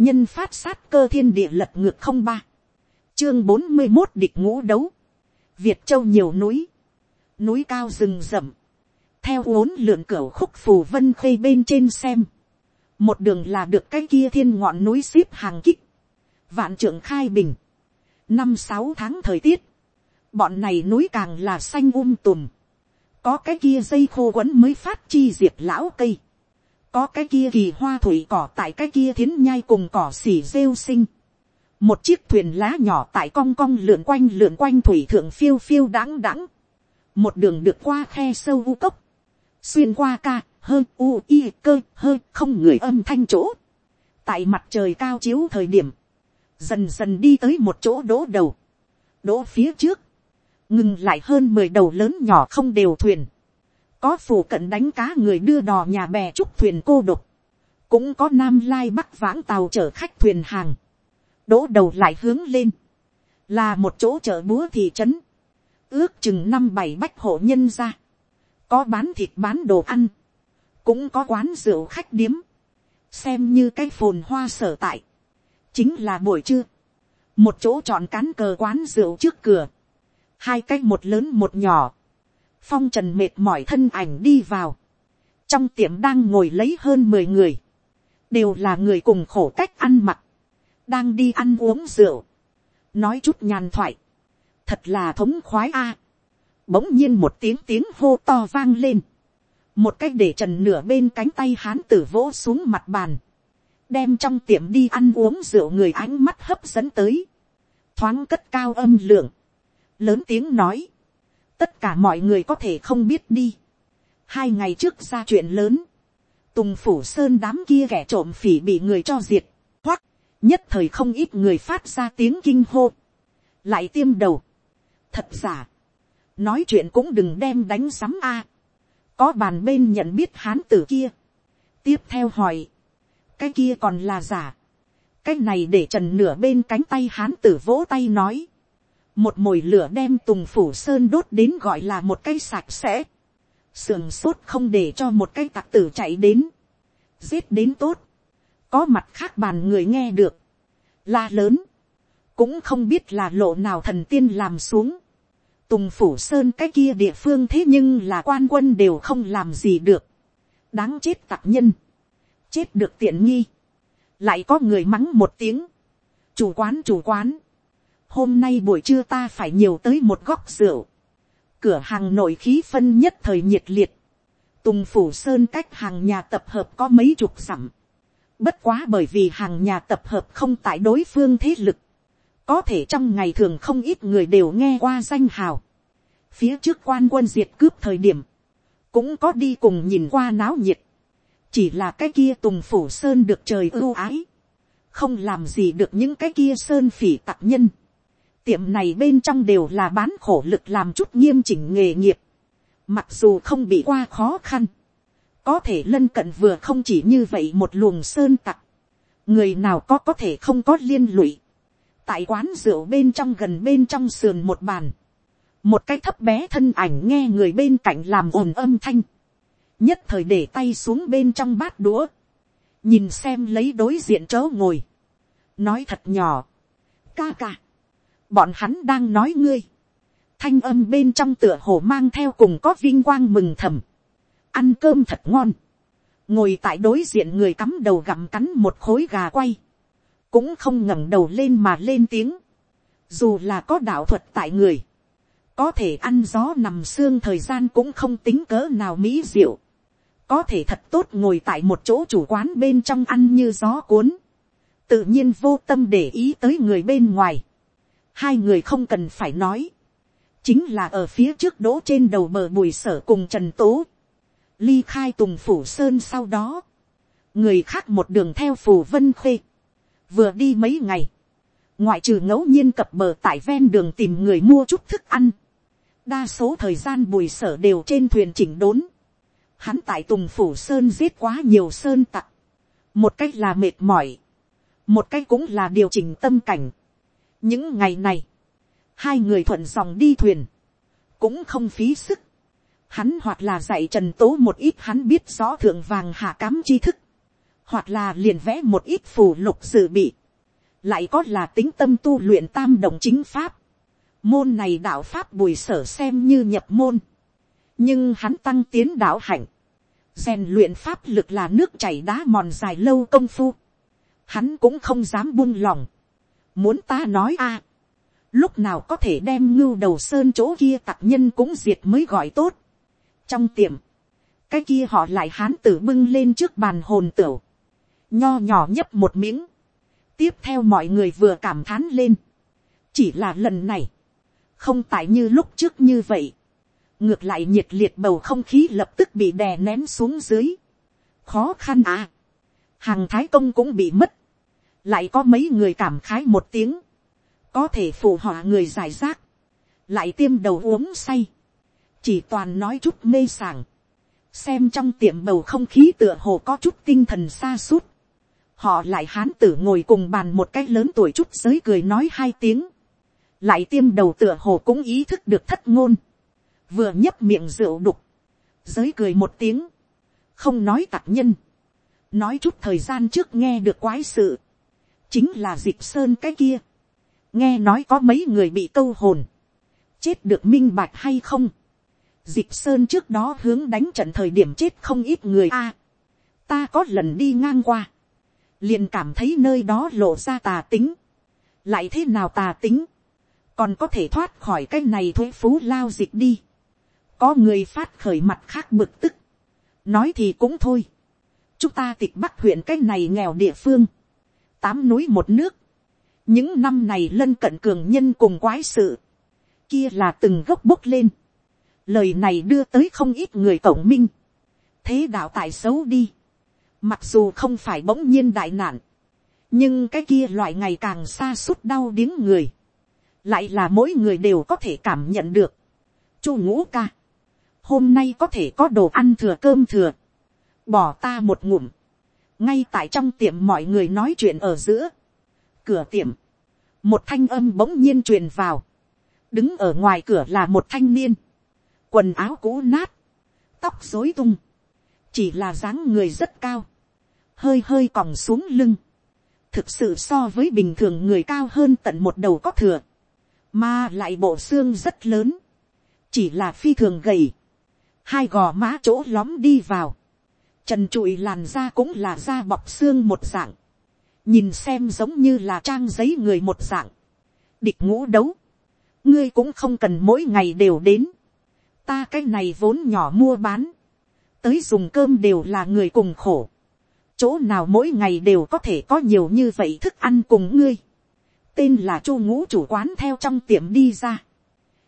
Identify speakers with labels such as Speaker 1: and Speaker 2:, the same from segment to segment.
Speaker 1: nhân phát sát cơ thiên địa lật ngược không ba, chương bốn mươi một địch ngũ đấu, việt châu nhiều núi, núi cao rừng rậm, theo uốn lượn cửa khúc phù vân khê bên trên xem, một đường là được cái kia thiên ngọn núi xếp hàng kích, vạn trưởng khai bình, năm sáu tháng thời tiết, bọn này núi càng là xanh um tùm, có cái kia dây khô quấn mới phát chi diệt lão cây, có cái kia kỳ hoa thủy cỏ tại cái kia thiến nhai cùng cỏ xỉ rêu sinh, một chiếc thuyền lá nhỏ tại cong cong lượn quanh lượn quanh thủy thượng phiêu phiêu đáng đáng, một đường được qua khe sâu u cốc, xuyên qua ca, hơi u y cơ hơi không người âm thanh chỗ, tại mặt trời cao chiếu thời điểm, dần dần đi tới một chỗ đỗ đầu, đỗ phía trước, ngừng lại hơn mười đầu lớn nhỏ không đều thuyền, có phủ cận đánh cá người đưa đò nhà bè trúc thuyền cô độc, cũng có nam lai bắc vãng tàu chở khách thuyền hàng, đỗ đầu lại hướng lên, là một chỗ chợ búa thị trấn, ước chừng năm bảy bách hộ nhân ra, có bán thịt bán đồ ăn, cũng có quán rượu khách điếm, xem như cái phồn hoa sở tại, chính là buổi trưa, một chỗ chọn cán cờ quán rượu trước cửa, hai cái một lớn một nhỏ, phong trần mệt mỏi thân ảnh đi vào, trong tiệm đang ngồi lấy hơn mười người, đều là người cùng khổ cách ăn mặc, đang đi ăn uống rượu, nói chút nhàn thoại, thật là thống khoái a, bỗng nhiên một tiếng tiếng hô to vang lên, một cách để trần nửa bên cánh tay hán tử vỗ xuống mặt bàn, đem trong tiệm đi ăn uống rượu người ánh mắt hấp dẫn tới, thoáng cất cao âm lượng, lớn tiếng nói, tất cả mọi người có thể không biết đi. hai ngày trước ra chuyện lớn, tùng phủ sơn đám kia kẻ trộm phỉ bị người cho diệt, hoặc nhất thời không ít người phát ra tiếng kinh hô, lại tiêm đầu, thật giả, nói chuyện cũng đừng đem đánh sắm a, có bàn bên nhận biết hán tử kia, tiếp theo hỏi, cái kia còn là giả, cái này để trần nửa bên cánh tay hán tử vỗ tay nói, một mồi lửa đem tùng phủ sơn đốt đến gọi là một cây sạch sẽ, sườn sốt không để cho một cây tặc tử chạy đến, giết đến tốt, có mặt khác bàn người nghe được, la lớn, cũng không biết là lộ nào thần tiên làm xuống, tùng phủ sơn cái kia địa phương thế nhưng là quan quân đều không làm gì được, đáng chết tặc nhân, chết được tiện nghi, lại có người mắng một tiếng, chủ quán chủ quán, hôm nay buổi trưa ta phải nhiều tới một góc rượu, cửa hàng nội khí phân nhất thời nhiệt liệt, tùng phủ sơn cách hàng nhà tập hợp có mấy chục dặm, bất quá bởi vì hàng nhà tập hợp không tại đối phương thế lực, có thể trong ngày thường không ít người đều nghe qua danh hào, phía trước quan quân diệt cướp thời điểm, cũng có đi cùng nhìn qua náo nhiệt, chỉ là cái kia tùng phủ sơn được trời ưu ái, không làm gì được những cái kia sơn phỉ tặc nhân, tiệm này bên trong đều là bán khổ lực làm chút nghiêm chỉnh nghề nghiệp, mặc dù không bị qua khó khăn, có thể lân cận vừa không chỉ như vậy một luồng sơn tặc, người nào có có thể không có liên lụy, tại quán rượu bên trong gần bên trong sườn một bàn, một cái thấp bé thân ảnh nghe người bên cạnh làm ồn âm thanh, nhất thời để tay xuống bên trong bát đũa, nhìn xem lấy đối diện chớ ngồi, nói thật nhỏ, ca ca, bọn hắn đang nói ngươi, thanh âm bên trong tựa hồ mang theo cùng có vinh quang mừng thầm, ăn cơm thật ngon, ngồi tại đối diện người cắm đầu gặm cắn một khối gà quay, cũng không ngẩng đầu lên mà lên tiếng, dù là có đạo thuật tại người, có thể ăn gió nằm xương thời gian cũng không tính cỡ nào mỹ diệu, có thể thật tốt ngồi tại một chỗ chủ quán bên trong ăn như gió cuốn, tự nhiên vô tâm để ý tới người bên ngoài, hai người không cần phải nói, chính là ở phía trước đỗ trên đầu bờ bùi sở cùng trần tố, ly khai tùng phủ sơn sau đó, người khác một đường theo phù vân khê, vừa đi mấy ngày, ngoại trừ ngẫu nhiên cập bờ tại ven đường tìm người mua chút thức ăn, đa số thời gian bùi sở đều trên thuyền chỉnh đốn, hắn tại tùng phủ sơn giết quá nhiều sơn tặc, một cách là mệt mỏi, một cách cũng là điều chỉnh tâm cảnh, những ngày này, hai người thuận dòng đi thuyền, cũng không phí sức. Hắn hoặc là dạy trần tố một ít hắn biết rõ thượng vàng hạ cám tri thức, hoặc là liền vẽ một ít phù lục dự bị, lại có là tính tâm tu luyện tam đồng chính pháp, môn này đạo pháp bùi sở xem như nhập môn, nhưng hắn tăng tiến đạo hạnh, rèn luyện pháp lực là nước chảy đá mòn dài lâu công phu, hắn cũng không dám buông lòng, muốn ta nói a, lúc nào có thể đem ngưu đầu sơn chỗ kia tặc nhân cũng diệt mới gọi tốt. trong tiệm, cái kia họ lại hán tử bưng lên trước bàn hồn tửu, nho nhỏ nhấp một miếng, tiếp theo mọi người vừa cảm thán lên, chỉ là lần này, không tại như lúc trước như vậy, ngược lại nhiệt liệt bầu không khí lập tức bị đè nén xuống dưới, khó khăn à, hàng thái công cũng bị mất, lại có mấy người cảm khái một tiếng, có thể phụ họa người giải rác, lại tiêm đầu uống say, chỉ toàn nói chút mê sảng, xem trong tiệm bầu không khí tựa hồ có chút tinh thần xa suốt, họ lại hán tử ngồi cùng bàn một cái lớn tuổi chút giới cười nói hai tiếng, lại tiêm đầu tựa hồ cũng ý thức được thất ngôn, vừa nhấp miệng rượu đục, giới cười một tiếng, không nói tạc nhân, nói chút thời gian trước nghe được quái sự, chính là dịp sơn cái kia, nghe nói có mấy người bị câu hồn, chết được minh bạch hay không, dịp sơn trước đó hướng đánh trận thời điểm chết không ít người a, ta có lần đi ngang qua, liền cảm thấy nơi đó lộ ra tà tính, lại thế nào tà tính, còn có thể thoát khỏi cái này thuế phú lao dịch đi, có người phát khởi mặt khác bực tức, nói thì cũng thôi, chúng ta tịch bắc huyện cái này nghèo địa phương, tám núi một nước, những năm này lân cận cường nhân cùng quái sự, kia là từng gốc bốc lên, lời này đưa tới không ít người cổng minh, thế đạo tại xấu đi, mặc dù không phải bỗng nhiên đại nạn, nhưng cái kia loại ngày càng xa suốt đau điếng người, lại là mỗi người đều có thể cảm nhận được. chu ngũ ca, hôm nay có thể có đồ ăn thừa cơm thừa, bỏ ta một ngụm, ngay tại trong tiệm mọi người nói chuyện ở giữa, cửa tiệm, một thanh âm bỗng nhiên truyền vào, đứng ở ngoài cửa là một thanh niên, quần áo cũ nát, tóc dối tung, chỉ là dáng người rất cao, hơi hơi còng xuống lưng, thực sự so với bình thường người cao hơn tận một đầu có thừa, mà lại bộ xương rất lớn, chỉ là phi thường gầy, hai gò má chỗ lóm đi vào, trần trụi làn da cũng là da bọc xương một dạng, nhìn xem giống như là trang giấy người một dạng, địch ngũ đấu, ngươi cũng không cần mỗi ngày đều đến, ta cái này vốn nhỏ mua bán, tới dùng cơm đều là người cùng khổ, chỗ nào mỗi ngày đều có thể có nhiều như vậy thức ăn cùng ngươi, tên là chu ngũ chủ quán theo trong tiệm đi ra,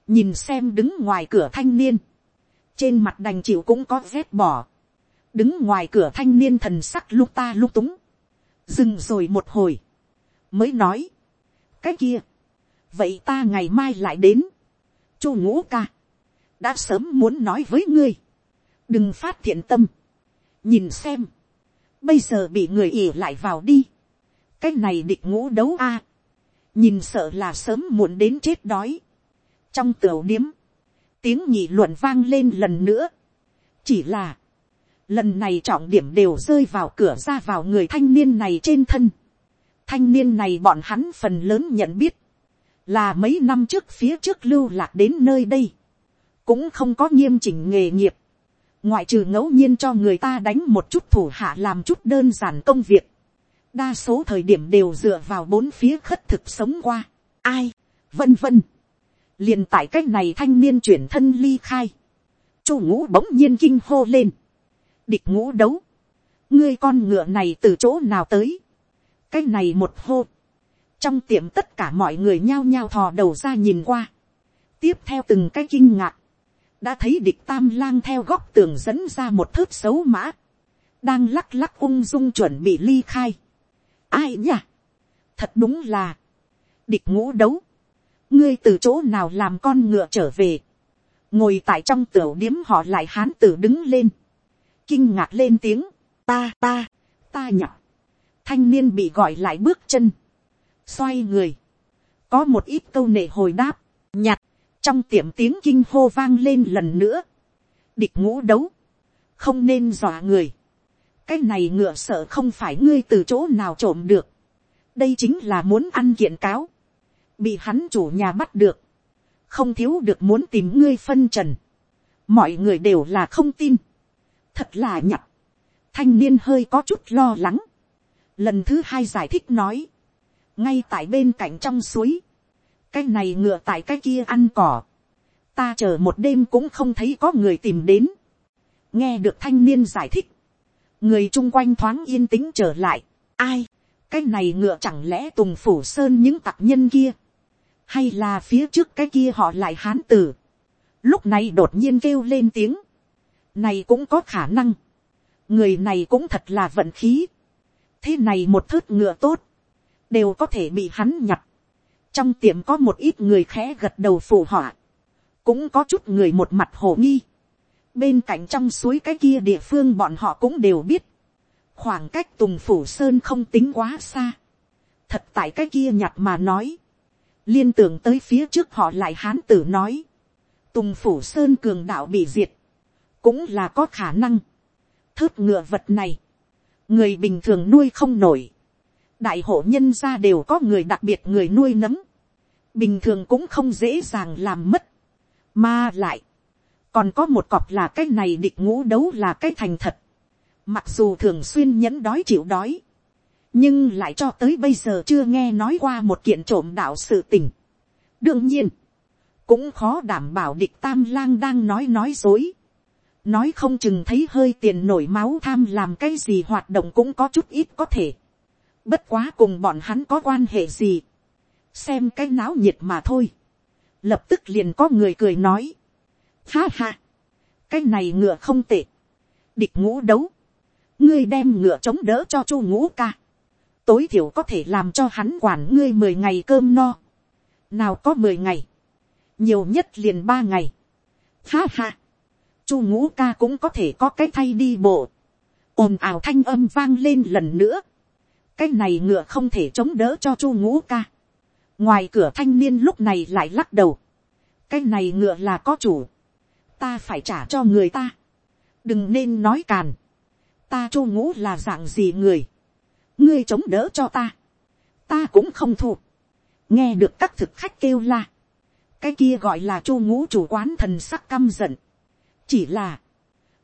Speaker 1: nhìn xem đứng ngoài cửa thanh niên, trên mặt đành chịu cũng có rét bỏ, đứng ngoài cửa thanh niên thần sắc lúc ta lúc túng, dừng rồi một hồi, mới nói, cái kia, vậy ta ngày mai lại đến, chu ngũ ca, đã sớm muốn nói với ngươi, đừng phát thiện tâm, nhìn xem, bây giờ bị người ỉ lại vào đi, cái này địch ngũ đấu a, nhìn sợ là sớm muộn đến chết đói, trong tiểu điếm, tiếng nhị luận vang lên lần nữa, chỉ là, lần này trọng điểm đều rơi vào cửa ra vào người thanh niên này trên thân, thanh niên này bọn hắn phần lớn nhận biết, là mấy năm trước phía trước lưu lạc đến nơi đây, cũng không có nghiêm chỉnh nghề nghiệp, ngoại trừ ngẫu nhiên cho người ta đánh một chút thủ hạ làm chút đơn giản công việc, đa số thời điểm đều dựa vào bốn phía khất thực sống qua, ai, vân vân, liền tại c á c h này thanh niên chuyển thân ly khai, chu ngũ bỗng nhiên kinh hô lên, địch ngũ đấu, ngươi con ngựa này từ chỗ nào tới, cái này một hô, trong tiệm tất cả mọi người nhao nhao thò đầu ra nhìn qua, tiếp theo từng cái kinh ngạc, đã thấy địch tam lang theo góc tường dẫn ra một thớt xấu mã, đang lắc lắc ung dung chuẩn bị ly khai, ai nhỉ? Thật đúng là. Địch ngũ đấu. Ngươi từ chỗ nào làm con ngựa trở về. Ngồi tại trong tiểu điếm họ lại hán tử đứng lên. Kinh ngạc lên tiếng. Ta ta, ta nhỏ. Thanh niên bị gọi lại bước chân. Xoay người. Có một ít câu nệ hồi đáp. Nhặt. Trong tiệm tiếng kinh hô vang lên lần nữa. Địch ngũ đấu. Không nên dọa người cái này ngựa sợ không phải ngươi từ chỗ nào trộm được, đây chính là muốn ăn kiện cáo, bị hắn chủ nhà bắt được, không thiếu được muốn tìm ngươi phân trần, mọi người đều là không tin, thật là nhặt, thanh niên hơi có chút lo lắng, lần thứ hai giải thích nói, ngay tại bên cạnh trong suối, cái này ngựa tại cái kia ăn cỏ, ta chờ một đêm cũng không thấy có người tìm đến, nghe được thanh niên giải thích, người chung quanh thoáng yên tĩnh trở lại, ai, cái này ngựa chẳng lẽ tùng phủ sơn những tặc nhân kia, hay là phía trước cái kia họ lại hán tử, lúc này đột nhiên kêu lên tiếng, này cũng có khả năng, người này cũng thật là vận khí, thế này một thớt ngựa tốt, đều có thể bị hắn nhặt, trong tiệm có một ít người khẽ gật đầu phù họa, cũng có chút người một mặt hồ nghi, bên cạnh trong suối cái kia địa phương bọn họ cũng đều biết, khoảng cách tùng phủ sơn không tính quá xa, thật tại cái kia nhặt mà nói, liên tưởng tới phía trước họ lại hán tử nói, tùng phủ sơn cường đạo bị diệt, cũng là có khả năng, thớt ngựa vật này, người bình thường nuôi không nổi, đại hộ nhân gia đều có người đặc biệt người nuôi nấm, bình thường cũng không dễ dàng làm mất, mà lại, còn có một cọp là cái này địch ngũ đấu là cái thành thật, mặc dù thường xuyên nhẫn đói chịu đói, nhưng lại cho tới bây giờ chưa nghe nói qua một kiện trộm đạo sự tình. đương nhiên, cũng khó đảm bảo địch tam lang đang nói nói dối nói không chừng thấy hơi tiền nổi máu tham làm cái gì hoạt động cũng có chút ít có thể. bất quá cùng bọn hắn có quan hệ gì. xem cái náo nhiệt mà thôi. lập tức liền có người cười nói. ha ha, cái này ngựa không tệ. địch ngũ đấu. ngươi đem ngựa chống đỡ cho chu ngũ ca tối thiểu có thể làm cho hắn quản ngươi mười ngày cơm no. nào có mười ngày, nhiều nhất liền ba ngày. Ha ha, chu ngũ ca cũng có thể có cái thay đi bộ. ồn ào thanh âm vang lên lần nữa. cái này ngựa không thể chống đỡ cho chu ngũ ca. ngoài cửa thanh niên lúc này lại lắc đầu. cái này ngựa là có chủ. ta phải trả cho người ta. đừng nên nói càn. ta chu ngũ là dạng gì người ngươi chống đỡ cho ta, ta cũng không thu, nghe được các thực khách kêu la, cái kia gọi là chu ngũ chủ quán thần sắc căm giận, chỉ là,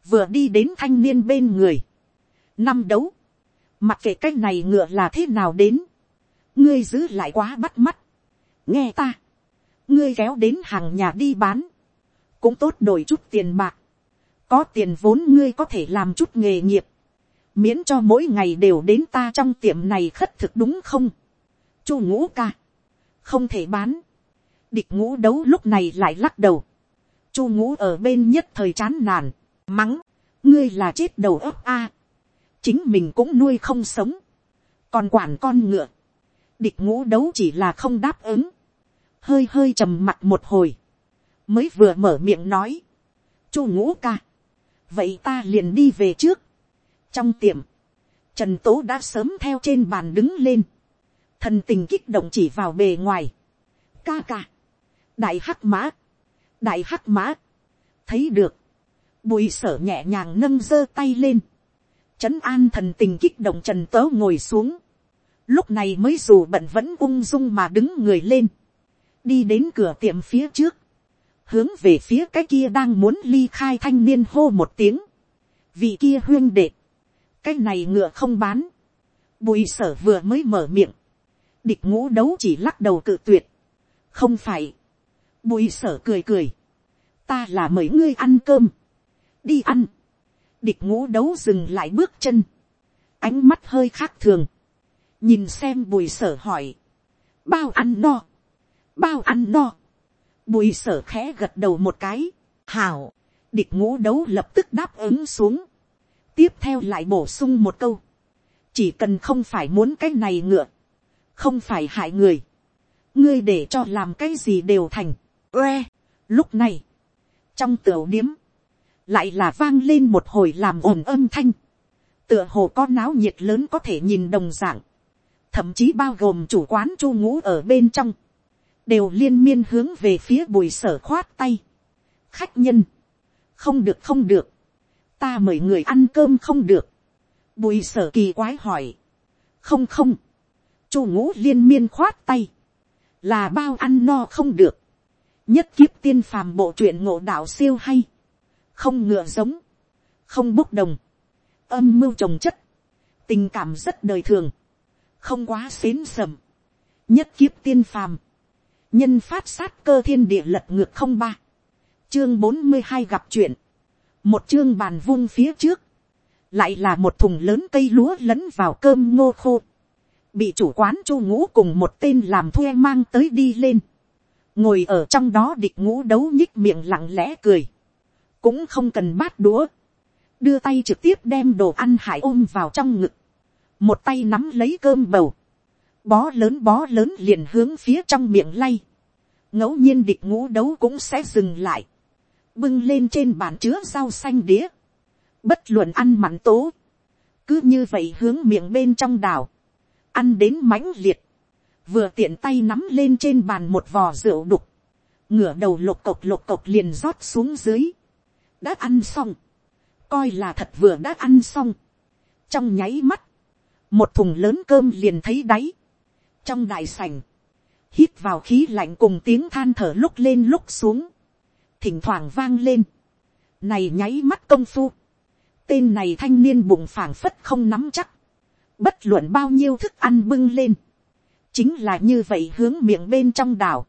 Speaker 1: vừa đi đến thanh niên bên người, năm đấu, mặc kệ cái này ngựa là thế nào đến, ngươi giữ lại quá bắt mắt, nghe ta, ngươi kéo đến hàng nhà đi bán, cũng tốt đổi chút tiền bạc, có tiền vốn ngươi có thể làm chút nghề nghiệp, miễn cho mỗi ngày đều đến ta trong tiệm này khất thực đúng không. chu ngũ ca, không thể bán. địch ngũ đấu lúc này lại lắc đầu chu ngũ ở bên nhất thời chán nản, mắng, ngươi là chết đầu ấp a. chính mình cũng nuôi không sống, còn quản con ngựa. địch ngũ đấu chỉ là không đáp ứng, hơi hơi trầm mặt một hồi, mới vừa mở miệng nói, chu ngũ ca, vậy ta liền đi về trước, trong tiệm, trần tố đã sớm theo trên bàn đứng lên, thần tình kích động chỉ vào bề ngoài, ca ca, đại hắc mã, đại hắc mã, thấy được, bùi sở nhẹ nhàng nâng giơ tay lên, trấn an thần tình kích động trần tớ ngồi xuống, lúc này mới dù bận vẫn ung dung mà đứng người lên, đi đến cửa tiệm phía trước, hướng về phía cái kia đang muốn ly khai thanh niên hô một tiếng, vị kia huyên đệ, cái này ngựa không bán, bùi sở vừa mới mở miệng, địch ngũ đấu chỉ lắc đầu cự tuyệt, không phải, bùi sở cười cười, ta là mời ngươi ăn cơm, đi ăn, địch ngũ đấu dừng lại bước chân, ánh mắt hơi khác thường, nhìn xem bùi sở hỏi, bao ăn no, bao ăn no, bùi sở khẽ gật đầu một cái, hảo, địch ngũ đấu lập tức đáp ứng xuống, tiếp theo lại bổ sung một câu, chỉ cần không phải muốn cái này ngựa, không phải hại người, ngươi để cho làm cái gì đều thành, Ue, lúc này, trong tiểu điếm, lại là vang lên một hồi làm ồn âm thanh, tựa hồ có náo nhiệt lớn có thể nhìn đồng dạng, thậm chí bao gồm chủ quán chu ngũ ở bên trong, đều liên miên hướng về phía bùi sở khoát tay. khách nhân, không được không được, ta mời người ăn cơm không được, bùi sở kỳ quái hỏi, không không, chu ngũ liên miên khoát tay, là bao ăn no không được, nhất kiếp tiên phàm bộ truyện ngộ đạo siêu hay, không ngựa giống, không bốc đồng, âm mưu trồng chất, tình cảm rất đời thường, không quá xến sầm, nhất kiếp tiên phàm, nhân phát sát cơ thiên địa lật ngược không ba, chương bốn mươi hai gặp chuyện, một chương bàn vung phía trước, lại là một thùng lớn cây lúa lẫn vào cơm ngô khô, bị chủ quán chu ngũ cùng một tên làm thuê mang tới đi lên, ngồi ở trong đó địch ngũ đấu nhích miệng lặng lẽ cười, cũng không cần bát đũa, đưa tay trực tiếp đem đồ ăn hải ôm vào trong ngực, một tay nắm lấy cơm bầu, bó lớn bó lớn liền hướng phía trong miệng lay, ngẫu nhiên địch ngũ đấu cũng sẽ dừng lại, bưng lên trên bàn chứa rau xanh đĩa, bất luận ăn mặn tố, cứ như vậy hướng miệng bên trong đảo, ăn đến mãnh liệt, vừa tiện tay nắm lên trên bàn một vò rượu đục, ngửa đầu lục cộc lục cộc liền rót xuống dưới, đã ăn xong, coi là thật vừa đã ăn xong, trong nháy mắt, một thùng lớn cơm liền thấy đáy, trong đại sảnh, hít vào khí lạnh cùng tiếng than thở lúc lên lúc xuống, thỉnh thoảng vang lên, này nháy mắt công phu, tên này thanh niên bụng phảng phất không nắm chắc, bất luận bao nhiêu thức ăn bưng lên, chính là như vậy hướng miệng bên trong đảo,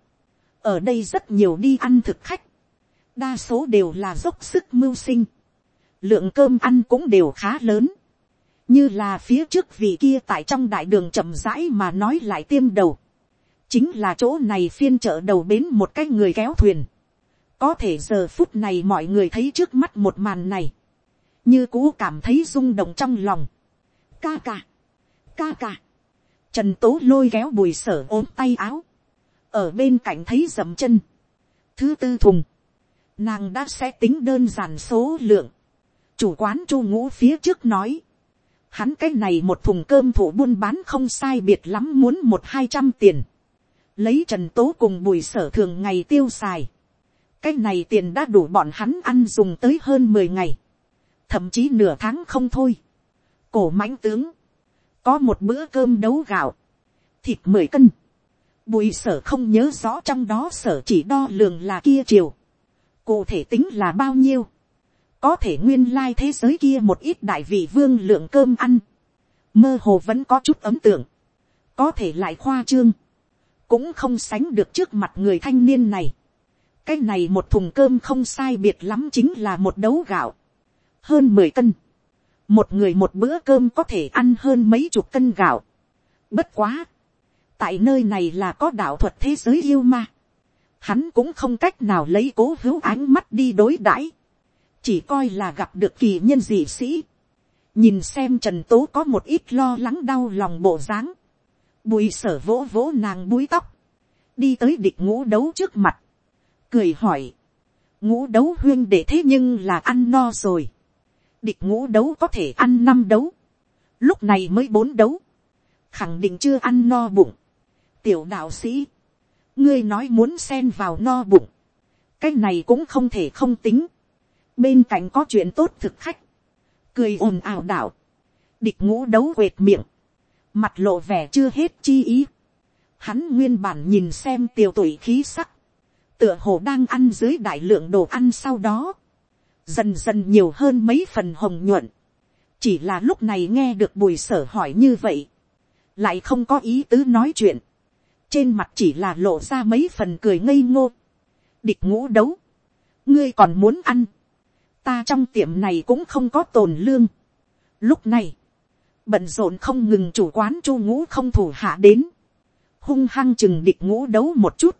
Speaker 1: ở đây rất nhiều đi ăn thực khách, đa số đều là dốc sức mưu sinh, lượng cơm ăn cũng đều khá lớn, như là phía trước vị kia tại trong đại đường chậm rãi mà nói lại tiêm đầu, chính là chỗ này phiên chợ đầu bến một cái người kéo thuyền, có thể giờ phút này mọi người thấy trước mắt một màn này, như cũ cảm thấy rung động trong lòng, ca ca, ca ca, trần tố lôi kéo bùi sở ốm tay áo, ở bên cạnh thấy dầm chân, thứ tư thùng, nàng đã sẽ tính đơn giản số lượng, chủ quán chu ngũ phía trước nói, hắn cái này một thùng cơm thủ buôn bán không sai biệt lắm muốn một hai trăm tiền, lấy trần tố cùng bùi sở thường ngày tiêu xài, cái này tiền đã đủ bọn hắn ăn dùng tới hơn mười ngày, thậm chí nửa tháng không thôi. cổ mãnh tướng, có một bữa cơm đấu gạo, thịt mười cân, bùi sở không nhớ rõ trong đó sở chỉ đo lường là kia chiều, cụ thể tính là bao nhiêu, có thể nguyên lai thế giới kia một ít đại vị vương lượng cơm ăn, mơ hồ vẫn có chút ấm tưởng. Có thể lại khoa trương, cũng không sánh được trước mặt người thanh niên này. cái này một thùng cơm không sai biệt lắm chính là một đấu gạo, hơn mười cân, một người một bữa cơm có thể ăn hơn mấy chục cân gạo. bất quá, tại nơi này là có đạo thuật thế giới yêu ma, hắn cũng không cách nào lấy cố hữu ánh mắt đi đối đãi, chỉ coi là gặp được kỳ nhân dị sĩ, nhìn xem trần tố có một ít lo lắng đau lòng bộ dáng, bùi sở vỗ vỗ nàng búi tóc, đi tới địch ngũ đấu trước mặt, cười hỏi, ngũ đấu huyên để thế nhưng là ăn no rồi, địch ngũ đấu có thể ăn năm đấu, lúc này mới bốn đấu, khẳng định chưa ăn no bụng, tiểu đạo sĩ, ngươi nói muốn xen vào no bụng, cái này cũng không thể không tính, bên cạnh có chuyện tốt thực khách, cười ồn ào đạo, địch ngũ đấu quệt miệng, mặt lộ vẻ chưa hết chi ý, hắn nguyên bản nhìn xem tiểu tuổi khí sắc, tựa hồ đang ăn dưới đại lượng đồ ăn sau đó, dần dần nhiều hơn mấy phần hồng nhuận, chỉ là lúc này nghe được bùi sở hỏi như vậy, lại không có ý tứ nói chuyện, trên mặt chỉ là lộ ra mấy phần cười ngây ngô, địch ngũ đấu, ngươi còn muốn ăn, ta trong tiệm này cũng không có tồn lương. Lúc này, bận rộn không ngừng chủ quán chu ngũ không thủ hạ đến, hung hăng chừng địch ngũ đấu một chút,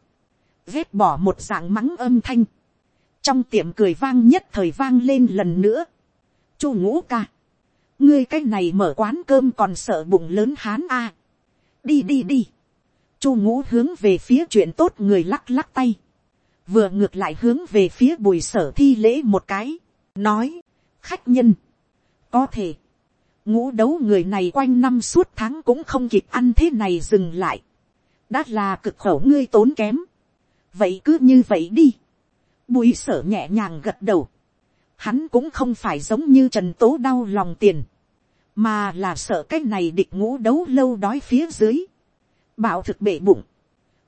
Speaker 1: ghét bỏ một dạng mắng âm thanh, trong tiệm cười vang nhất thời vang lên lần nữa, chu ngũ ca, ngươi cái này mở quán cơm còn sợ bụng lớn hán a, đi đi đi, chu ngũ hướng về phía chuyện tốt người lắc lắc tay, vừa ngược lại hướng về phía bùi sở thi lễ một cái, nói, khách nhân, có thể, ngũ đấu người này quanh năm suốt tháng cũng không kịp ăn thế này dừng lại, đã là cực khẩu ngươi tốn kém, vậy cứ như vậy đi, bùi sở nhẹ nhàng gật đầu, hắn cũng không phải giống như trần tố đau lòng tiền, mà là sợ cái này địch ngũ đấu lâu đói phía dưới, Bảo thực bể bụng,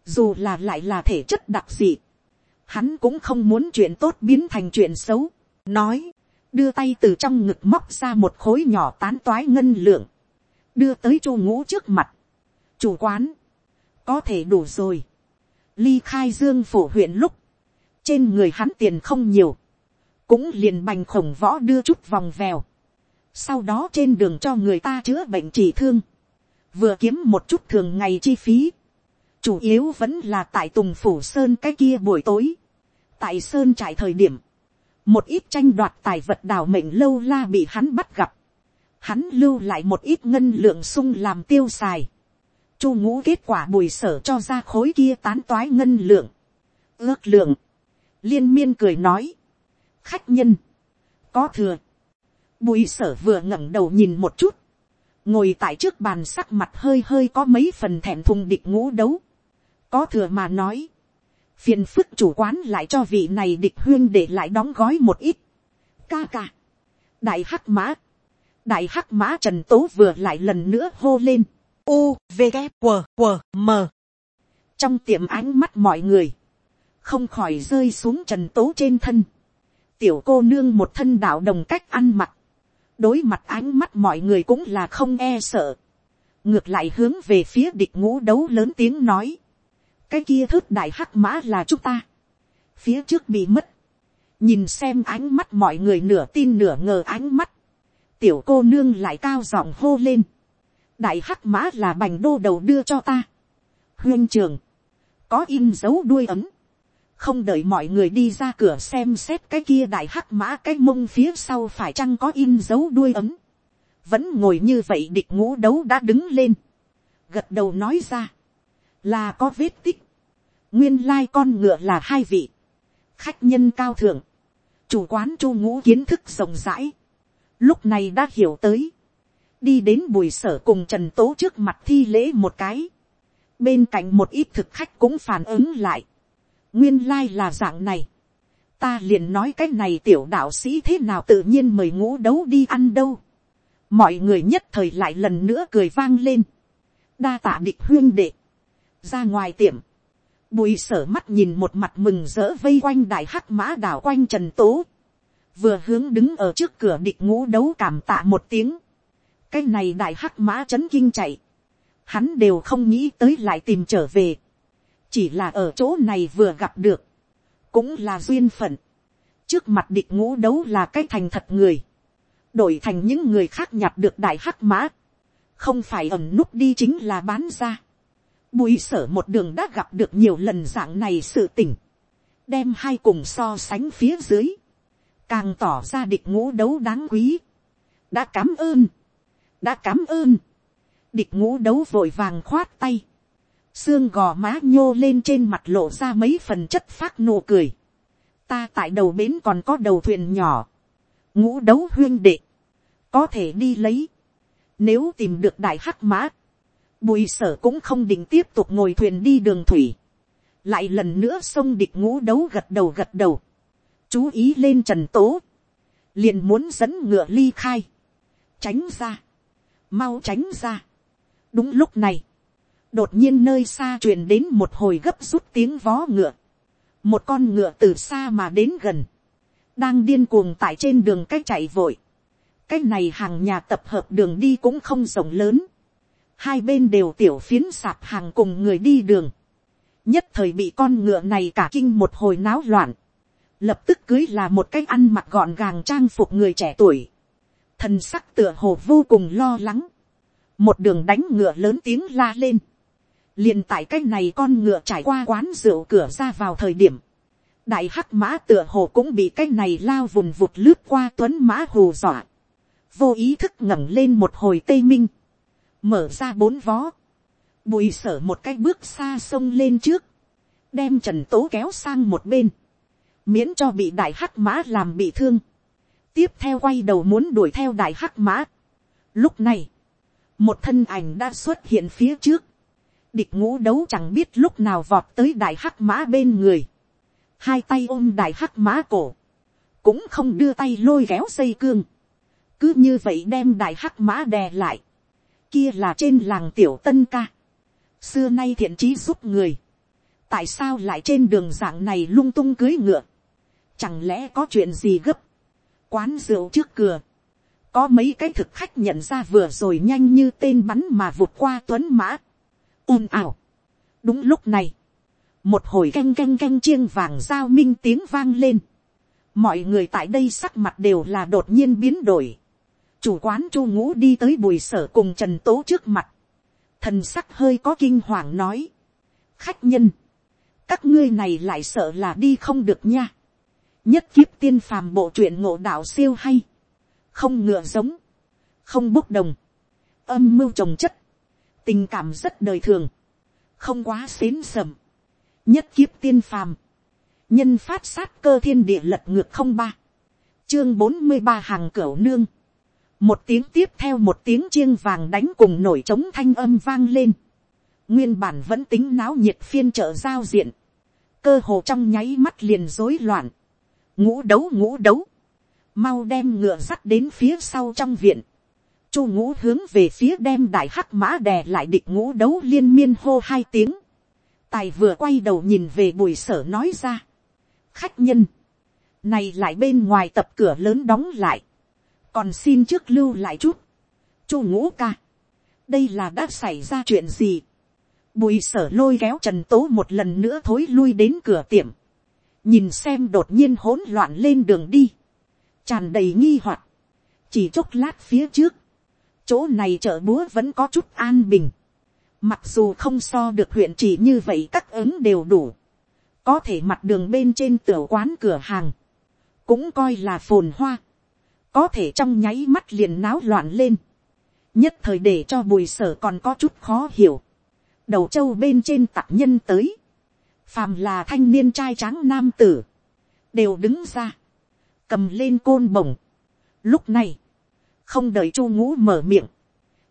Speaker 1: dù là lại là thể chất đặc dị, hắn cũng không muốn chuyện tốt biến thành chuyện xấu, nói, đưa tay từ trong ngực móc ra một khối nhỏ tán toái ngân lượng, đưa tới chu ngũ trước mặt, chủ quán, có thể đủ rồi, ly khai dương phổ huyện lúc, trên người hắn tiền không nhiều, cũng liền bành khổng võ đưa chút vòng vèo, sau đó trên đường cho người ta chữa bệnh trị thương, vừa kiếm một chút thường ngày chi phí, chủ yếu vẫn là tại tùng phủ sơn cái kia buổi tối, tại sơn trải thời điểm, một ít tranh đoạt tài vật đào mệnh lâu la bị hắn bắt gặp, hắn lưu lại một ít ngân lượng sung làm tiêu xài, chu ngũ kết quả bùi sở cho ra khối kia tán toái ngân lượng, ước lượng, liên miên cười nói, khách nhân, có thừa, bùi sở vừa ngẩng đầu nhìn một chút, ngồi tại trước bàn sắc mặt hơi hơi có mấy phần thẹn thùng địch ngũ đấu, có thừa mà nói, phiền phức chủ quán lại cho vị này địch huyên để lại đóng gói một ít, ca ca, đại hắc mã, đại hắc mã trần tố vừa lại lần nữa hô lên, u v g q q m. Trong tiệm ánh mắt mọi người không khỏi rơi xuống trần tố trên thân. Tiểu cô nương một thân đạo đồng cách ăn mặc. Đối mặt ánh mắt mọi người cũng là không e sợ. Ngược lại hướng về phía địch ngũ đấu lớn tiếng nói. Cái kia thước đại hắc mã là chúng ta. Phía trước bị mất. Nhìn xem ánh mắt mọi người nửa tin nửa ngờ ánh mắt. Tiểu cô nương lại cao giọng hô lên. Đại hắc mã là bành đô đầu đưa cho ta. huyên trường, có in dấu đuôi ấm, không đợi mọi người đi ra cửa xem xét cái kia đại hắc mã cái mông phía sau phải chăng có in dấu đuôi ấm, vẫn ngồi như vậy địch ngũ đấu đã đứng lên, gật đầu nói ra, là có vết tích, nguyên lai con ngựa là hai vị, khách nhân cao thượng, chủ quán chu ngũ kiến thức rộng rãi, lúc này đã hiểu tới, đi đến bùi sở cùng trần tố trước mặt thi lễ một cái. bên cạnh một ít thực khách cũng phản ứng lại nguyên lai là dạng này. ta liền nói cái này tiểu đạo sĩ thế nào tự nhiên mời ngũ đấu đi ăn đâu. mọi người nhất thời lại lần nữa cười vang lên. đa tạ địch huyên đệ. ra ngoài tiệm. bùi sở mắt nhìn một mặt mừng rỡ vây quanh đại hắc mã đảo quanh trần tố. vừa hướng đứng ở trước cửa địch ngũ đấu cảm tạ một tiếng cái này đại hắc mã c h ấ n kinh chạy, hắn đều không nghĩ tới lại tìm trở về, chỉ là ở chỗ này vừa gặp được, cũng là duyên phận, trước mặt địch ngũ đấu là cái thành thật người, đổi thành những người khác nhặt được đại hắc mã, không phải ẩm núp đi chính là bán ra. Bùi sở một đường đã gặp được nhiều lần dạng này sự tỉnh, đem hai cùng so sánh phía dưới, càng tỏ ra địch ngũ đấu đáng quý, đã cảm ơn, đã cảm ơn, địch ngũ đấu vội vàng khoát tay, xương gò má nhô lên trên mặt lộ ra mấy phần chất phát nụ cười, ta tại đầu bến còn có đầu thuyền nhỏ, ngũ đấu huyên đệ, có thể đi lấy, nếu tìm được đại hắc mã, bùi sở cũng không định tiếp tục ngồi thuyền đi đường thủy, lại lần nữa sông địch ngũ đấu gật đầu gật đầu, chú ý lên trần tố, liền muốn dẫn ngựa ly khai, tránh ra, mau tránh ra. đúng lúc này, đột nhiên nơi xa truyền đến một hồi gấp rút tiếng vó ngựa, một con ngựa từ xa mà đến gần, đang điên cuồng tại trên đường cách chạy vội, cái này hàng nhà tập hợp đường đi cũng không rộng lớn, hai bên đều tiểu phiến sạp hàng cùng người đi đường, nhất thời bị con ngựa này cả kinh một hồi náo loạn, lập tức cưới là một cái ăn mặc gọn gàng trang phục người trẻ tuổi, thần sắc tựa hồ vô cùng lo lắng, một đường đánh ngựa lớn tiếng la lên, liền tại cái này con ngựa trải qua quán rượu cửa ra vào thời điểm, đại hắc mã tựa hồ cũng bị cái này lao vùn vụt lướt qua tuấn mã hù dọa, vô ý thức ngẩng lên một hồi tây minh, mở ra bốn vó, bùi sở một cái bước xa sông lên trước, đem trần tố kéo sang một bên, miễn cho bị đại hắc mã làm bị thương, tiếp theo quay đầu muốn đuổi theo đại hắc mã. Lúc này, một thân ảnh đã xuất hiện phía trước, địch ngũ đấu chẳng biết lúc nào vọt tới đại hắc mã bên người, hai tay ôm đại hắc mã cổ, cũng không đưa tay lôi kéo dây cương, cứ như vậy đem đại hắc mã đè lại, kia là trên làng tiểu tân ca, xưa nay thiện trí giúp người, tại sao lại trên đường dạng này lung tung cưới ngựa, chẳng lẽ có chuyện gì gấp, quán rượu trước cửa, có mấy cái thực khách nhận ra vừa rồi nhanh như tên bắn mà vụt qua tuấn mã, ồn ào. đúng lúc này, một hồi canh canh canh chiêng vàng giao minh tiếng vang lên, mọi người tại đây sắc mặt đều là đột nhiên biến đổi, chủ quán chu ngũ đi tới bùi sở cùng trần tố trước mặt, thần sắc hơi có kinh hoàng nói, khách nhân, các ngươi này lại sợ là đi không được nha, nhất kiếp tiên phàm bộ truyện ngộ đạo siêu hay, không ngựa giống, không bốc đồng, âm mưu trồng chất, tình cảm rất đời thường, không quá xến sầm, nhất kiếp tiên phàm, nhân phát sát cơ thiên địa lật ngược không ba, chương bốn mươi ba hàng cửa nương, một tiếng tiếp theo một tiếng chiêng vàng đánh cùng nổi trống thanh âm vang lên, nguyên bản vẫn tính náo nhiệt phiên trợ giao diện, cơ hồ trong nháy mắt liền rối loạn, ngũ đấu ngũ đấu, mau đem ngựa sắt đến phía sau trong viện, chu ngũ hướng về phía đem đại hắc mã đè lại địch ngũ đấu liên miên hô hai tiếng, tài vừa quay đầu nhìn về bùi sở nói ra, khách nhân, này lại bên ngoài tập cửa lớn đóng lại, còn xin trước lưu lại chút, chu ngũ ca, đây là đã xảy ra chuyện gì, bùi sở lôi kéo trần tố một lần nữa thối lui đến cửa tiệm, nhìn xem đột nhiên hỗn loạn lên đường đi, tràn đầy nghi hoặc, chỉ chốc lát phía trước, chỗ này chợ búa vẫn có chút an bình, mặc dù không so được huyện chỉ như vậy các ứng đều đủ, có thể mặt đường bên trên tiểu quán cửa hàng, cũng coi là phồn hoa, có thể trong nháy mắt liền náo loạn lên, nhất thời để cho bùi sở còn có chút khó hiểu, đầu châu bên trên tặc nhân tới, phàm là thanh niên trai tráng nam tử, đều đứng ra, cầm lên côn bổng. Lúc này, không đợi chu ngũ mở miệng,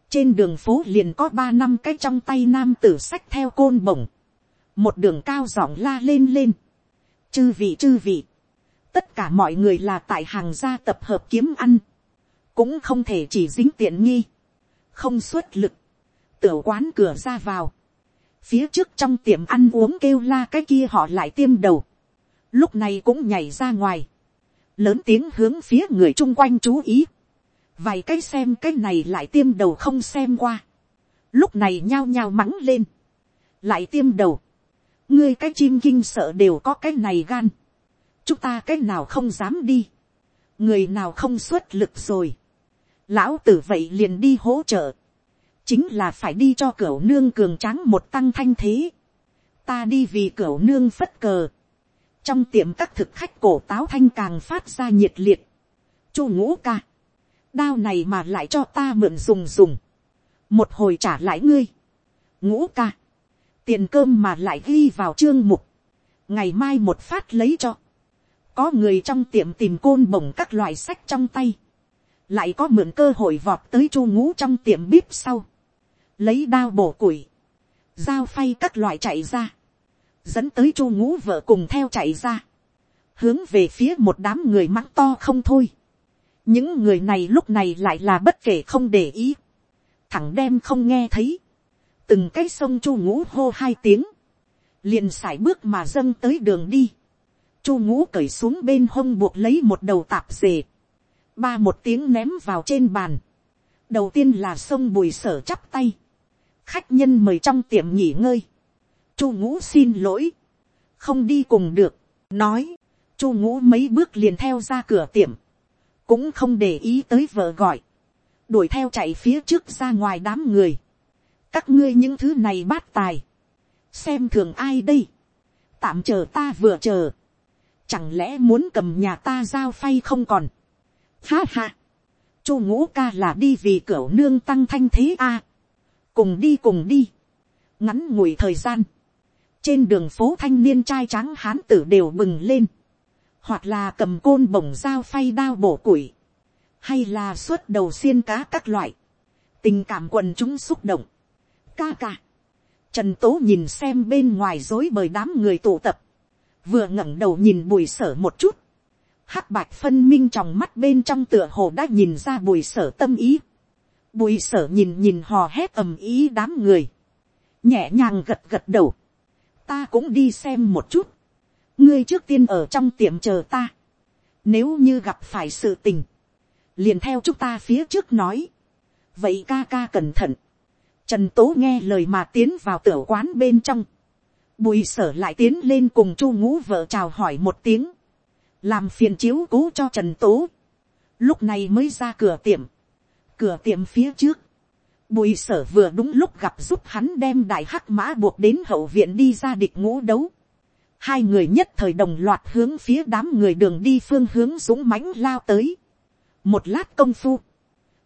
Speaker 1: trên đường phố liền có ba năm cái trong tay nam tử sách theo côn bổng, một đường cao giọng la lên lên, chư vị chư vị, tất cả mọi người là tại hàng gia tập hợp kiếm ăn, cũng không thể chỉ dính tiện nghi, không xuất lực, tiểu quán cửa ra vào, phía trước trong tiệm ăn uống kêu la cái kia họ lại tiêm đầu, lúc này cũng nhảy ra ngoài, lớn tiếng hướng phía người chung quanh chú ý, vài cái xem cái này lại tiêm đầu không xem qua, lúc này nhao nhao mắng lên, lại tiêm đầu, ngươi cái chim kinh sợ đều có cái này gan, chúng ta cái nào không dám đi, người nào không xuất lực rồi, lão tử vậy liền đi hỗ trợ, chính là phải đi cho cửa nương cường tráng một tăng thanh thế, ta đi vì cửa nương phất cờ, trong tiệm các thực khách cổ táo thanh càng phát ra nhiệt liệt, chu ngũ ca, đao này mà lại cho ta mượn dùng dùng, một hồi trả lại ngươi, ngũ ca, tiền cơm mà lại ghi vào chương mục, ngày mai một phát lấy cho, có người trong tiệm tìm côn bổng các loại sách trong tay, lại có mượn cơ hội vọt tới chu ngũ trong tiệm bíp sau, lấy đao bổ củi, dao phay các loại chạy ra, dẫn tới chu ngũ vợ cùng theo chạy ra, hướng về phía một đám người mắng to không thôi những người này lúc này lại là bất kể không để ý, thẳng đem không nghe thấy, từng cái sông chu ngũ hô hai tiếng, liền sải bước mà dâng tới đường đi, chu ngũ cởi xuống bên hông buộc lấy một đầu tạp dề, ba một tiếng ném vào trên bàn, đầu tiên là sông bùi sở chắp tay, khách nhân mời trong tiệm nghỉ ngơi, chu ngũ xin lỗi, không đi cùng được, nói, chu ngũ mấy bước liền theo ra cửa tiệm, cũng không để ý tới vợ gọi, đuổi theo chạy phía trước ra ngoài đám người, các ngươi những thứ này bát tài, xem thường ai đây, tạm chờ ta vừa chờ, chẳng lẽ muốn cầm nhà ta giao phay không còn, ha ha, chu ngũ ca là đi vì cửa nương tăng thanh thế a, à, cùng đi cùng đi, ngắn ngủi thời gian, trên đường phố thanh niên trai trắng hán tử đều bừng lên, hoặc là cầm côn bổng dao phay đao bổ củi, hay là suốt đầu xiên cá các loại, tình cảm quần chúng xúc động, ca ca, trần tố nhìn xem bên ngoài dối bời đám người tụ tập, vừa ngẩng đầu nhìn bùi sở một chút, hắc bạch phân minh trong mắt bên trong tựa hồ đã nhìn ra bùi sở tâm ý. bùi sở nhìn nhìn hò hét ầm ý đám người. nhẹ nhàng gật gật đầu. ta cũng đi xem một chút ngươi trước tiên ở trong tiệm chờ ta. nếu như gặp phải sự tình, liền theo chúng ta phía trước nói. vậy ca ca cẩn thận. trần tố nghe lời mà tiến vào tiểu quán bên trong. bùi sở lại tiến lên cùng chu ngũ vợ chào hỏi một tiếng làm phiền chiếu cố cho trần tố, lúc này mới ra cửa tiệm, cửa tiệm phía trước, bùi sở vừa đúng lúc gặp giúp hắn đem đại hắc mã buộc đến hậu viện đi ra địch ngũ đấu, hai người nhất thời đồng loạt hướng phía đám người đường đi phương hướng dũng mãnh lao tới, một lát công phu,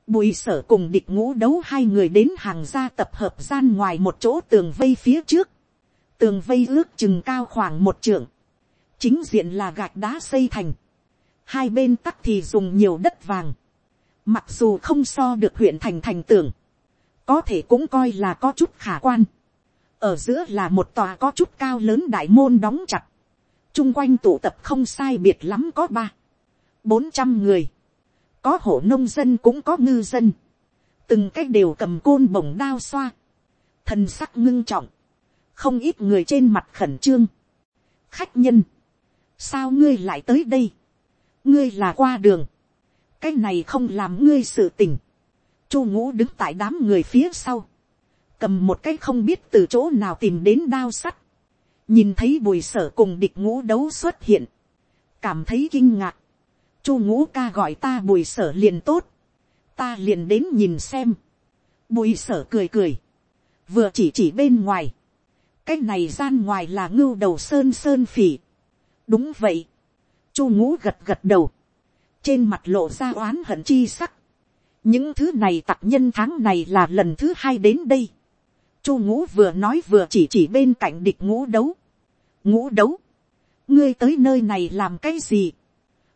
Speaker 1: bùi sở cùng địch ngũ đấu hai người đến hàng gia tập hợp gian ngoài một chỗ tường vây phía trước, tường vây ước chừng cao khoảng một trượng, chính diện là gạch đá xây thành, hai bên tắc thì dùng nhiều đất vàng, mặc dù không so được huyện thành thành tưởng, có thể cũng coi là có chút khả quan, ở giữa là một tòa có chút cao lớn đại môn đóng chặt, chung quanh tụ tập không sai biệt lắm có ba, bốn trăm người, có hộ nông dân cũng có ngư dân, từng cách đều cầm côn bổng đao xoa, thần sắc ngưng trọng, không ít người trên mặt khẩn trương, khách nhân, sao ngươi lại tới đây, ngươi là qua đường, cái này không làm ngươi sự tình, chu ngũ đứng tại đám người phía sau, cầm một cái không biết từ chỗ nào tìm đến đao sắt, nhìn thấy bùi sở cùng địch ngũ đấu xuất hiện, cảm thấy kinh ngạc, chu ngũ ca gọi ta bùi sở liền tốt, ta liền đến nhìn xem, bùi sở cười cười, vừa chỉ chỉ bên ngoài, cái này gian ngoài là ngưu đầu sơn sơn phỉ, đúng vậy, chu ngũ gật gật đầu, trên mặt lộ ra oán hận chi sắc, những thứ này tặc nhân tháng này là lần thứ hai đến đây, chu ngũ vừa nói vừa chỉ chỉ bên cạnh địch ngũ đấu, ngũ đấu, ngươi tới nơi này làm cái gì,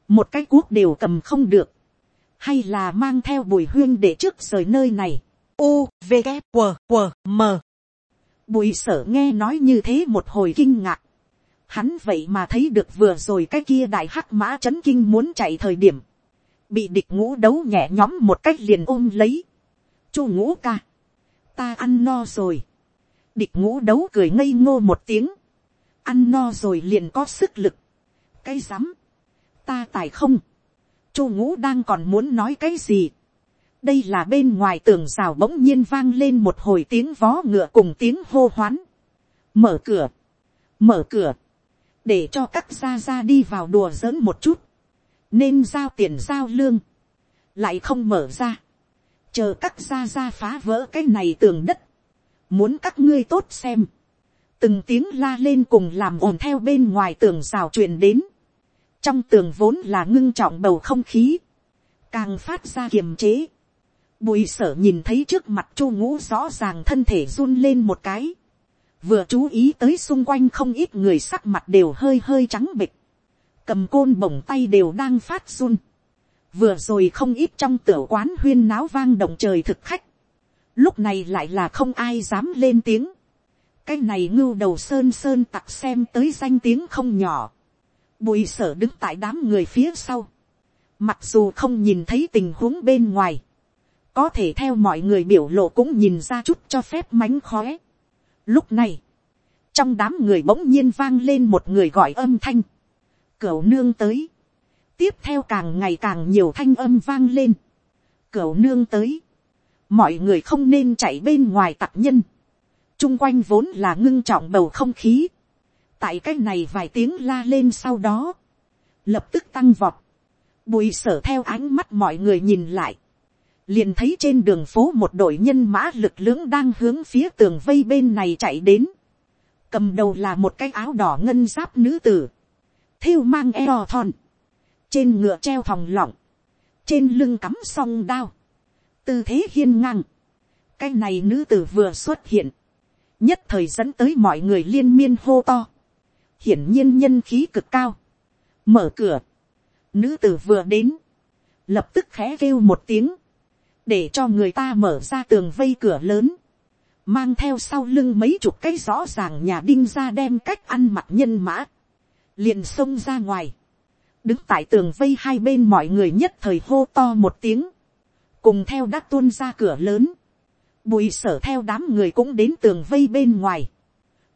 Speaker 1: một cái cuốc đều cầm không được, hay là mang theo bùi huyên để trước rời nơi này, u v g q q m bùi sở nghe nói như thế một hồi kinh ngạc, Hắn vậy mà thấy được vừa rồi cái kia đại hắc mã chấn kinh muốn chạy thời điểm. Bị địch ngũ đấu nhẹ nhóm một cách liền ôm lấy. Chu ngũ ca. Ta ăn no rồi. Địch ngũ đấu cười ngây ngô một tiếng. Ăn no rồi liền có sức lực. Cái rắm. Ta tài không. Chu ngũ đang còn muốn nói cái gì. Đây là bên ngoài tường rào bỗng nhiên vang lên một hồi tiếng vó ngựa cùng tiếng hô hoán. Mở cửa. Mở cửa để cho các gia gia đi vào đùa giỡn một chút, nên giao tiền giao lương, lại không mở ra, chờ các gia gia phá vỡ cái này tường đất, muốn các ngươi tốt xem, từng tiếng la lên cùng làm ồn theo bên ngoài tường rào truyền đến, trong tường vốn là ngưng trọng bầu không khí, càng phát ra kiềm chế, bùi sở nhìn thấy trước mặt chu ngũ rõ ràng thân thể run lên một cái, vừa chú ý tới xung quanh không ít người sắc mặt đều hơi hơi trắng bịch, cầm côn bổng tay đều đang phát run, vừa rồi không ít trong tiểu quán huyên náo vang động trời thực khách, lúc này lại là không ai dám lên tiếng, cái này ngưu đầu sơn sơn tặc xem tới danh tiếng không nhỏ, bùi sở đứng tại đám người phía sau, mặc dù không nhìn thấy tình huống bên ngoài, có thể theo mọi người biểu lộ cũng nhìn ra chút cho phép mánh khóe. Lúc này, trong đám người bỗng nhiên vang lên một người gọi âm thanh. Cửu nương tới. Tiếp theo càng ngày càng nhiều thanh âm vang lên. Cửu nương tới. Mọi người không nên chạy bên ngoài tặc nhân. Trung quanh vốn là ngưng trọng bầu không khí. Tại cái này vài tiếng la lên sau đó. Lập tức tăng vọt. Bùi sở theo ánh mắt mọi người nhìn lại liền thấy trên đường phố một đội nhân mã lực lưỡng đang hướng phía tường vây bên này chạy đến. Cầm đầu là một cái áo đỏ ngân giáp nữ tử. Thêu mang eo thon. Trên ngựa treo thòng lọng. Trên lưng cắm song đao. Tư thế hiên ngang. Cái này nữ tử vừa xuất hiện. Nhất thời dẫn tới mọi người liên miên hô to. Hiển nhiên nhân khí cực cao. Mở cửa. Nữ tử vừa đến. Lập tức khẽ kêu một tiếng để cho người ta mở ra tường vây cửa lớn, mang theo sau lưng mấy chục cái rõ ràng nhà đinh ra đem cách ăn mặc nhân mã, liền xông ra ngoài, đứng tại tường vây hai bên mọi người nhất thời hô to một tiếng, cùng theo đã tuôn ra cửa lớn, bùi sở theo đám người cũng đến tường vây bên ngoài,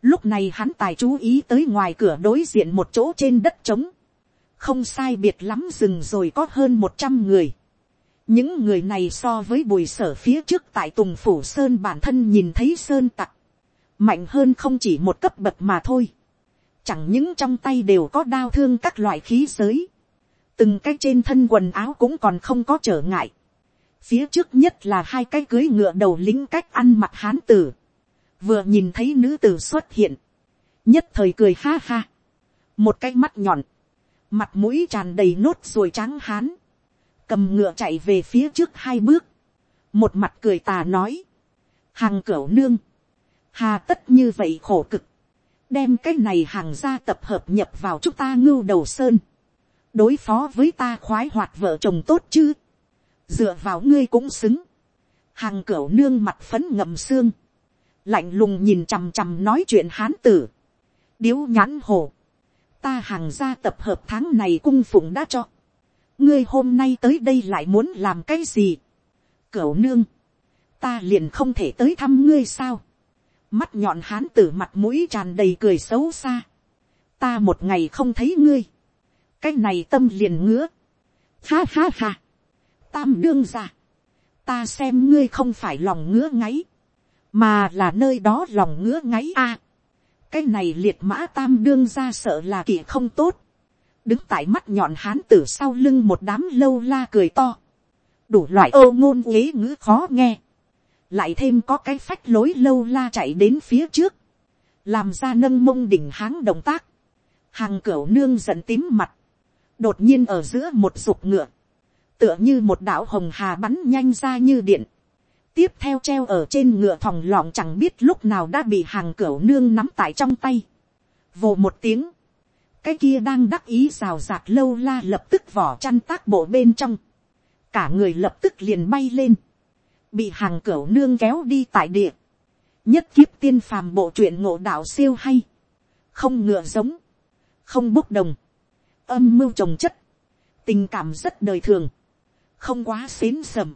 Speaker 1: lúc này hắn tài chú ý tới ngoài cửa đối diện một chỗ trên đất trống, không sai biệt lắm rừng rồi có hơn một trăm người, những người này so với bùi sở phía trước tại tùng phủ sơn bản thân nhìn thấy sơn tặc, mạnh hơn không chỉ một cấp bậc mà thôi, chẳng những trong tay đều có đao thương các loại khí giới, từng cái trên thân quần áo cũng còn không có trở ngại, phía trước nhất là hai cái cưới ngựa đầu lính cách ăn mặc hán tử, vừa nhìn thấy nữ tử xuất hiện, nhất thời cười ha ha, một cái mắt nhọn, mặt mũi tràn đầy nốt ruồi trắng hán, cầm ngựa chạy về phía trước hai bước, một mặt cười tà nói, hàng cửu nương, hà tất như vậy khổ cực, đem cái này hàng ra tập hợp nhập vào chúng ta ngưu đầu sơn, đối phó với ta khoái hoạt vợ chồng tốt chứ, dựa vào ngươi cũng xứng, hàng cửa nương mặt phấn ngậm xương, lạnh lùng nhìn chằm chằm nói chuyện hán tử, điếu nhãn hồ, ta hàng ra tập hợp tháng này cung phụng đã cho, ngươi hôm nay tới đây lại muốn làm cái gì, cửa nương, ta liền không thể tới thăm ngươi sao, mắt nhọn hán tử mặt mũi tràn đầy cười xấu xa, ta một ngày không thấy ngươi, cái này tâm liền ngứa, ha ha ha, tam đương ra, ta xem ngươi không phải lòng ngứa ngáy, mà là nơi đó lòng ngứa ngáy a. cái này liệt mã tam đương ra sợ là kỳ không tốt, đứng tại mắt nhọn hán tử sau lưng một đám lâu la cười to, đủ loại ô ngôn ghế ngữ khó nghe, lại thêm có cái phách lối lâu la chạy đến phía trước, làm ra nâng mông đỉnh háng động tác, hàng cửa nương giận tím mặt, đột nhiên ở giữa một dục ngựa, tựa như một đạo hồng hà bắn nhanh ra như điện, tiếp theo treo ở trên ngựa thòng lọng chẳng biết lúc nào đã bị hàng cửa nương nắm tại trong tay, vồ một tiếng, cái kia đang đắc ý rào rạt lâu la lập tức vỏ chăn tác bộ bên trong, cả người lập tức liền bay lên, bị hàng cửu nương kéo đi tại địa, nhất kiếp tiên phàm bộ truyện ngộ đạo siêu hay, không ngựa giống, không bốc đồng, âm mưu trồng chất, tình cảm rất đời thường, không quá xến sầm,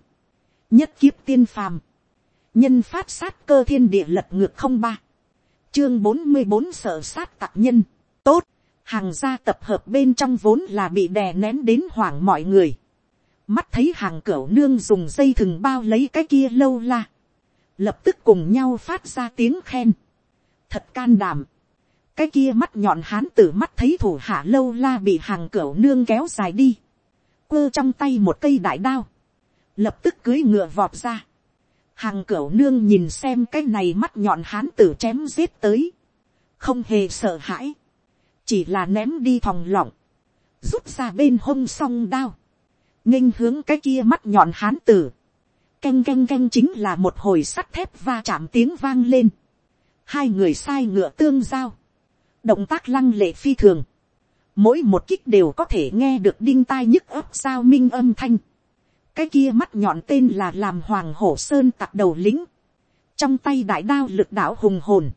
Speaker 1: nhất kiếp tiên phàm, nhân phát sát cơ thiên địa lật ngược không ba, chương bốn mươi bốn sở sát tạc nhân, tốt, hàng gia tập hợp bên trong vốn là bị đè nén đến hoảng mọi người, mắt thấy hàng cửa nương dùng dây thừng bao lấy cái kia lâu la, lập tức cùng nhau phát ra tiếng khen, thật can đảm, cái kia mắt nhọn hán tử mắt thấy thủ hạ lâu la bị hàng cửa nương kéo dài đi, quơ trong tay một cây đại đao, lập tức cưới ngựa vọt ra, hàng cửa nương nhìn xem cái này mắt nhọn hán tử chém giết tới, không hề sợ hãi, chỉ là ném đi thòng lọng, rút ra bên hông song đao, nghênh hướng cái kia mắt nhọn hán tử, canh canh canh chính là một hồi sắt thép va chạm tiếng vang lên, hai người sai ngựa tương giao, động tác lăng lệ phi thường, mỗi một kích đều có thể nghe được đinh tai nhức ấp sao minh âm thanh, cái kia mắt nhọn tên là làm hoàng hổ sơn tặc đầu lính, trong tay đại đao lực đạo hùng hồn,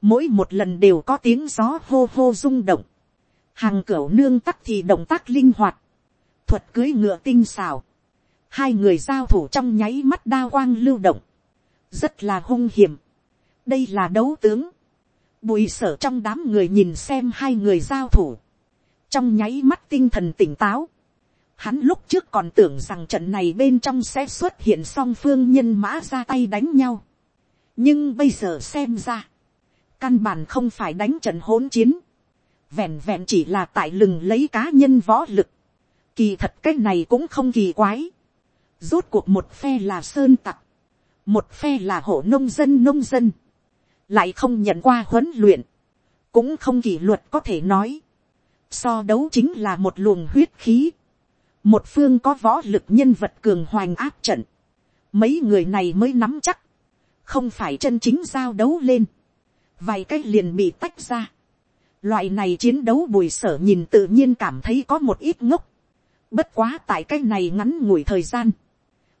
Speaker 1: mỗi một lần đều có tiếng gió hô hô rung động, hàng cửa nương tắc thì động tác linh hoạt, thuật cưới ngựa tinh xào, hai người giao thủ trong nháy mắt đa quang lưu động, rất là hung hiểm, đây là đấu tướng, bùi sở trong đám người nhìn xem hai người giao thủ, trong nháy mắt tinh thần tỉnh táo, hắn lúc trước còn tưởng rằng trận này bên trong sẽ xuất hiện song phương nhân mã ra tay đánh nhau, nhưng bây giờ xem ra, căn bản không phải đánh trận hỗn chiến, vẹn vẹn chỉ là tại lừng lấy cá nhân võ lực, kỳ thật cái này cũng không kỳ quái, rốt cuộc một phe là sơn tặc, một phe là hộ nông dân nông dân, lại không nhận qua huấn luyện, cũng không kỷ luật có thể nói, so đấu chính là một luồng huyết khí, một phương có võ lực nhân vật cường hoành áp trận, mấy người này mới nắm chắc, không phải chân chính giao đấu lên, vài cái liền bị tách ra. Loại này chiến đấu bùi sở nhìn tự nhiên cảm thấy có một ít ngốc. Bất quá tại cái này ngắn ngủi thời gian.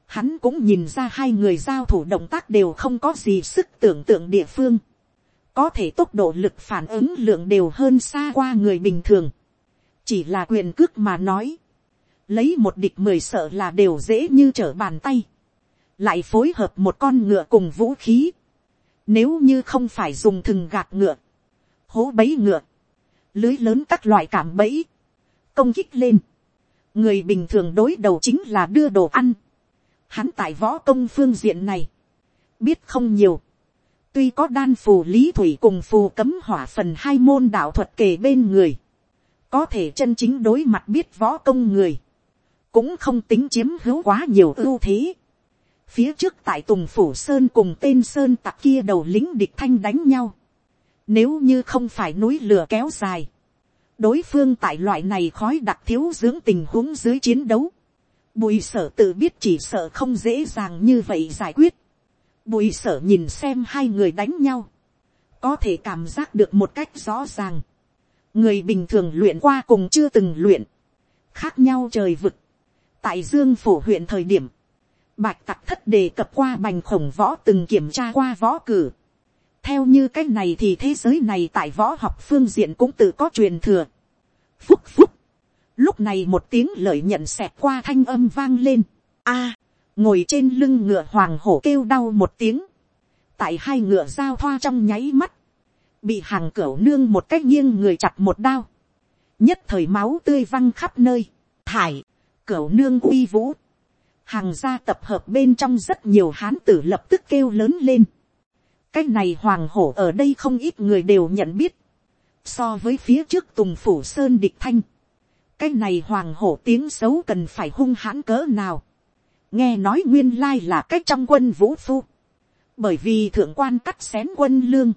Speaker 1: Hắn cũng nhìn ra hai người giao thủ động tác đều không có gì sức tưởng tượng địa phương. Có thể tốc độ lực phản ứng lượng đều hơn xa qua người bình thường. chỉ là quyền cước mà nói, lấy một địch mười sợ là đều dễ như trở bàn tay, lại phối hợp một con ngựa cùng vũ khí, nếu như không phải dùng thừng gạt ngựa, hố bấy ngựa, lưới lớn các loại cảm bẫy, công kích lên, người bình thường đối đầu chính là đưa đồ ăn, hắn tại võ công phương diện này, biết không nhiều, tuy có đan phù lý thủy cùng phù cấm hỏa phần hai môn đạo thuật kề bên người, có thể chân chính đối mặt biết võ công người, cũng không tính chiếm hữu quá nhiều ưu thế. Phía trước tại Tùng Phủ Sơn cùng tên Sơn tặc kia đầu lính địch thanh đánh nhau. Nếu như không phải núi lửa kéo dài. Đối phương tại loại này khói đặc thiếu dưỡng tình huống dưới chiến đấu. Bùi sở tự biết chỉ sợ không dễ dàng như vậy giải quyết. Bùi sở nhìn xem hai người đánh nhau. Có thể cảm giác được một cách rõ ràng. Người bình thường luyện qua cùng chưa từng luyện. Khác nhau trời vực. Tại Dương Phổ huyện thời điểm Bạch tặc thất đề cập qua bành khổng võ từng kiểm tra qua võ cử. Theo như cách này thì thế giới này tại võ học phương diện cũng tự có truyền thừa. Phúc phúc. Lúc này một tiếng lợi nhận xẹt qua thanh âm vang lên. a ngồi trên lưng ngựa hoàng hổ kêu đau một tiếng. Tại hai ngựa giao thoa trong nháy mắt. Bị hàng cửa nương một cách nghiêng người chặt một đao. Nhất thời máu tươi văng khắp nơi. Thải, cửa nương uy vũ hàng gia tập hợp bên trong rất nhiều hán tử lập tức kêu lớn lên cái này hoàng hổ ở đây không ít người đều nhận biết. so với phía trước tùng phủ sơn địch thanh. cái này hoàng hổ tiếng xấu cần phải hung hãn cỡ nào. nghe nói nguyên lai là cách trong quân vũ phu. bởi vì thượng quan cắt xén quân lương.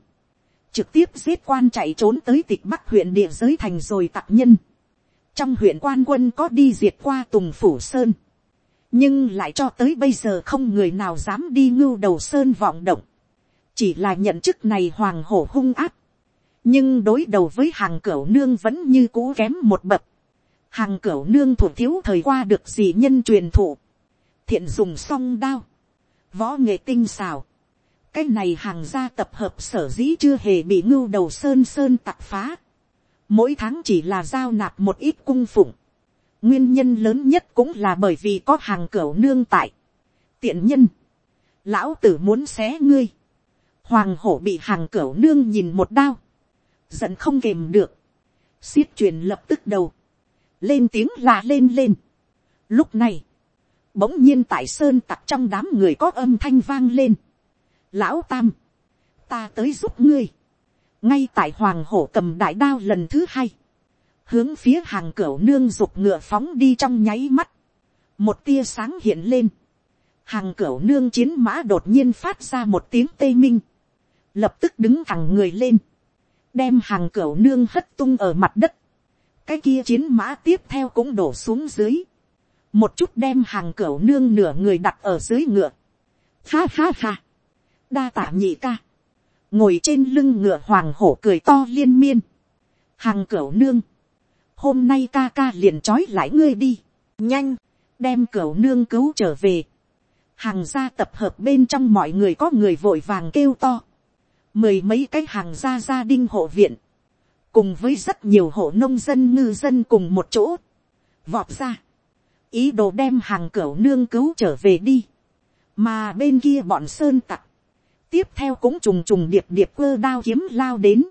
Speaker 1: trực tiếp giết quan chạy trốn tới tịch bắc huyện địa giới thành rồi tặc nhân. trong huyện quan quân có đi diệt qua tùng phủ sơn nhưng lại cho tới bây giờ không người nào dám đi ngưu đầu sơn vọng động, chỉ là nhận chức này hoàng hổ hung áp, nhưng đối đầu với hàng cửu nương vẫn như cũ kém một bậc, hàng cửu nương thủ thiếu thời qua được gì nhân truyền thụ, thiện dùng song đao, võ nghệ tinh xào, cái này hàng gia tập hợp sở dĩ chưa hề bị ngưu đầu sơn sơn tặc phá, mỗi tháng chỉ là giao nạp một ít cung phụng, nguyên nhân lớn nhất cũng là bởi vì có hàng cửa nương tại. tiện nhân, lão tử muốn xé ngươi, hoàng hổ bị hàng cửa nương nhìn một đao, giận không kềm được, xiết truyền lập tức đầu, lên tiếng là lên lên. lúc này, bỗng nhiên tại sơn tặc trong đám người có âm thanh vang lên. lão tam, ta tới giúp ngươi, ngay tại hoàng hổ cầm đại đao lần thứ hai, hướng phía hàng cửa nương dục ngựa phóng đi trong nháy mắt, một tia sáng hiện lên, hàng cửa nương chiến mã đột nhiên phát ra một tiếng tê minh, lập tức đứng thẳng người lên, đem hàng cửa nương hất tung ở mặt đất, cái kia chiến mã tiếp theo cũng đổ xuống dưới, một chút đem hàng cửa nương nửa người đặt ở dưới ngựa, ha ha ha, đa tả nhị ca, ngồi trên lưng ngựa hoàng hổ cười to liên miên, hàng cửa nương, hôm nay ca ca liền trói lại ngươi đi, nhanh, đem cửa nương cứu trở về. hàng gia tập hợp bên trong mọi người có người vội vàng kêu to, mười mấy cái hàng gia gia đình hộ viện, cùng với rất nhiều hộ nông dân ngư dân cùng một chỗ, vọt ra, ý đồ đem hàng cửa nương cứu trở về đi, mà bên kia bọn sơn tặc, tiếp theo cũng trùng trùng điệp điệp quơ đao kiếm lao đến,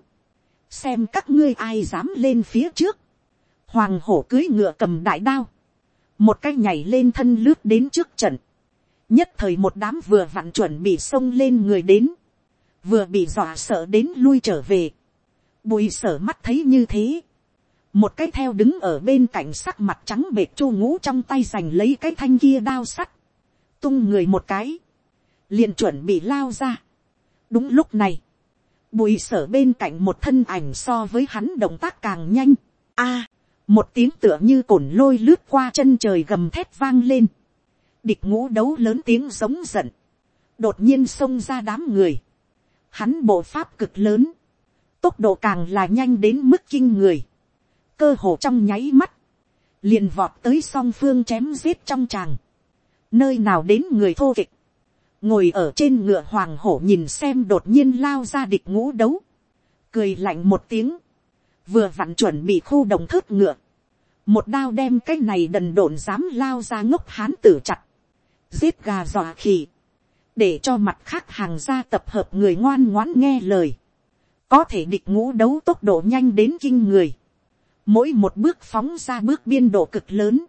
Speaker 1: xem các ngươi ai dám lên phía trước, hoàng hổ cưới ngựa cầm đại đao, một cái nhảy lên thân lướt đến trước trận, nhất thời một đám vừa vặn chuẩn bị xông lên người đến, vừa bị dọa sợ đến lui trở về, bùi sở mắt thấy như thế, một cái theo đứng ở bên cạnh sắc mặt trắng bệt chu ngũ trong tay giành lấy cái thanh kia đao sắt, tung người một cái, liền chuẩn bị lao ra. đúng lúc này, bùi sở bên cạnh một thân ảnh so với hắn động tác càng nhanh. a, một tiếng tựa như cổn lôi lướt qua chân trời gầm thét vang lên, địch ngũ đấu lớn tiếng giống giận, đột nhiên xông ra đám người, hắn bộ pháp cực lớn, tốc độ càng là nhanh đến mức kinh người, cơ hồ trong nháy mắt, liền vọt tới song phương chém giết trong tràng, nơi nào đến người thô kịch, ngồi ở trên ngựa hoàng hổ nhìn xem đột nhiên lao ra địch ngũ đấu, cười lạnh một tiếng, vừa vặn chuẩn bị khu đồng thớt ngựa, một đao đem cái này đần độn dám lao ra ngốc hán tử chặt, giết gà dọa khỉ, để cho mặt khác hàng gia tập hợp người ngoan ngoãn nghe lời, có thể địch ngũ đấu tốc độ nhanh đến kinh người, mỗi một bước phóng ra bước biên độ cực lớn,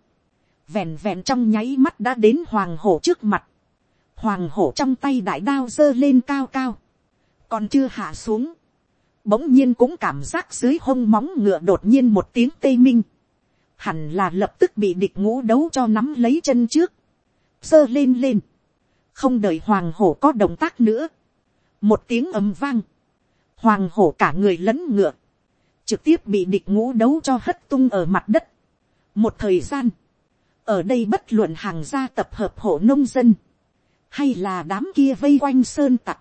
Speaker 1: vẹn vẹn trong nháy mắt đã đến hoàng hổ trước mặt, hoàng hổ trong tay đại đao giơ lên cao cao, còn chưa hạ xuống, bỗng nhiên cũng cảm giác dưới hông móng ngựa đột nhiên một tiếng tê minh, hẳn là lập tức bị địch ngũ đấu cho nắm lấy chân trước, giơ lên lên, không đợi hoàng hổ có động tác nữa, một tiếng ầm vang, hoàng hổ cả người lẫn ngựa, trực tiếp bị địch ngũ đấu cho hất tung ở mặt đất. một thời gian, ở đây bất luận hàng gia tập hợp hộ nông dân, hay là đám kia vây quanh sơn tặc,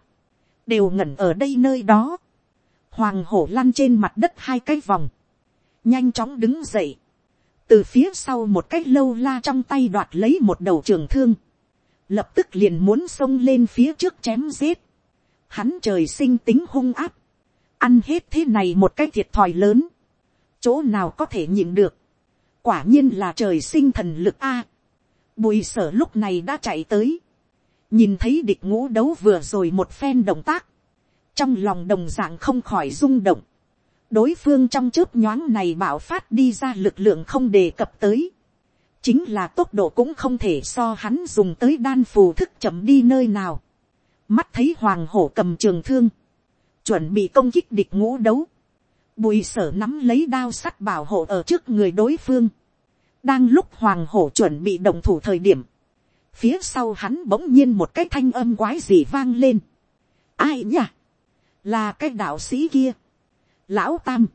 Speaker 1: đều ngẩn ở đây nơi đó. Hoàng hổ lăn trên mặt đất hai cái vòng, nhanh chóng đứng dậy, từ phía sau một cái lâu la trong tay đoạt lấy một đầu trường thương, lập tức liền muốn xông lên phía trước chém giết. Hắn trời sinh tính hung áp, ăn hết thế này một cái thiệt thòi lớn, chỗ nào có thể nhịn được, quả nhiên là trời sinh thần lực a. bùi sở lúc này đã chạy tới, nhìn thấy địch ngũ đấu vừa rồi một phen động tác, trong lòng đồng dạng không khỏi rung động, đối phương trong chớp nhoáng này bảo phát đi ra lực lượng không đề cập tới, chính là tốc độ cũng không thể so hắn dùng tới đan phù thức chậm đi nơi nào, mắt thấy hoàng hổ cầm trường thương, chuẩn bị công kích địch ngũ đấu, bùi sở nắm lấy đao sắt bảo hộ ở trước người đối phương, đang lúc hoàng hổ chuẩn bị đồng thủ thời điểm, phía sau hắn bỗng nhiên một cái thanh âm quái gì vang lên. ai nhỉ? là cái đạo sĩ kia. lão tam,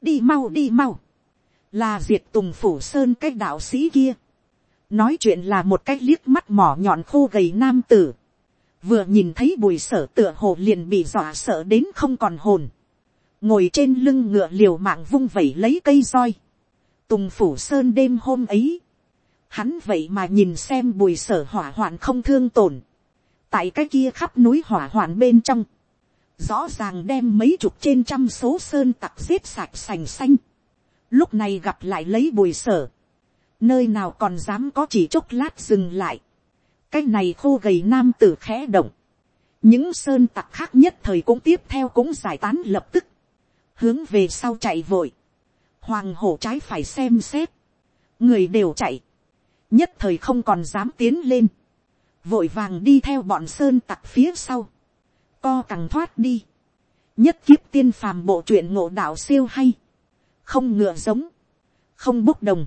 Speaker 1: đi mau đi mau, là diệt tùng phủ sơn cái đạo sĩ kia. nói chuyện là một cái liếc mắt mỏ nhọn khô gầy nam tử. vừa nhìn thấy bùi sở tựa hồ liền bị dọa sợ đến không còn hồn. ngồi trên lưng ngựa liều mạng vung vẩy lấy cây roi. tùng phủ sơn đêm hôm ấy, Hắn vậy mà nhìn xem bùi sở hỏa hoạn không thương tổn. Tại cái kia khắp núi hỏa hoạn bên trong. Rõ ràng đem mấy chục trên trăm số sơn tặc giết sạch sành xanh. Lúc này gặp lại lấy bùi sở. Nơi nào còn dám có chỉ chốc lát dừng lại. Cái này khô gầy nam tử khẽ động. Những sơn tặc khác nhất thời cũng tiếp theo cũng giải tán lập tức. Hướng về sau chạy vội. Hoàng hổ trái phải xem xét. Người đều chạy nhất thời không còn dám tiến lên, vội vàng đi theo bọn sơn tặc phía sau, co càng thoát đi, nhất kiếp tiên phàm bộ truyện ngộ đạo siêu hay, không ngựa giống, không bốc đồng,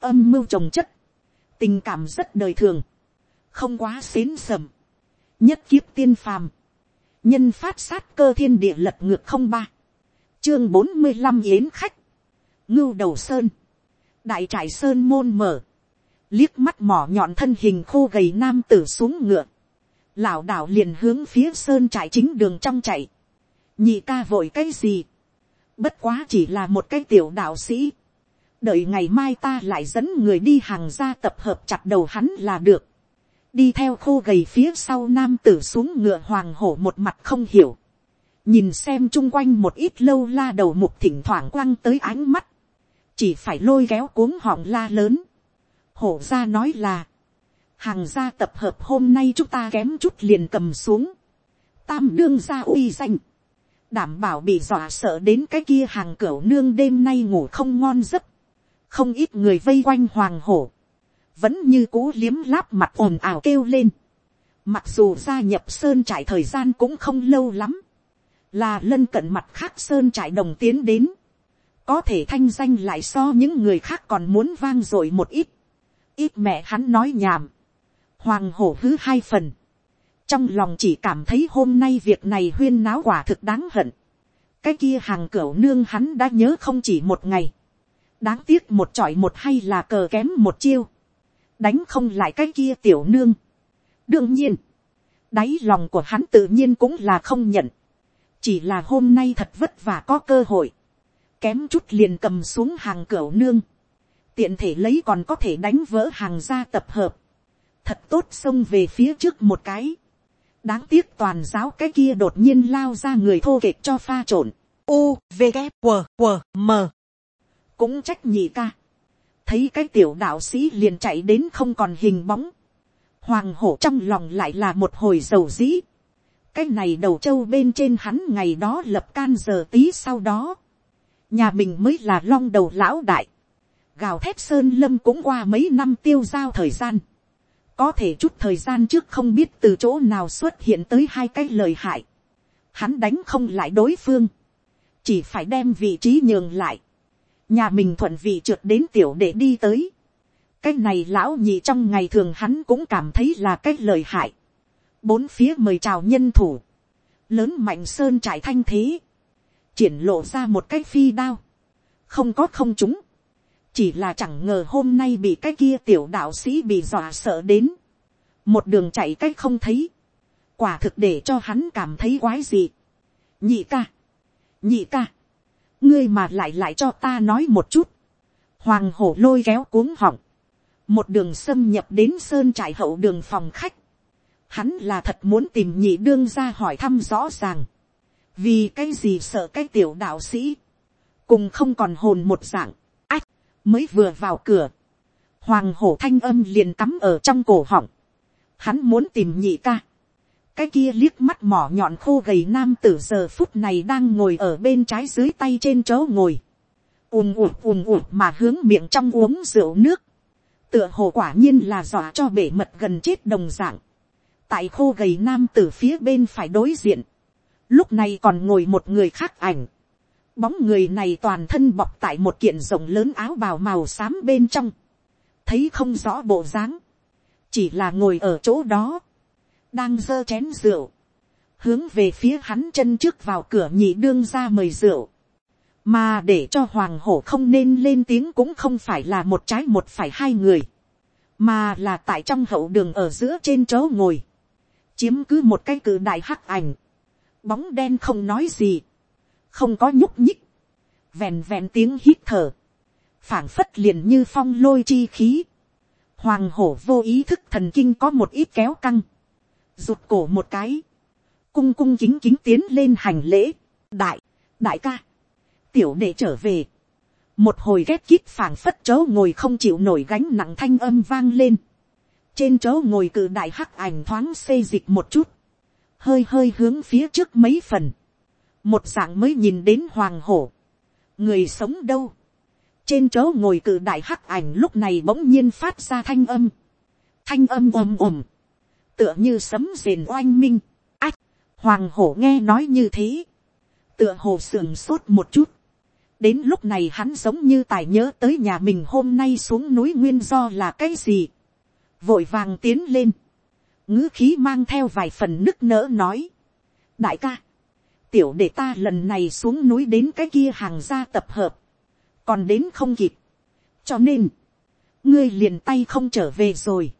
Speaker 1: âm mưu trồng chất, tình cảm rất đời thường, không quá xến sầm, nhất kiếp tiên phàm, nhân phát sát cơ thiên địa lật ngược không ba, chương bốn mươi năm yến khách, ngưu đầu sơn, đại trại sơn môn mở, liếc mắt mỏ nhọn thân hình khô gầy nam tử xuống ngựa, lảo đảo liền hướng phía sơn trại chính đường trong chạy, nhị ca vội cái gì, bất quá chỉ là một cái tiểu đạo sĩ, đợi ngày mai ta lại dẫn người đi hàng ra tập hợp chặt đầu hắn là được, đi theo khô gầy phía sau nam tử xuống ngựa hoàng hổ một mặt không hiểu, nhìn xem chung quanh một ít lâu la đầu mục thỉnh thoảng quăng tới ánh mắt, chỉ phải lôi kéo cuống họng la lớn, hổ ra nói là, hàng gia tập hợp hôm nay chúng ta kém chút liền cầm xuống, tam đương gia uy danh, đảm bảo bị dọa sợ đến cái kia hàng cửa nương đêm nay ngủ không ngon giấc, không ít người vây quanh hoàng hổ, vẫn như cố liếm láp mặt ồn ào kêu lên, mặc dù gia nhập sơn trại thời gian cũng không lâu lắm, là lân cận mặt khác sơn trại đồng tiến đến, có thể thanh danh lại so những người khác còn muốn vang dội một ít, ít mẹ hắn nói nhảm, hoàng hổ thứ hai phần, trong lòng chỉ cảm thấy hôm nay việc này huyên náo quả thực đáng hận, cái kia hàng cửa nương hắn đã nhớ không chỉ một ngày, đáng tiếc một trọi một hay là cờ kém một chiêu, đánh không lại cái kia tiểu nương. đương nhiên, đáy lòng của hắn tự nhiên cũng là không nhận, chỉ là hôm nay thật vất vả có cơ hội, kém chút liền cầm xuống hàng cửa nương, tiện thể lấy còn có thể đánh vỡ hàng gia tập hợp, thật tốt xông về phía trước một cái, đáng tiếc toàn giáo cái kia đột nhiên lao ra người thô kệch cho pha trộn, u v g W, W, m. Cũng trách nhị ca, thấy cái tiểu đạo sĩ liền chạy đến không còn hình bóng, hoàng hổ trong lòng lại là một hồi dầu dĩ, cái này đầu trâu bên trên hắn ngày đó lập can giờ tí sau đó, nhà mình mới là long đầu lão đại, gào thép sơn lâm cũng qua mấy năm tiêu giao thời gian, có thể chút thời gian trước không biết từ chỗ nào xuất hiện tới hai cái lời hại, hắn đánh không lại đối phương, chỉ phải đem vị trí nhường lại, nhà mình thuận vị trượt đến tiểu để đi tới, cái này lão nhị trong ngày thường hắn cũng cảm thấy là cái lời hại, bốn phía mời chào nhân thủ, lớn mạnh sơn trải thanh thế, triển lộ ra một cái phi đao, không có không chúng, chỉ là chẳng ngờ hôm nay bị cái kia tiểu đạo sĩ bị dọa sợ đến, một đường chạy cách không thấy, quả thực để cho hắn cảm thấy quái gì. nhị ca, nhị ca, ngươi mà lại lại cho ta nói một chút, hoàng hổ lôi kéo cuống họng, một đường xâm nhập đến sơn trại hậu đường phòng khách, hắn là thật muốn tìm nhị đương ra hỏi thăm rõ ràng, vì cái gì sợ cái tiểu đạo sĩ, cùng không còn hồn một dạng, mới vừa vào cửa, hoàng hổ thanh âm liền cắm ở trong cổ họng, hắn muốn tìm nhị ca, cái kia liếc mắt mỏ nhọn khô gầy nam tử giờ phút này đang ngồi ở bên trái dưới tay trên chỗ ngồi, ùm ụt ùm ụt mà hướng miệng trong uống rượu nước, tựa hồ quả nhiên là dọa cho bể mật gần chết đồng dạng, tại khô gầy nam tử phía bên phải đối diện, lúc này còn ngồi một người khác ảnh, bóng người này toàn thân bọc tại một kiện rộng lớn áo bào màu xám bên trong, thấy không rõ bộ dáng, chỉ là ngồi ở chỗ đó, đang giơ chén rượu, hướng về phía hắn chân trước vào cửa nhị đương ra mời rượu, mà để cho hoàng hổ không nên lên tiếng cũng không phải là một trái một phải hai người, mà là tại trong hậu đường ở giữa trên chỗ ngồi, chiếm cứ một cái cự đại hắc ảnh, bóng đen không nói gì, không có nhúc nhích, vèn vèn tiếng hít thở, phảng phất liền như phong lôi chi khí, hoàng hổ vô ý thức thần kinh có một ít kéo căng, rụt cổ một cái, cung cung chính chính tiến lên hành lễ, đại, đại ca, tiểu đệ trở về, một hồi ghét kít phảng phất chớ ngồi không chịu nổi gánh nặng thanh âm vang lên, trên chỗ ngồi cự đại hắc ảnh thoáng xê dịch một chút, hơi hơi hướng phía trước mấy phần, một dạng mới nhìn đến hoàng hổ, người sống đâu, trên chỗ ngồi cự đại hắc ảnh lúc này bỗng nhiên phát ra thanh âm, thanh âm ồm ồm, tựa như sấm rền oanh minh, ách, hoàng hổ nghe nói như thế, tựa hồ sườn sốt một chút, đến lúc này hắn giống như tài nhớ tới nhà mình hôm nay xuống núi nguyên do là cái gì, vội vàng tiến lên, ngữ khí mang theo vài phần nức nỡ nói, đại ca, tiểu để ta lần này xuống núi đến cái kia hàng gia tập hợp, còn đến không kịp, cho nên, ngươi liền tay không trở về rồi,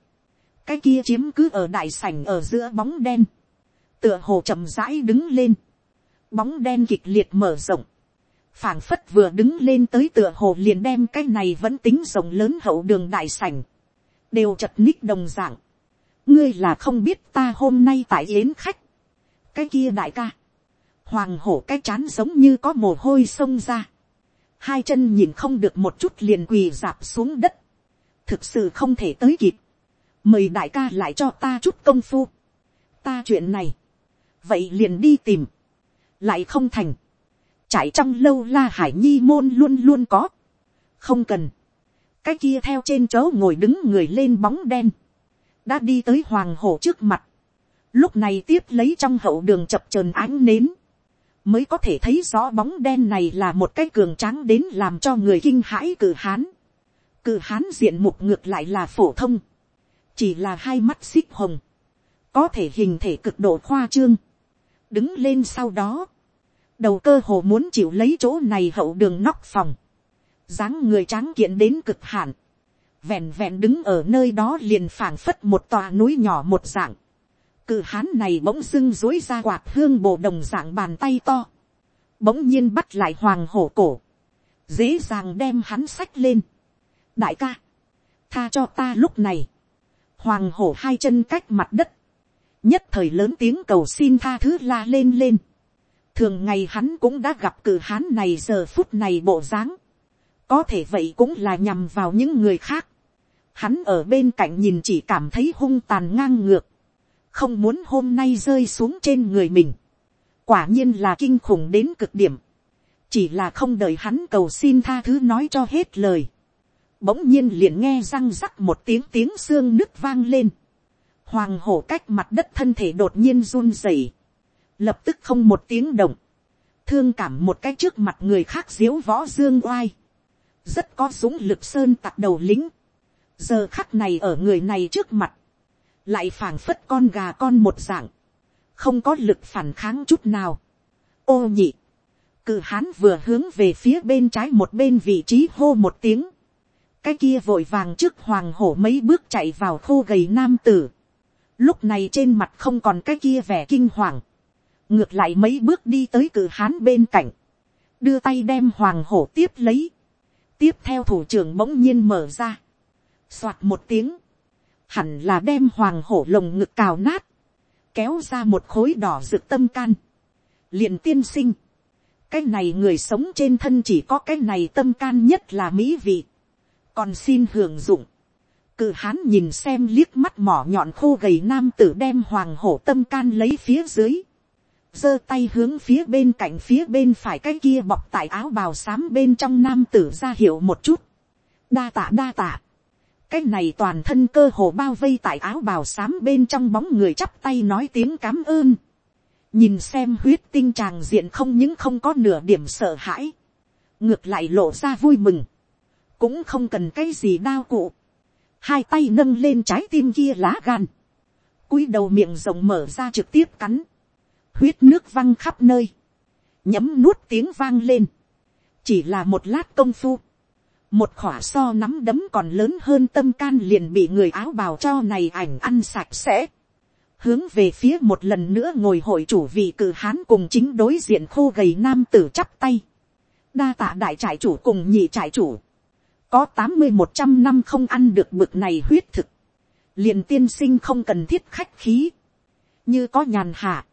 Speaker 1: cái kia chiếm cứ ở đại sảnh ở giữa bóng đen, tựa hồ chậm rãi đứng lên, bóng đen kịch liệt mở rộng, phảng phất vừa đứng lên tới tựa hồ liền đem cái này vẫn tính rộng lớn hậu đường đại sảnh, đều chật ních đồng dạng. ngươi là không biết ta hôm nay tại yến khách. cái kia đại ca, hoàng hổ cái chán giống như có mồ hôi xông ra. hai chân nhìn không được một chút liền quỳ dạp xuống đất. thực sự không thể tới kịp. mời đại ca lại cho ta chút công phu. ta chuyện này, vậy liền đi tìm. lại không thành. trải trong lâu la hải nhi môn luôn luôn có. không cần cái kia theo trên chỗ ngồi đứng người lên bóng đen, đã đi tới hoàng hổ trước mặt, lúc này tiếp lấy trong hậu đường chập trờn ánh nến, mới có thể thấy rõ bóng đen này là một cái cường tráng đến làm cho người kinh hãi cử hán. Cử hán diện mục ngược lại là phổ thông, chỉ là hai mắt xích hồng, có thể hình thể cực độ khoa trương, đứng lên sau đó, đầu cơ hồ muốn chịu lấy chỗ này hậu đường nóc phòng, dáng người tráng kiện đến cực hạn, vẹn vẹn đứng ở nơi đó liền phảng phất một tòa núi nhỏ một dạng, cự hán này bỗng dưng dối ra quạt hương bồ đồng dạng bàn tay to, bỗng nhiên bắt lại hoàng hổ cổ, dễ dàng đem hắn sách lên. đại ca, tha cho ta lúc này, hoàng hổ hai chân cách mặt đất, nhất thời lớn tiếng cầu xin tha thứ la lên lên. thường ngày hắn cũng đã gặp cử hán này giờ phút này bộ dáng, có thể vậy cũng là nhằm vào những người khác. Hắn ở bên cạnh nhìn chỉ cảm thấy hung tàn ngang ngược, không muốn hôm nay rơi xuống trên người mình. quả nhiên là kinh khủng đến cực điểm, chỉ là không đợi hắn cầu xin tha thứ nói cho hết lời. bỗng nhiên liền nghe răng rắc một tiếng tiếng xương nứt vang lên. hoàng hổ cách mặt đất thân thể đột nhiên run rẩy, lập tức không một tiếng động, thương cảm một cái trước mặt người khác diếu võ dương oai, rất có súng lực sơn tặc đầu lính, giờ khắc này ở người này trước mặt, lại phảng phất con gà con một dạng, không có lực phản kháng chút nào. ô nhị, cự hán vừa hướng về phía bên trái một bên vị trí hô một tiếng, cái kia vội vàng trước hoàng hổ mấy bước chạy vào khô gầy nam tử, lúc này trên mặt không còn cái kia vẻ kinh hoàng, ngược lại mấy bước đi tới cự hán bên cạnh, đưa tay đem hoàng hổ tiếp lấy, tiếp theo thủ trưởng bỗng nhiên mở ra, soạt một tiếng, hẳn là đem hoàng hổ lồng ngực cào nát, kéo ra một khối đỏ rực tâm can, liền tiên sinh, cái này người sống trên thân chỉ có cái này tâm can nhất là mỹ vị, còn xin hưởng dụng, cự hán nhìn xem liếc mắt mỏ nhọn khô gầy nam tử đem hoàng hổ tâm can lấy phía dưới, giơ tay hướng phía bên cạnh phía bên phải cái kia bọc tại áo bào xám bên trong nam tử ra hiệu một chút. đa tạ đa tạ cái này toàn thân cơ hồ bao vây tại áo bào xám bên trong bóng người chắp tay nói tiếng cám ơn. nhìn xem huyết tinh tràng diện không những không có nửa điểm sợ hãi. ngược lại lộ ra vui mừng. cũng không cần cái gì đao cụ. hai tay nâng lên trái tim kia lá gan. cúi đầu miệng rộng mở ra trực tiếp cắn huyết nước văng khắp nơi, nhấm nuốt tiếng vang lên, chỉ là một lát công phu, một khỏa so nắm đấm còn lớn hơn tâm can liền bị người áo bào cho này ảnh ăn sạch sẽ, hướng về phía một lần nữa ngồi hội chủ vị cử hán cùng chính đối diện khô gầy nam tử chắp tay, đa tạ đại trại chủ cùng nhị trại chủ, có tám mươi một trăm năm không ăn được bực này huyết thực, liền tiên sinh không cần thiết khách khí, như có nhàn hạ,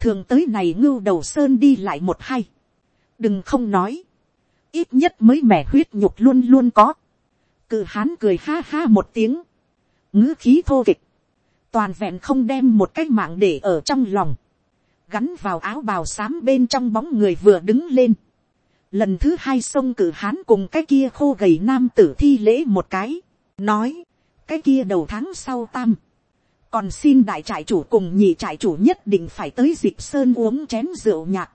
Speaker 1: thường tới này ngưu đầu sơn đi lại một hai, đừng không nói, ít nhất mới mẻ huyết nhục luôn luôn có, cự hán cười ha ha một tiếng, ngữ khí thô kịch, toàn vẹn không đem một cái mạng để ở trong lòng, gắn vào áo bào xám bên trong bóng người vừa đứng lên, lần thứ hai sông cử hán cùng cái kia khô gầy nam tử thi lễ một cái, nói, cái kia đầu tháng sau tam, còn xin đại trại chủ cùng nhị trại chủ nhất định phải tới dịp sơn uống chén rượu nhạt,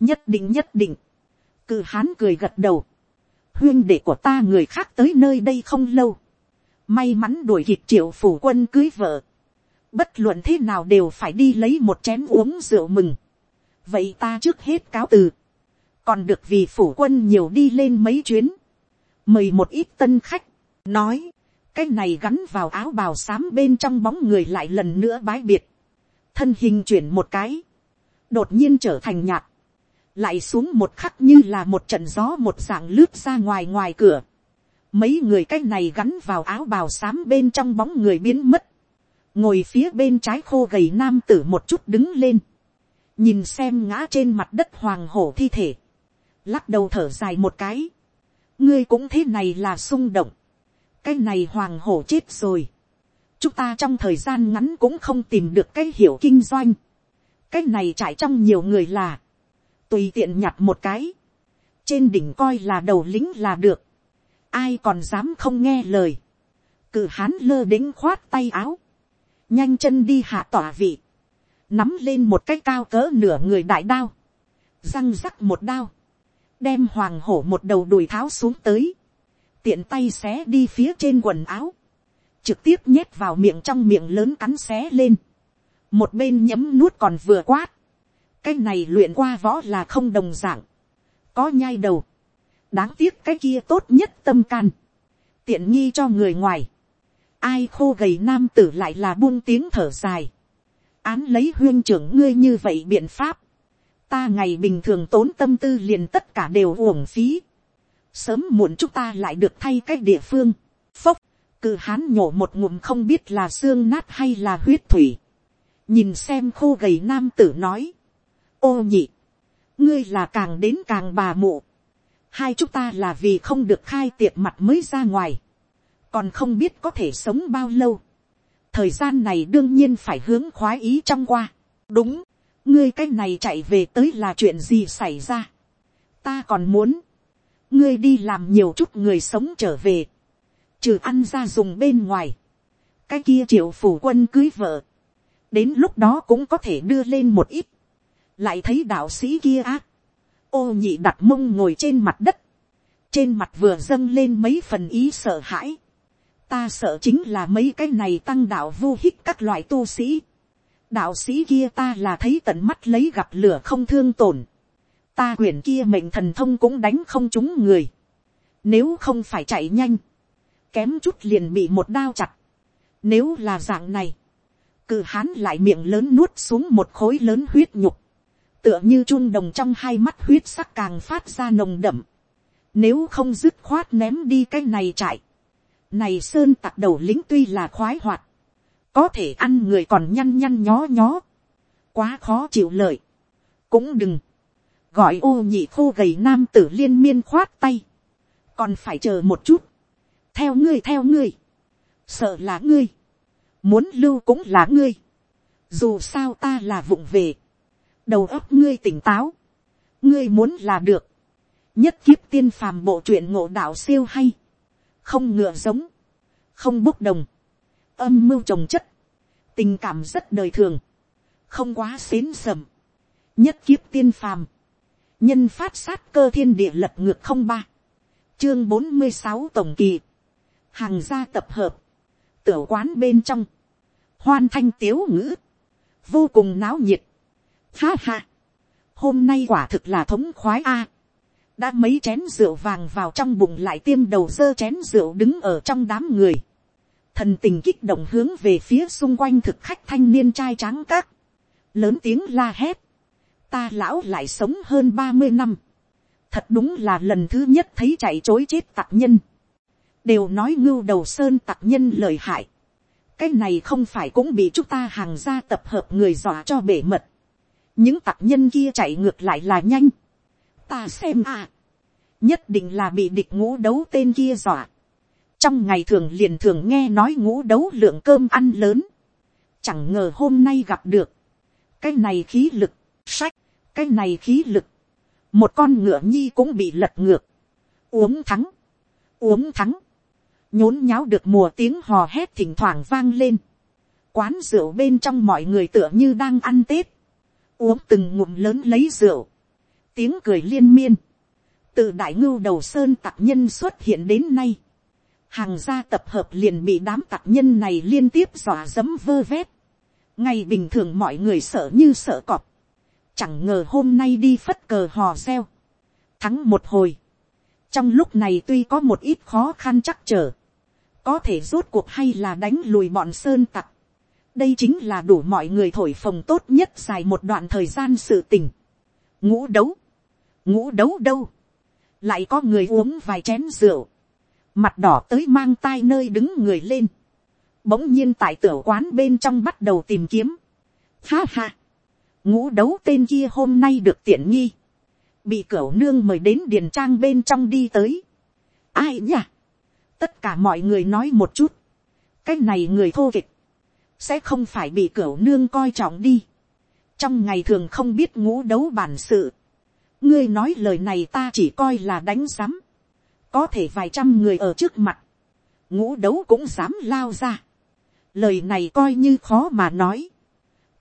Speaker 1: nhất định nhất định cự hán cười gật đầu. huyên đệ của ta người khác tới nơi đây không lâu. may mắn đuổi kịp triệu phủ quân cưới vợ. bất luận thế nào đều phải đi lấy một chén uống rượu mừng. vậy ta trước hết cáo từ. còn được vì phủ quân nhiều đi lên mấy chuyến. mời một ít tân khách. nói cái này gắn vào áo bào xám bên trong bóng người lại lần nữa bái biệt, thân hình chuyển một cái, đột nhiên trở thành nhạt, lại xuống một khắc như là một trận gió một dạng lướt ra ngoài ngoài cửa, mấy người cái này gắn vào áo bào xám bên trong bóng người biến mất, ngồi phía bên trái khô gầy nam tử một chút đứng lên, nhìn xem ngã trên mặt đất hoàng hổ thi thể, lắc đầu thở dài một cái, ngươi cũng thế này là xung động, cái này hoàng hổ chết rồi. chúng ta trong thời gian ngắn cũng không tìm được cái hiểu kinh doanh. cái này trải trong nhiều người là, tùy tiện nhặt một cái, trên đỉnh coi là đầu lính là được, ai còn dám không nghe lời, cử hán lơ đĩnh khoát tay áo, nhanh chân đi hạ tỏa vị, nắm lên một cái cao cỡ nửa người đại đao, răng rắc một đao, đem hoàng hổ một đầu đùi tháo xuống tới, tiện tay xé đi phía trên quần áo, trực tiếp nhét vào miệng trong miệng lớn cắn xé lên, một bên nhấm nuốt còn vừa quát, cái này luyện qua võ là không đồng d ạ n g có nhai đầu, đáng tiếc cái kia tốt nhất tâm can, tiện nghi cho người ngoài, ai khô gầy nam tử lại là buông tiếng thở dài, án lấy huyên trưởng ngươi như vậy biện pháp, ta ngày bình thường tốn tâm tư liền tất cả đều uổng phí, sớm muộn chúng ta lại được thay cái địa phương, phốc, cự hán nhổ một ngụm không biết là xương nát hay là huyết thủy, nhìn xem khô gầy nam tử nói, ô nhị, ngươi là càng đến càng bà mụ, hai chúng ta là vì không được khai tiệc mặt mới ra ngoài, còn không biết có thể sống bao lâu. thời gian này đương nhiên phải hướng khoái ý trong qua. đúng, ngươi cái này chạy về tới là chuyện gì xảy ra. ta còn muốn, ngươi đi làm nhiều chút người sống trở về, trừ ăn ra dùng bên ngoài, cái kia triệu phủ quân cưới vợ, đến lúc đó cũng có thể đưa lên một ít, lại thấy đạo sĩ kia ác, ô nhị đặt mông ngồi trên mặt đất, trên mặt vừa dâng lên mấy phần ý sợ hãi, ta sợ chính là mấy cái này tăng đạo vu hích các loại tu sĩ, đạo sĩ kia ta là thấy tận mắt lấy gặp lửa không thương tổn, ta quyển kia mệnh thần thông cũng đánh không trúng người, nếu không phải chạy nhanh, kém chút liền bị một đao chặt, nếu là dạng này, cự hán lại miệng lớn nuốt xuống một khối lớn huyết nhục, tựa như chun đồng trong hai mắt huyết sắc càng phát ra nồng đậm, nếu không dứt khoát ném đi cái này chạy, này sơn tặc đầu lính tuy là khoái hoạt, có thể ăn người còn nhăn nhăn nhó nhó, quá khó chịu lợi, cũng đừng, gọi ô nhị khô gầy nam tử liên miên khoát tay, còn phải chờ một chút, theo ngươi theo ngươi, sợ là ngươi, muốn lưu cũng là ngươi, dù sao ta là vụng về, đầu óc ngươi tỉnh táo, ngươi muốn là được, nhất kiếp tiên phàm bộ truyện ngộ đạo siêu hay, không ngựa giống, không bốc đồng, âm mưu trồng chất, tình cảm rất đời thường, không quá xến sầm, nhất kiếp tiên phàm, nhân phát sát cơ thiên địa lật ngược không ba, chương bốn mươi sáu tổng kỳ, hàng gia tập hợp, tiểu quán bên trong, hoan thanh tiếu ngữ, vô cùng náo nhiệt. Ha ha, hôm nay quả thực là thống khoái a. đã mấy chén rượu vàng vào trong bụng lại tiêm đầu dơ chén rượu đứng ở trong đám người. thần tình kích động hướng về phía xung quanh thực khách thanh niên trai tráng các. lớn tiếng la hét. ta lão lại sống hơn ba mươi năm. thật đúng là lần thứ nhất thấy chạy chối chết tặc nhân. đều nói ngưu đầu sơn tặc nhân lời hại cái này không phải cũng bị chúng ta hàng ra tập hợp người dọa cho bể mật những tặc nhân kia chạy ngược lại là nhanh. ta xem à, nhất định là bị địch ngũ đấu tên kia dọa. trong ngày thường liền thường nghe nói ngũ đấu lượng cơm ăn lớn. chẳng ngờ hôm nay gặp được. cái này khí lực, sách, cái này khí lực. một con ngựa nhi cũng bị lật ngược. uống thắng, uống thắng nhốn nháo được mùa tiếng hò hét thỉnh thoảng vang lên. Quán rượu bên trong mọi người tựa như đang ăn tết. Uống từng ngụm lớn lấy rượu. Tiếng cười liên miên. Từ đại ngưu đầu sơn tặc nhân xuất hiện đến nay. Hàng gia tập hợp liền bị đám tặc nhân này liên tiếp dọa dẫm vơ vét. Ngày bình thường mọi người sợ như sợ cọp. Chẳng ngờ hôm nay đi phất cờ hò reo. Thắng một hồi. Trong lúc này tuy có một ít khó khăn chắc trở có thể rốt cuộc hay là đánh lùi bọn sơn tặc đây chính là đủ mọi người thổi phồng tốt nhất dài một đoạn thời gian sự tình. ngũ đấu, ngũ đấu đâu, lại có người uống vài chén rượu, mặt đỏ tới mang tai nơi đứng người lên, bỗng nhiên tại tiểu quán bên trong bắt đầu tìm kiếm. Ha ha, ngũ đấu tên kia hôm nay được tiện nghi, bị cửu nương mời đến điền trang bên trong đi tới. ai nhỉ? tất cả mọi người nói một chút, cái này người thô kịch, sẽ không phải bị cửu nương coi trọng đi, trong ngày thường không biết ngũ đấu bản sự, ngươi nói lời này ta chỉ coi là đánh giám, có thể vài trăm người ở trước mặt, ngũ đấu cũng dám lao ra, lời này coi như khó mà nói,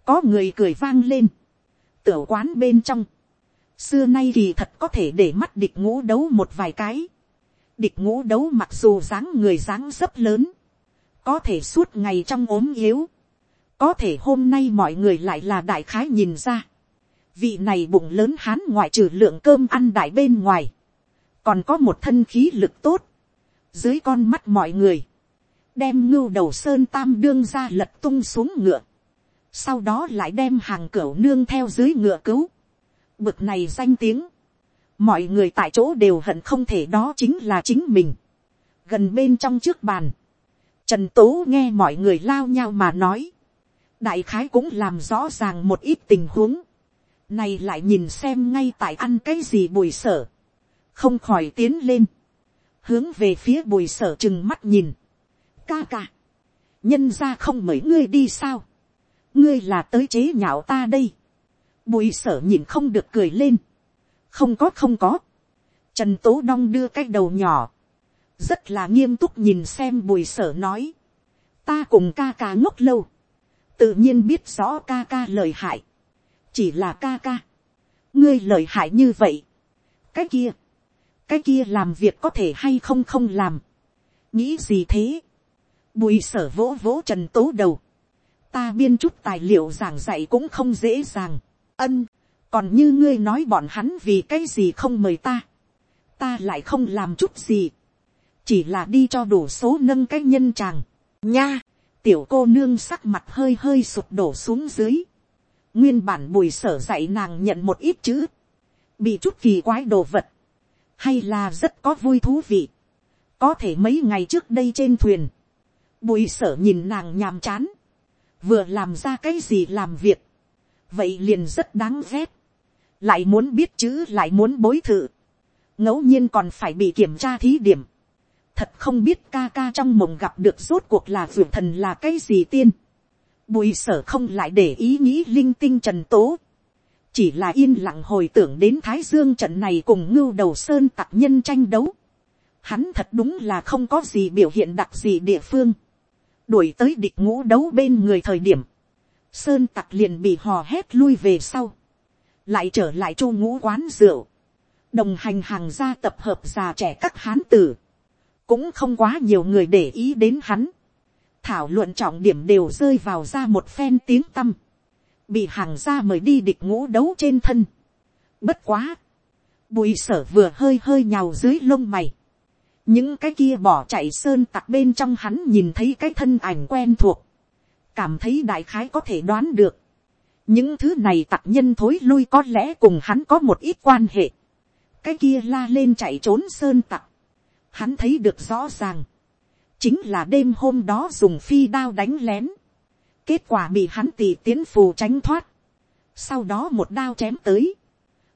Speaker 1: có người cười vang lên, tiểu quán bên trong, xưa nay thì thật có thể để mắt địch ngũ đấu một vài cái, địch ngũ đấu mặc dù dáng người dáng rất lớn, có thể suốt ngày trong ốm yếu, có thể hôm nay mọi người lại là đại khái nhìn ra, vị này bụng lớn hán ngoại trừ lượng cơm ăn đại bên ngoài, còn có một thân khí lực tốt, dưới con mắt mọi người, đem ngưu đầu sơn tam đương ra lật tung xuống ngựa, sau đó lại đem hàng cửa nương theo dưới ngựa cứu, bực này danh tiếng, mọi người tại chỗ đều hận không thể đó chính là chính mình. gần bên trong trước bàn, trần tố nghe mọi người lao nhau mà nói, đại khái cũng làm rõ ràng một ít tình huống, này lại nhìn xem ngay tại ăn cái gì bùi sở, không khỏi tiến lên, hướng về phía bùi sở chừng mắt nhìn, ca ca, nhân ra không mời ngươi đi sao, ngươi là tới chế nhạo ta đây, bùi sở nhìn không được cười lên, không có không có, trần tố đong đưa cái đầu nhỏ, rất là nghiêm túc nhìn xem bùi sở nói, ta cùng ca ca ngốc lâu, tự nhiên biết rõ ca ca lời hại, chỉ là ca ca, ngươi lời hại như vậy, cái kia, cái kia làm việc có thể hay không không làm, nghĩ gì thế, bùi sở vỗ vỗ trần tố đầu, ta biên chút tài liệu giảng dạy cũng không dễ dàng, ân, còn như ngươi nói bọn hắn vì cái gì không mời ta, ta lại không làm chút gì, chỉ là đi cho đủ số nâng cái nhân chàng, nha, tiểu cô nương sắc mặt hơi hơi sụp đổ xuống dưới, nguyên bản bùi sở dạy nàng nhận một ít chữ, bị chút kỳ quái đồ vật, hay là rất có vui thú vị, có thể mấy ngày trước đây trên thuyền, bùi sở nhìn nàng nhàm chán, vừa làm ra cái gì làm việc, vậy liền rất đáng ghét, lại muốn biết chữ lại muốn bối thự, ngẫu nhiên còn phải bị kiểm tra thí điểm, thật không biết ca ca trong mộng gặp được rốt cuộc là vượt thần là cái gì tiên, bùi sở không lại để ý nghĩ linh tinh trần tố, chỉ là yên lặng hồi tưởng đến thái dương trận này cùng ngưu đầu sơn tặc nhân tranh đấu, hắn thật đúng là không có gì biểu hiện đặc gì địa phương, đuổi tới địch ngũ đấu bên người thời điểm, sơn tặc liền bị hò hét lui về sau, lại trở lại chu ngũ quán rượu, đồng hành hàng gia tập hợp già trẻ các hán tử, cũng không quá nhiều người để ý đến hắn, thảo luận trọng điểm đều rơi vào ra một phen tiếng tâm, bị hàng gia mời đi địch ngũ đấu trên thân. Bất quá, bùi sở vừa hơi hơi nhào dưới lông mày, những cái kia bỏ chạy sơn tặc bên trong hắn nhìn thấy cái thân ảnh quen thuộc, cảm thấy đại khái có thể đoán được, những thứ này tặc nhân thối lui có lẽ cùng hắn có một ít quan hệ, cái kia la lên chạy trốn sơn tặc, hắn thấy được rõ ràng, chính là đêm hôm đó dùng phi đao đánh lén, kết quả bị hắn tỉ tiến phù tránh thoát, sau đó một đao chém tới,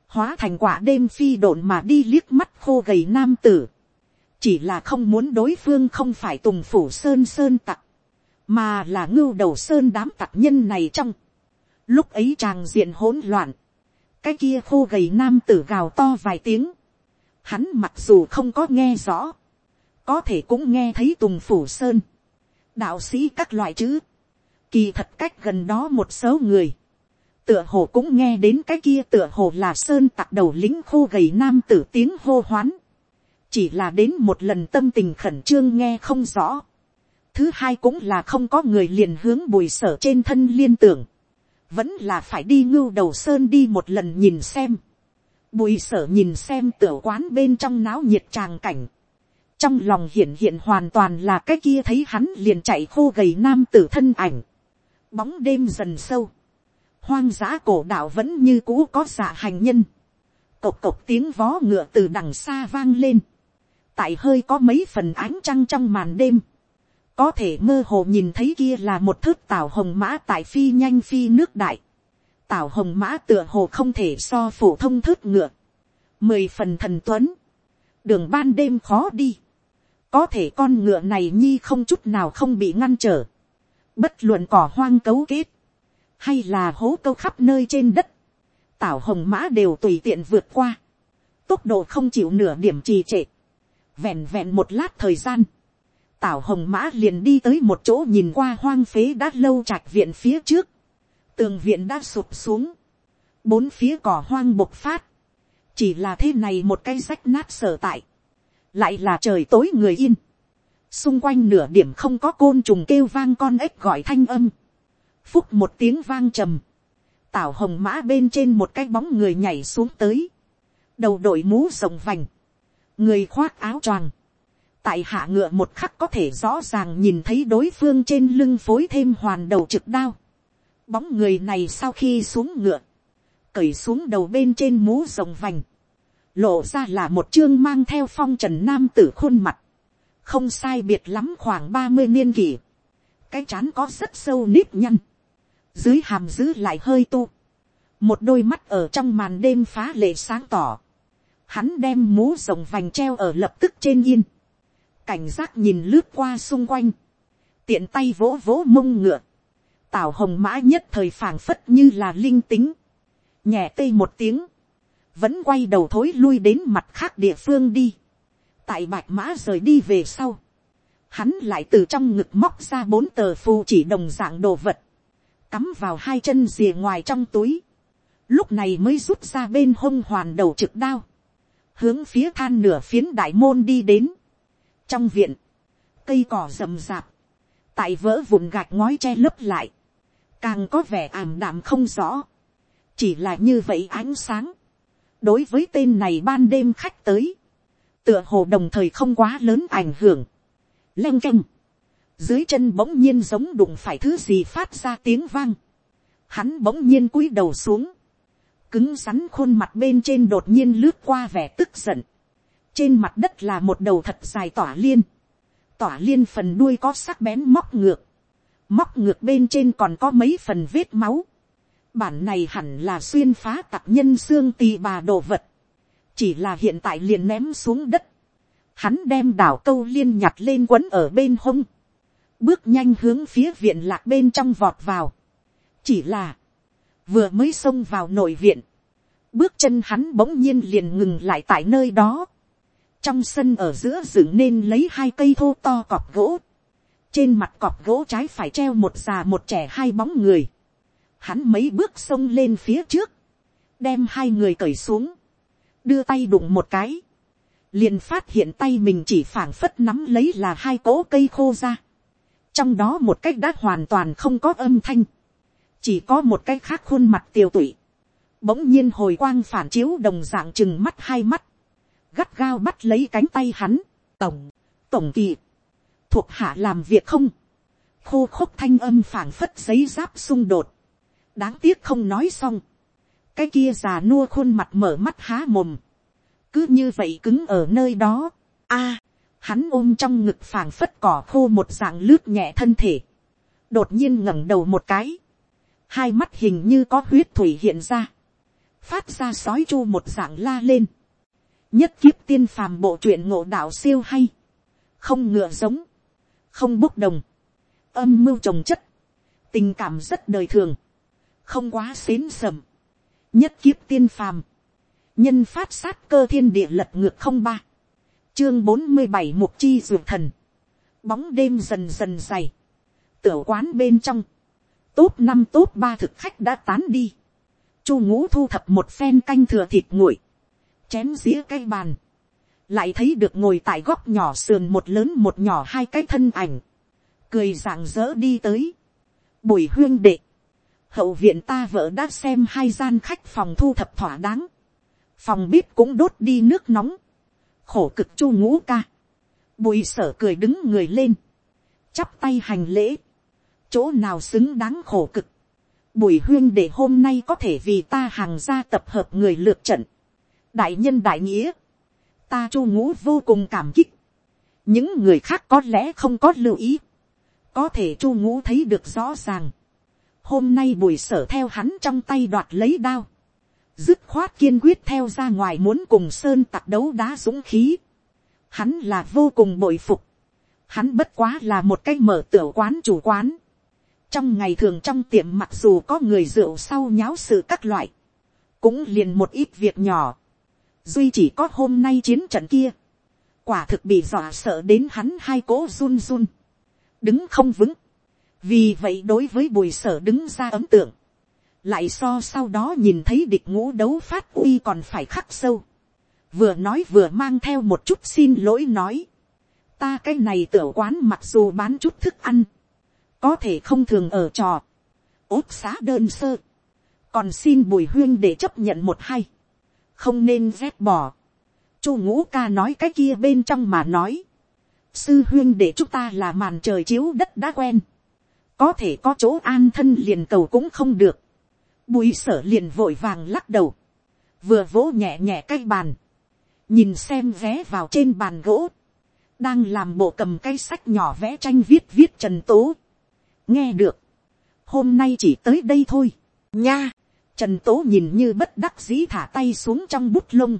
Speaker 1: hóa thành quả đêm phi độn mà đi liếc mắt khô gầy nam tử, chỉ là không muốn đối phương không phải tùng phủ sơn sơn tặc, mà là ngưu đầu sơn đám tặc nhân này trong. Lúc ấy tràng diện hỗn loạn, cái kia khô gầy nam tử gào to vài tiếng, hắn mặc dù không có nghe rõ, có thể cũng nghe thấy tùng phủ sơn, đạo sĩ các loại chữ, kỳ thật cách gần đó một số người, tựa hồ cũng nghe đến cái kia tựa hồ là sơn tặc đầu lính khô gầy nam tử tiếng hô hoán, chỉ là đến một lần tâm tình khẩn trương nghe không rõ. thứ hai cũng là không có người liền hướng bùi sở trên thân liên tưởng, vẫn là phải đi ngưu đầu sơn đi một lần nhìn xem bùi sở nhìn xem tiểu quán bên trong náo nhiệt tràng cảnh, trong lòng hiện hiện hoàn toàn là cái kia thấy hắn liền chạy khô gầy nam tử thân ảnh, bóng đêm dần sâu, hoang dã cổ đạo vẫn như cũ có giả hành nhân, cộc cộc tiếng vó ngựa từ đằng xa vang lên, tại hơi có mấy phần ánh trăng trong màn đêm, có thể mơ hồ nhìn thấy kia là một thước tảo hồng mã tại phi nhanh phi nước đại, tảo hồng mã tựa hồ không thể so phổ thông thớt ngựa, mười phần thần tuấn, đường ban đêm khó đi, có thể con ngựa này nhi không chút nào không bị ngăn trở, bất luận cỏ hoang cấu kết, hay là hố câu khắp nơi trên đất, tảo hồng mã đều tùy tiện vượt qua, tốc độ không chịu nửa điểm trì trệ, vẹn vẹn một lát thời gian, tảo hồng mã liền đi tới một chỗ nhìn qua hoang phế đã lâu trạch viện phía trước, tường viện đã sụp xuống, bốn phía cỏ hoang bộc phát, chỉ là thế này một cái rách nát sở tại, lại là trời tối người yên, xung quanh nửa điểm không có côn trùng kêu vang con ếch gọi thanh âm, phúc một tiếng vang trầm, tảo hồng mã bên trên một cái bóng người nhảy xuống tới, đầu đội mũ rồng vành, người khoác áo choàng, tại hạ ngựa một khắc có thể rõ ràng nhìn thấy đối phương trên lưng phối thêm hoàn đầu trực đao. Bóng người này sau khi xuống ngựa, cởi xuống đầu bên trên mũ rồng vành, lộ ra là một chương mang theo phong trần nam tử khuôn mặt, không sai biệt lắm khoảng ba mươi niên kỷ, cái chán có rất sâu nếp nhăn, dưới hàm giữ lại hơi tu, một đôi mắt ở trong màn đêm phá lệ sáng tỏ, hắn đem mũ rồng vành treo ở lập tức trên yên, cảnh giác nhìn lướt qua xung quanh, tiện tay vỗ vỗ mông ngựa, tào hồng mã nhất thời phảng phất như là linh tính, nhẹ tê một tiếng, vẫn quay đầu thối lui đến mặt khác địa phương đi, tại bạch mã rời đi về sau, hắn lại từ trong ngực móc ra bốn tờ phù chỉ đồng dạng đồ vật, cắm vào hai chân rìa ngoài trong túi, lúc này mới rút ra bên hông hoàn đầu trực đao, hướng phía than nửa phiến đại môn đi đến. trong viện, cây cỏ rậm rạp, tại vỡ vụn gạch ngói che lấp lại, càng có vẻ ảm đạm không rõ, chỉ là như vậy ánh sáng, đối với tên này ban đêm khách tới, tựa hồ đồng thời không quá lớn ảnh hưởng, leng keng, dưới chân bỗng nhiên giống đụng phải thứ gì phát ra tiếng vang, hắn bỗng nhiên cúi đầu xuống, cứng rắn khuôn mặt bên trên đột nhiên lướt qua vẻ tức giận, trên mặt đất là một đầu thật dài tỏa liên, tỏa liên phần đuôi có sắc bén móc ngược, móc ngược bên trên còn có mấy phần vết máu, bản này hẳn là xuyên phá tặc nhân xương tì bà đồ vật, chỉ là hiện tại liền ném xuống đất, hắn đem đảo câu liên nhặt lên quấn ở bên hông, bước nhanh hướng phía viện lạc bên trong vọt vào, chỉ là, vừa mới xông vào nội viện, bước chân hắn bỗng nhiên liền ngừng lại tại nơi đó, trong sân ở giữa dựng nên lấy hai cây thô to cọp gỗ, trên mặt cọp gỗ trái phải treo một già một trẻ hai bóng người, hắn mấy bước xông lên phía trước, đem hai người cởi xuống, đưa tay đụng một cái, liền phát hiện tay mình chỉ phảng phất nắm lấy là hai cỗ cây khô ra, trong đó một cách đã hoàn toàn không có âm thanh, chỉ có một cái khác khuôn mặt tiều tụy, bỗng nhiên hồi quang phản chiếu đồng dạng chừng mắt hai mắt, gắt gao bắt lấy cánh tay hắn, tổng, tổng kỳ, thuộc hạ làm việc không, khô khốc thanh âm phảng phất giấy giáp xung đột, đáng tiếc không nói xong, cái kia già nua khuôn mặt mở mắt há mồm, cứ như vậy cứng ở nơi đó, a, hắn ôm trong ngực phảng phất cỏ khô một dạng lướt nhẹ thân thể, đột nhiên ngẩng đầu một cái, hai mắt hình như có huyết thủy hiện ra, phát ra sói chu một dạng la lên, nhất kiếp tiên phàm bộ truyện ngộ đạo siêu hay, không ngựa giống, không bốc đồng, âm mưu trồng chất, tình cảm rất đời thường, không quá xến sầm, nhất kiếp tiên phàm, nhân phát sát cơ thiên địa lật ngược không ba, chương bốn mươi bảy mục chi ruột thần, bóng đêm dần dần dày, tiểu quán bên trong, top năm top ba thực khách đã tán đi, chu ngũ thu thập một phen canh thừa thịt nguội, chém dĩa cây bàn, lại thấy được ngồi tại góc nhỏ sườn một lớn một nhỏ hai cái thân ảnh, cười rạng rỡ đi tới, bùi huyên đệ, hậu viện ta vợ đã xem hai gian khách phòng thu thập thỏa đáng, phòng bếp cũng đốt đi nước nóng, khổ cực chu ngũ ca, bùi sở cười đứng người lên, chắp tay hành lễ, chỗ nào xứng đáng khổ cực, bùi huyên để hôm nay có thể vì ta hàng gia tập hợp người lượt trận, đại nhân đại nghĩa, ta chu ngũ vô cùng cảm kích, những người khác có lẽ không có lưu ý, có thể chu ngũ thấy được rõ ràng, hôm nay bùi sở theo hắn trong tay đoạt lấy đao, dứt khoát kiên quyết theo ra ngoài muốn cùng sơn tặc đấu đá dũng khí, hắn là vô cùng bội phục, hắn bất quá là một cái mở tiểu quán chủ quán, trong ngày thường trong tiệm mặc dù có người rượu sau nháo sự các loại, cũng liền một ít việc nhỏ, duy chỉ có hôm nay chiến trận kia, quả thực bị dọa sợ đến hắn hai cố run run, đứng không vững, vì vậy đối với bùi sở đứng ra ấm tượng, lại so sau đó nhìn thấy địch ngũ đấu phát uy còn phải khắc sâu, vừa nói vừa mang theo một chút xin lỗi nói, ta cái này tiểu quán mặc dù bán chút thức ăn, có thể không thường ở trò, ốt xá đơn sơ, còn xin bùi huyên để chấp nhận một hay, không nên ghét bỏ. chu ngũ ca nói cái kia bên trong mà nói, sư huyên để chúng ta là màn trời chiếu đất đã quen, có thể có chỗ an thân liền cầu cũng không được, bùi sở liền vội vàng lắc đầu, vừa vỗ nhẹ nhẹ cái bàn, nhìn xem vé vào trên bàn gỗ, đang làm bộ cầm cây sách nhỏ vẽ tranh viết viết trần tố, nghe được, hôm nay chỉ tới đây thôi, nha, trần tố nhìn như bất đắc dĩ thả tay xuống trong bút lông,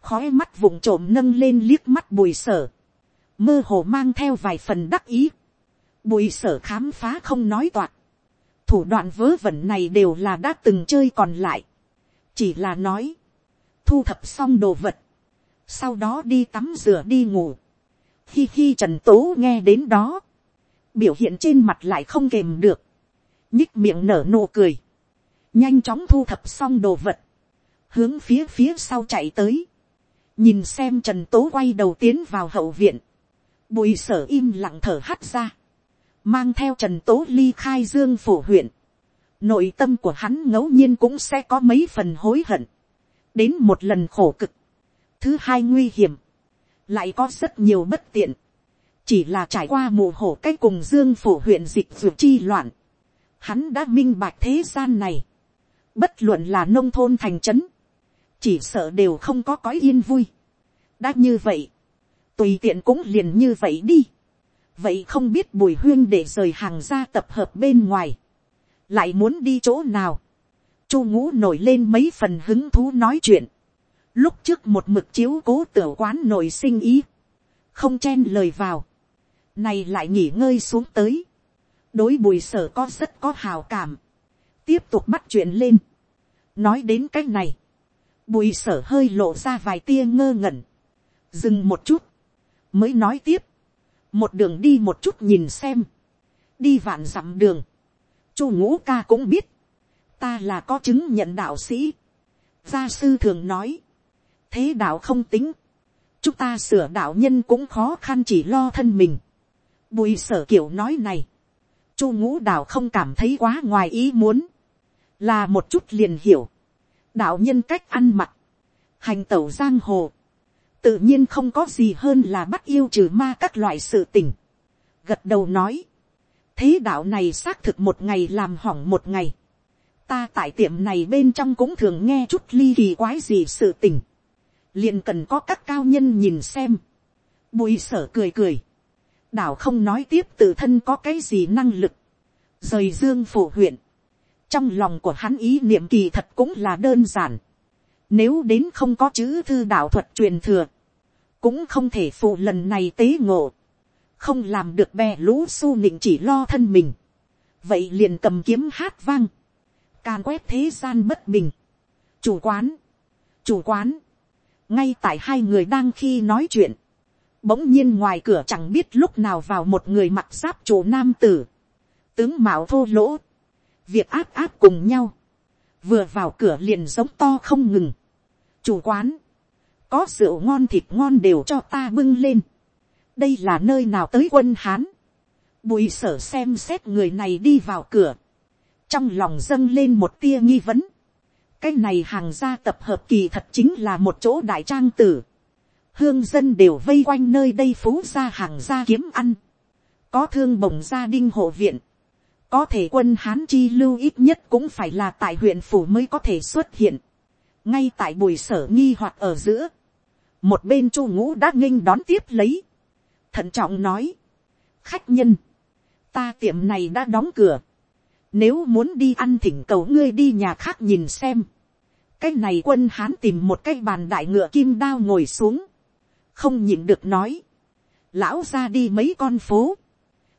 Speaker 1: khói mắt vụng trộm nâng lên liếc mắt bùi sở, mơ hồ mang theo vài phần đắc ý, bùi sở khám phá không nói toạc, thủ đoạn vớ vẩn này đều là đã từng chơi còn lại, chỉ là nói, thu thập xong đồ vật, sau đó đi tắm rửa đi ngủ, khi khi trần tố nghe đến đó, biểu hiện trên mặt lại không kềm được, nhích miệng nở nụ cười, nhanh chóng thu thập xong đồ vật, hướng phía phía sau chạy tới, nhìn xem trần tố quay đầu tiến vào hậu viện, bùi sở im lặng thở hắt ra, mang theo trần tố ly khai dương phổ huyện, nội tâm của hắn ngẫu nhiên cũng sẽ có mấy phần hối hận, đến một lần khổ cực, thứ hai nguy hiểm, lại có rất nhiều bất tiện, chỉ là trải qua mù hổ cách cùng dương phổ huyện dịch ruột chi loạn, hắn đã minh bạch thế gian này, bất luận là nông thôn thành trấn, chỉ sợ đều không có cõi yên vui. đã như vậy, tùy tiện cũng liền như vậy đi. vậy không biết bùi huyên để rời hàng ra tập hợp bên ngoài, lại muốn đi chỗ nào. chu ngũ nổi lên mấy phần hứng thú nói chuyện. lúc trước một mực chiếu cố tiểu quán nổi sinh ý, không chen lời vào, này lại nghỉ ngơi xuống tới, đối bùi sở có rất có hào cảm, tiếp tục bắt chuyện lên, nói đến cái này, bùi sở hơi lộ ra vài tia ngơ ngẩn, dừng một chút, mới nói tiếp, một đường đi một chút nhìn xem, đi vạn dặm đường, chu ngũ ca cũng biết, ta là có chứng nhận đạo sĩ, gia sư thường nói, thế đạo không tính, chúng ta sửa đạo nhân cũng khó khăn chỉ lo thân mình, bùi sở kiểu nói này, chu ngũ đạo không cảm thấy quá ngoài ý muốn, là một chút liền hiểu, đạo nhân cách ăn mặc, hành tẩu giang hồ, tự nhiên không có gì hơn là bắt yêu trừ ma các loại sự tình. gật đầu nói, thế đạo này xác thực một ngày làm hỏng một ngày. ta tại tiệm này bên trong cũng thường nghe chút ly kỳ quái gì sự tình. liền cần có các cao nhân nhìn xem. bùi sở cười cười. đạo không nói tiếp tự thân có cái gì năng lực. rời dương phổ huyện trong lòng của hắn ý niệm kỳ thật cũng là đơn giản. Nếu đến không có chữ thư đạo thuật truyền thừa, cũng không thể phụ lần này tế ngộ, không làm được bè lũ su nịnh chỉ lo thân mình. vậy liền cầm kiếm hát vang, Càn quét thế gian bất bình. chủ quán, chủ quán, ngay tại hai người đang khi nói chuyện, bỗng nhiên ngoài cửa chẳng biết lúc nào vào một người mặc giáp chủ nam tử, tướng mạo thô lỗ, việc áp áp cùng nhau, vừa vào cửa liền giống to không ngừng. chủ quán, có rượu ngon thịt ngon đều cho ta bưng lên. đây là nơi nào tới quân hán. bùi sở xem xét người này đi vào cửa. trong lòng dâng lên một tia nghi vấn. cái này hàng gia tập hợp kỳ thật chính là một chỗ đại trang tử. hương dân đều vây quanh nơi đây phú ra hàng gia kiếm ăn. có thương bồng gia đinh hộ viện có thể quân hán chi lưu ít nhất cũng phải là tại huyện phủ mới có thể xuất hiện. ngay tại buổi sở nghi hoặc ở giữa, một bên chu ngũ đã nghinh đón tiếp lấy, thận trọng nói, khách nhân, ta tiệm này đã đóng cửa, nếu muốn đi ăn thỉnh cầu ngươi đi nhà khác nhìn xem, cái này quân hán tìm một cái bàn đại ngựa kim đao ngồi xuống, không nhịn được nói, lão ra đi mấy con phố,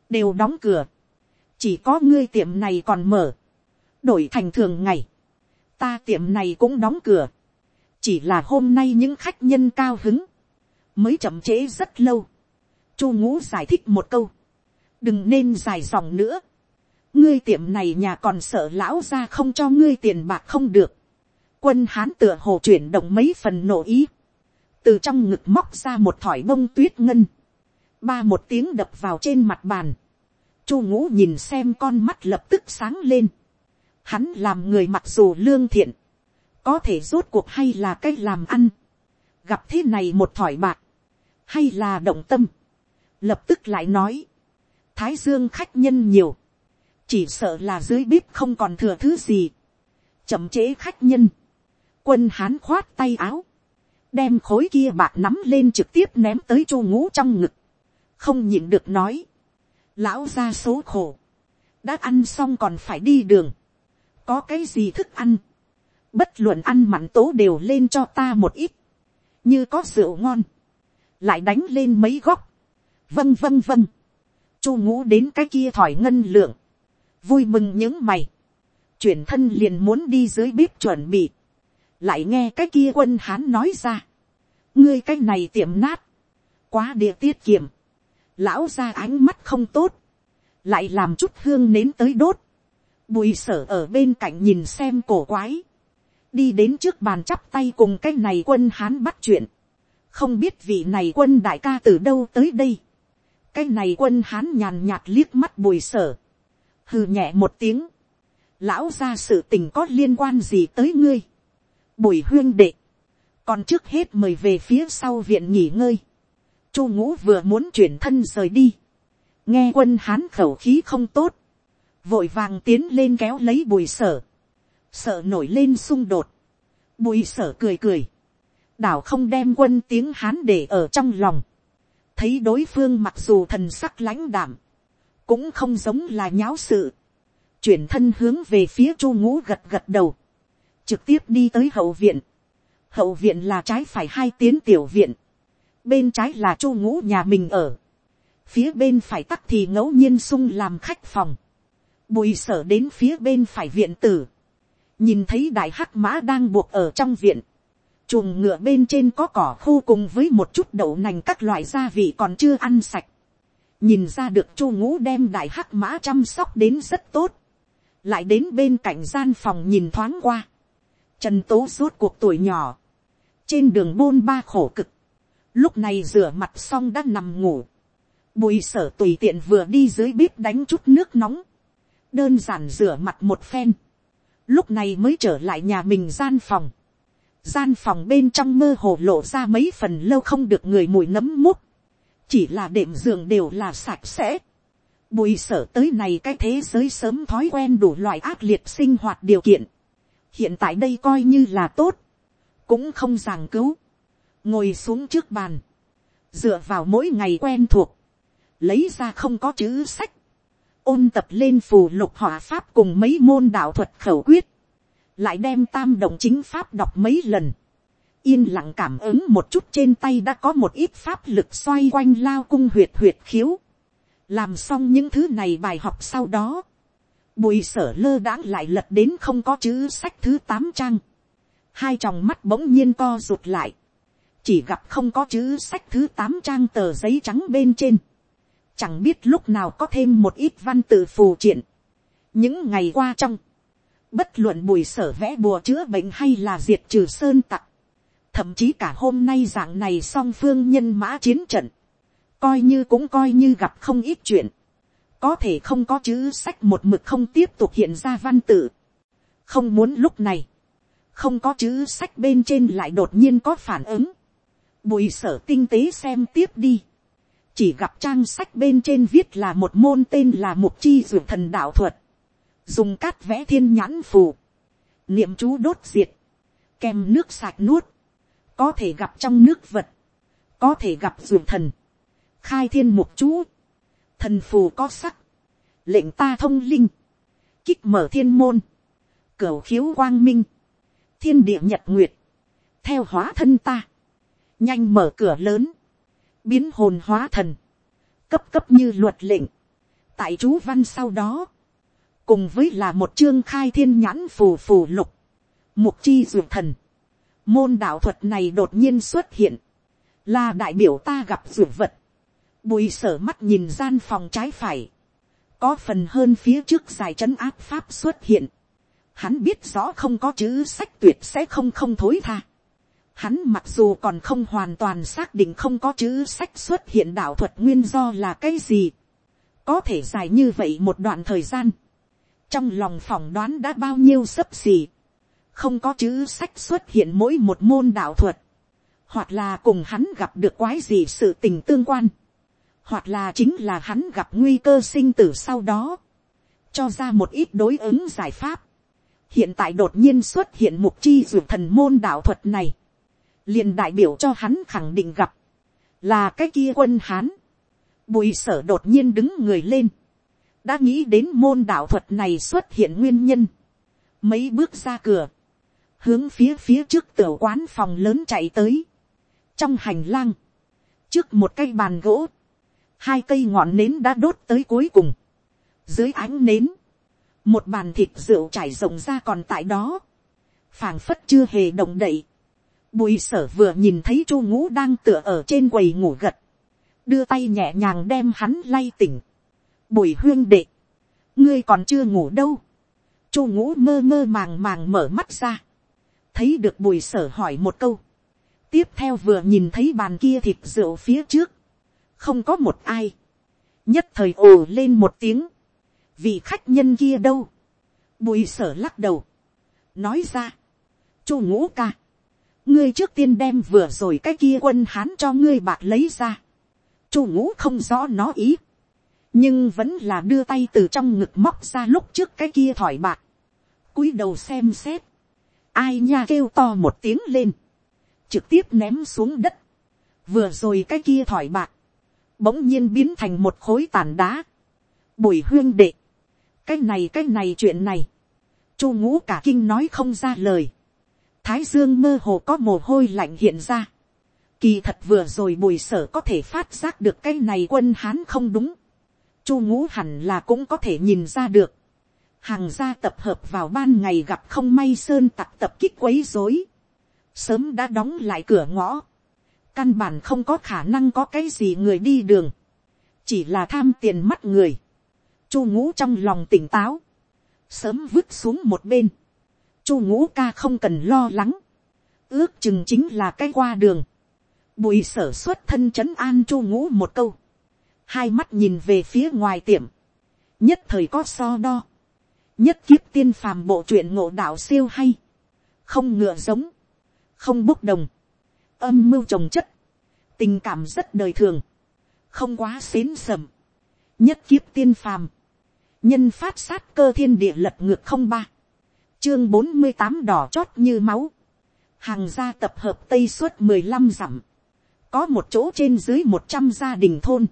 Speaker 1: đều đóng cửa, chỉ có ngươi tiệm này còn mở, đổi thành thường ngày, ta tiệm này cũng đóng cửa, chỉ là hôm nay những khách nhân cao hứng, mới chậm trễ rất lâu, chu ngũ giải thích một câu, đừng nên dài dòng nữa, ngươi tiệm này nhà còn sợ lão ra không cho ngươi tiền bạc không được, quân hán tựa hồ chuyển động mấy phần nổ ý, từ trong ngực móc ra một thỏi bông tuyết ngân, ba một tiếng đập vào trên mặt bàn, Chu ngũ nhìn xem con mắt lập tức sáng lên. Hắn làm người mặc dù lương thiện. Có thể rốt cuộc hay là cách làm ăn. Gặp thế này một thỏi bạc. Hay là động tâm. Lập tức lại nói. Thái dương khách nhân nhiều. Chỉ sợ là dưới bếp không còn thừa thứ gì. Chậm chế khách nhân. Quân hán khoát tay áo. Đem khối kia bạc nắm lên trực tiếp ném tới chu ngũ trong ngực. Không nhịn được nói lão ra số khổ, đã ăn xong còn phải đi đường, có cái gì thức ăn, bất luận ăn mặn tố đều lên cho ta một ít, như có rượu ngon, lại đánh lên mấy góc, vâng vâng vâng, chu ngũ đến cái kia thỏi ngân lượng, vui mừng những mày, chuyển thân liền muốn đi dưới bếp chuẩn bị, lại nghe cái kia quân hán nói ra, ngươi cái này tiệm nát, quá địa tiết kiệm, lão ra ánh mắt không tốt, lại làm chút hương nến tới đốt, bùi sở ở bên cạnh nhìn xem cổ quái, đi đến trước bàn chắp tay cùng cái này quân hán bắt chuyện, không biết vị này quân đại ca từ đâu tới đây, cái này quân hán nhàn nhạt liếc mắt bùi sở, hừ nhẹ một tiếng, lão ra sự tình có liên quan gì tới ngươi, bùi huyên đệ, còn trước hết mời về phía sau viện nghỉ ngơi, chu ngũ vừa muốn chuyển thân rời đi, nghe quân hán khẩu khí không tốt, vội vàng tiến lên kéo lấy bùi sở, sợ nổi lên xung đột, bùi sở cười cười, đảo không đem quân tiếng hán để ở trong lòng, thấy đối phương mặc dù thần sắc lãnh đảm, cũng không giống là nháo sự, chuyển thân hướng về phía chu ngũ gật gật đầu, trực tiếp đi tới hậu viện, hậu viện là trái phải hai tiến tiểu viện, bên trái là chu ngũ nhà mình ở, phía bên phải tắc thì ngẫu nhiên sung làm khách phòng, bùi sở đến phía bên phải viện tử, nhìn thấy đại hắc mã đang buộc ở trong viện, chuồng ngựa bên trên có cỏ khô cùng với một chút đậu nành các loại gia vị còn chưa ăn sạch, nhìn ra được chu ngũ đem đại hắc mã chăm sóc đến rất tốt, lại đến bên cạnh gian phòng nhìn thoáng qua, trần tố suốt cuộc tuổi nhỏ, trên đường bôn ba khổ cực, lúc này rửa mặt xong đã nằm ngủ, bùi sở tùy tiện vừa đi dưới bếp đánh chút nước nóng, đơn giản rửa mặt một phen, lúc này mới trở lại nhà mình gian phòng, gian phòng bên trong mơ hồ lộ ra mấy phần lâu không được người mùi nấm múc, chỉ là đệm giường đều là sạch sẽ, bùi sở tới này cái thế giới sớm thói quen đủ loại ác liệt sinh hoạt điều kiện, hiện tại đây coi như là tốt, cũng không giảng cứu, ngồi xuống trước bàn, dựa vào mỗi ngày quen thuộc, lấy ra không có chữ sách, ôn tập lên phù lục hỏa pháp cùng mấy môn đạo thuật khẩu quyết, lại đem tam động chính pháp đọc mấy lần, yên lặng cảm ứng một chút trên tay đã có một ít pháp lực xoay quanh lao cung huyệt huyệt khiếu, làm xong những thứ này bài học sau đó, bùi sở lơ đãng lại lật đến không có chữ sách thứ tám trang, hai tròng mắt bỗng nhiên co rụt lại, chỉ gặp không có chữ sách thứ tám trang tờ giấy trắng bên trên, chẳng biết lúc nào có thêm một ít văn tự phù triện. những ngày qua trong, bất luận bùi sở vẽ bùa chữa bệnh hay là diệt trừ sơn tặc, thậm chí cả hôm nay dạng này song phương nhân mã chiến trận, coi như cũng coi như gặp không ít chuyện, có thể không có chữ sách một mực không tiếp tục hiện ra văn tự, không muốn lúc này, không có chữ sách bên trên lại đột nhiên có phản ứng, bùi sở tinh tế xem tiếp đi, chỉ gặp trang sách bên trên viết là một môn tên là mục chi dược thần đạo thuật, dùng cát vẽ thiên nhãn phù, niệm chú đốt diệt, kèm nước sạch nuốt, có thể gặp trong nước vật, có thể gặp dược thần, khai thiên mục chú, thần phù có sắc, lệnh ta thông linh, kích mở thiên môn, cửu khiếu quang minh, thiên địa nhật nguyệt, theo hóa thân ta, nhanh mở cửa lớn, biến hồn hóa thần, cấp cấp như luật lệnh, tại chú văn sau đó, cùng với là một chương khai thiên nhãn phù phù lục, mục chi dược thần, môn đạo thuật này đột nhiên xuất hiện, là đại biểu ta gặp dược vật, bùi sở mắt nhìn gian phòng trái phải, có phần hơn phía trước dài trấn áp pháp xuất hiện, hắn biết rõ không có chữ sách tuyệt sẽ không không thối tha, Hắn mặc dù còn không hoàn toàn xác định không có chữ sách xuất hiện đạo thuật nguyên do là cái gì. Có thể dài như vậy một đoạn thời gian. Trong lòng phỏng đoán đã bao nhiêu sấp xỉ. Không có chữ sách xuất hiện mỗi một môn đạo thuật. Hoặc là cùng hắn gặp được quái gì sự tình tương quan. Hoặc là chính là hắn gặp nguy cơ sinh tử sau đó. Cho ra một ít đối ứng giải pháp. Hiện tại đột nhiên xuất hiện mục chi dược thần môn đạo thuật này liền đại biểu cho hắn khẳng định gặp, là cái kia quân hán. Bùi sở đột nhiên đứng người lên, đã nghĩ đến môn đạo thuật này xuất hiện nguyên nhân. Mấy bước ra cửa, hướng phía phía trước tiểu quán phòng lớn chạy tới, trong hành lang, trước một cây bàn gỗ, hai cây ngọn nến đã đốt tới cuối cùng, dưới ánh nến, một bàn thịt rượu trải rộng ra còn tại đó, phảng phất chưa hề động đậy, bùi sở vừa nhìn thấy chu ngũ đang tựa ở trên quầy ngủ gật, đưa tay nhẹ nhàng đem hắn lay tỉnh, bùi huyên đệ, ngươi còn chưa ngủ đâu, chu ngũ mơ mơ màng màng mở mắt ra, thấy được bùi sở hỏi một câu, tiếp theo vừa nhìn thấy bàn kia thịt rượu phía trước, không có một ai, nhất thời ồ lên một tiếng, vị khách nhân kia đâu, bùi sở lắc đầu, nói ra, chu ngũ ca, ngươi trước tiên đem vừa rồi cái kia quân hán cho ngươi bạc lấy ra, chu ngũ không rõ nó ý, nhưng vẫn là đưa tay từ trong ngực móc ra lúc trước cái kia thỏi bạc, cúi đầu xem xét, ai nha kêu to một tiếng lên, trực tiếp ném xuống đất, vừa rồi cái kia thỏi bạc, bỗng nhiên biến thành một khối tàn đá, bùi huyên đệ, cái này cái này chuyện này, chu ngũ cả kinh nói không ra lời, thái dương mơ hồ có mồ hôi lạnh hiện ra, kỳ thật vừa rồi bùi sở có thể phát giác được cái này quân hán không đúng, chu ngũ hẳn là cũng có thể nhìn ra được, hàng gia tập hợp vào ban ngày gặp không may sơn tặc tập kích quấy rối, sớm đã đóng lại cửa ngõ, căn bản không có khả năng có cái gì người đi đường, chỉ là tham tiền mắt người, chu ngũ trong lòng tỉnh táo, sớm vứt xuống một bên, chu ngũ ca không cần lo lắng, ước chừng chính là cái qua đường, bùi sở xuất thân c h ấ n an chu ngũ một câu, hai mắt nhìn về phía ngoài tiệm, nhất thời có so đo, nhất kiếp tiên phàm bộ truyện ngộ đạo siêu hay, không ngựa giống, không bốc đồng, âm mưu trồng chất, tình cảm rất đời thường, không quá xến sầm, nhất kiếp tiên phàm, nhân phát sát cơ thiên địa lật ngược không ba, chương bốn mươi tám đỏ chót như máu, hàng gia tập hợp tây suốt mười lăm dặm, có một chỗ trên dưới một trăm gia đình thôn,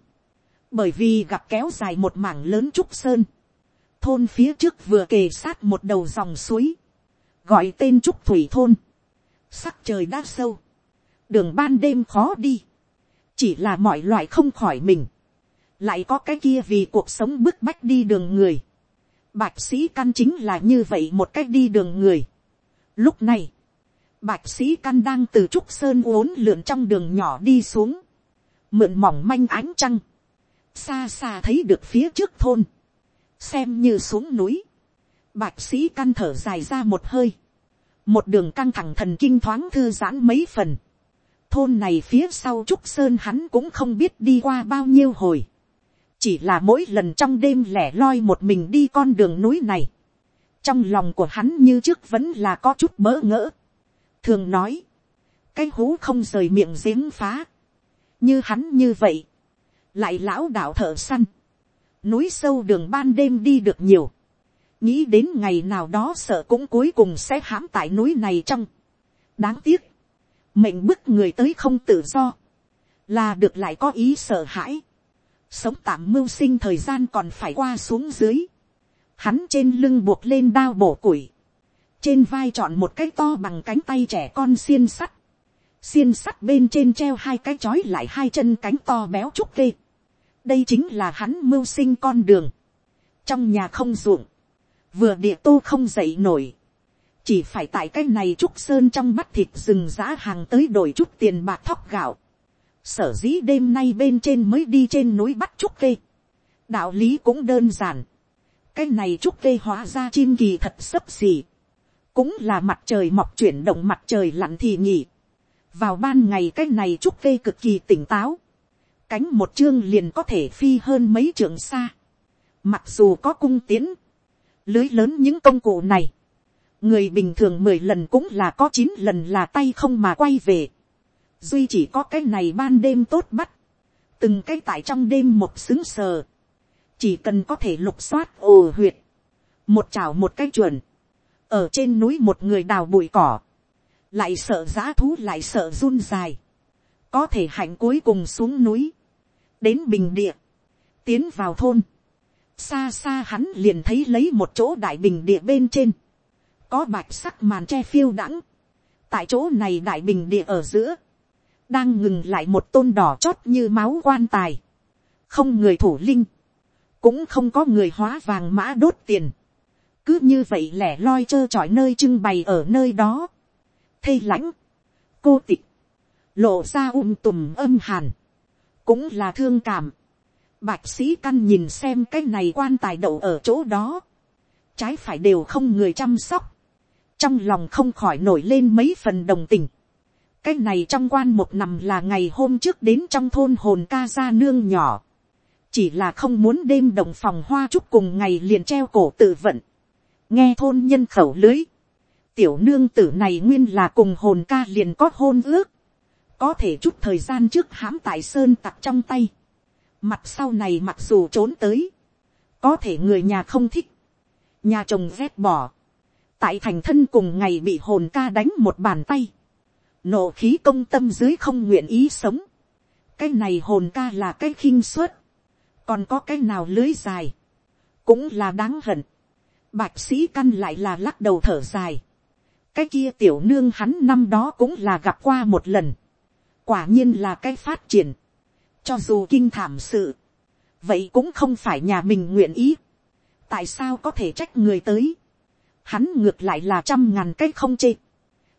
Speaker 1: bởi vì gặp kéo dài một mảng lớn trúc sơn, thôn phía trước vừa kề sát một đầu dòng suối, gọi tên trúc thủy thôn, sắc trời đã sâu, đường ban đêm khó đi, chỉ là mọi loại không khỏi mình, lại có cái kia vì cuộc sống bức bách đi đường người, Bạch sĩ căn chính là như vậy một cách đi đường người. Lúc này, bạch sĩ căn đang từ trúc sơn uốn lượn trong đường nhỏ đi xuống. Mượn mỏng manh ánh trăng. Xa xa thấy được phía trước thôn. Xem như xuống núi. Bạch sĩ căn thở dài ra một hơi. Một đường căng thẳng thần kinh thoáng thư giãn mấy phần. Thôn này phía sau trúc sơn hắn cũng không biết đi qua bao nhiêu hồi chỉ là mỗi lần trong đêm lẻ loi một mình đi con đường núi này, trong lòng của hắn như trước vẫn là có chút bỡ ngỡ. thường nói, cái hú không rời miệng giếng phá, như hắn như vậy, lại lão đạo thợ săn, núi sâu đường ban đêm đi được nhiều, nghĩ đến ngày nào đó sợ cũng cuối cùng sẽ hãm tại núi này trong. đáng tiếc, mệnh bức người tới không tự do, là được lại có ý sợ hãi sống tạm mưu sinh thời gian còn phải qua xuống dưới, hắn trên lưng buộc lên đao bổ củi, trên vai chọn một cái to bằng cánh tay trẻ con xiên sắt, xiên sắt bên trên treo hai cái chói lại hai chân cánh to béo trúc kê, đây chính là hắn mưu sinh con đường, trong nhà không ruộng, vừa địa tô không dậy nổi, chỉ phải tại cái này trúc sơn trong bắt thịt rừng giá hàng tới đổi chút tiền bạc thóc gạo, sở dĩ đêm nay bên trên mới đi trên núi bắt trúc kê. đạo lý cũng đơn giản. cái này trúc kê hóa ra chim kỳ thật sấp xỉ. cũng là mặt trời mọc chuyển động mặt trời lặn thì nhỉ. vào ban ngày cái này trúc kê cực kỳ tỉnh táo. cánh một chương liền có thể phi hơn mấy trường xa. mặc dù có cung tiến, lưới lớn những công cụ này. người bình thường mười lần cũng là có chín lần là tay không mà quay về duy chỉ có cái này ban đêm tốt bắt, từng cái tại trong đêm một xứng sờ, chỉ cần có thể lục soát ồ huyệt, một chảo một cái chuẩn, ở trên núi một người đào bụi cỏ, lại sợ giá thú lại sợ run dài, có thể hạnh cuối cùng xuống núi, đến bình địa, tiến vào thôn, xa xa hắn liền thấy lấy một chỗ đại bình địa bên trên, có bạch sắc màn tre phiêu đãng, tại chỗ này đại bình địa ở giữa, đang ngừng lại một tôn đỏ chót như máu quan tài, không người thủ linh, cũng không có người hóa vàng mã đốt tiền, cứ như vậy lẻ loi trơ trọi nơi trưng bày ở nơi đó, thây lãnh, cô tịch, lộ ra um tùm âm hàn, cũng là thương cảm, bạch sĩ căn nhìn xem cái này quan tài đậu ở chỗ đó, trái phải đều không người chăm sóc, trong lòng không khỏi nổi lên mấy phần đồng tình, cái này trong quan một nằm là ngày hôm trước đến trong thôn hồn ca ra nương nhỏ, chỉ là không muốn đêm đồng phòng hoa chúc cùng ngày liền treo cổ tự vận, nghe thôn nhân khẩu lưới, tiểu nương tử này nguyên là cùng hồn ca liền có hôn ước, có thể chút thời gian trước hãm tại sơn tặc trong tay, mặt sau này mặc dù trốn tới, có thể người nhà không thích, nhà chồng ghét bỏ, tại thành thân cùng ngày bị hồn ca đánh một bàn tay, nộ khí công tâm dưới không nguyện ý sống, cái này hồn ca là cái khinh suất, còn có cái nào lưới dài, cũng là đáng hận, bạch sĩ căn lại là lắc đầu thở dài, cái kia tiểu nương hắn năm đó cũng là gặp qua một lần, quả nhiên là cái phát triển, cho dù kinh thảm sự, vậy cũng không phải nhà mình nguyện ý, tại sao có thể trách người tới, hắn ngược lại là trăm ngàn cái không chê,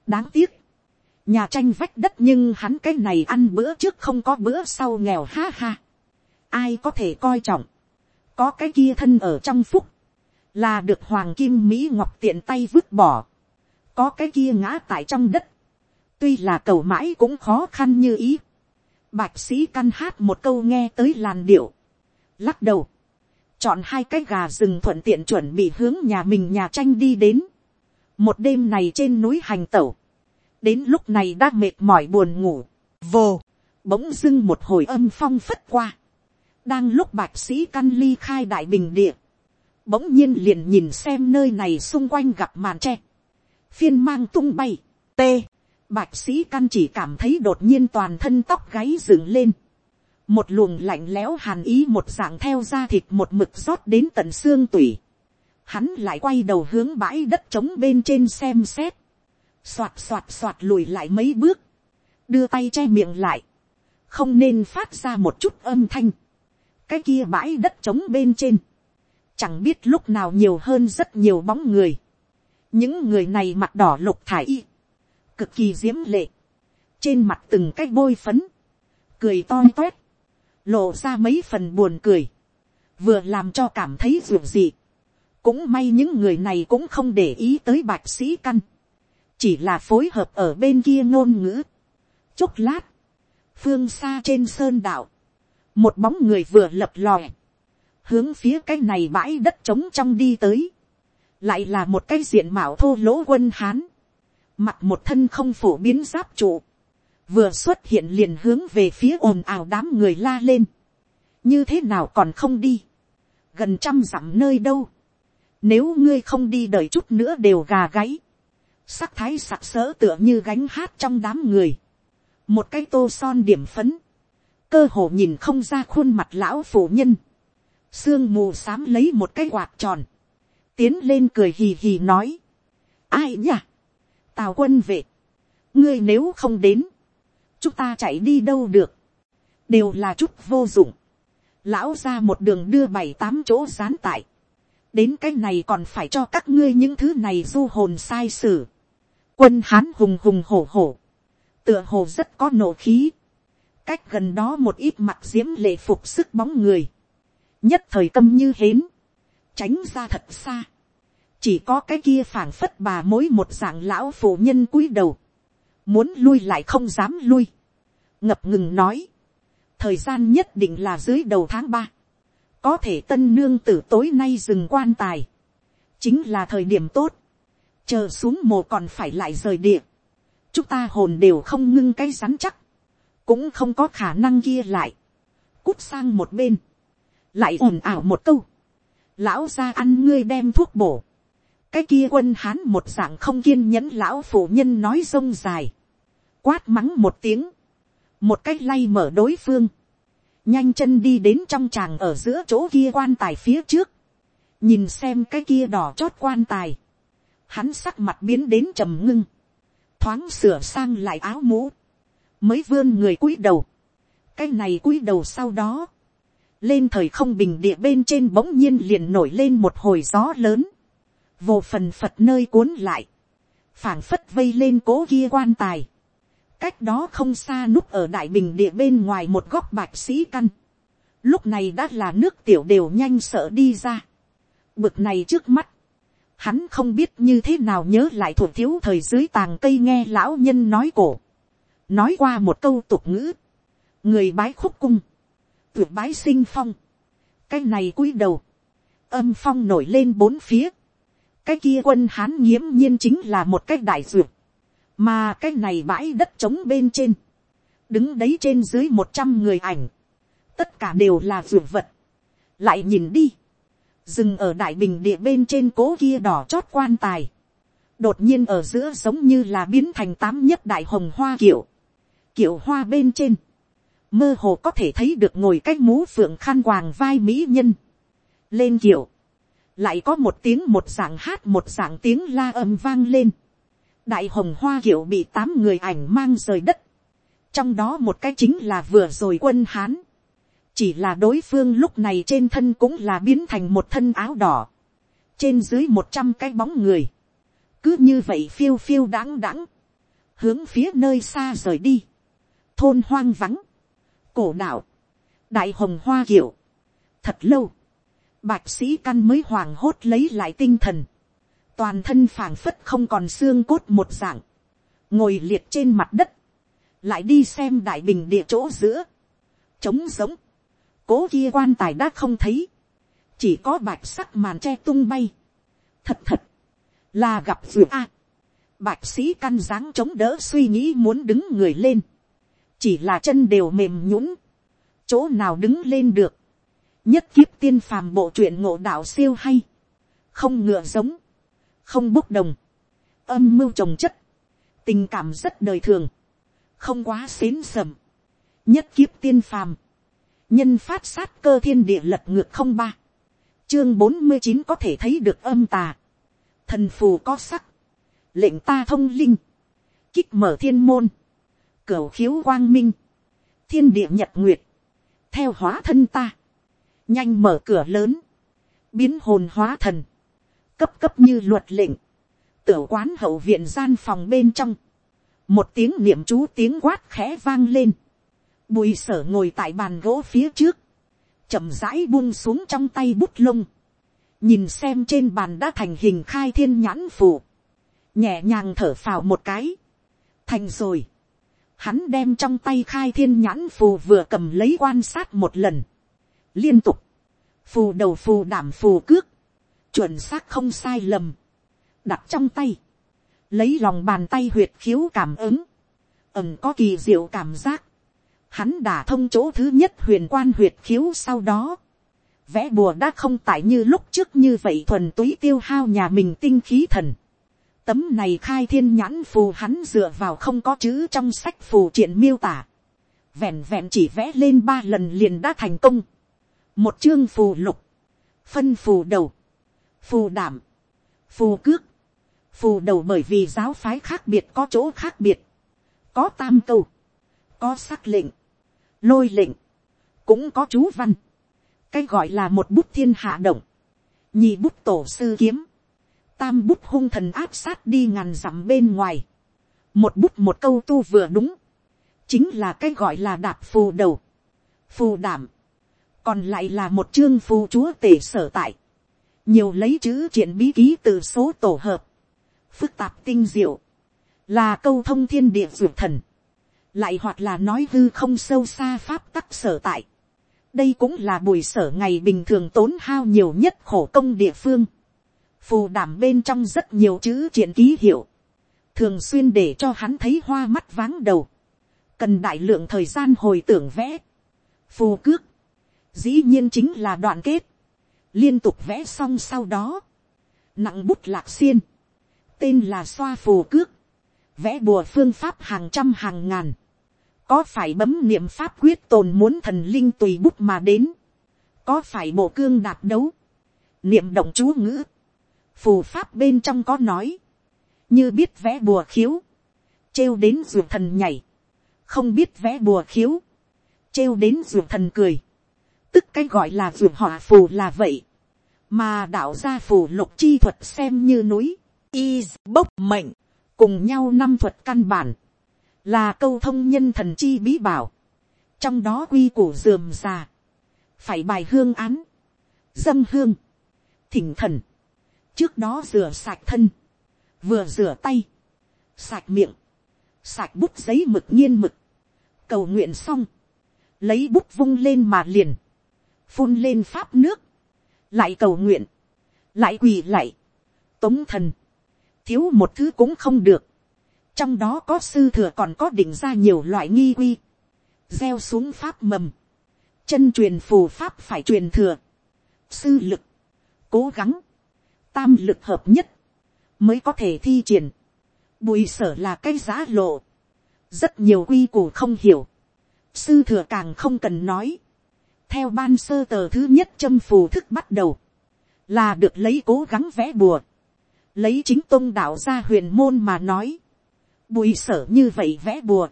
Speaker 1: đáng tiếc, nhà tranh vách đất nhưng hắn cái này ăn bữa trước không có bữa sau nghèo ha ha, ai có thể coi trọng, có cái kia thân ở trong phúc, là được hoàng kim mỹ ngọc tiện tay vứt bỏ, có cái kia ngã tại trong đất, tuy là cầu mãi cũng khó khăn như ý, bạch sĩ căn hát một câu nghe tới làn điệu, lắc đầu, chọn hai cái gà rừng thuận tiện chuẩn bị hướng nhà mình nhà tranh đi đến, một đêm này trên núi hành tẩu, đến lúc này đã mệt mỏi buồn ngủ, vồ, bỗng dưng một hồi âm phong phất qua, đang lúc bạch sĩ căn ly khai đại bình địa, bỗng nhiên liền nhìn xem nơi này xung quanh gặp màn tre, phiên mang tung bay, t, bạch sĩ căn chỉ cảm thấy đột nhiên toàn thân tóc gáy dựng lên, một luồng lạnh lẽo hàn ý một dạng theo da thịt một mực rót đến tận xương tủy, hắn lại quay đầu hướng bãi đất trống bên trên xem xét, xoạt xoạt xoạt lùi lại mấy bước, đưa tay che miệng lại, không nên phát ra một chút âm thanh, cái kia bãi đất trống bên trên, chẳng biết lúc nào nhiều hơn rất nhiều bóng người, những người này mặt đỏ lục thải y, cực kỳ diễm lệ, trên mặt từng cái bôi phấn, cười to toét, lộ ra mấy phần buồn cười, vừa làm cho cảm thấy ruột gì. cũng may những người này cũng không để ý tới bạch sĩ căn, chỉ là phối hợp ở bên kia ngôn ngữ. chốc lát, phương xa trên sơn đạo, một bóng người vừa lập lòe, hướng phía cái này bãi đất trống trong đi tới, lại là một cái diện mạo thô lỗ quân hán, mặt một thân không phổ biến giáp trụ, vừa xuất hiện liền hướng về phía ồn ào đám người la lên, như thế nào còn không đi, gần trăm dặm nơi đâu, nếu ngươi không đi đợi chút nữa đều gà gáy, sắc thái sặc sỡ tựa như gánh hát trong đám người, một cái tô son điểm phấn, cơ hồ nhìn không ra khuôn mặt lão phụ nhân, sương mù s á m lấy một cái quạt tròn, tiến lên cười hì hì nói, ai nhỉ, tào quân vệ, ngươi nếu không đến, chúng ta chạy đi đâu được, đều là chút vô dụng, lão ra một đường đưa bảy tám chỗ dán tại, đến cái này còn phải cho các ngươi những thứ này du hồn sai sử, quân hán hùng hùng hổ hổ, tựa hồ rất có nổ khí, cách gần đó một ít mặt diễm lệ phục sức bóng người, nhất thời tâm như hến, tránh ra thật xa, chỉ có cái kia phảng phất bà mối một dạng lão phụ nhân cúi đầu, muốn lui lại không dám lui, ngập ngừng nói, thời gian nhất định là dưới đầu tháng ba, có thể tân nương tử tối nay dừng quan tài, chính là thời điểm tốt, chờ xuống mồ còn phải lại rời địa, chúng ta hồn đều không ngưng cái rắn chắc, cũng không có khả năng kia lại, cút sang một bên, lại ồn ào một câu, lão ra ăn ngươi đem thuốc bổ, cái kia quân hán một dạng không kiên nhẫn lão phụ nhân nói rông dài, quát mắng một tiếng, một cách lay mở đối phương, nhanh chân đi đến trong tràng ở giữa chỗ kia quan tài phía trước, nhìn xem cái kia đỏ chót quan tài, hắn sắc mặt biến đến trầm ngưng, thoáng sửa sang lại áo mũ, mới vươn người cúi đầu, cái này cúi đầu sau đó, lên thời không bình địa bên trên bỗng nhiên liền nổi lên một hồi gió lớn, vô phần phật nơi cuốn lại, phảng phất vây lên cố kia quan tài, cách đó không xa núp ở đại bình địa bên ngoài một góc bạch sĩ căn, lúc này đã là nước tiểu đều nhanh sợ đi ra, bực này trước mắt, hắn không biết như thế nào nhớ lại thuộc thiếu thời dưới tàng cây nghe lão nhân nói cổ, nói qua một câu tục ngữ, người bái khúc cung, tuyệt bái sinh phong, cái này cúi đầu, âm phong nổi lên bốn phía, cái kia quân hán nghiễm nhiên chính là một cái đại duyệt, mà cái này bãi đất trống bên trên, đứng đấy trên dưới một trăm người ảnh, tất cả đều là duyệt vật, lại nhìn đi, dừng ở đại bình địa bên trên cố kia đỏ chót quan tài, đột nhiên ở giữa giống như là biến thành tám nhất đại hồng hoa kiểu, kiểu hoa bên trên, mơ hồ có thể thấy được ngồi cách mũ phượng khăn quàng vai mỹ nhân, lên kiểu, lại có một tiếng một dạng hát một dạng tiếng la âm vang lên, đại hồng hoa kiểu bị tám người ảnh mang rời đất, trong đó một cái chính là vừa rồi quân hán, chỉ là đối phương lúc này trên thân cũng là biến thành một thân áo đỏ, trên dưới một trăm cái bóng người, cứ như vậy phiêu phiêu đáng đáng, hướng phía nơi xa rời đi, thôn hoang vắng, cổ đạo, đại hồng hoa kiểu, thật lâu, bạch sĩ căn mới hoàng hốt lấy lại tinh thần, toàn thân phảng phất không còn xương cốt một dạng, ngồi liệt trên mặt đất, lại đi xem đại bình địa chỗ giữa, trống giống, cố kia quan tài đã không thấy, chỉ có bạch sắc màn tre tung bay, thật thật, là gặp vừa a, bạch sĩ căn dáng chống đỡ suy nghĩ muốn đứng người lên, chỉ là chân đều mềm nhũng, chỗ nào đứng lên được, nhất kiếp tiên phàm bộ truyện ngộ đạo siêu hay, không ngựa giống, không bốc đồng, âm mưu trồng chất, tình cảm rất đời thường, không quá xến sầm, nhất kiếp tiên phàm, nhân phát sát cơ thiên địa lật ngược không ba, chương bốn mươi chín có thể thấy được âm tà, thần phù có sắc, lệnh ta thông linh, kích mở thiên môn, cửu khiếu quang minh, thiên địa nhật nguyệt, theo hóa thân ta, nhanh mở cửa lớn, biến hồn hóa thần, cấp cấp như luật lệnh, tử quán hậu viện gian phòng bên trong, một tiếng niệm chú tiếng quát khẽ vang lên, bùi sở ngồi tại bàn gỗ phía trước, chậm rãi buông xuống trong tay bút lông, nhìn xem trên bàn đã thành hình khai thiên nhãn phủ, nhẹ nhàng thở phào một cái, thành rồi, hắn đem trong tay khai thiên nhãn phù vừa cầm lấy quan sát một lần, liên tục, phù đầu phù đảm phù cước, chuẩn xác không sai lầm, đặt trong tay, lấy lòng bàn tay huyệt khiếu cảm ứng, ẩm có kỳ diệu cảm giác, hắn đã thông chỗ thứ nhất huyền quan huyệt khiếu sau đó, vẽ bùa đã không tại như lúc trước như vậy thuần túy tiêu hao nhà mình tinh khí thần, Tấm này khai thiên nhãn phù hắn dựa vào không có chữ trong sách phù triện miêu tả. Vẹn vẹn chỉ vẽ lên ba lần liền đã thành công. Một chương phù lục. Phân phù đầu. Phù đảm. Phù cước. Phù đầu bởi vì giáo phái khác biệt có chỗ khác biệt. Có tam câu. Có sắc lệnh. Lôi lệnh. Cũng có chú văn. Cái gọi là một bút thiên hạ động. Nhị bút tổ sư kiếm, tam bút hung thần áp sát đi ngàn dặm bên ngoài. Một bút một câu tu vừa đúng. Chính là cái gọi là đạp phù đầu. Phù đảm. Còn lại là một chương phù chúa tể sở tại. Nhiều lấy chữ triển bí ký từ số tổ hợp. Phức tạp tinh diệu. Là câu thông thiên địa dược thần. Lại hoặc là nói hư không sâu xa pháp tắc sở tại. Đây cũng là bùi sở ngày bình thường tốn hao nhiều nhất khổ công địa phương. Phù đảm bên trong rất nhiều chữ triển ký hiệu, thường xuyên để cho hắn thấy hoa mắt váng đầu, cần đại lượng thời gian hồi tưởng vẽ, phù cước, dĩ nhiên chính là đoạn kết, liên tục vẽ xong sau đó, nặng bút lạc xiên, tên là xoa phù cước, vẽ bùa phương pháp hàng trăm hàng ngàn, có phải bấm niệm pháp quyết tồn muốn thần linh tùy bút mà đến, có phải bộ cương đạp đấu, niệm động chú ngữ, phù pháp bên trong có nói, như biết vẽ bùa khiếu, trêu đến ruột thần nhảy, không biết vẽ bùa khiếu, trêu đến ruột thần cười, tức cái gọi là ruột hỏa phù là vậy, mà đạo gia phù lục chi thuật xem như núi, y bốc mệnh, cùng nhau năm thuật căn bản, là câu thông nhân thần chi bí bảo, trong đó quy củ dườm già, phải bài hương án, dâng hương, thỉnh thần, trước đó rửa sạch thân, vừa rửa tay, sạch miệng, sạch bút giấy mực nhiên mực, cầu nguyện xong, lấy bút vung lên mà liền, phun lên pháp nước, lại cầu nguyện, lại quỳ lại, tống thần, thiếu một thứ cũng không được, trong đó có sư thừa còn có định ra nhiều loại nghi quy, gieo xuống pháp mầm, chân truyền phù pháp phải truyền thừa, sư lực, cố gắng, tam lực hợp nhất, mới có thể thi triển, bùi sở là cái giá lộ, rất nhiều quy củ không hiểu, sư thừa càng không cần nói, theo ban sơ tờ thứ nhất châm phù thức bắt đầu, là được lấy cố gắng vẽ bùa, lấy chính tôn đạo ra huyền môn mà nói, bùi sở như vậy vẽ bùa,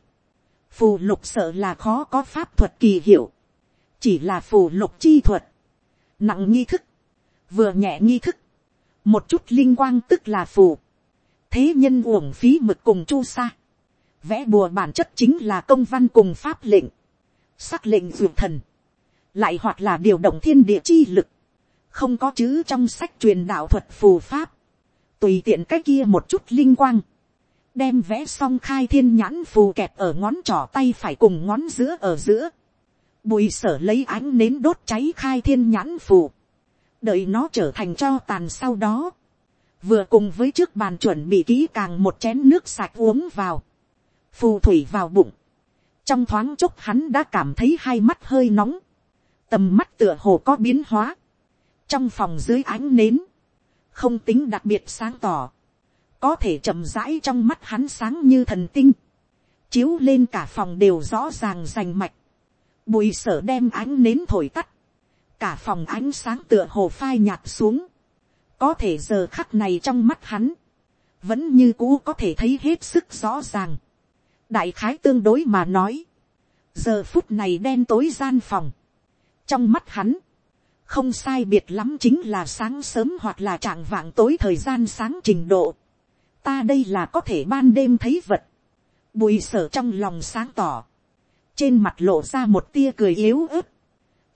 Speaker 1: phù lục sợ là khó có pháp thuật kỳ hiệu, chỉ là phù lục chi thuật, nặng nghi thức, vừa nhẹ nghi thức, một chút linh quang tức là phù, thế nhân uổng phí mực cùng chu sa, vẽ bùa bản chất chính là công văn cùng pháp lệnh, sắc lệnh dược thần, lại hoặc là điều động thiên địa chi lực, không có chữ trong sách truyền đạo thuật phù pháp, tùy tiện cái kia một chút linh quang, đem vẽ xong khai thiên nhãn phù kẹp ở ngón trỏ tay phải cùng ngón giữa ở giữa, bùi sở lấy ánh nến đốt cháy khai thiên nhãn phù, đợi nó trở thành cho tàn sau đó, vừa cùng với trước bàn chuẩn bị kỹ càng một chén nước sạch uống vào, phù thủy vào bụng, trong thoáng chốc hắn đã cảm thấy hai mắt hơi nóng, tầm mắt tựa hồ có biến hóa, trong phòng dưới ánh nến, không tính đặc biệt sáng tỏ, có thể chậm rãi trong mắt hắn sáng như thần tinh, chiếu lên cả phòng đều rõ ràng rành mạch, bùi sở đem ánh nến thổi tắt, cả phòng ánh sáng tựa hồ phai nhạt xuống, có thể giờ khắc này trong mắt hắn, vẫn như cũ có thể thấy hết sức rõ ràng, đại khái tương đối mà nói, giờ phút này đen tối gian phòng, trong mắt hắn, không sai biệt lắm chính là sáng sớm hoặc là trạng vạng tối thời gian sáng trình độ ta đây là có thể ban đêm thấy vật, bùi sở trong lòng sáng tỏ, trên mặt lộ ra một tia cười yếu ớt,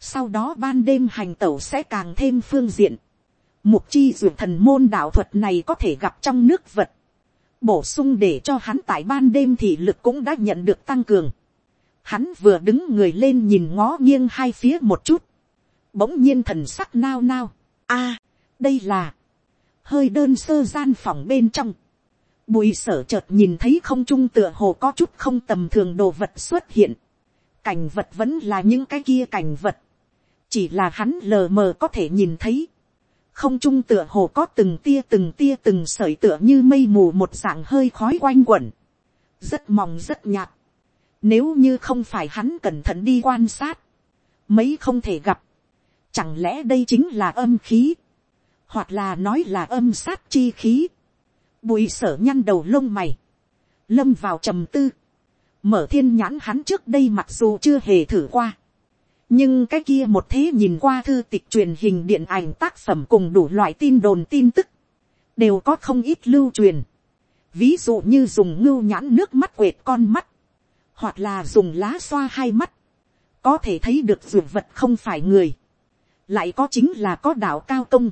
Speaker 1: sau đó ban đêm hành tẩu sẽ càng thêm phương diện, mục chi duyệt thần môn đạo thuật này có thể gặp trong nước vật, bổ sung để cho hắn tại ban đêm thì lực cũng đã nhận được tăng cường. Hắn vừa đứng người lên nhìn ngó nghiêng hai phía một chút, bỗng nhiên thần sắc nao nao. a, đây là, hơi đơn sơ gian phòng bên trong. Bùi sở chợt nhìn thấy không trung tựa hồ có chút không tầm thường đồ vật xuất hiện. Cảnh vật vẫn là những cái kia cảnh vật. Chỉ là hắn lờ mờ có thể nhìn thấy. Không trung tựa hồ có từng tia từng tia từng sợi tựa như mây mù một dạng hơi khói quanh quẩn. Rất mỏng, rất nhạt. Nếu như không phải hắn cẩn thận đi quan sát. Mấy không thể gặp Chẳng lẽ đây chính là âm khí? Hoặc là nói là âm sát chi khí? Bùi sở nhăn đầu lông mày. Lâm vào trầm tư. Mở thiên nhãn hắn trước đây mặc dù chưa hề thử qua. Nhưng cái kia một thế nhìn qua thư tịch truyền hình điện ảnh tác phẩm cùng đủ loại tin đồn tin tức. Đều có không ít lưu truyền. Ví dụ như dùng ngưu nhãn nước mắt quệt con mắt. Hoặc là dùng lá xoa hai mắt. Có thể thấy được dược vật không phải người lại có chính là có đạo cao công,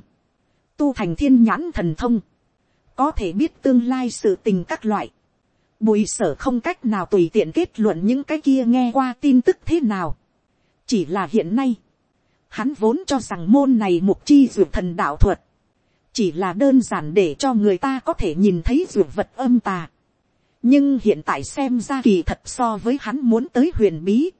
Speaker 1: tu thành thiên nhãn thần thông, có thể biết tương lai sự tình các loại, bùi sở không cách nào tùy tiện kết luận những cái kia nghe qua tin tức thế nào, chỉ là hiện nay, hắn vốn cho rằng môn này mục chi dược thần đạo thuật, chỉ là đơn giản để cho người ta có thể nhìn thấy dược vật âm tà. nhưng hiện tại xem ra kỳ thật so với hắn muốn tới huyền bí,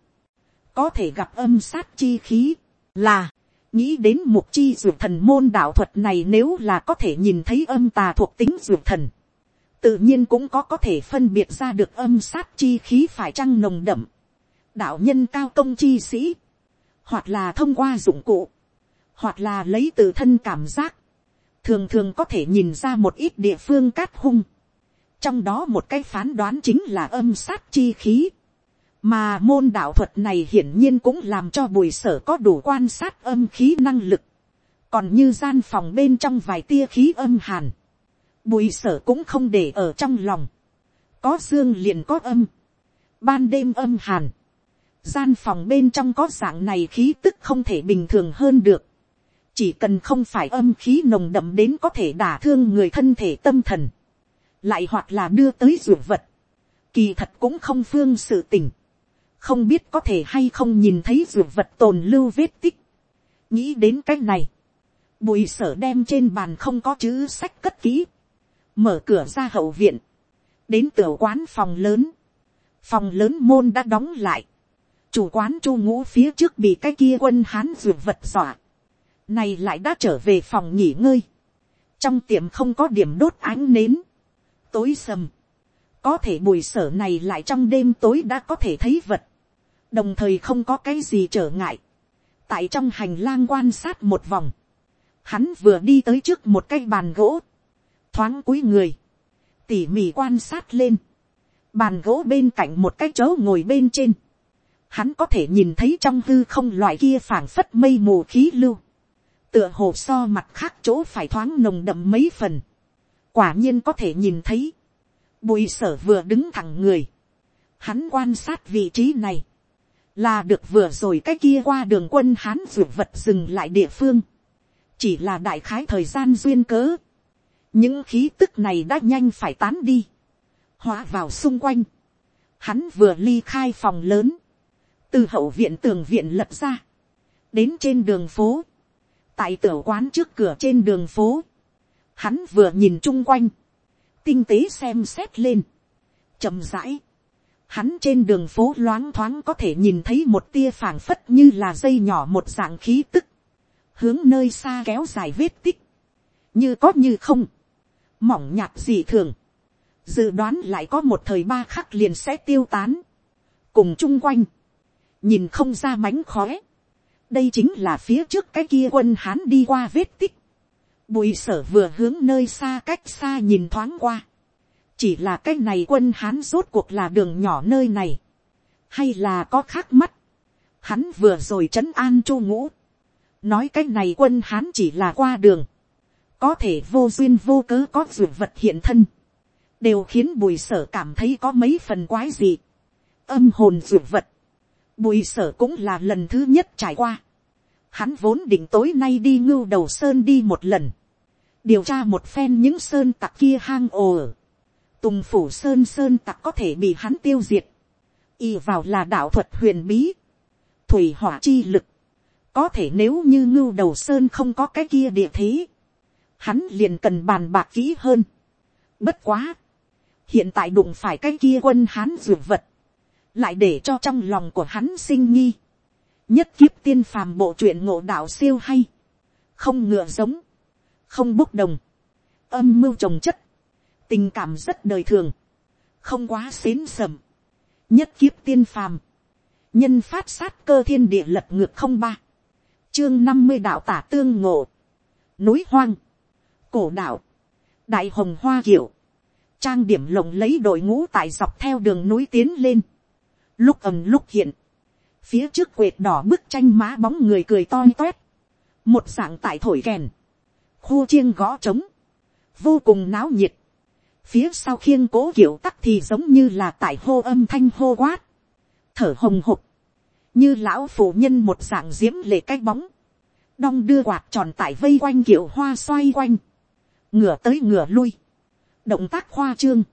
Speaker 1: có thể gặp âm sát chi khí, là nghĩ đến mục chi dược thần môn đạo thuật này nếu là có thể nhìn thấy âm tà thuộc tính dược thần, tự nhiên cũng có có thể phân biệt ra được âm sát chi khí phải trăng nồng đậm, đạo nhân cao công chi sĩ, hoặc là thông qua dụng cụ, hoặc là lấy từ thân cảm giác, thường thường có thể nhìn ra một ít địa phương cát hung, trong đó một cái phán đoán chính là âm sát chi khí, mà môn đạo thuật này hiển nhiên cũng làm cho bùi sở có đủ quan sát âm khí năng lực, còn như gian phòng bên trong vài tia khí âm hàn, bùi sở cũng không để ở trong lòng, có dương liền có âm, ban đêm âm hàn, gian phòng bên trong có dạng này khí tức không thể bình thường hơn được, chỉ cần không phải âm khí nồng đậm đến có thể đả thương người thân thể tâm thần, lại hoặc là đưa tới ruột vật, kỳ thật cũng không phương sự tình, không biết có thể hay không nhìn thấy ruột vật tồn lưu vết tích, nghĩ đến cái này, bùi sở đem trên bàn không có chữ sách cất kỹ, mở cửa ra hậu viện, đến tiểu quán phòng lớn, phòng lớn môn đã đóng lại, chủ quán chu ngũ phía trước bị cái kia quân hán ruột vật dọa, này lại đã trở về phòng nghỉ ngơi, trong tiệm không có điểm đốt ánh nến, tối sầm, có thể bùi sở này lại trong đêm tối đã có thể thấy vật, đồng thời không có cái gì trở ngại, tại trong hành lang quan sát một vòng, hắn vừa đi tới trước một cái bàn gỗ, thoáng cúi người, tỉ mỉ quan sát lên, bàn gỗ bên cạnh một cái chỗ ngồi bên trên, hắn có thể nhìn thấy trong hư không loại kia phảng phất mây mù khí lưu, tựa hồ so mặt khác chỗ phải thoáng nồng đậm mấy phần, quả nhiên có thể nhìn thấy, bùi sở vừa đứng thẳng người, hắn quan sát vị trí này, là được vừa rồi cái kia qua đường quân hán ruột vật dừng lại địa phương, chỉ là đại khái thời gian duyên cớ, những khí tức này đã nhanh phải tán đi, hóa vào xung quanh, hắn vừa ly khai phòng lớn, từ hậu viện tường viện lập ra, đến trên đường phố, tại tiểu quán trước cửa trên đường phố, hắn vừa nhìn chung quanh, tinh tế xem xét lên, chậm rãi, hắn trên đường phố loáng thoáng có thể nhìn thấy một tia phảng phất như là dây nhỏ một dạng khí tức, hướng nơi xa kéo dài vết tích, như có như không, mỏng nhạt dị thường, dự đoán lại có một thời ba khắc liền sẽ tiêu tán, cùng chung quanh, nhìn không ra mánh khóe, đây chính là phía trước cái kia quân hán đi qua vết tích, bùi sở vừa hướng nơi xa cách xa nhìn thoáng qua, chỉ là cái này quân hán rốt cuộc là đường nhỏ nơi này, hay là có khác mắt, hắn vừa rồi trấn an chu ngũ, nói cái này quân hán chỉ là qua đường, có thể vô duyên vô cớ có ruột vật hiện thân, đều khiến bùi sở cảm thấy có mấy phần quái gì, âm hồn ruột vật, bùi sở cũng là lần thứ nhất trải qua, hắn vốn định tối nay đi ngưu đầu sơn đi một lần, điều tra một phen những sơn tặc kia hang ồ tùng phủ sơn sơn tặc có thể bị hắn tiêu diệt, y vào là đạo thuật huyền bí, thủy hỏa chi lực, có thể nếu như ngưu đầu sơn không có cái kia địa thế, hắn liền cần bàn bạc kỹ hơn. Bất quá, hiện tại đụng phải cái kia quân hán dược vật, lại để cho trong lòng của hắn sinh nghi. nhất kiếp tiên phàm bộ truyện ngộ đạo siêu hay, không ngựa giống, không bốc đồng, âm mưu trồng chất, tình cảm rất đời thường, không quá xến sầm, nhất kiếp tiên phàm, nhân phát sát cơ thiên địa lật ngược không ba, chương năm mươi đạo tả tương ngộ, núi hoang, cổ đạo, đại hồng hoa kiểu, trang điểm lộng lấy đội ngũ tại dọc theo đường núi tiến lên, lúc ầm lúc hiện, phía trước quệt đỏ bức tranh má bóng người cười to toét, một dạng tại thổi kèn, khu chiêng gõ trống, vô cùng náo nhiệt, phía sau khiêng cố kiểu tắc thì giống như là tại hô âm thanh hô quát, thở hồng hộc, như lão phụ nhân một dạng diễm lệ cái bóng, đong đưa quạt tròn tại vây quanh kiểu hoa xoay quanh, ngửa tới ngửa lui, động tác khoa trương,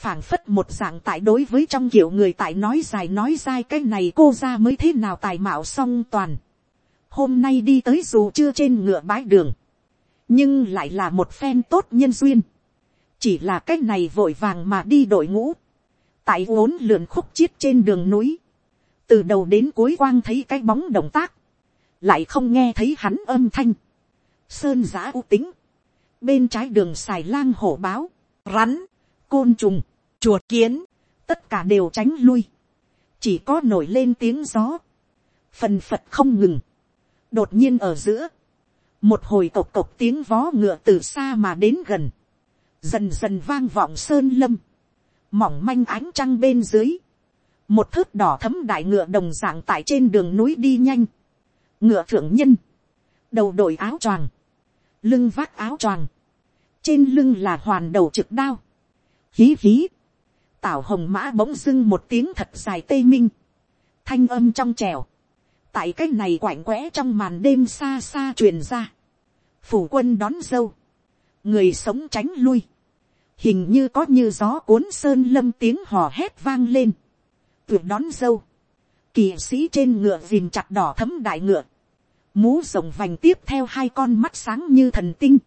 Speaker 1: phảng phất một dạng tại đối với trong kiểu người tại nói dài nói dai cái này cô ra mới thế nào tài mạo song toàn. Hôm nay đi tới dù chưa trên ngựa bái đường, nhưng lại là một phen tốt nhân duyên. Chỉ là cái này vội vàng mà đi đội ngũ. Tại uốn lượn khúc chiết trên đường núi. Từ đầu đến cuối quang thấy cái bóng động tác. Lại không nghe thấy hắn âm thanh. Sơn giã u tính. Bên trái đường xài lang hổ báo. Rắn. Côn trùng chuột kiến, tất cả đều tránh lui, chỉ có nổi lên tiếng gió, phần phật không ngừng, đột nhiên ở giữa, một hồi cộc cộc tiếng vó ngựa từ xa mà đến gần, dần dần vang vọng sơn lâm, mỏng manh ánh trăng bên dưới, một thước đỏ thấm đại ngựa đồng dạng tại trên đường núi đi nhanh, ngựa thượng nhân, đầu đội áo choàng, lưng vác áo choàng, trên lưng là hoàn đầu trực đao, hí hí, tảo hồng mã bỗng dưng một tiếng thật dài tê minh, thanh âm trong trèo, tại cái này quạnh quẽ trong màn đêm xa xa truyền ra, phủ quân đón dâu, người sống tránh lui, hình như có như gió cuốn sơn lâm tiếng hò hét vang lên, tuyệt đón dâu, kỳ sĩ trên ngựa dìm chặt đỏ thấm đại ngựa, mũ rồng vành tiếp theo hai con mắt sáng như thần tinh,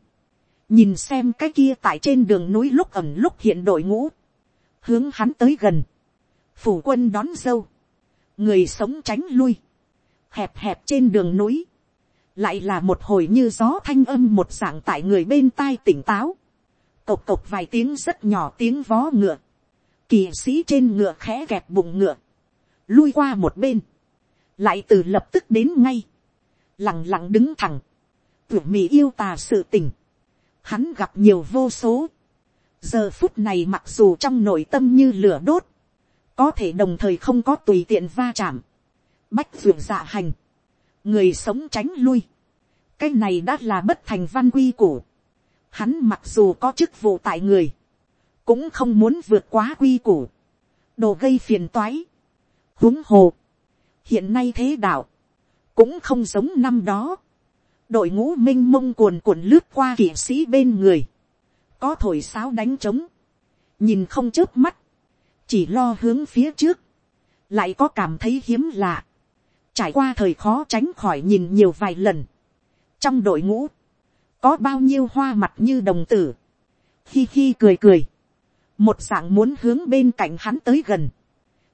Speaker 1: nhìn xem cái kia tại trên đường núi lúc ẩm lúc hiện đội ngũ, hướng hắn tới gần, phủ quân đón dâu, người sống tránh lui, hẹp hẹp trên đường núi, lại là một hồi như gió thanh âm một dạng tại người bên tai tỉnh táo, cộc cộc vài tiếng rất nhỏ tiếng vó ngựa, kỳ sĩ trên ngựa khẽ gẹp bụng ngựa, lui qua một bên, lại từ lập tức đến ngay, lẳng lặng đứng thẳng, tưởng mỹ yêu tà sự tình, hắn gặp nhiều vô số, giờ phút này mặc dù trong nội tâm như lửa đốt, có thể đồng thời không có tùy tiện va chạm, bách ruộng dạ hành, người sống tránh lui, cái này đã là bất thành văn quy củ, hắn mặc dù có chức vụ tại người, cũng không muốn vượt quá quy củ, đồ gây phiền toái, huống hồ, hiện nay thế đạo, cũng không giống năm đó, đội ngũ m i n h mông cuồn cuộn lướt qua kỵ sĩ bên người, có thổi sáo đánh trống, nhìn không chớp mắt, chỉ lo hướng phía trước, lại có cảm thấy hiếm lạ, trải qua thời khó tránh khỏi nhìn nhiều vài lần, trong đội ngũ, có bao nhiêu hoa mặt như đồng tử, khi khi cười cười, một dạng muốn hướng bên cạnh hắn tới gần,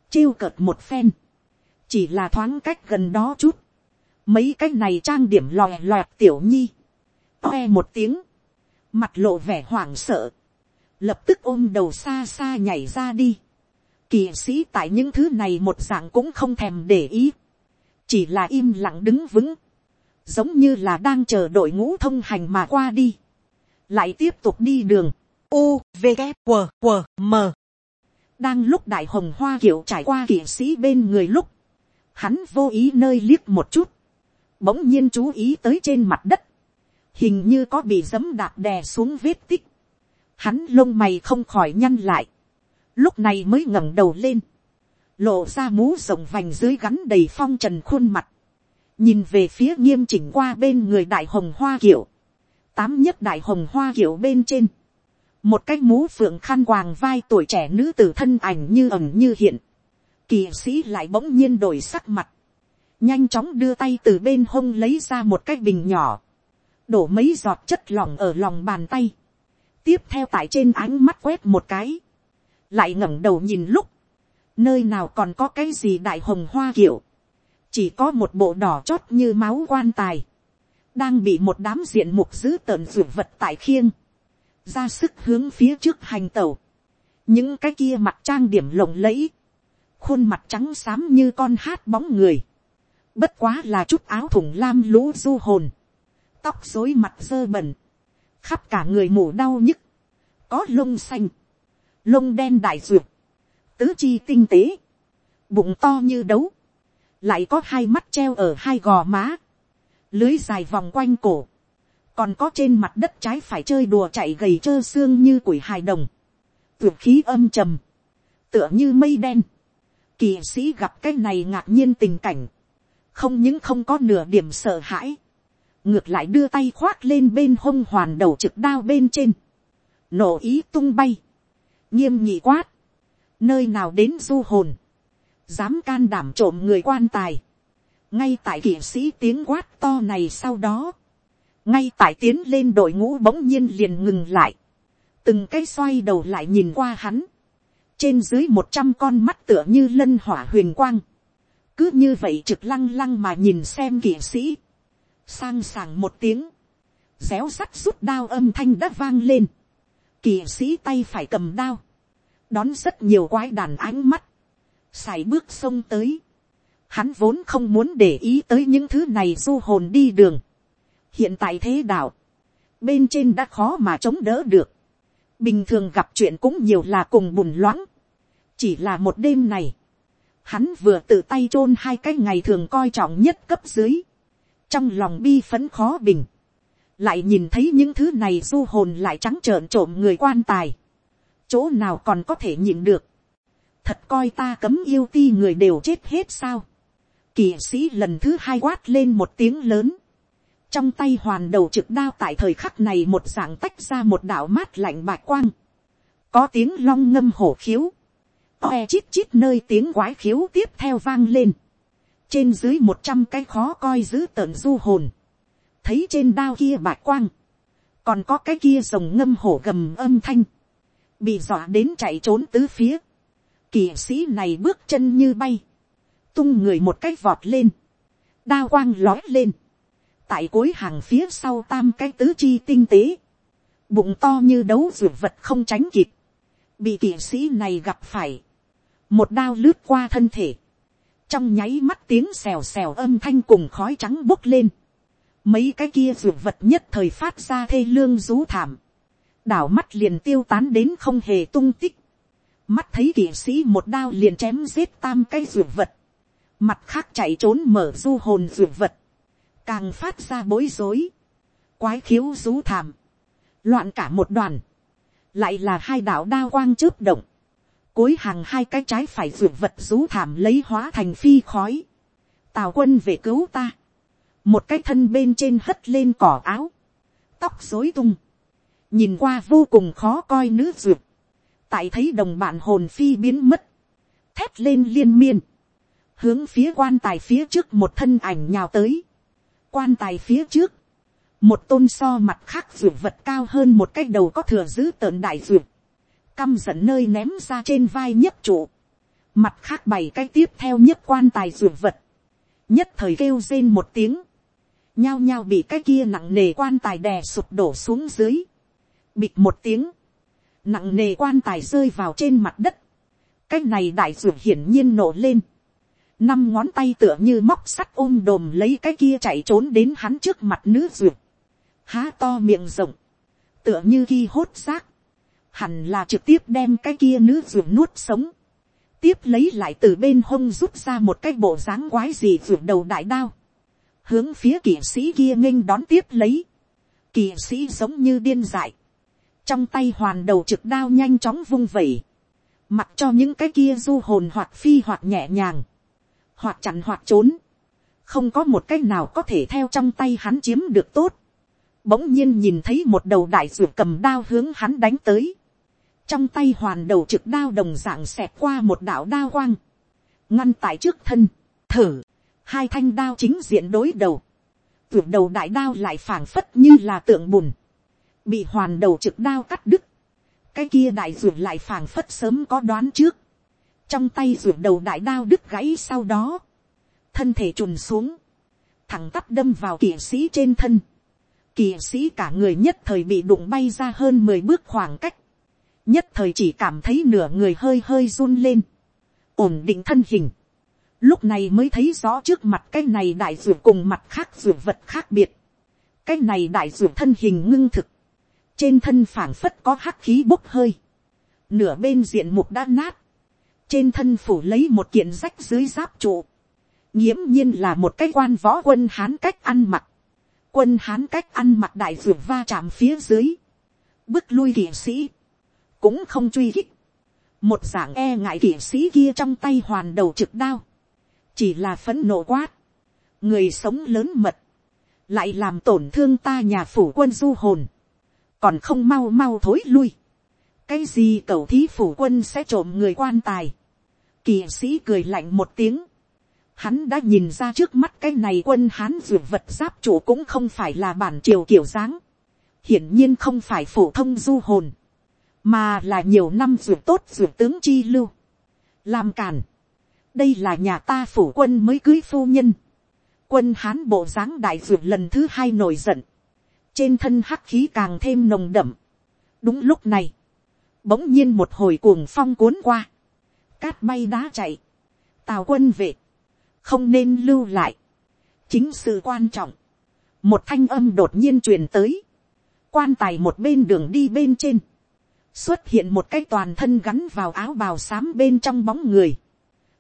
Speaker 1: trêu cợt một phen, chỉ là thoáng cách gần đó chút, mấy cái này trang điểm lòe loẹt tiểu nhi, oe một tiếng, mặt lộ vẻ hoảng sợ, lập tức ôm đầu xa xa nhảy ra đi. Kỳ sĩ tại những thứ này một dạng cũng không thèm để ý, chỉ là im lặng đứng vững, giống như là đang chờ đội ngũ thông hành mà qua đi, lại tiếp tục đi đường, u, v, g, q, q, m. đang lúc đại hồng hoa kiểu trải qua kỵ sĩ bên người lúc, hắn vô ý nơi liếc một chút, bỗng nhiên chú ý tới trên mặt đất, hình như có bị giấm đạp đè xuống vết tích, hắn lông mày không khỏi nhăn lại, lúc này mới ngẩng đầu lên, lộ ra mũ rồng vành dưới gắn đầy phong trần khuôn mặt, nhìn về phía nghiêm chỉnh qua bên người đại hồng hoa kiểu, tám nhất đại hồng hoa kiểu bên trên, một cái mũ phượng khăn quàng vai tuổi trẻ nữ tử thân ảnh như ẩm như hiện, kỳ sĩ lại bỗng nhiên đổi sắc mặt, nhanh chóng đưa tay từ bên hông lấy ra một cái bình nhỏ, đổ mấy giọt chất lỏng ở lòng bàn tay, tiếp theo tại trên ánh mắt quét một cái, lại ngẩng đầu nhìn lúc, nơi nào còn có cái gì đại hồng hoa kiểu, chỉ có một bộ đỏ chót như máu quan tài, đang bị một đám diện mục dữ tợn ruột vật tại khiêng, ra sức hướng phía trước hành tàu, những cái kia mặt trang điểm lộng lẫy, khuôn mặt trắng xám như con hát bóng người, bất quá là chút áo thủng lam lũ du hồn, tóc dối mặt dơ bẩn, khắp cả người mù đau nhức, có lông xanh, lông đen đại ruột tứ chi tinh tế, bụng to như đấu, lại có hai mắt treo ở hai gò má, lưới dài vòng quanh cổ, còn có trên mặt đất trái phải chơi đùa chạy gầy trơ xương như quỷ hài đồng, tuyệt khí âm trầm, tựa như mây đen, kỳ sĩ gặp cái này ngạc nhiên tình cảnh, không những không có nửa điểm sợ hãi, ngược lại đưa tay khoác lên bên hông hoàn đầu trực đao bên trên, nổ ý tung bay, nghiêm nhị quát, nơi nào đến du hồn, dám can đảm trộm người quan tài, ngay tại kỵ sĩ tiếng quát to này sau đó, ngay tại tiến lên đội ngũ bỗng nhiên liền ngừng lại, từng cái xoay đầu lại nhìn qua hắn, trên dưới một trăm con mắt tựa như lân hỏa huyền quang, cứ như vậy trực lăng lăng mà nhìn xem kỵ sĩ, sang sảng một tiếng, réo sắt rút đao âm thanh đã vang lên, kỵ sĩ tay phải cầm đao, đón rất nhiều quái đàn ánh mắt, xài bước sông tới, hắn vốn không muốn để ý tới những thứ này du hồn đi đường, hiện tại thế đạo, bên trên đã khó mà chống đỡ được, bình thường gặp chuyện cũng nhiều là cùng bùn loãng, chỉ là một đêm này, Hắn vừa tự tay chôn hai cái ngày thường coi trọng nhất cấp dưới. Trong lòng bi phấn khó bình. Lại nhìn thấy những thứ này du hồn lại trắng trợn trộm người quan tài. Chỗ nào còn có thể nhịn được. Thật coi ta cấm yêu ti người đều chết hết sao. kỳ sĩ lần thứ hai quát lên một tiếng lớn. Trong tay hoàn đầu trực đao tại thời khắc này một dạng tách ra một đạo mát lạnh bạc quang. Có tiếng long ngâm hổ khiếu oe chít chít nơi tiếng quái khiếu tiếp theo vang lên. Trên dưới một trăm cái khó coi giữ tợn du hồn. Thấy trên đao kia bạc quang. Còn có cái kia rồng ngâm hổ gầm âm thanh. Bị dọa đến chạy trốn tứ phía. Kỵ sĩ này bước chân như bay. Tung người một cái vọt lên. Đao quang lói lên. Tại cuối hàng phía sau tam cái tứ chi tinh tế. Bụng to như đấu ruột vật không tránh kịp. Bị kỵ sĩ này gặp phải một đao lướt qua thân thể, trong nháy mắt tiếng xèo xèo âm thanh cùng khói trắng bốc lên, mấy cái kia ruột vật nhất thời phát ra thê lương rú thảm, đảo mắt liền tiêu tán đến không hề tung tích, mắt thấy kỵ sĩ một đao liền chém giết tam cây ruột vật, mặt khác chạy trốn mở du hồn ruột vật, càng phát ra bối rối, quái khiếu rú thảm, loạn cả một đoàn, lại là hai đạo đao quang chớp động, cuối hàng hai cái trái phải ruột vật rú thảm lấy hóa thành phi khói. Tào quân về cứu ta. Một cái thân bên trên hất lên cỏ áo. Tóc rối tung. Nhìn qua vô cùng khó coi nữ duyệt Tại thấy đồng bạn hồn phi biến mất. Thét lên liên miên. Hướng phía quan tài phía trước một thân ảnh nhào tới. Quan tài phía trước. Một tôn so mặt khác duyệt vật cao hơn một cái đầu có thừa giữ tợn đại duyệt căm giận nơi ném ra trên vai nhất trụ. Mặt khác bảy cái tiếp theo nhất quan tài duyệt vật. Nhất thời kêu rên một tiếng. Nhao nhao bị cái kia nặng nề quan tài đè sụp đổ xuống dưới. Bịt một tiếng. Nặng nề quan tài rơi vào trên mặt đất. Cái này đại ruột hiển nhiên nổ lên. Năm ngón tay tựa như móc sắt ôm đồm lấy cái kia chạy trốn đến hắn trước mặt nữ ruột. Há to miệng rộng. Tựa như khi hốt xác hẳn là trực tiếp đem cái kia nữ ruột nuốt sống, tiếp lấy lại từ bên hông rút ra một cái bộ dáng quái gì ruột đầu đại đao, hướng phía kỵ sĩ kia nghênh đón tiếp lấy, kỵ sĩ giống như điên dại, trong tay hoàn đầu trực đao nhanh chóng vung vẩy, mặc cho những cái kia du hồn hoặc phi hoặc nhẹ nhàng, hoặc chặn hoặc trốn, không có một cái nào có thể theo trong tay hắn chiếm được tốt, bỗng nhiên nhìn thấy một đầu đại ruột cầm đao hướng hắn đánh tới, trong tay hoàn đầu trực đao đồng dạng xẹt qua một đạo đao quang, ngăn tại trước thân, thở, hai thanh đao chính diện đối đầu, tuyệt đầu đại đao lại phảng phất như là tượng bùn, bị hoàn đầu trực đao cắt đứt, cái kia đại ruột lại phảng phất sớm có đoán trước, trong tay ruột đầu đại đao đứt gãy sau đó, thân thể trùn xuống, thẳng tắp đâm vào kỵ sĩ trên thân, kỵ sĩ cả người nhất thời bị đụng bay ra hơn mười bước khoảng cách, nhất thời chỉ cảm thấy nửa người hơi hơi run lên, ổn định thân hình, lúc này mới thấy rõ trước mặt cái này đại ruột cùng mặt khác ruột vật khác biệt, cái này đại ruột thân hình ngưng thực, trên thân phảng phất có hắc khí bốc hơi, nửa bên diện mục đã nát, trên thân phủ lấy một kiện rách dưới giáp trụ, nghiễm nhiên là một cái quan võ quân hán cách ăn mặc, quân hán cách ăn mặc đại ruột va chạm phía dưới, bước lui kỵ sĩ, cũng không truy kích. Một dạng e ngại kỵ sĩ kia trong tay hoàn đầu trực đao, chỉ là phấn nộ quát, người sống lớn mật, lại làm tổn thương ta nhà phủ quân du hồn, còn không mau mau thối lui, cái gì cầu thí phủ quân sẽ trộm người quan tài, kỳ sĩ cười lạnh một tiếng, hắn đã nhìn ra trước mắt cái này quân hán ruột vật giáp chủ cũng không phải là bản triều kiểu dáng, hiển nhiên không phải phổ thông du hồn, mà là nhiều năm ruột tốt ruột tướng chi lưu, làm càn, đây là nhà ta phủ quân mới cưới phu nhân, quân hán bộ dáng đại ruột lần thứ hai nổi giận, trên thân hắc khí càng thêm nồng đậm. đúng lúc này, bỗng nhiên một hồi cuồng phong cuốn qua, cát bay đá chạy, tào quân về, không nên lưu lại, chính sự quan trọng, một thanh âm đột nhiên truyền tới, quan tài một bên đường đi bên trên, xuất hiện một cái toàn thân gắn vào áo bào xám bên trong bóng người,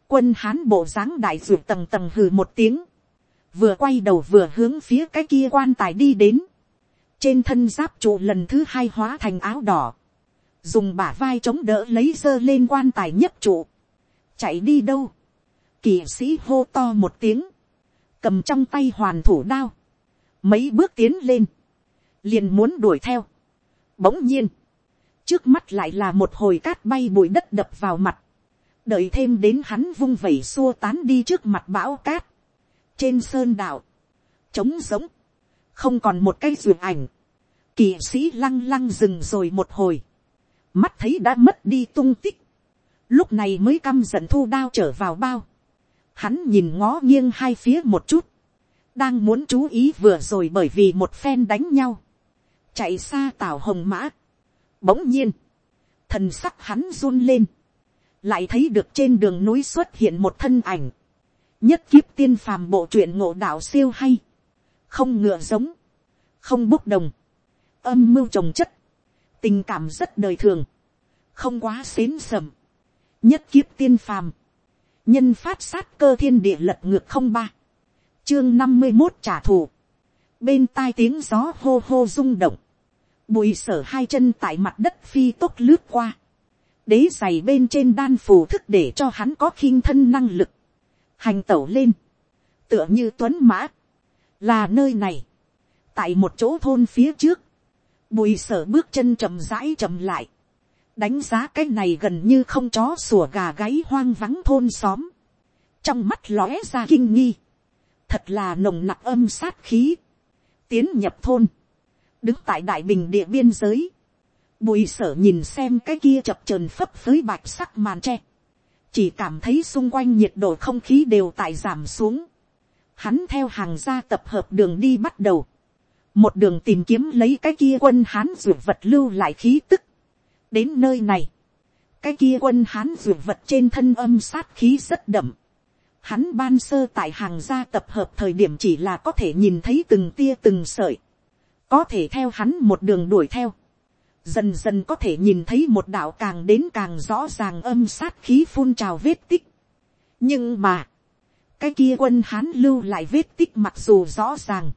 Speaker 1: quân hán bộ dáng đại ruột tầng tầng hừ một tiếng, vừa quay đầu vừa hướng phía cái kia quan tài đi đến, trên thân giáp trụ lần thứ hai hóa thành áo đỏ, dùng bả vai chống đỡ lấy dơ lên quan tài nhất trụ, chạy đi đâu, kỳ sĩ hô to một tiếng, cầm trong tay hoàn thủ đao, mấy bước tiến lên, liền muốn đuổi theo. Bỗng nhiên, trước mắt lại là một hồi cát bay bụi đất đập vào mặt, đợi thêm đến hắn vung vẩy xua tán đi trước mặt bão cát, trên sơn đạo, trống giống, không còn một cái ruột ảnh, kỳ sĩ lăng lăng dừng rồi một hồi, mắt thấy đã mất đi tung tích, lúc này mới căm giận thu đao trở vào bao, hắn nhìn ngó nghiêng hai phía một chút, đang muốn chú ý vừa rồi bởi vì một phen đánh nhau, chạy xa tào hồng mã. Bỗng nhiên, thần sắc hắn run lên, lại thấy được trên đường núi xuất hiện một thân ảnh, nhất kiếp tiên phàm bộ truyện ngộ đạo siêu hay, không ngựa giống, không bốc đồng, âm mưu trồng chất, tình cảm rất đời thường, không quá xến sầm, nhất kiếp tiên phàm, nhân phát sát cơ thiên địa lật ngược không ba, chương năm mươi một trả thù, bên tai tiếng gió hô hô rung động, bùi sở hai chân tại mặt đất phi tốc lướt qua, đế giày bên trên đan phù thức để cho hắn có khiêng thân năng lực, hành tẩu lên, tựa như tuấn mã, là nơi này, tại một chỗ thôn phía trước, bùi sở bước chân chậm rãi chậm lại, đánh giá cái này gần như không chó sủa gà gáy hoang vắng thôn xóm, trong mắt lóe ra kinh nghi, thật là nồng nặc âm sát khí, tiến nhập thôn, đứng tại đại bình địa biên giới, bùi sở nhìn xem cái kia chập trờn phấp phới bạch sắc màn tre, chỉ cảm thấy xung quanh nhiệt độ không khí đều tại giảm xuống, hắn theo hàng gia tập hợp đường đi bắt đầu, một đường tìm kiếm lấy cái kia quân hán ruột vật lưu lại khí tức, đến nơi này, cái kia quân hán ruột vật trên thân âm sát khí rất đậm, hắn ban sơ tại hàng gia tập hợp thời điểm chỉ là có thể nhìn thấy từng tia từng sợi, có thể theo hắn một đường đuổi theo, dần dần có thể nhìn thấy một đạo càng đến càng rõ ràng âm sát khí phun trào vết tích. nhưng mà, cái kia quân hán lưu lại vết tích mặc dù rõ ràng,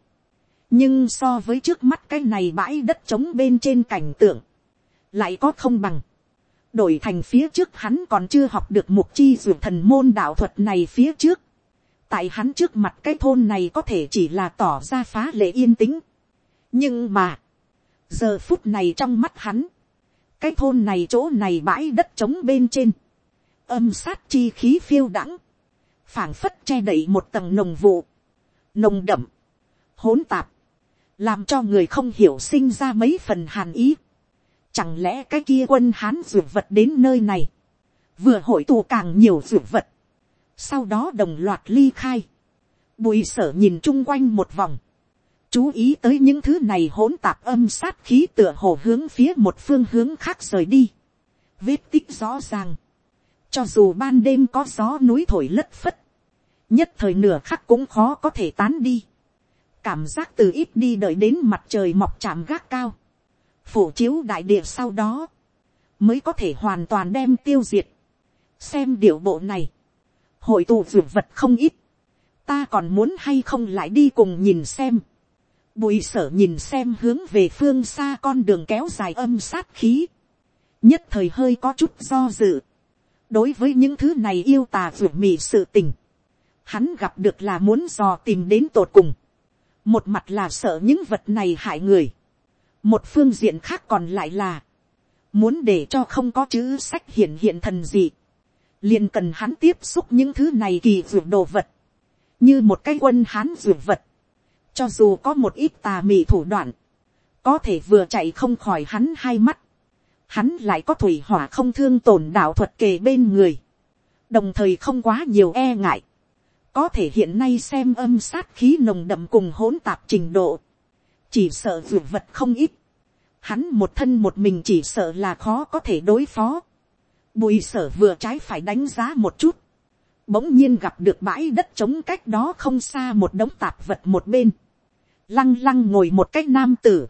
Speaker 1: nhưng so với trước mắt cái này bãi đất trống bên trên cảnh tượng, lại có không bằng. đổi thành phía trước hắn còn chưa học được mục chi ruột thần môn đạo thuật này phía trước. tại hắn trước mặt cái thôn này có thể chỉ là tỏ ra phá lệ yên tĩnh nhưng mà, giờ phút này trong mắt hắn, cái thôn này chỗ này bãi đất trống bên trên, âm sát chi khí phiêu đãng, phảng phất che đậy một tầng nồng vụ, nồng đậm, hỗn tạp, làm cho người không hiểu sinh ra mấy phần hàn ý. Chẳng lẽ cái kia quân hán ruột vật đến nơi này, vừa hội tụ càng nhiều ruột vật, sau đó đồng loạt ly khai, bùi sở nhìn chung quanh một vòng, chú ý tới những thứ này hỗn tạp âm sát khí tựa hồ hướng phía một phương hướng khác rời đi. Vết tích rõ ràng. Cho dù ban đêm có gió núi thổi lất phất. Nhất thời nửa khắc cũng khó có thể tán đi. Cảm giác từ ít đi đợi đến mặt trời mọc chạm gác cao. Phủ chiếu đại địa sau đó. Mới có thể hoàn toàn đem tiêu diệt. Xem điệu bộ này. Hội tụ dược vật không ít. Ta còn muốn hay không lại đi cùng nhìn xem Bùi sở nhìn xem hướng về phương xa con đường kéo dài âm sát khí. Nhất thời hơi có chút do dự. Đối với những thứ này yêu tà vượt mị sự tình. Hắn gặp được là muốn dò tìm đến tột cùng. Một mặt là sợ những vật này hại người. Một phương diện khác còn lại là. Muốn để cho không có chữ sách hiện hiện thần gì. liền cần hắn tiếp xúc những thứ này kỳ vượt đồ vật. Như một cái quân hán vượt vật cho dù có một ít tà mị thủ đoạn. Có thể vừa chạy không khỏi hắn hai mắt. Hắn lại có thủy hỏa không thương tổn đạo thuật kề bên người. Đồng thời không quá nhiều e ngại. Có thể hiện nay xem âm sát khí nồng đậm cùng hỗn tạp trình độ. Chỉ sợ vượt vật không ít. Hắn một thân một mình chỉ sợ là khó có thể đối phó. Bùi sở vừa trái phải đánh giá một chút bỗng nhiên gặp được bãi đất trống cách đó không xa một đống tạp vật một bên lăng lăng ngồi một cách nam tử,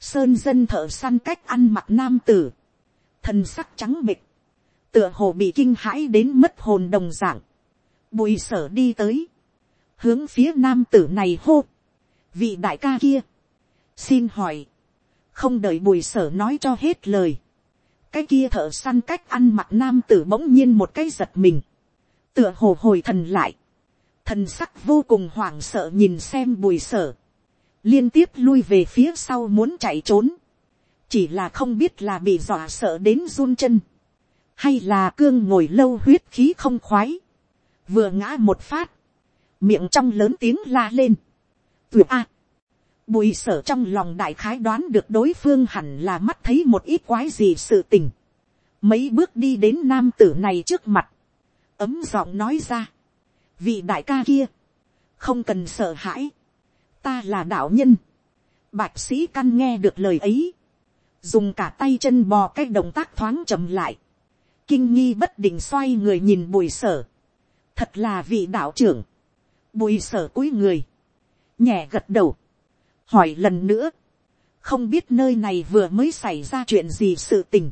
Speaker 1: sơn dân thợ săn cách ăn mặc nam tử, thân sắc trắng bịch, tựa hồ bị kinh hãi đến mất hồn đồng dạng, bùi sở đi tới, hướng phía nam tử này hô, vị đại ca kia, xin hỏi, không đợi bùi sở nói cho hết lời, cái kia thợ săn cách ăn mặc nam tử bỗng nhiên một cái giật mình, tựa hồ hồi thần lại, thần sắc vô cùng hoảng sợ nhìn xem bùi sở, liên tiếp lui về phía sau muốn chạy trốn, chỉ là không biết là bị dọa sợ đến run chân, hay là cương ngồi lâu huyết khí không khoái, vừa ngã một phát, miệng trong lớn tiếng la lên, tuyệt a, bùi sở trong lòng đại khái đoán được đối phương hẳn là mắt thấy một ít quái gì sự tình, mấy bước đi đến nam tử này trước mặt, ấm giọng nói ra, vị đại ca kia, không cần sợ hãi, ta là đạo nhân, bạch sĩ căn nghe được lời ấy, dùng cả tay chân bò cái động tác thoáng chậm lại, kinh nghi bất định xoay người nhìn bùi sở, thật là vị đạo trưởng, bùi sở cúi người, nhẹ gật đầu, hỏi lần nữa, không biết nơi này vừa mới xảy ra chuyện gì sự tình,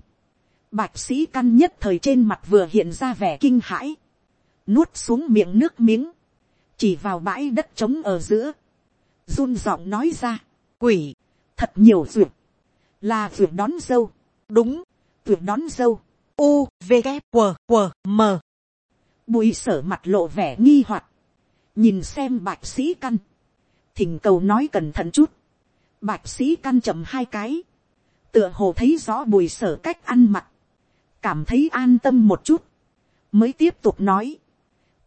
Speaker 1: bạch sĩ căn nhất thời trên mặt vừa hiện ra vẻ kinh hãi, nuốt xuống miệng nước miếng, chỉ vào bãi đất trống ở giữa, run giọng nói ra, quỷ, thật nhiều ruột, là ruột đón dâu, đúng, ruột đón dâu, u, v, g, q, q, m. Bùi sở mặt lộ vẻ nghi hoặc, nhìn xem bạch sĩ căn, thỉnh cầu nói cẩn thận chút, bạch sĩ căn chậm hai cái, tựa hồ thấy rõ bùi sở cách ăn mặc, cảm thấy an tâm một chút, mới tiếp tục nói,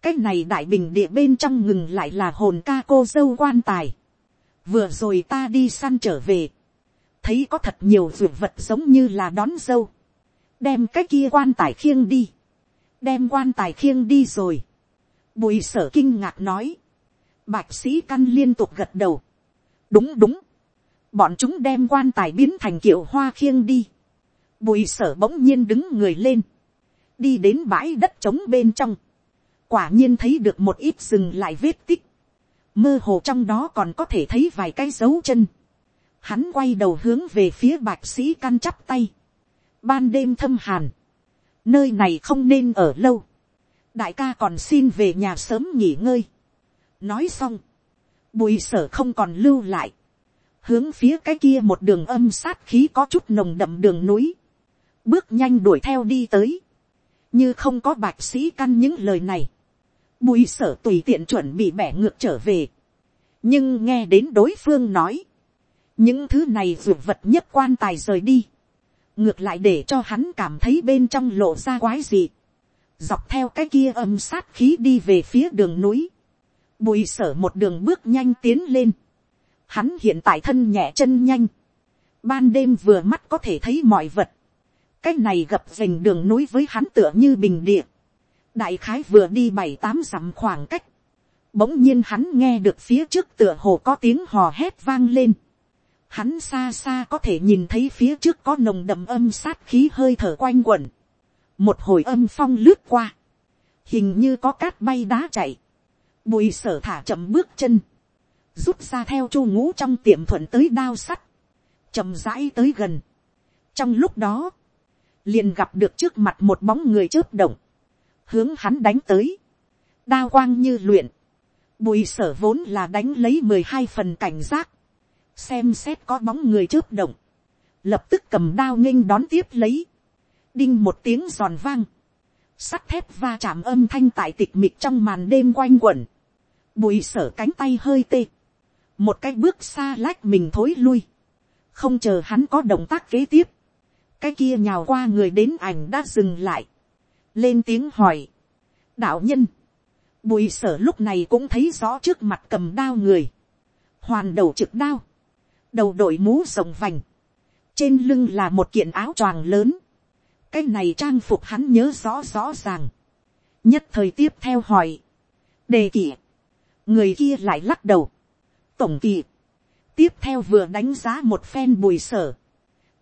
Speaker 1: cái này đại bình địa bên trong ngừng lại là hồn ca cô dâu quan tài, vừa rồi ta đi săn trở về, thấy có thật nhiều ruột vật giống như là đón dâu, đem cái kia quan tài khiêng đi, đem quan tài khiêng đi rồi, bùi sở kinh ngạc nói, bạch sĩ căn liên tục gật đầu, đúng đúng, bọn chúng đem quan tài biến thành kiệu hoa khiêng đi, bùi sở bỗng nhiên đứng người lên, đi đến bãi đất trống bên trong, quả nhiên thấy được một ít dừng lại vết tích, mơ hồ trong đó còn có thể thấy vài cái dấu chân, hắn quay đầu hướng về phía bạch sĩ căn chắp tay, ban đêm thâm hàn, nơi này không nên ở lâu, đại ca còn xin về nhà sớm nghỉ ngơi. nói xong, bùi sở không còn lưu lại, hướng phía cái kia một đường âm sát khí có chút nồng đậm đường núi, bước nhanh đuổi theo đi tới, như không có bạch sĩ căn những lời này, bùi sở tùy tiện chuẩn bị bẻ ngược trở về, nhưng nghe đến đối phương nói, những thứ này ruột vật nhất quan tài rời đi, ngược lại để cho hắn cảm thấy bên trong lộ ra quái gì, dọc theo cái kia âm sát khí đi về phía đường núi, bùi sở một đường bước nhanh tiến lên, hắn hiện tại thân nhẹ chân nhanh, ban đêm vừa mắt có thể thấy mọi vật, cái này gập dành đường núi với hắn tựa như bình địa, đại khái vừa đi bảy tám dặm khoảng cách, bỗng nhiên hắn nghe được phía trước tựa hồ có tiếng hò hét vang lên, hắn xa xa có thể nhìn thấy phía trước có nồng đậm âm sát khí hơi thở quanh quẩn, một hồi âm phong lướt qua, hình như có cát bay đá chạy, bùi sở thả chậm bước chân, rút ra theo chu ngũ trong tiệm thuận tới đao sắt, chậm rãi tới gần. trong lúc đó, liền gặp được trước mặt một bóng người chớp động, hướng hắn đánh tới, đao quang như luyện, bùi sở vốn là đánh lấy mười hai phần cảnh giác, xem xét có bóng người chớp động, lập tức cầm đao nghênh đón tiếp lấy, đinh một tiếng giòn vang, sắt thép va chạm âm thanh tại tịch mịt trong màn đêm quanh quẩn, bùi sở cánh tay hơi tê, một cái bước xa lách mình thối lui, không chờ hắn có động tác kế tiếp, cái kia nhào qua người đến ảnh đã dừng lại, lên tiếng hỏi, đạo nhân, bùi sở lúc này cũng thấy rõ trước mặt cầm đao người, hoàn đầu trực đao, đầu đội mũ rồng vành, trên lưng là một kiện áo choàng lớn, cái này trang phục hắn nhớ rõ rõ ràng, nhất thời tiếp theo hỏi, đề kỷ, người kia lại lắc đầu, tổng kỳ, tiếp theo vừa đánh giá một phen bùi sở,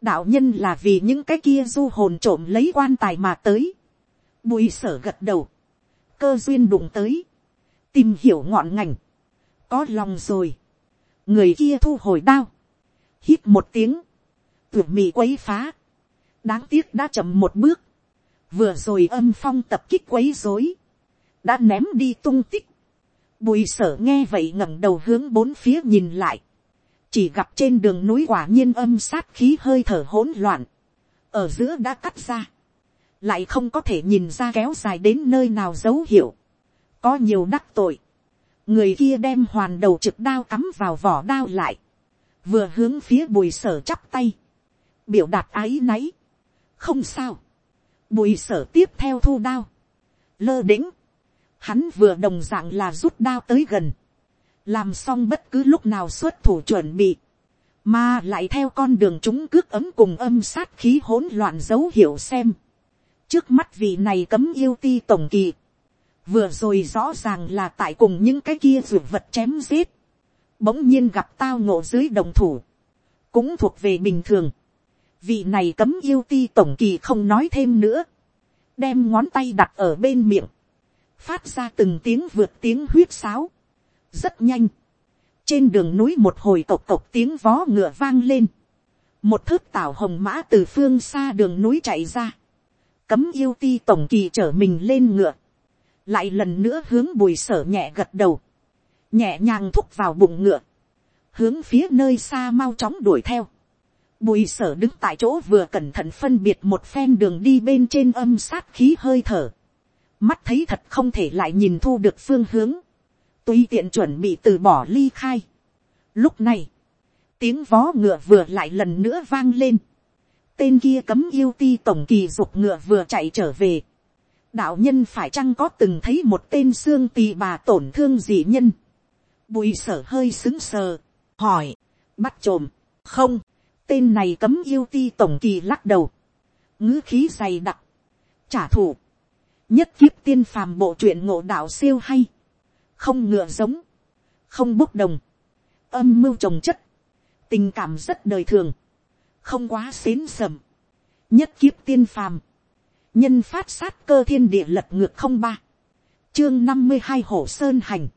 Speaker 1: đạo nhân là vì những cái kia du hồn trộm lấy quan tài mà tới, bùi sở gật đầu, cơ duyên đụng tới, tìm hiểu ngọn ngành, có lòng rồi, người kia thu hồi đao, hít một tiếng, tuyệt mì quấy phá, đáng tiếc đã chậm một bước, vừa rồi âm phong tập kích quấy rối, đã ném đi tung tích, bùi sở nghe vậy ngẩng đầu hướng bốn phía nhìn lại, chỉ gặp trên đường núi quả nhiên âm sát khí hơi thở hỗn loạn, ở giữa đã cắt ra, lại không có thể nhìn ra kéo dài đến nơi nào dấu hiệu, có nhiều đắc tội, người kia đem hoàn đầu trực đao cắm vào vỏ đao lại, vừa hướng phía bùi sở chắp tay, biểu đạt áy náy, không sao, bùi sở tiếp theo thu đao, lơ đĩnh, hắn vừa đồng d ạ n g là rút đao tới gần, làm xong bất cứ lúc nào xuất thủ chuẩn bị, mà lại theo con đường chúng cước ấm cùng âm sát khí hỗn loạn dấu hiệu xem, trước mắt vị này cấm yêu ti tổng kỳ, vừa rồi rõ ràng là tại cùng những cái kia ruột vật chém giết, bỗng nhiên gặp tao ngộ dưới đồng thủ, cũng thuộc về bình thường, vị này cấm yêu ti tổng kỳ không nói thêm nữa, đem ngón tay đặt ở bên miệng, phát ra từng tiếng vượt tiếng huyết sáo, rất nhanh, trên đường núi một hồi cộc cộc tiếng vó ngựa vang lên, một thước tảo hồng mã từ phương xa đường núi chạy ra, cấm yêu ti tổng kỳ trở mình lên ngựa, lại lần nữa hướng bùi sở nhẹ gật đầu, nhẹ nhàng thúc vào bụng ngựa, hướng phía nơi xa mau chóng đuổi theo, Bùi sở đứng tại chỗ vừa cẩn thận phân biệt một phen đường đi bên trên âm sát khí hơi thở. Mắt thấy thật không thể lại nhìn thu được phương hướng. tuy tiện chuẩn bị từ bỏ ly khai. Lúc này, tiếng vó ngựa vừa lại lần nữa vang lên. Tên kia cấm yêu ti tổng kỳ dục ngựa vừa chạy trở về. Đạo nhân phải chăng có từng thấy một tên xương tì bà tổn thương dị nhân. Bùi sở hơi xứng sờ, hỏi, bắt trộm không Tên này cấm yêu ti tổng kỳ lắc đầu. ngữ khí dày đặc. Trả thù. Nhất kiếp tiên phàm bộ truyện ngộ đạo siêu hay. Không ngựa giống. Không bốc đồng. Âm mưu trồng chất. Tình cảm rất đời thường. Không quá xến sầm. Nhất kiếp tiên phàm. Nhân phát sát cơ thiên địa lật ngược không ba. Chương năm mươi hai hổ sơn hành.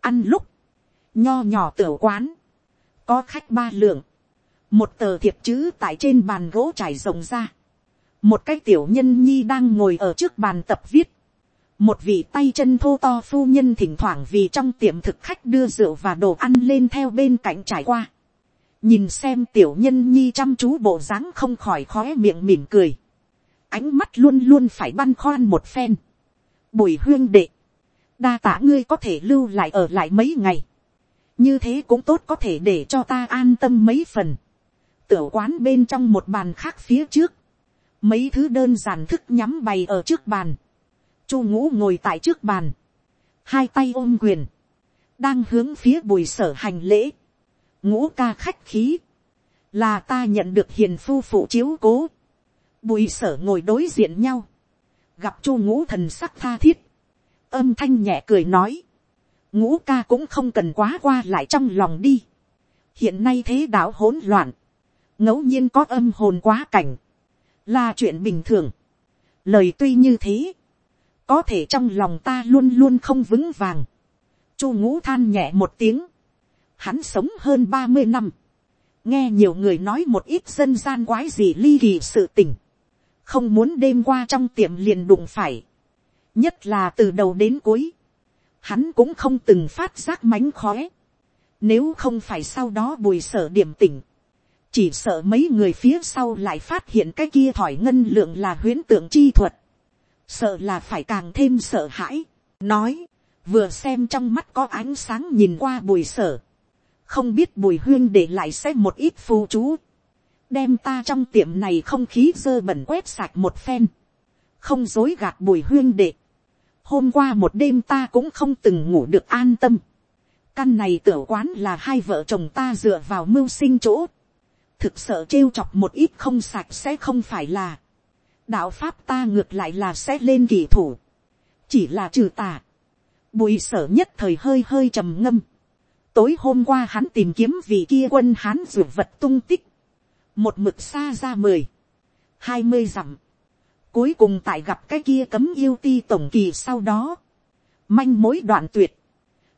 Speaker 1: Ăn lúc. Nho nhỏ tiểu quán. Có khách ba lượng một tờ thiệp chữ tại trên bàn gỗ trải rộng ra, một cái tiểu nhân nhi đang ngồi ở trước bàn tập viết, một vị tay chân thô to phu nhân thỉnh thoảng vì trong tiệm thực khách đưa rượu và đồ ăn lên theo bên cạnh trải qua, nhìn xem tiểu nhân nhi chăm chú bộ dáng không khỏi khóe miệng mỉm cười, ánh mắt luôn luôn phải băn khoăn một phen, bùi huyên đệ, đa tả ngươi có thể lưu lại ở lại mấy ngày, như thế cũng tốt có thể để cho ta an tâm mấy phần. Tiểu quán bên trong một bàn khác phía trước, mấy thứ đơn giản thức nhắm bày ở trước bàn, chu ngũ ngồi tại trước bàn, hai tay ôm quyền, đang hướng phía bùi sở hành lễ, ngũ ca khách khí, là ta nhận được hiền phu phụ chiếu cố, bùi sở ngồi đối diện nhau, gặp chu ngũ thần sắc tha thiết, âm thanh nhẹ cười nói, ngũ ca cũng không cần quá qua lại trong lòng đi, hiện nay thế đạo hỗn loạn, ngẫu nhiên có âm hồn quá cảnh, là chuyện bình thường. Lời tuy như thế, có thể trong lòng ta luôn luôn không vững vàng. Chu ngũ than nhẹ một tiếng, hắn sống hơn ba mươi năm, nghe nhiều người nói một ít dân gian quái gì ly kỳ sự tình, không muốn đêm qua trong tiệm liền đụng phải, nhất là từ đầu đến cuối, hắn cũng không từng phát giác mánh khóe, nếu không phải sau đó bùi sở điểm tỉnh, chỉ sợ mấy người phía sau lại phát hiện cái kia thỏi ngân lượng là huyễn tượng chi thuật, sợ là phải càng thêm sợ hãi, nói, vừa xem trong mắt có ánh sáng nhìn qua bùi sở, không biết bùi huyên để lại xem một ít phù chú, đem ta trong tiệm này không khí dơ bẩn quét sạch một phen, không dối gạt bùi huyên đệ, hôm qua một đêm ta cũng không từng ngủ được an tâm, căn này tiểu quán là hai vợ chồng ta dựa vào mưu sinh chỗ, thực sợ trêu chọc một ít không sạch sẽ không phải là, đạo pháp ta ngược lại là sẽ lên kỳ thủ, chỉ là trừ tà, bùi sở nhất thời hơi hơi trầm ngâm, tối hôm qua hắn tìm kiếm vị kia quân hán ruột vật tung tích, một mực xa ra mười, hai mươi dặm, cuối cùng tại gặp cái kia cấm yêu ti tổng kỳ sau đó, manh mối đoạn tuyệt,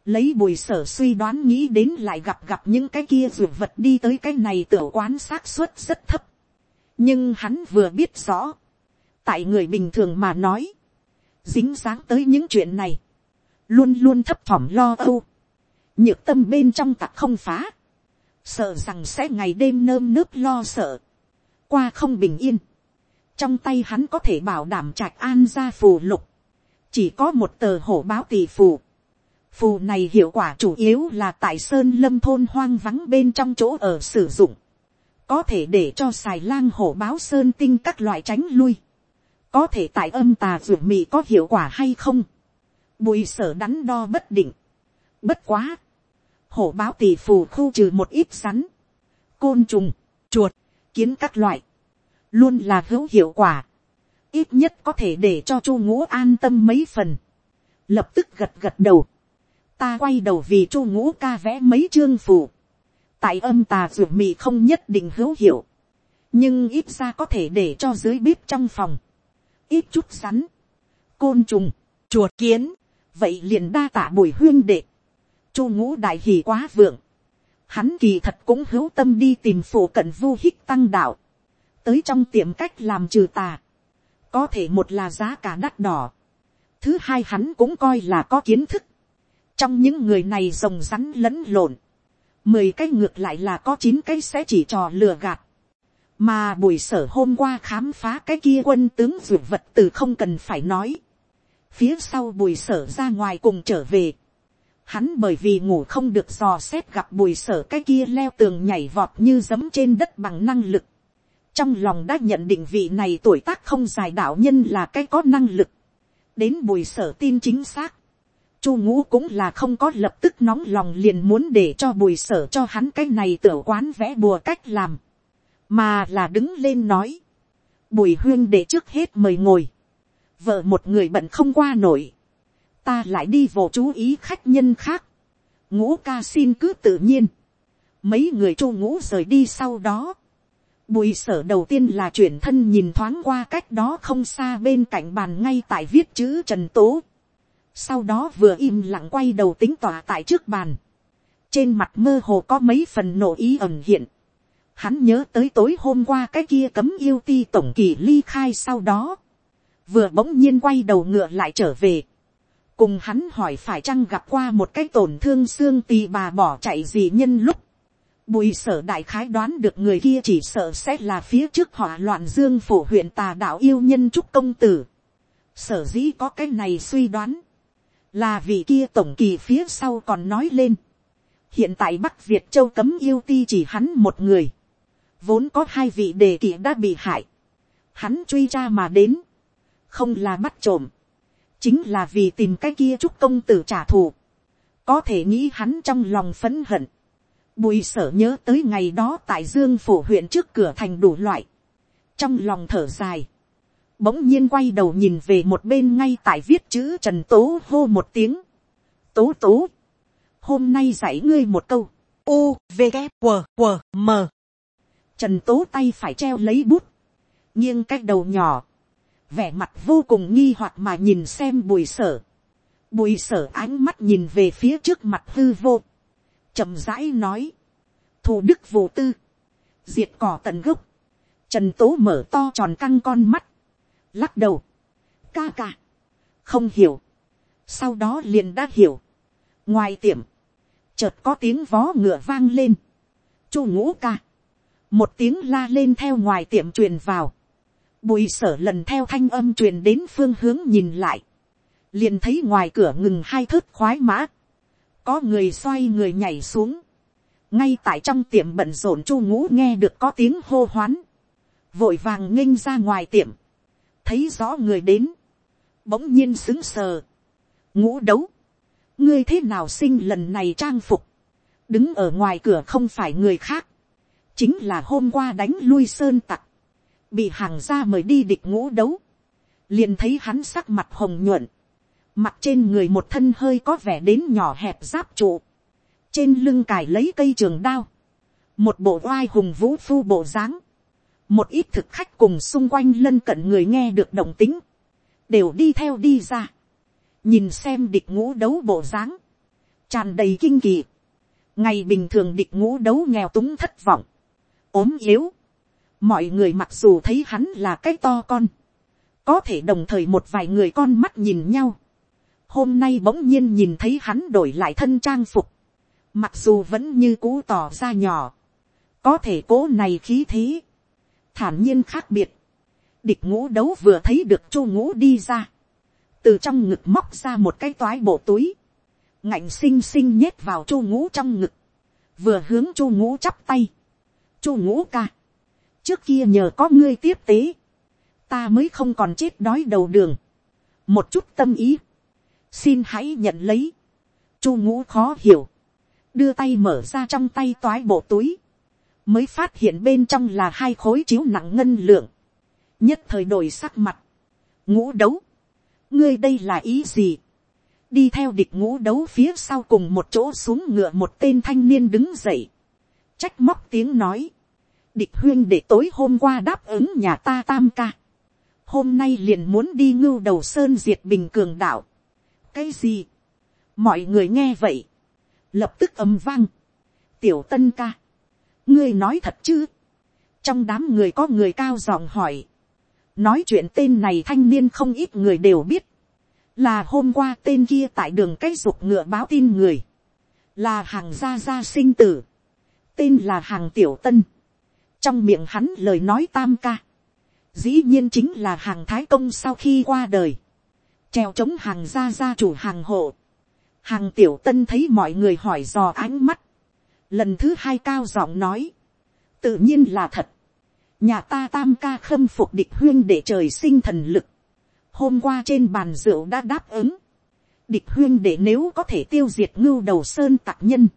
Speaker 1: lấy bùi sở suy đoán nghĩ đến lại gặp gặp những cái kia ruột vật đi tới cái này tiểu quán xác suất rất thấp. nhưng hắn vừa biết rõ, tại người bình thường mà nói, dính dáng tới những chuyện này, luôn luôn thấp thỏm lo âu, nhược tâm bên trong tặc không phá, sợ rằng sẽ ngày đêm nơm nớp lo sợ, qua không bình yên, trong tay hắn có thể bảo đảm trạch an ra phù lục, chỉ có một tờ hổ báo tỷ phù, phù này hiệu quả chủ yếu là tại sơn lâm thôn hoang vắng bên trong chỗ ở sử dụng, có thể để cho xài lang hổ báo sơn tinh các loại tránh lui, có thể tại âm tà ruột mị có hiệu quả hay không, bùi sở đắn đo bất định, bất quá, hổ báo tỷ phù khu trừ một ít rắn, côn trùng, chuột, kiến các loại, luôn là hữu hiệu quả, ít nhất có thể để cho chu ngũ an tâm mấy phần, lập tức gật gật đầu, ta quay đầu vì chu ngũ ca vẽ mấy chương phù, tại âm tà ruột mị không nhất định hữu hiệu, nhưng ít ra có thể để cho dưới bếp trong phòng, ít chút sắn, côn trùng, chuột kiến, vậy liền đa tạ bùi huyên đệ, chu ngũ đại hì quá vượng, hắn kỳ thật cũng hữu tâm đi tìm phổ cận vu hích tăng đạo, tới trong tiệm cách làm trừ tà, có thể một là giá cả đắt đỏ, thứ hai hắn cũng coi là có kiến thức, trong những người này rồng rắn lẫn lộn, mười cái ngược lại là có chín cái sẽ chỉ trò lừa gạt, mà buổi sở hôm qua khám phá cái kia quân tướng ruột vật từ không cần phải nói, phía sau bùi sở ra ngoài cùng trở về, hắn bởi vì ngủ không được dò xét gặp bùi sở cái kia leo tường nhảy vọt như giấm trên đất bằng năng lực, trong lòng đã nhận định vị này tuổi tác không dài đạo nhân là cái có năng lực, đến bùi sở tin chính xác, chu ngũ cũng là không có lập tức nóng lòng liền muốn để cho bùi sở cho hắn cái này tở quán vẽ bùa cách làm, mà là đứng lên nói, bùi huyên để trước hết mời ngồi, vợ một người bận không qua nổi, ta lại đi vô chú ý khách nhân khác, ngũ ca xin cứ tự nhiên, mấy người chu ngũ rời đi sau đó, bùi sở đầu tiên là chuyển thân nhìn thoáng qua cách đó không xa bên cạnh bàn ngay tại viết chữ trần tố, sau đó vừa im lặng quay đầu tính tỏa tại trước bàn, trên mặt mơ hồ có mấy phần nổ ý ẩn hiện, hắn nhớ tới tối hôm qua cái kia cấm yêu ti tổng kỳ ly khai sau đó, vừa bỗng nhiên quay đầu ngựa lại trở về, cùng hắn hỏi phải chăng gặp qua một cái tổn thương xương tì bà bỏ chạy gì nhân lúc, bùi sở đại khái đoán được người kia chỉ sợ sẽ là phía trước hỏa loạn dương phủ huyện tà đạo yêu nhân trúc công tử, sở dĩ có cái này suy đoán, là vì kia tổng kỳ phía sau còn nói lên, hiện tại bắc việt châu cấm yêu ti chỉ hắn một người, vốn có hai vị đề kỷ đã bị hại, hắn truy ra mà đến, không là bắt trộm, chính là vì tìm cái kia trúc công tử trả thù, có thể nghĩ hắn trong lòng phấn hận, bùi sở nhớ tới ngày đó tại dương phổ huyện trước cửa thành đủ loại, trong lòng thở dài, bỗng nhiên quay đầu nhìn về một bên ngay tại viết chữ trần tố hô một tiếng, tố tố, hôm nay dạy ngươi một câu, u v K, q q m. Trần tố tay phải treo lấy bút, nghiêng cách đầu nhỏ, vẻ mặt vô cùng nghi hoặc mà nhìn xem bùi sở. Bùi sở ánh mắt nhìn về phía trước mặt hư vô chậm rãi nói. Thù đức vô tư. Diệt cỏ tận gốc. Trần tố mở to tròn căng con mắt. Lắc đầu. Ca ca. Không hiểu. Sau đó liền đã hiểu. Ngoài tiệm. Chợt có tiếng vó ngựa vang lên. Chu ngũ ca. Một tiếng la lên theo ngoài tiệm truyền vào Bùi sở lần theo thanh âm truyền đến phương hướng nhìn lại. Liền thấy ngoài cửa ngừng hai thớt khoái mã. Có người xoay người nhảy xuống. Ngay tại trong tiệm bận rộn chu ngũ nghe được có tiếng hô hoán. Vội vàng nghênh ra ngoài tiệm. Thấy rõ người đến. Bỗng nhiên xứng sờ. Ngũ đấu. Ngươi thế nào sinh lần này trang phục. Đứng ở ngoài cửa không phải người khác. Chính là hôm qua đánh lui sơn tặc bị hàng ra mời đi địch ngũ đấu, liền thấy hắn sắc mặt hồng nhuận, mặt trên người một thân hơi có vẻ đến nhỏ hẹp giáp trụ, trên lưng cài lấy cây trường đao, một bộ oai hùng vũ phu bộ dáng, một ít thực khách cùng xung quanh lân cận người nghe được động tính, đều đi theo đi ra, nhìn xem địch ngũ đấu bộ dáng, tràn đầy kinh kỳ, ngày bình thường địch ngũ đấu nghèo túng thất vọng, ốm yếu, mọi người mặc dù thấy hắn là cái to con, có thể đồng thời một vài người con mắt nhìn nhau, hôm nay bỗng nhiên nhìn thấy hắn đổi lại thân trang phục, mặc dù vẫn như cũ tỏ ra nhỏ, có thể cố này khí thế, thản nhiên khác biệt, địch ngũ đấu vừa thấy được chu ngũ đi ra, từ trong ngực móc ra một cái toái bộ túi, ngạnh xinh xinh nhét vào chu ngũ trong ngực, vừa hướng chu ngũ chắp tay, chu ngũ ca, trước kia nhờ có ngươi tiếp tế, ta mới không còn chết đói đầu đường, một chút tâm ý, xin hãy nhận lấy, chu ngũ khó hiểu, đưa tay mở ra trong tay toái bộ túi, mới phát hiện bên trong là hai khối chiếu nặng ngân lượng, nhất thời đổi sắc mặt, ngũ đấu, ngươi đây là ý gì, đi theo địch ngũ đấu phía sau cùng một chỗ xuống ngựa một tên thanh niên đứng dậy, trách móc tiếng nói, địch huyên để tối hôm qua đáp ứng nhà ta tam ca, hôm nay liền muốn đi ngưu đầu sơn diệt bình cường đạo, cái gì, mọi người nghe vậy, lập tức ầm vang, tiểu tân ca, ngươi nói thật chứ, trong đám người có người cao giọng hỏi, nói chuyện tên này thanh niên không ít người đều biết, là hôm qua tên kia tại đường cái dục ngựa báo tin người, là hàng gia gia sinh tử, tên là hàng tiểu tân, trong miệng hắn lời nói tam ca, dĩ nhiên chính là hàng thái công sau khi qua đời, treo chống hàng ra ra chủ hàng hộ, hàng tiểu tân thấy mọi người hỏi dò ánh mắt, lần thứ hai cao giọng nói, tự nhiên là thật, nhà ta tam ca khâm phục địch huyên để trời sinh thần lực, hôm qua trên bàn rượu đã đáp ứng, địch huyên để nếu có thể tiêu diệt ngưu đầu sơn tạc nhân,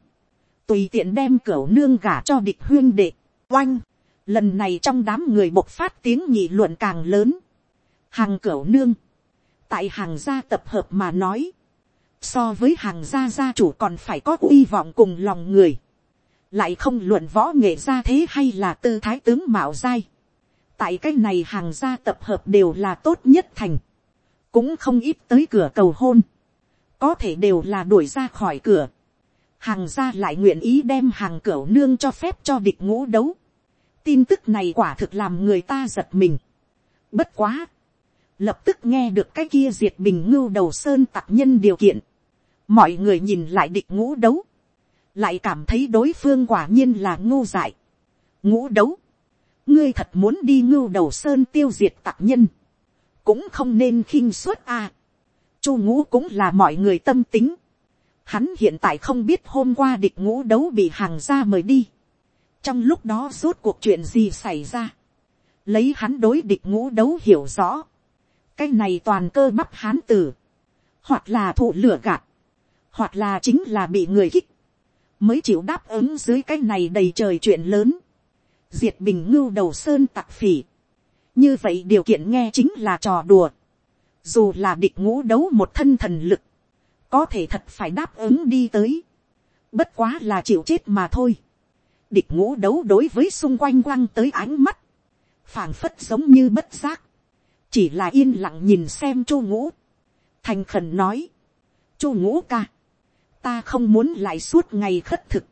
Speaker 1: tùy tiện đem cửa nương gả cho địch huyên đệ, oanh, lần này trong đám người bộc phát tiếng nhị luận càng lớn, hàng cửa nương, tại hàng gia tập hợp mà nói, so với hàng gia gia chủ còn phải có uy vọng cùng lòng người, lại không luận võ nghệ gia thế hay là tư thái tướng mạo giai, tại cái này hàng gia tập hợp đều là tốt nhất thành, cũng không ít tới cửa cầu hôn, có thể đều là đuổi ra khỏi cửa, hàng gia lại nguyện ý đem hàng cửa nương cho phép cho địch ngũ đấu, tin tức này quả thực làm người ta giật mình, bất quá, lập tức nghe được cái kia diệt bình ngưu đầu sơn tặc nhân điều kiện, mọi người nhìn lại địch ngũ đấu, lại cảm thấy đối phương quả nhiên là ngu dại. ngũ đấu, ngươi thật muốn đi ngưu đầu sơn tiêu diệt tặc nhân, cũng không nên khinh suất a. chu ngũ cũng là mọi người tâm tính. hắn hiện tại không biết hôm qua địch ngũ đấu bị hàng ra mời đi. trong lúc đó rốt cuộc chuyện gì xảy ra. lấy hắn đối địch ngũ đấu hiểu rõ cái này toàn cơ bắp hán tử. hoặc là thụ lửa gạt. hoặc là chính là bị người kích. Mới chịu đáp ứng dưới cái này đầy trời chuyện lớn, diệt bình ngưu đầu sơn tặc phỉ, như vậy điều kiện nghe chính là trò đùa, dù là địch ngũ đấu một thân thần lực, có thể thật phải đáp ứng đi tới, bất quá là chịu chết mà thôi, địch ngũ đấu đối với xung quanh quăng tới ánh mắt, phảng phất giống như bất giác, chỉ là yên lặng nhìn xem chu ngũ, thành khẩn nói, chu ngũ ca, ta không muốn lại suốt ngày khất thực,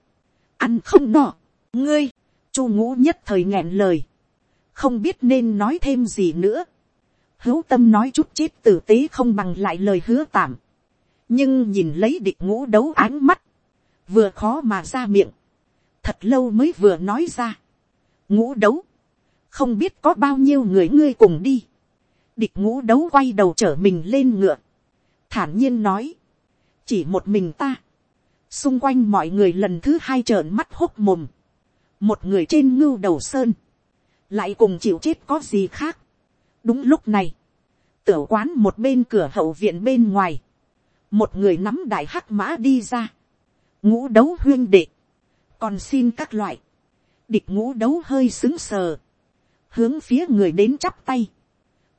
Speaker 1: ăn không no, ngươi, chu ngũ nhất thời nghẹn lời, không biết nên nói thêm gì nữa, hữu tâm nói chút chết tử tế không bằng lại lời hứa tạm, nhưng nhìn lấy địch ngũ đấu ánh mắt, vừa khó mà ra miệng, thật lâu mới vừa nói ra, ngũ đấu, không biết có bao nhiêu người ngươi cùng đi, địch ngũ đấu quay đầu trở mình lên ngựa, thản nhiên nói, chỉ một mình ta, xung quanh mọi người lần thứ hai trợn mắt hốc mồm, một người trên ngưu đầu sơn, lại cùng chịu chết có gì khác. đúng lúc này, tiểu quán một bên cửa hậu viện bên ngoài, một người nắm đại hắc mã đi ra, ngũ đấu huyên đệ, còn xin các loại, địch ngũ đấu hơi xứng sờ, hướng phía người đến chắp tay,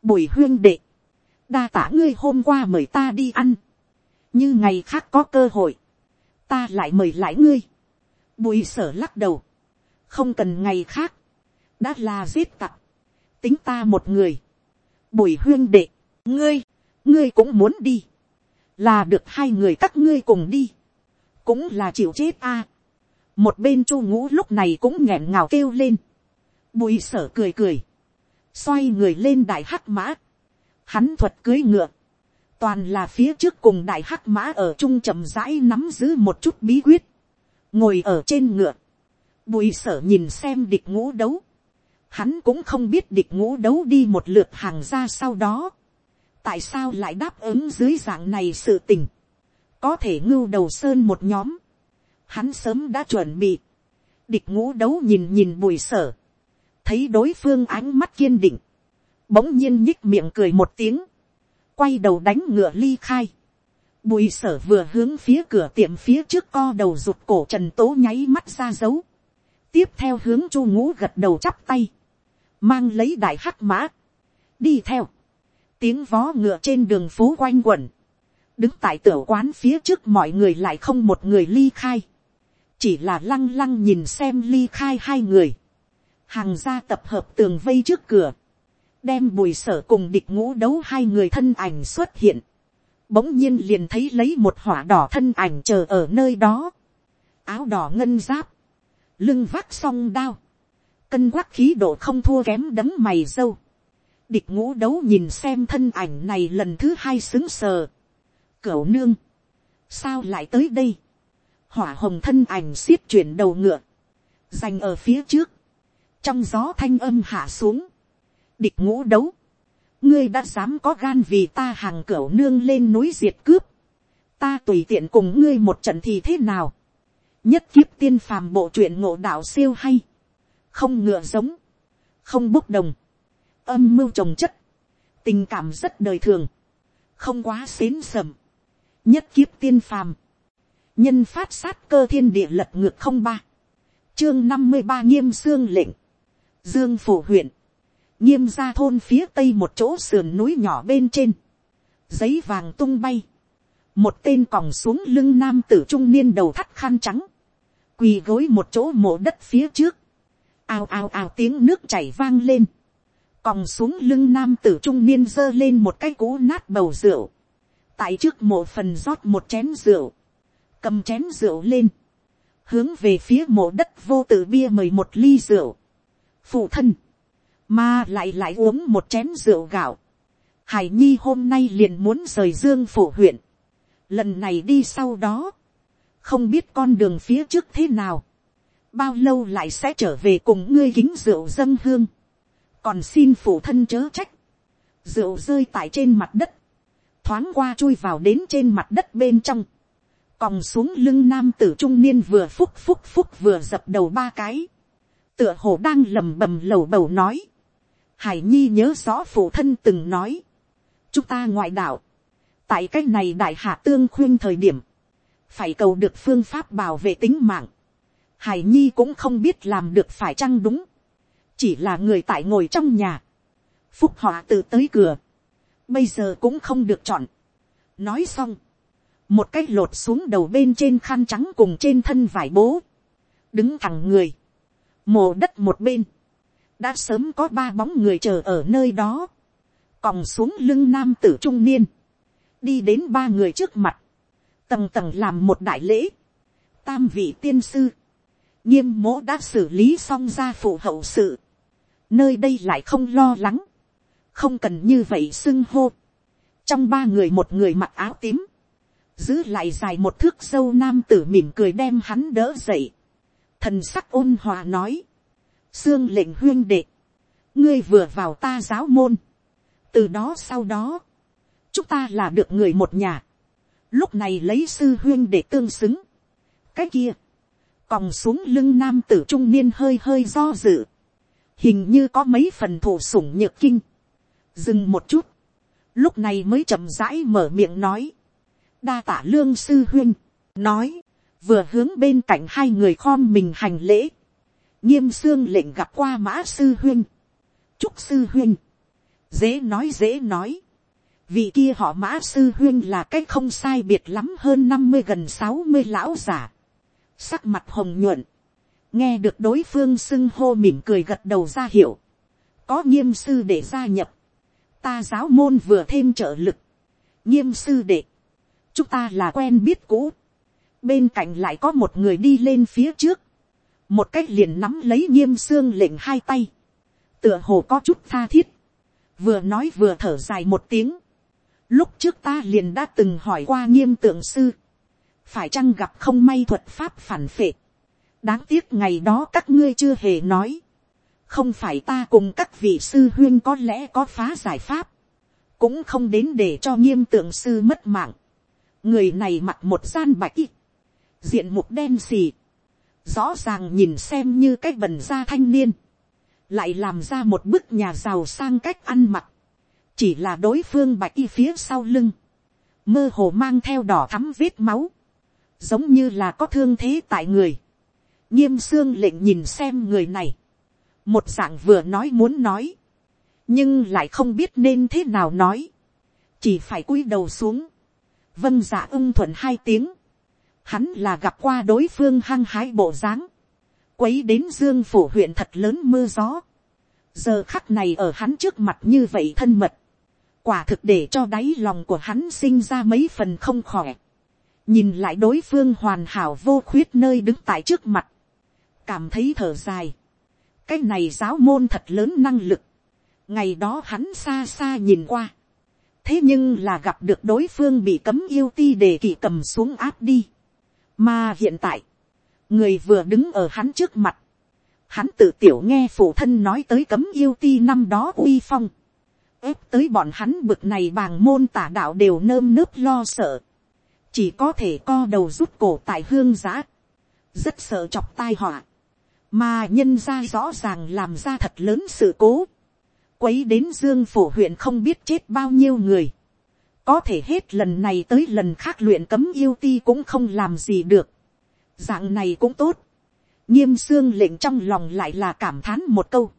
Speaker 1: bùi huyên đệ, đa tả ngươi hôm qua mời ta đi ăn, như ngày khác có cơ hội, ta lại mời lại ngươi, bùi sở lắc đầu, không cần ngày khác, đã là giết tặc, tính ta một người, bùi huyên đệ, ngươi, ngươi cũng muốn đi, là được hai người các ngươi cùng đi, cũng là chịu chết a. một bên chu ngũ lúc này cũng nghẹn ngào kêu lên, bùi sở cười cười, xoay người lên đại hắc mã, hắn thuật cưới ngựa, toàn là phía trước cùng đại hắc mã ở trung chậm rãi nắm giữ một chút bí quyết, ngồi ở trên ngựa, bùi sở nhìn xem địch ngũ đấu, hắn cũng không biết địch ngũ đấu đi một lượt hàng ra sau đó, tại sao lại đáp ứng dưới dạng này sự tình, có thể ngưu đầu sơn một nhóm, hắn sớm đã chuẩn bị, địch ngũ đấu nhìn nhìn bùi sở, thấy đối phương ánh mắt kiên định, bỗng nhiên nhích miệng cười một tiếng, quay đầu đánh ngựa ly khai, bùi sở vừa hướng phía cửa tiệm phía trước co đầu rụt cổ trần tố nháy mắt ra dấu, tiếp theo hướng chu ngũ gật đầu chắp tay, mang lấy đại hắc mã, đi theo, tiếng vó ngựa trên đường phố quanh quẩn, đứng tại tiểu quán phía trước mọi người lại không một người ly khai, chỉ là lăng lăng nhìn xem ly khai hai người, hàng gia tập hợp tường vây trước cửa, đem bùi sở cùng địch ngũ đấu hai người thân ảnh xuất hiện, bỗng nhiên liền thấy lấy một hỏa đỏ thân ảnh chờ ở nơi đó, áo đỏ ngân giáp, lưng vác song đao, cân quắc khí độ không thua kém đấm mày dâu, địch ngũ đấu nhìn xem thân ảnh này lần thứ hai xứng sờ, cửu nương, sao lại tới đây, hỏa hồng thân ảnh xiết chuyển đầu ngựa, dành ở phía trước, trong gió thanh âm hạ xuống, địch ngũ đấu, ngươi đã dám có gan vì ta hàng cửa nương lên núi diệt cướp, ta tùy tiện cùng ngươi một trận thì thế nào, nhất kiếp tiên phàm bộ truyện ngộ đạo siêu hay, không ngựa giống, không bốc đồng, âm mưu trồng chất, tình cảm rất đời thường, không quá xến sầm, nhất kiếp tiên phàm, nhân phát sát cơ thiên địa lật ngược không ba, chương năm mươi ba nghiêm xương lệnh, dương phủ huyện, nghiêm ra thôn phía tây một chỗ sườn núi nhỏ bên trên, giấy vàng tung bay, một tên còng xuống lưng nam tử trung niên đầu thắt khăn trắng, quỳ gối một chỗ mộ đất phía trước, Ao ao ao tiếng nước chảy vang lên, còng xuống lưng nam tử trung niên dơ lên một cái cú nát bầu rượu, tại trước mộ phần rót một chén rượu, cầm chén rượu lên, hướng về phía mộ đất vô tử bia mời một ly rượu, phụ thân, mà lại lại uống một chén rượu gạo, hải nhi hôm nay liền muốn rời dương phủ huyện, lần này đi sau đó, không biết con đường phía trước thế nào, bao lâu lại sẽ trở về cùng ngươi kính rượu dân hương, còn xin phụ thân chớ trách, rượu rơi tại trên mặt đất, thoáng qua chui vào đến trên mặt đất bên trong, còng xuống lưng nam tử trung niên vừa phúc phúc phúc vừa dập đầu ba cái, tựa hồ đang lầm bầm lầu bầu nói, hải nhi nhớ rõ phụ thân từng nói, chúng ta ngoại đạo, tại cách này đại hạ tương khuyên thời điểm, phải cầu được phương pháp bảo vệ tính mạng, hải nhi cũng không biết làm được phải chăng đúng, chỉ là người tại ngồi trong nhà, phúc họa tự tới cửa, bây giờ cũng không được chọn. nói xong, một cái lột xuống đầu bên trên khăn trắng cùng trên thân vải bố, đứng thẳng người, mồ đất một bên, đã sớm có ba bóng người chờ ở nơi đó, còng xuống lưng nam tử trung niên, đi đến ba người trước mặt, tầng tầng làm một đại lễ, tam vị tiên sư, nghiêm mỗ đã xử lý xong gia phụ hậu sự, nơi đây lại không lo lắng, không cần như vậy xưng hô, trong ba người một người mặc áo tím, giữ lại dài một thước sâu nam tử mỉm cười đem hắn đỡ dậy, thần sắc ôn hòa nói, xương lệnh huyên đệ, ngươi vừa vào ta giáo môn, từ đó sau đó, chúng ta là được người một nhà, lúc này lấy sư huyên để tương xứng, cái kia, còng xuống lưng nam tử trung niên hơi hơi do dự, hình như có mấy phần thủ sủng nhược kinh, dừng một chút, lúc này mới chậm rãi mở miệng nói, đa tả lương sư huyên, nói, vừa hướng bên cạnh hai người khom mình hành lễ, nghiêm xương lệnh gặp qua mã sư huyên, trúc sư huyên, dễ nói dễ nói, vì kia họ mã sư huyên là cái không sai biệt lắm hơn năm mươi gần sáu mươi lão giả, sắc mặt hồng nhuận, nghe được đối phương xưng hô mỉm cười gật đầu ra hiệu, có nghiêm sư để gia nhập, ta giáo môn vừa thêm trợ lực, nghiêm sư đệ, chúng ta là quen biết cũ, bên cạnh lại có một người đi lên phía trước, một cách liền nắm lấy nghiêm xương lệnh hai tay, tựa hồ có chút tha thiết, vừa nói vừa thở dài một tiếng, lúc trước ta liền đã từng hỏi qua nghiêm tượng sư, phải chăng gặp không may thuật pháp phản phệ, đáng tiếc ngày đó các ngươi chưa hề nói, không phải ta cùng các vị sư huyên có lẽ có phá giải pháp, cũng không đến để cho nghiêm tượng sư mất mạng, người này mặc một gian bạch y, diện mục đen xì, rõ ràng nhìn xem như cách bần ra thanh niên, lại làm ra một bức nhà giàu sang cách ăn mặc, chỉ là đối phương bạch y phía sau lưng, mơ hồ mang theo đỏ thắm vết máu, giống như là có thương thế tại người, nghiêm xương lệnh nhìn xem người này, một dạng vừa nói muốn nói, nhưng lại không biết nên thế nào nói, chỉ phải cúi đầu xuống, vâng dạ ưng thuận hai tiếng, hắn là gặp qua đối phương hăng hái bộ dáng, quấy đến dương phủ huyện thật lớn mưa gió, giờ khắc này ở hắn trước mặt như vậy thân mật, quả thực để cho đáy lòng của hắn sinh ra mấy phần không khỏe, nhìn lại đối phương hoàn hảo vô khuyết nơi đứng tại trước mặt, cảm thấy thở dài, cái này giáo môn thật lớn năng lực, ngày đó hắn xa xa nhìn qua, thế nhưng là gặp được đối phương bị cấm yêu ti để kỳ cầm xuống áp đi, mà hiện tại, người vừa đứng ở hắn trước mặt, hắn tự tiểu nghe phụ thân nói tới cấm yêu ti năm đó uy phong, ép tới bọn hắn bực này bàng môn tả đạo đều nơm nớp lo sợ, chỉ có thể co đầu rút cổ tại hương giã, rất sợ chọc tai họa, mà nhân ra rõ ràng làm ra thật lớn sự cố, quấy đến dương phủ huyện không biết chết bao nhiêu người, có thể hết lần này tới lần khác luyện cấm yêu ti cũng không làm gì được, dạng này cũng tốt, nghiêm xương lệnh trong lòng lại là cảm thán một câu,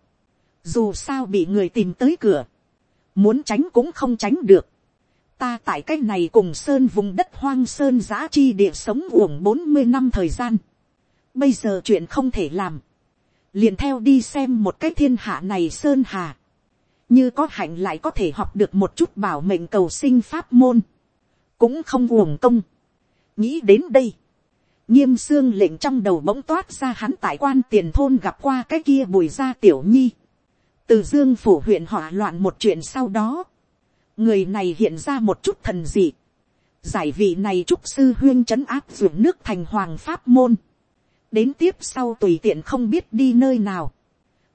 Speaker 1: dù sao bị người tìm tới cửa, muốn tránh cũng không tránh được, ta tại cái này cùng sơn vùng đất hoang sơn giã chi địa sống uổng bốn mươi năm thời gian, bây giờ chuyện không thể làm, liền theo đi xem một cái thiên hạ này sơn hà, như có hạnh lại có thể học được một chút bảo mệnh cầu sinh pháp môn, cũng không uổng công. nghĩ đến đây, nghiêm xương lệnh trong đầu bỗng toát ra hắn tại quan tiền thôn gặp qua cái kia bùi gia tiểu nhi, từ dương phủ huyện hỏa loạn một chuyện sau đó, người này hiện ra một chút thần dị, giải vị này trúc sư huyên trấn áp ruộng nước thành hoàng pháp môn, đến tiếp sau tùy tiện không biết đi nơi nào,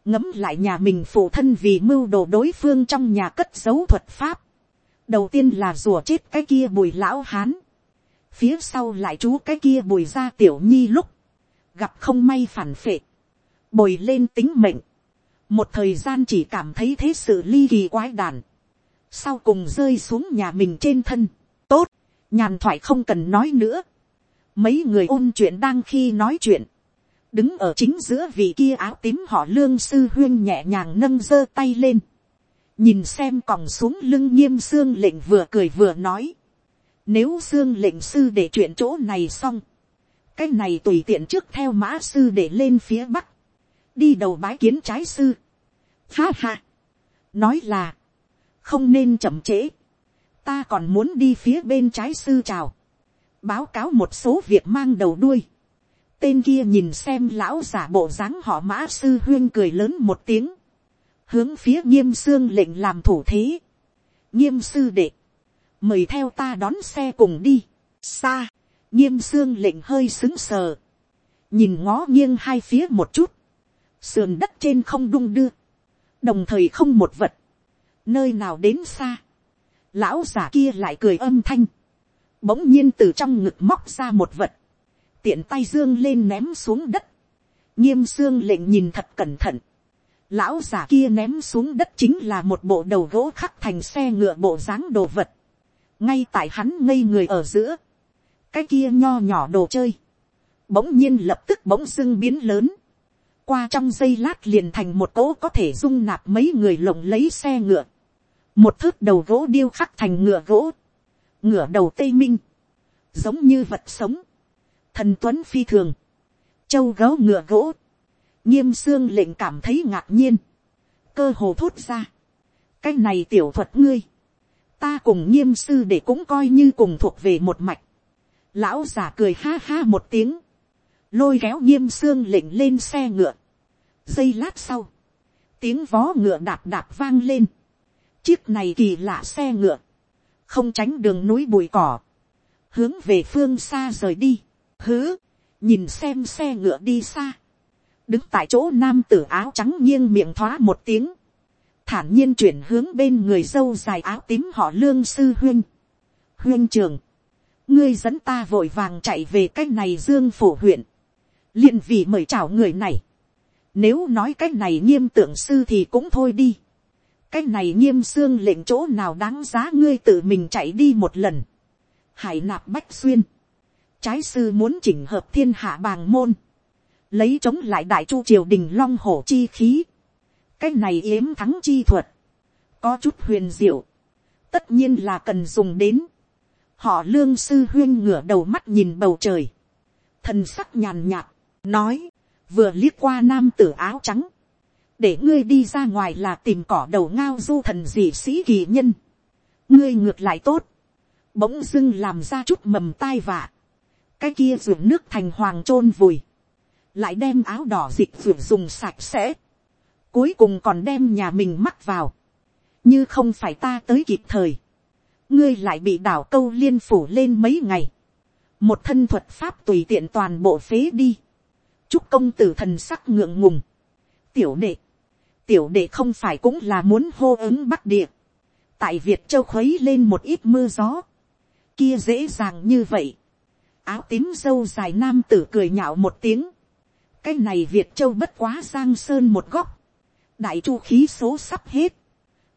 Speaker 1: ngẫm lại nhà mình phụ thân vì mưu đồ đối phương trong nhà cất dấu thuật pháp, đầu tiên là rùa chết cái kia bùi lão hán, phía sau lại chú cái kia bùi ra tiểu nhi lúc, gặp không may phản phệ, bồi lên tính mệnh, một thời gian chỉ cảm thấy thế sự ly kỳ quái đàn, sau cùng rơi xuống nhà mình trên thân, tốt, nhàn thoại không cần nói nữa, mấy người ôm chuyện đang khi nói chuyện, đứng ở chính giữa vị kia áo tím họ lương sư huyên nhẹ nhàng nâng giơ tay lên, nhìn xem còng xuống lưng nghiêm xương lệnh vừa cười vừa nói, nếu xương lệnh sư để chuyện chỗ này xong, cái này tùy tiện trước theo mã sư để lên phía bắc, đi đầu bái kiến trái sư. Ha ha, nói là, không nên chậm trễ, ta còn muốn đi phía bên trái sư chào, báo cáo một số việc mang đầu đuôi, tên kia nhìn xem lão giả bộ dáng họ mã sư huyên cười lớn một tiếng, hướng phía nghiêm xương lệnh làm thủ thế, nghiêm sư đệ, mời theo ta đón xe cùng đi, xa, nghiêm xương lệnh hơi xứng sờ, nhìn ngó nghiêng hai phía một chút, sườn đất trên không đung đưa, đồng thời không một vật, nơi nào đến xa, lão giả kia lại cười âm thanh, bỗng nhiên từ trong ngực móc ra một vật, tiện tay dương lên ném xuống đất, nghiêm xương lệnh nhìn thật cẩn thận, lão giả kia ném xuống đất chính là một bộ đầu gỗ khắc thành xe ngựa bộ dáng đồ vật, ngay tại hắn ngây người ở giữa, cái kia nho nhỏ đồ chơi, bỗng nhiên lập tức bỗng dưng biến lớn, qua trong giây lát liền thành một cỗ có thể dung nạp mấy người lộng lấy xe ngựa, một thước đầu gỗ điêu khắc thành ngựa gỗ, ngựa đầu tây minh, giống như vật sống, thần tuấn phi thường, châu gấu ngựa gỗ, nghiêm xương lệnh cảm thấy ngạc nhiên, cơ hồ thốt ra, cái này tiểu thuật ngươi, ta cùng nghiêm sư để cũng coi như cùng thuộc về một mạch, lão giả cười ha ha một tiếng, lôi kéo nghiêm xương lệnh lên xe ngựa, giây lát sau, tiếng vó ngựa đạp đạp vang lên, chiếc này kỳ lạ xe ngựa, không tránh đường núi bụi cỏ, hướng về phương xa rời đi, hứ, nhìn xem xe ngựa đi xa, đứng tại chỗ nam tử áo trắng nghiêng miệng thoá một tiếng, thản nhiên chuyển hướng bên người dâu dài áo tím họ lương sư huyên. huyên trường, ngươi dẫn ta vội vàng chạy về cái này dương phủ huyện, liền vì mời chào người này. Nếu nói cái này nghiêm tượng sư thì cũng thôi đi. cái này nghiêm xương lệnh chỗ nào đáng giá ngươi tự mình chạy đi một lần. hải nạp bách xuyên trái sư muốn chỉnh hợp thiên hạ bàng môn. lấy chống lại đại chu triều đình long hổ chi khí. Cái này yếm thắng chi thuật, có chút huyền diệu, tất nhiên là cần dùng đến. họ lương sư huyên ngửa đầu mắt nhìn bầu trời, thần sắc nhàn nhạt, nói, vừa liếc qua nam tử áo trắng, để ngươi đi ra ngoài là tìm cỏ đầu ngao du thần dị sĩ kỳ nhân, ngươi ngược lại tốt, bỗng dưng làm ra chút mầm tai vạ, cái kia ruộng nước thành hoàng chôn vùi, lại đem áo đỏ dịch ruộng dùng sạch sẽ, cuối cùng còn đem nhà mình mắc vào, như không phải ta tới kịp thời, ngươi lại bị đảo câu liên phủ lên mấy ngày, một thân thuật pháp tùy tiện toàn bộ phế đi, chúc công tử thần sắc ngượng ngùng, tiểu đệ, tiểu đệ không phải cũng là muốn hô ứng bắc địa, tại việt châu khuấy lên một ít mưa gió, kia dễ dàng như vậy, áo tím dâu dài nam tử cười nhạo một tiếng, cái này việt châu bất quá giang sơn một góc, đại chu khí số sắp hết,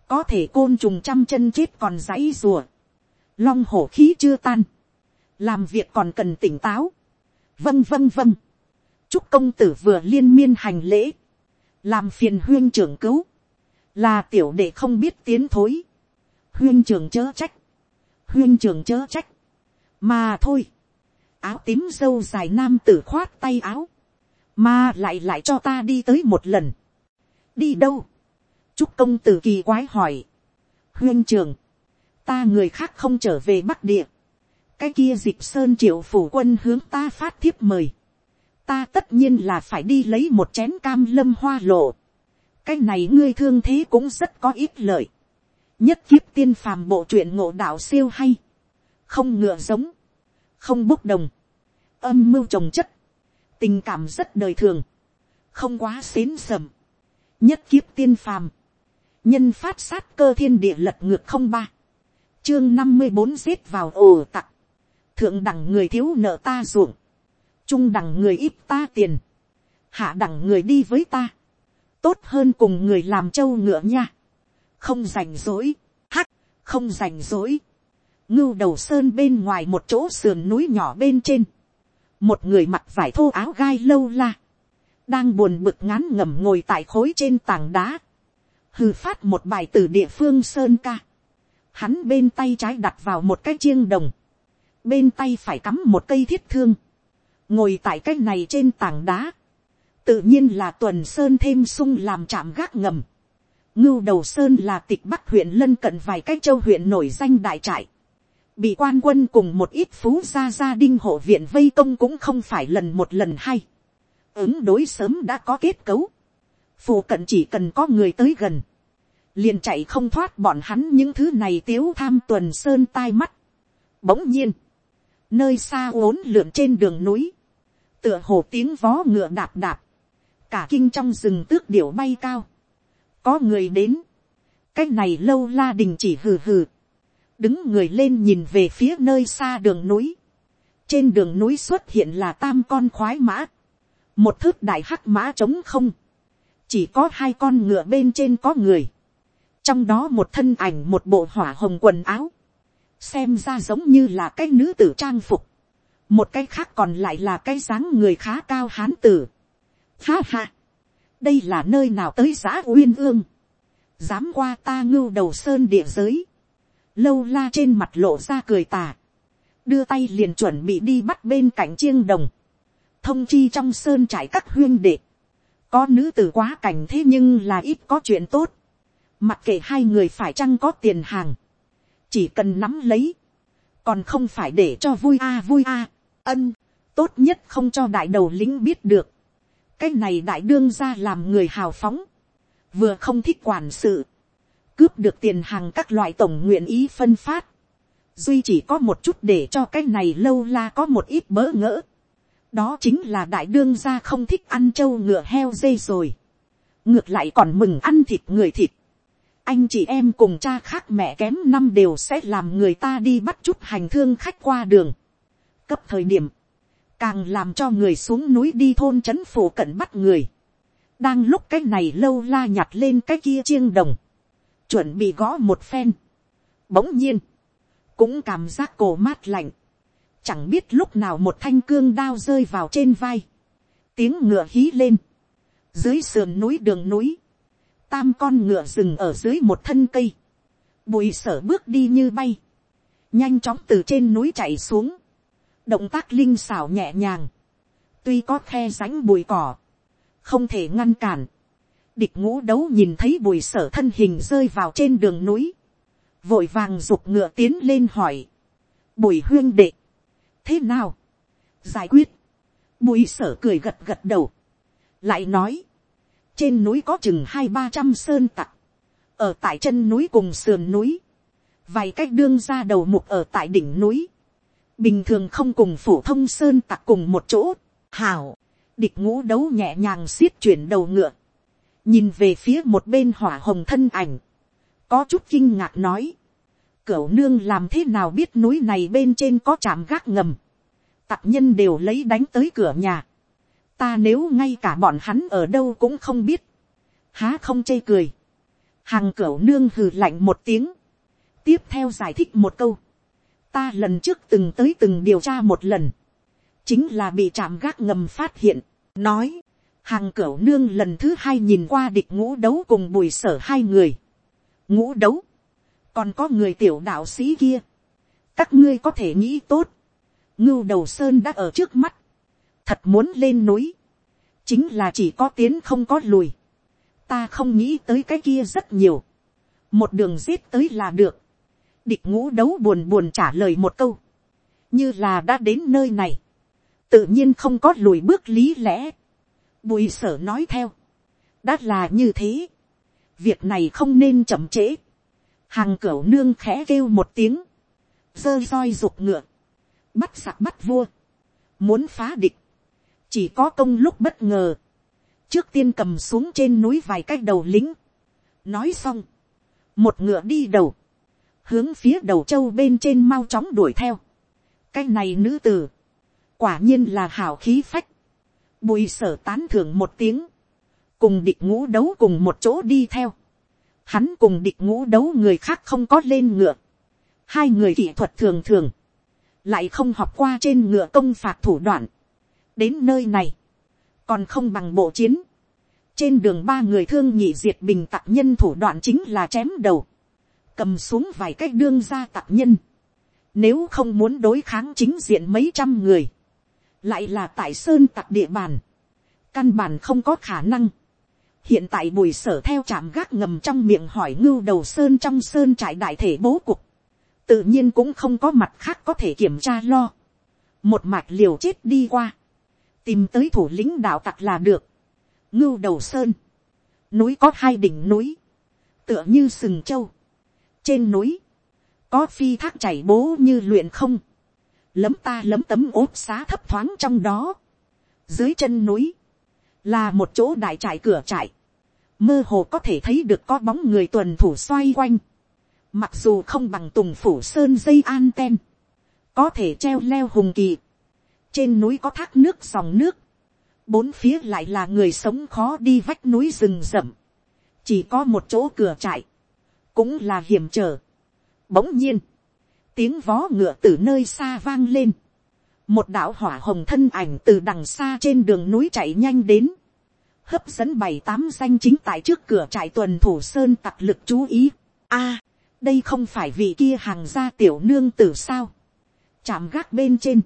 Speaker 1: có thể côn trùng trăm chân chết còn dãy rùa, long hổ khí chưa tan, làm việc còn cần tỉnh táo, vâng vâng vâng, chúc công tử vừa liên miên hành lễ, làm phiền huyên trưởng cứu, là tiểu đệ không biết tiến thối, huyên trưởng chớ trách, huyên trưởng chớ trách, mà thôi, áo tím dâu dài nam tử khoát tay áo, mà lại lại cho ta đi tới một lần, đi đâu, chúc công tử kỳ quái hỏi, huyên trường, ta người khác không trở về bắc địa, cái kia dịp sơn triệu phủ quân hướng ta phát thiếp mời, ta tất nhiên là phải đi lấy một chén cam lâm hoa lộ, cái này ngươi thương thế cũng rất có ít lợi, nhất kiếp tiên phàm bộ truyện ngộ đạo siêu hay, không ngựa giống, không bốc đồng, âm mưu trồng chất, tình cảm rất đời thường, không quá xến sầm, nhất kiếp tiên phàm, nhân phát sát cơ thiên địa lật ngược không ba, chương năm mươi bốn giết vào ồ tặc, thượng đẳng người thiếu nợ ta ruộng, trung đẳng người ít ta tiền, hạ đẳng người đi với ta, tốt hơn cùng người làm trâu ngựa nha, không rảnh rỗi, hắc, không rảnh rỗi, ngưu đầu sơn bên ngoài một chỗ sườn núi nhỏ bên trên, một người mặc vải thô áo gai lâu la, đang buồn bực ngán ngẩm ngồi tại khối trên tảng đá, hư phát một bài từ địa phương sơn ca. Hắn bên tay trái đặt vào một cái chiêng đồng, bên tay phải cắm một cây thiết thương, ngồi tại cái này trên tảng đá, tự nhiên là tuần sơn thêm sung làm chạm gác ngầm. ngưu đầu sơn là tịch bắc huyện lân cận vài cái châu huyện nổi danh đại trại bị quan quân cùng một ít phú gia gia đinh hộ viện vây công cũng không phải lần một lần hay ứng đối sớm đã có kết cấu, phù cận chỉ cần có người tới gần, liền chạy không thoát bọn hắn những thứ này tiếu tham tuần sơn tai mắt. Bỗng nhiên, nơi xa uốn lượn trên đường núi, tựa hồ tiếng vó ngựa đạp đạp, cả kinh trong rừng tước điểu bay cao, có người đến, cái này lâu la đình chỉ hừ hừ, đứng người lên nhìn về phía nơi xa đường núi, trên đường núi xuất hiện là tam con khoái mã, một thước đại hắc mã trống không, chỉ có hai con ngựa bên trên có người, trong đó một thân ảnh một bộ hỏa hồng quần áo, xem ra giống như là cái nữ tử trang phục, một cái khác còn lại là cái dáng người khá cao hán tử. Ha ha, đây là nơi nào tới giã uyên ương, dám qua ta ngưu đầu sơn địa giới, lâu la trên mặt lộ ra cười tà, đưa tay liền chuẩn bị đi bắt bên cạnh chiêng đồng, thông chi trong sơn trải các huyên đệ, có nữ tử quá cảnh thế nhưng là ít có chuyện tốt, mặc kệ hai người phải chăng có tiền hàng, chỉ cần nắm lấy, còn không phải để cho vui a à, vui a, à. ân, tốt nhất không cho đại đầu lính biết được, cái này đại đương ra làm người hào phóng, vừa không thích quản sự, cướp được tiền hàng các loại tổng nguyện ý phân phát, duy chỉ có một chút để cho cái này lâu la có một ít bỡ ngỡ, đó chính là đại đương gia không thích ăn trâu ngựa heo dây rồi, ngược lại còn mừng ăn thịt người thịt, anh chị em cùng cha khác mẹ kém năm đều sẽ làm người ta đi bắt chút hành thương khách qua đường, cấp thời điểm, càng làm cho người xuống núi đi thôn trấn phủ cận bắt người, đang lúc cái này lâu la nhặt lên cái kia chiêng đồng, chuẩn bị gõ một phen. Bỗng nhiên, cũng cảm giác cổ mát lạnh, chẳng biết lúc nào một thanh cương đao rơi vào trên vai, tiếng ngựa hí lên, dưới sườn núi đường núi, tam con ngựa rừng ở dưới một thân cây, bùi sở bước đi như bay, nhanh chóng từ trên núi chạy xuống, động tác linh xảo nhẹ nhàng, tuy có khe rãnh bụi cỏ, không thể ngăn cản, địch ngũ đấu nhìn thấy bùi sở thân hình rơi vào trên đường núi, vội vàng g ụ c ngựa tiến lên hỏi, bùi huyên đệ, thế nào, giải quyết, bùi sở cười gật gật đầu, lại nói, trên núi có chừng hai ba trăm sơn tặc, ở tại chân núi cùng sườn núi, vài cách đương ra đầu mục ở tại đỉnh núi, bình thường không cùng phổ thông sơn tặc cùng một chỗ, hảo, địch ngũ đấu nhẹ nhàng xiết chuyển đầu ngựa, nhìn về phía một bên hỏa hồng thân ảnh, có chút kinh ngạc nói, cửu nương làm thế nào biết núi này bên trên có chạm gác ngầm, tặc nhân đều lấy đánh tới cửa nhà, ta nếu ngay cả bọn hắn ở đâu cũng không biết, há không chê cười, hàng cửu nương hừ lạnh một tiếng, tiếp theo giải thích một câu, ta lần trước từng tới từng điều tra một lần, chính là bị chạm gác ngầm phát hiện, nói, hàng cửu nương lần thứ hai nhìn qua địch ngũ đấu cùng bùi sở hai người. ngũ đấu, còn có người tiểu đạo sĩ kia. các ngươi có thể nghĩ tốt. ngưu đầu sơn đã ở trước mắt. thật muốn lên núi. chính là chỉ có tiến không có lùi. ta không nghĩ tới cái kia rất nhiều. một đường giết tới là được. địch ngũ đấu buồn buồn trả lời một câu. như là đã đến nơi này. tự nhiên không có lùi bước lý lẽ Bùi sở nói theo. Đã là như thế. Việc này không nên chậm trễ. Hàng cửa nương khẽ kêu một tiếng. Dơ roi rục ngựa. Bắt sặc bắt vua. Muốn phá địch. Chỉ có công lúc bất ngờ. Trước tiên cầm xuống trên núi vài cái đầu lính. Nói xong. Một ngựa đi đầu. Hướng phía đầu châu bên trên mau chóng đuổi theo. Cái này nữ tử. Quả nhiên là hảo khí phách Bùi sở tán thưởng một tiếng. Cùng địch ngũ đấu cùng một chỗ đi theo. Hắn cùng địch ngũ đấu người khác không có lên ngựa. Hai người kỹ thuật thường thường. Lại không học qua trên ngựa công phạt thủ đoạn. Đến nơi này. Còn không bằng bộ chiến. Trên đường ba người thương nhị diệt bình tạc nhân thủ đoạn chính là chém đầu. Cầm xuống vài cách đương ra tạc nhân. Nếu không muốn đối kháng chính diện mấy trăm người lại là tại sơn tặc địa bàn, căn bản không có khả năng. hiện tại bùi sở theo trạm gác ngầm trong miệng hỏi ngưu đầu sơn trong sơn trại đại thể bố cục, tự nhiên cũng không có mặt khác có thể kiểm tra lo. một mạch liều chết đi qua, tìm tới thủ lĩnh đạo tặc là được. ngưu đầu sơn, núi có hai đỉnh núi, tựa như sừng châu. trên núi, có phi thác chảy bố như luyện không, lấm ta lấm tấm ốp xá thấp thoáng trong đó. Dưới chân núi, là một chỗ đại trại cửa trại. Mơ hồ có thể thấy được có bóng người tuần thủ xoay quanh. Mặc dù không bằng tùng phủ sơn dây an ten. Có thể treo leo hùng kỳ. Trên núi có thác nước dòng nước. Bốn phía lại là người sống khó đi vách núi rừng rậm. Chỉ có một chỗ cửa trại. Cũng là hiểm trở. Bỗng nhiên tiếng vó ngựa từ nơi xa vang lên. Một đạo hỏa hồng thân ảnh từ đằng xa trên đường núi chạy nhanh đến. Hấp dẫn bảy tám danh chính tại trước cửa trại tuần thủ sơn tặc lực chú ý. a à, đây không phải vị kia hàng gia tiểu nương tử sao. Chạm gác bên trên.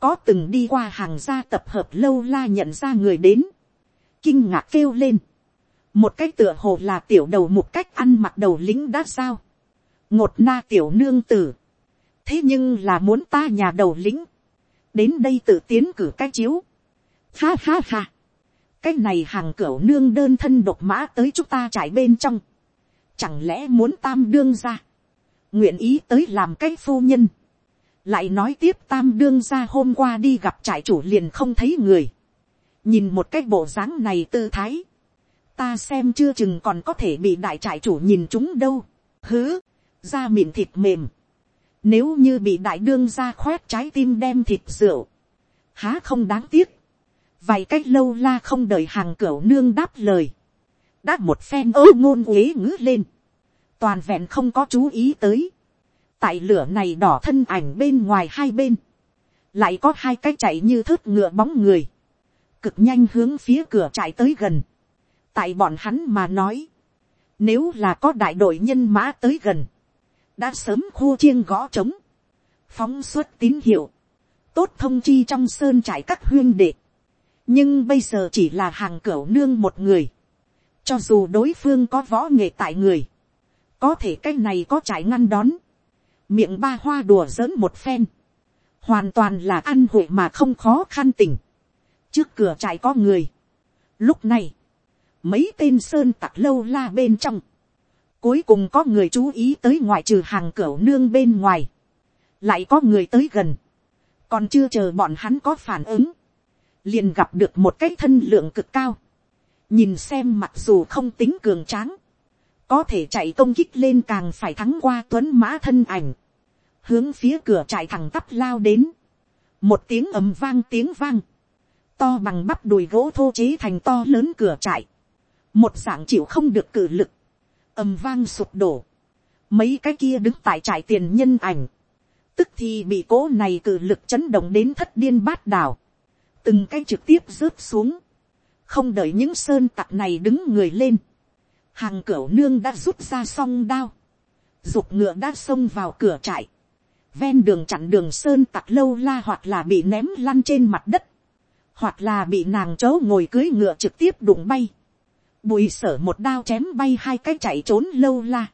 Speaker 1: Có từng đi qua hàng gia tập hợp lâu la nhận ra người đến. Kinh ngạc kêu lên. Một cái tựa hồ là tiểu đầu một cách ăn mặc đầu lính đã sao. Ngột na tiểu nương tử thế nhưng là muốn ta nhà đầu lĩnh, đến đây tự tiến cử cái chiếu. Ha ha ha, cái này hàng cửa nương đơn thân độc mã tới chúng ta trải bên trong, chẳng lẽ muốn tam đương ra, nguyện ý tới làm cái phu nhân, lại nói tiếp tam đương ra hôm qua đi gặp trại chủ liền không thấy người, nhìn một cái bộ dáng này tư thái, ta xem chưa chừng còn có thể bị đại trại chủ nhìn chúng đâu, hứ, da mịn thịt mềm, nếu như bị đại đương ra khoét trái tim đem thịt rượu, há không đáng tiếc, vài cách lâu la không đợi hàng cửa nương đáp lời, đã một phen ơ ngôn uế ngữ lên, toàn vẹn không có chú ý tới, tại lửa này đỏ thân ảnh bên ngoài hai bên, lại có hai cái chạy như thớt ngựa bóng người, cực nhanh hướng phía cửa chạy tới gần, tại bọn hắn mà nói, nếu là có đại đội nhân mã tới gần, đã sớm khu chiêng gõ trống, phóng xuất tín hiệu, tốt thông chi trong sơn trải các huyên đệ, nhưng bây giờ chỉ là hàng cửa nương một người, cho dù đối phương có võ nghệ tại người, có thể cái này có trải ngăn đón, miệng ba hoa đùa giỡn một phen, hoàn toàn là ăn hội mà không khó khăn tình, trước cửa trại có người, lúc này, mấy tên sơn tặc lâu la bên trong, cuối cùng có người chú ý tới ngoại trừ hàng cửa nương bên ngoài, lại có người tới gần, còn chưa chờ bọn hắn có phản ứng, liền gặp được một cái thân lượng cực cao, nhìn xem mặc dù không tính cường tráng, có thể chạy công kích lên càng phải thắng qua tuấn mã thân ảnh, hướng phía cửa chạy thẳng tắp lao đến, một tiếng ầm vang tiếng vang, to bằng bắp đùi gỗ thô chế thành to lớn cửa chạy, một dạng chịu không được cử lực, ầm vang sụp đổ, mấy cái kia đứng tại trại tiền nhân ảnh, tức thì bị cố này cử lực chấn động đến thất điên bát đảo, từng cái trực tiếp rớt xuống, không đợi những sơn tặc này đứng người lên, hàng cửa nương đã rút ra song đao, dục ngựa đã xông vào cửa trại, ven đường chặn đường sơn tặc lâu la hoặc là bị ném lăn trên mặt đất, hoặc là bị nàng chấu ngồi cưới ngựa trực tiếp đụng bay, bùi sở một đao chém bay hai cái chạy trốn lâu la,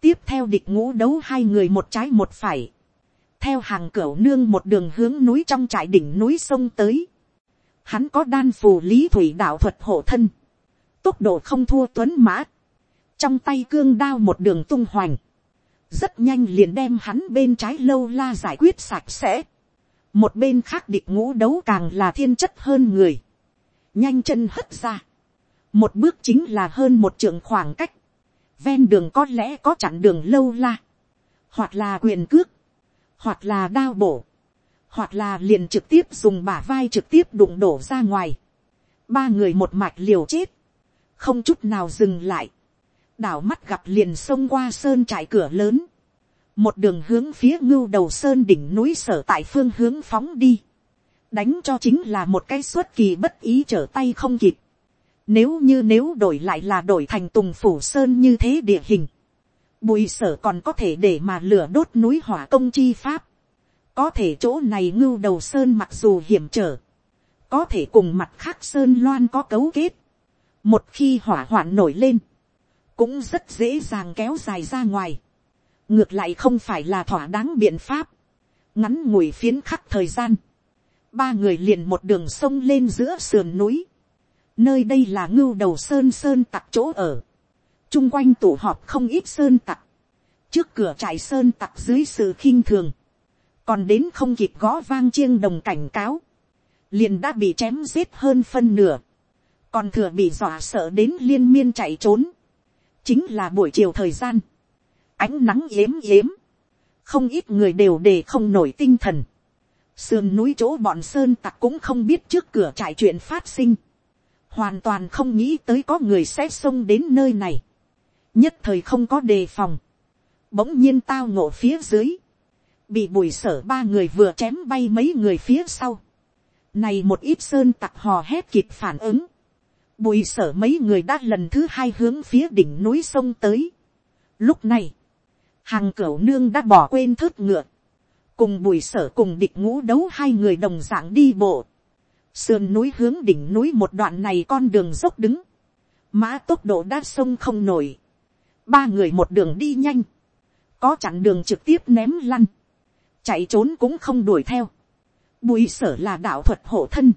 Speaker 1: tiếp theo địch ngũ đấu hai người một trái một phải, theo hàng cửa nương một đường hướng núi trong trại đỉnh núi sông tới, hắn có đan phù lý thủy đạo thuật hộ thân, tốc độ không thua tuấn mã, trong tay cương đao một đường tung hoành, rất nhanh liền đem hắn bên trái lâu la giải quyết sạch sẽ, một bên khác địch ngũ đấu càng là thiên chất hơn người, nhanh chân hất ra, một bước chính là hơn một trường khoảng cách, ven đường có lẽ có chặn đường lâu la, hoặc là quyền cước, hoặc là đao bổ, hoặc là liền trực tiếp dùng bả vai trực tiếp đụng đổ ra ngoài, ba người một mạch liều chết, không chút nào dừng lại, đảo mắt gặp liền xông qua sơn trại cửa lớn, một đường hướng phía ngưu đầu sơn đỉnh núi sở tại phương hướng phóng đi, đánh cho chính là một cái suất kỳ bất ý trở tay không kịp, nếu như nếu đổi lại là đổi thành tùng phủ sơn như thế địa hình, bùi sở còn có thể để mà lửa đốt núi hỏa công chi pháp, có thể chỗ này ngưu đầu sơn mặc dù hiểm trở, có thể cùng mặt khác sơn loan có cấu kết, một khi hỏa hoạn nổi lên, cũng rất dễ dàng kéo dài ra ngoài, ngược lại không phải là thỏa đáng biện pháp, ngắn ngủi phiến khắc thời gian, ba người liền một đường sông lên giữa sườn núi, nơi đây là ngưu đầu sơn sơn tặc chỗ ở, chung quanh tụ họp không ít sơn tặc, trước cửa trại sơn tặc dưới sự khinh thường, còn đến không kịp gõ vang chiêng đồng cảnh cáo, liền đã bị chém giết hơn phân nửa, còn thừa bị dọa sợ đến liên miên chạy trốn, chính là buổi chiều thời gian, ánh nắng yếm yếm, không ít người đều để không nổi tinh thần, sườn núi chỗ bọn sơn tặc cũng không biết trước cửa trại chuyện phát sinh, hoàn toàn không nghĩ tới có người sẽ xông đến nơi này, nhất thời không có đề phòng, bỗng nhiên tao ngộ phía dưới, bị bùi sở ba người vừa chém bay mấy người phía sau, này một ít sơn tặc hò hét kịp phản ứng, bùi sở mấy người đã lần thứ hai hướng phía đỉnh núi sông tới. Lúc này, hàng cửu nương đã bỏ quên thớt ngựa, cùng bùi sở cùng địch ngũ đấu hai người đồng dạng đi bộ, sườn núi hướng đỉnh núi một đoạn này con đường dốc đứng, mã tốc độ đã sông không nổi, ba người một đường đi nhanh, có chặn đường trực tiếp ném lăn, chạy trốn cũng không đuổi theo, bùi sở là đạo thuật hộ thân,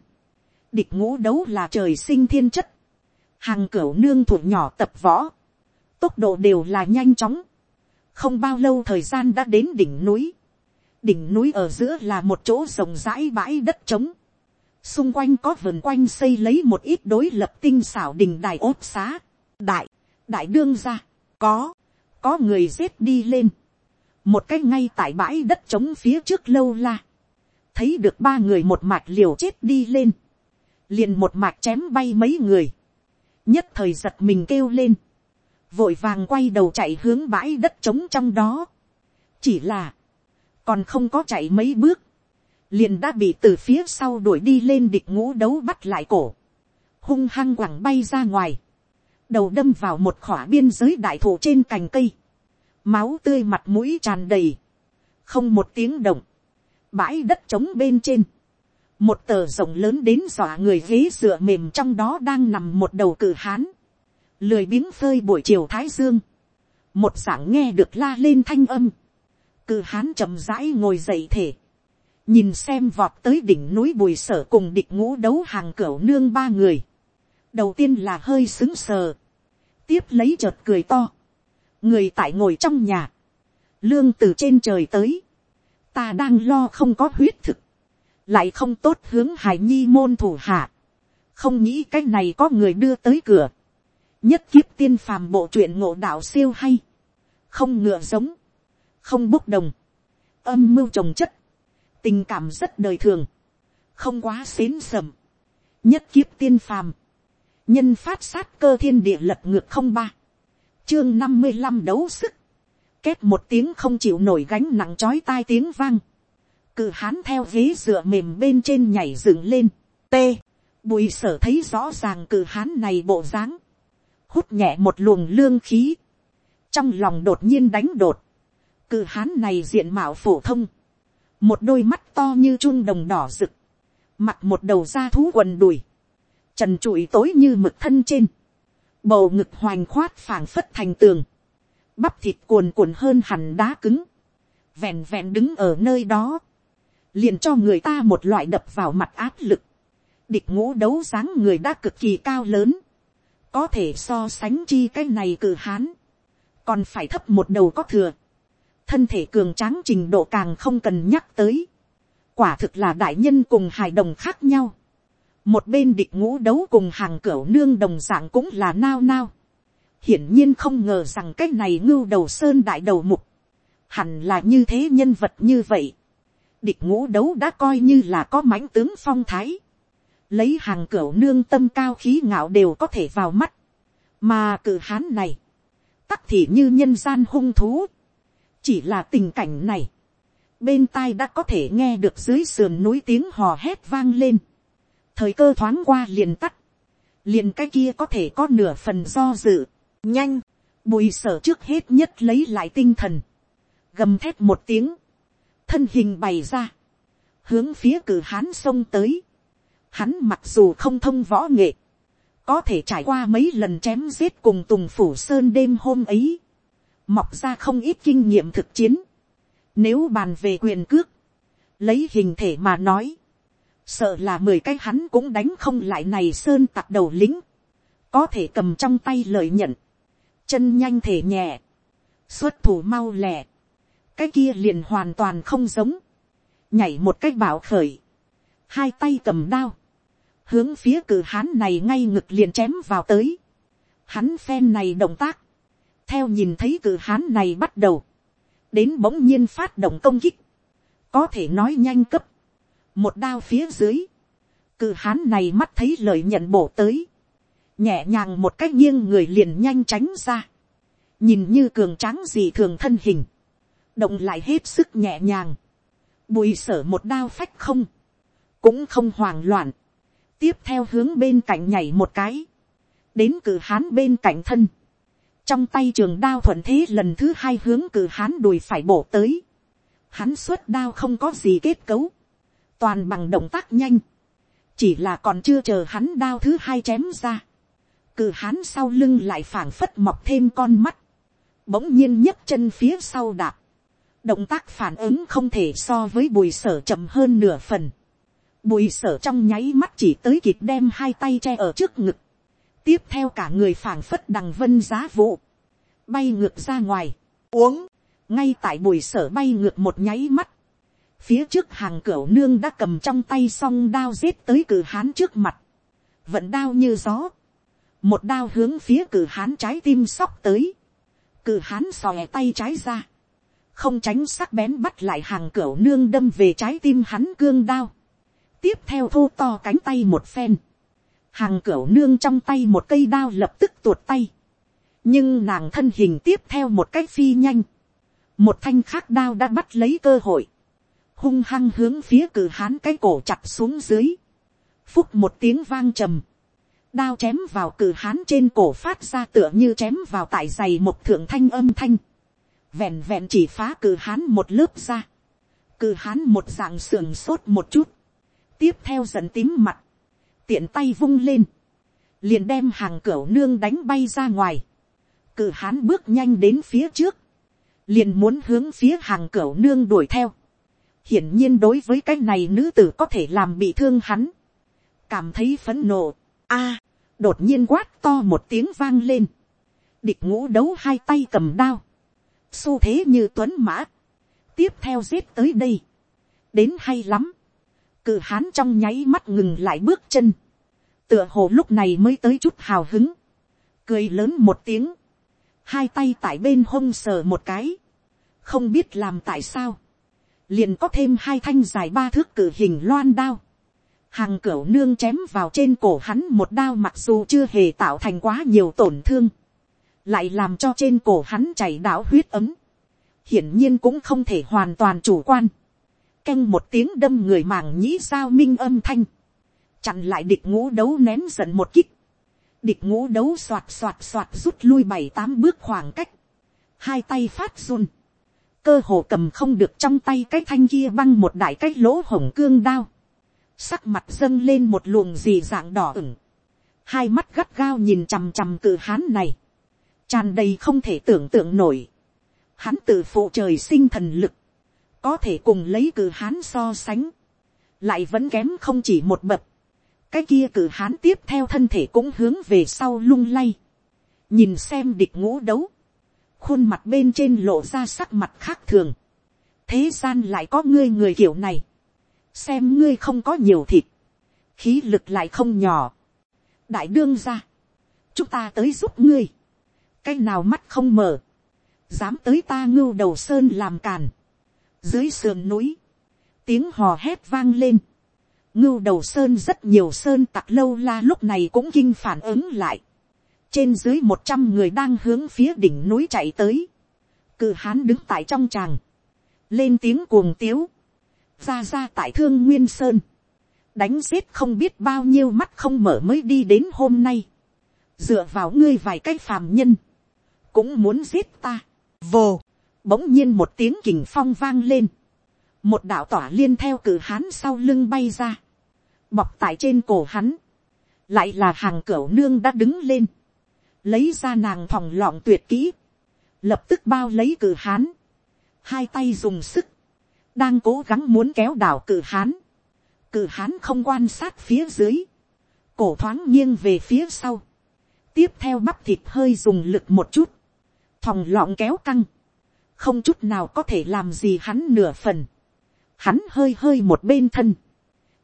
Speaker 1: địch ngũ đấu là trời sinh thiên chất, hàng cửu nương thuộc nhỏ tập võ, tốc độ đều là nhanh chóng, không bao lâu thời gian đã đến đỉnh núi, đỉnh núi ở giữa là một chỗ rộng rãi bãi đất trống, xung quanh có vườn quanh xây lấy một ít đối lập tinh xảo đình đài ốt xá, đại, đại đương ra, có, có người giết đi lên, một cái ngay tại bãi đất trống phía trước lâu la, thấy được ba người một mạch liều chết đi lên, liền một mạch chém bay mấy người, nhất thời giật mình kêu lên, vội vàng quay đầu chạy hướng bãi đất trống trong đó, chỉ là, còn không có chạy mấy bước, liền đã bị từ phía sau đuổi đi lên địch ngũ đấu bắt lại cổ, hung hăng quẳng bay ra ngoài, đầu đâm vào một khỏa biên giới đại thụ trên cành cây, máu tươi mặt mũi tràn đầy, không một tiếng động, bãi đất trống bên trên, một tờ rộng lớn đến dọa người ghế dựa mềm trong đó đang nằm một đầu cử hán, lười biếng phơi buổi chiều thái dương, một dạng nghe được la lên thanh âm, cử hán chậm rãi ngồi dậy thể, nhìn xem vọt tới đỉnh núi bùi sở cùng địch ngũ đấu hàng cửa nương ba người, đầu tiên là hơi xứng sờ, tiếp lấy chợt cười to, người tại ngồi trong nhà, lương từ trên trời tới, ta đang lo không có huyết thực, lại không tốt hướng hải nhi môn thủ hạ, không nghĩ cái này có người đưa tới cửa, nhất kiếp tiên phàm bộ truyện ngộ đạo siêu hay, không ngựa giống, không bốc đồng, âm mưu trồng chất, tình cảm rất đời thường, không quá xến sầm, nhất kiếp tiên phàm, nhân phát sát cơ thiên địa lật ngược không ba, chương năm mươi năm đấu sức, két một tiếng không chịu nổi gánh nặng chói tai tiếng vang, cự hán theo ghế dựa mềm bên trên nhảy dựng lên, t, bùi sở thấy rõ ràng cự hán này bộ dáng, hút nhẹ một luồng lương khí, trong lòng đột nhiên đánh đột, cự hán này diện mạo phổ thông, một đôi mắt to như chun đồng đỏ rực, mặt một đầu da thú quần đùi, trần trụi tối như mực thân trên, bầu ngực hoành khoát phảng phất thành tường, bắp thịt cuồn cuộn hơn hẳn đá cứng, vẹn vẹn đứng ở nơi đó, liền cho người ta một loại đập vào mặt áp lực, địch ngũ đấu dáng người đã cực kỳ cao lớn, có thể so sánh chi cái này cử hán, còn phải thấp một đầu có thừa, thân thể cường tráng trình độ càng không cần nhắc tới, quả thực là đại nhân cùng hài đồng khác nhau, một bên địch ngũ đấu cùng hàng cửa nương đồng dạng cũng là nao nao, hiển nhiên không ngờ rằng cái này ngưu đầu sơn đại đầu mục, hẳn là như thế nhân vật như vậy, địch ngũ đấu đã coi như là có mãnh tướng phong thái, lấy hàng cửa nương tâm cao khí ngạo đều có thể vào mắt, mà cử hán này, tắc thì như nhân gian hung thú, chỉ là tình cảnh này, bên tai đã có thể nghe được dưới sườn núi tiếng hò hét vang lên, thời cơ thoáng qua liền tắt, liền cái kia có thể có nửa phần do dự, nhanh, bùi sở trước hết nhất lấy lại tinh thần, gầm thét một tiếng, thân hình bày ra, hướng phía cử hán sông tới, hắn mặc dù không thông võ nghệ, có thể trải qua mấy lần chém giết cùng tùng phủ sơn đêm hôm ấy, mọc ra không ít kinh nghiệm thực chiến, nếu bàn về quyền cước, lấy hình thể mà nói, sợ là mười cái hắn cũng đánh không lại này sơn tặc đầu lính, có thể cầm trong tay lợi nhận, chân nhanh thể nhẹ, xuất thủ mau lẹ, cái kia liền hoàn toàn không giống, nhảy một cách bảo khởi, hai tay cầm đao, hướng phía cử hán này ngay ngực liền chém vào tới, hắn phen này động tác, theo nhìn thấy cử hán này bắt đầu, đến bỗng nhiên phát động công kích, có thể nói nhanh cấp, một đao phía dưới, cử hán này mắt thấy lời nhận bổ tới, nhẹ nhàng một cách nghiêng người liền nhanh tránh ra, nhìn như cường tráng gì thường thân hình, động lại hết sức nhẹ nhàng, bùi sở một đao phách không, cũng không hoảng loạn, tiếp theo hướng bên cạnh nhảy một cái, đến cử hán bên cạnh thân, trong tay trường đao thuận thế lần thứ hai hướng cử hán đùi phải bổ tới, hắn xuất đao không có gì kết cấu, toàn bằng động tác nhanh, chỉ là còn chưa chờ hắn đao thứ hai chém ra, cử hán sau lưng lại phảng phất mọc thêm con mắt, bỗng nhiên nhấc chân phía sau đạp, động tác phản ứng không thể so với bùi sở chậm hơn nửa phần, bùi sở trong nháy mắt chỉ tới kịp đem hai tay che ở trước ngực, tiếp theo cả người phảng phất đằng vân giá vụ, bay ngược ra ngoài, uống, ngay tại bùi sở bay ngược một nháy mắt, phía trước hàng cửa nương đã cầm trong tay song đao giết tới cử hán trước mặt, vận đao như gió, một đao hướng phía cử hán trái tim sóc tới, cử hán xòe tay trái ra, không tránh sắc bén bắt lại hàng cửa nương đâm về trái tim hắn cương đao, tiếp theo thô to cánh tay một phen, hàng cửa nương trong tay một cây đao lập tức tuột tay, nhưng nàng thân hình tiếp theo một cách phi nhanh, một thanh khác đao đã bắt lấy cơ hội, hung hăng hướng phía cử hán cái cổ chặt xuống dưới, phúc một tiếng vang trầm, đao chém vào cử hán trên cổ phát ra tựa như chém vào tại giày một thượng thanh âm thanh, vẹn vẹn chỉ phá cử hán một lớp ra, cử hán một dạng sườn sốt một chút, tiếp theo dần tím mặt, tiện tay vung lên, liền đem hàng cửa nương đánh bay ra ngoài, cử hán bước nhanh đến phía trước, liền muốn hướng phía hàng cửa nương đuổi theo, hiển nhiên đối với cái này nữ tử có thể làm bị thương hắn, cảm thấy phấn nộ, a, đột nhiên quát to một tiếng vang lên, địch ngũ đấu hai tay cầm đao, xu thế như tuấn mã, tiếp theo giết tới đây, đến hay lắm, cự hán trong nháy mắt ngừng lại bước chân, tựa hồ lúc này mới tới chút hào hứng, cười lớn một tiếng, hai tay tại bên hông sờ một cái, không biết làm tại sao, liền có thêm hai thanh dài ba thước cử hình loan đao, hàng cửa nương chém vào trên cổ hắn một đao mặc dù chưa hề tạo thành quá nhiều tổn thương, lại làm cho trên cổ hắn chảy đảo huyết ấm, hiển nhiên cũng không thể hoàn toàn chủ quan, canh một tiếng đâm người màng nhĩ sao minh âm thanh, chặn lại địch ngũ đấu nén giận một kích, địch ngũ đấu soạt soạt soạt rút lui bảy tám bước khoảng cách, hai tay phát run, cơ hồ cầm không được trong tay cái thanh kia băng một đại cái lỗ hồng cương đao, sắc mặt dâng lên một luồng gì dạng đỏ ửng, hai mắt gắt gao nhìn chằm chằm cự hán này, tràn đầy không thể tưởng tượng nổi, hắn tự phụ trời sinh thần lực, có thể cùng lấy cử hán so sánh, lại vẫn kém không chỉ một bậc, cái kia cử hán tiếp theo thân thể cũng hướng về sau lung lay, nhìn xem địch ngũ đấu, khuôn mặt bên trên lộ ra sắc mặt khác thường, thế gian lại có ngươi người kiểu này, xem ngươi không có nhiều thịt, khí lực lại không nhỏ, đại đương ra, chúng ta tới giúp ngươi, cái nào mắt không mở, dám tới ta ngưu đầu sơn làm càn, dưới sườn núi, tiếng hò hét vang lên, ngưu đầu sơn rất nhiều sơn tặc lâu la lúc này cũng kinh phản ứng lại, trên dưới một trăm người đang hướng phía đỉnh núi chạy tới, cự hán đứng tại trong tràng, lên tiếng cuồng tiếu, ra ra tại thương nguyên sơn, đánh giết không biết bao nhiêu mắt không mở mới đi đến hôm nay, dựa vào ngươi vài cái phàm nhân, cũng muốn giết ta, vồ, bỗng nhiên một tiếng kình phong vang lên, một đạo tỏa liên theo cử hán sau lưng bay ra, bọc tại trên cổ hắn, lại là hàng cửa nương đã đứng lên, lấy ra nàng thòng lọng tuyệt kỹ, lập tức bao lấy cử hán, hai tay dùng sức, đang cố gắng muốn kéo đảo cử hán, cử hán không quan sát phía dưới, cổ thoáng nghiêng về phía sau, tiếp theo bắp thịt hơi dùng lực một chút, thòng lọng kéo căng, không chút nào có thể làm gì hắn nửa phần, hắn hơi hơi một bên thân,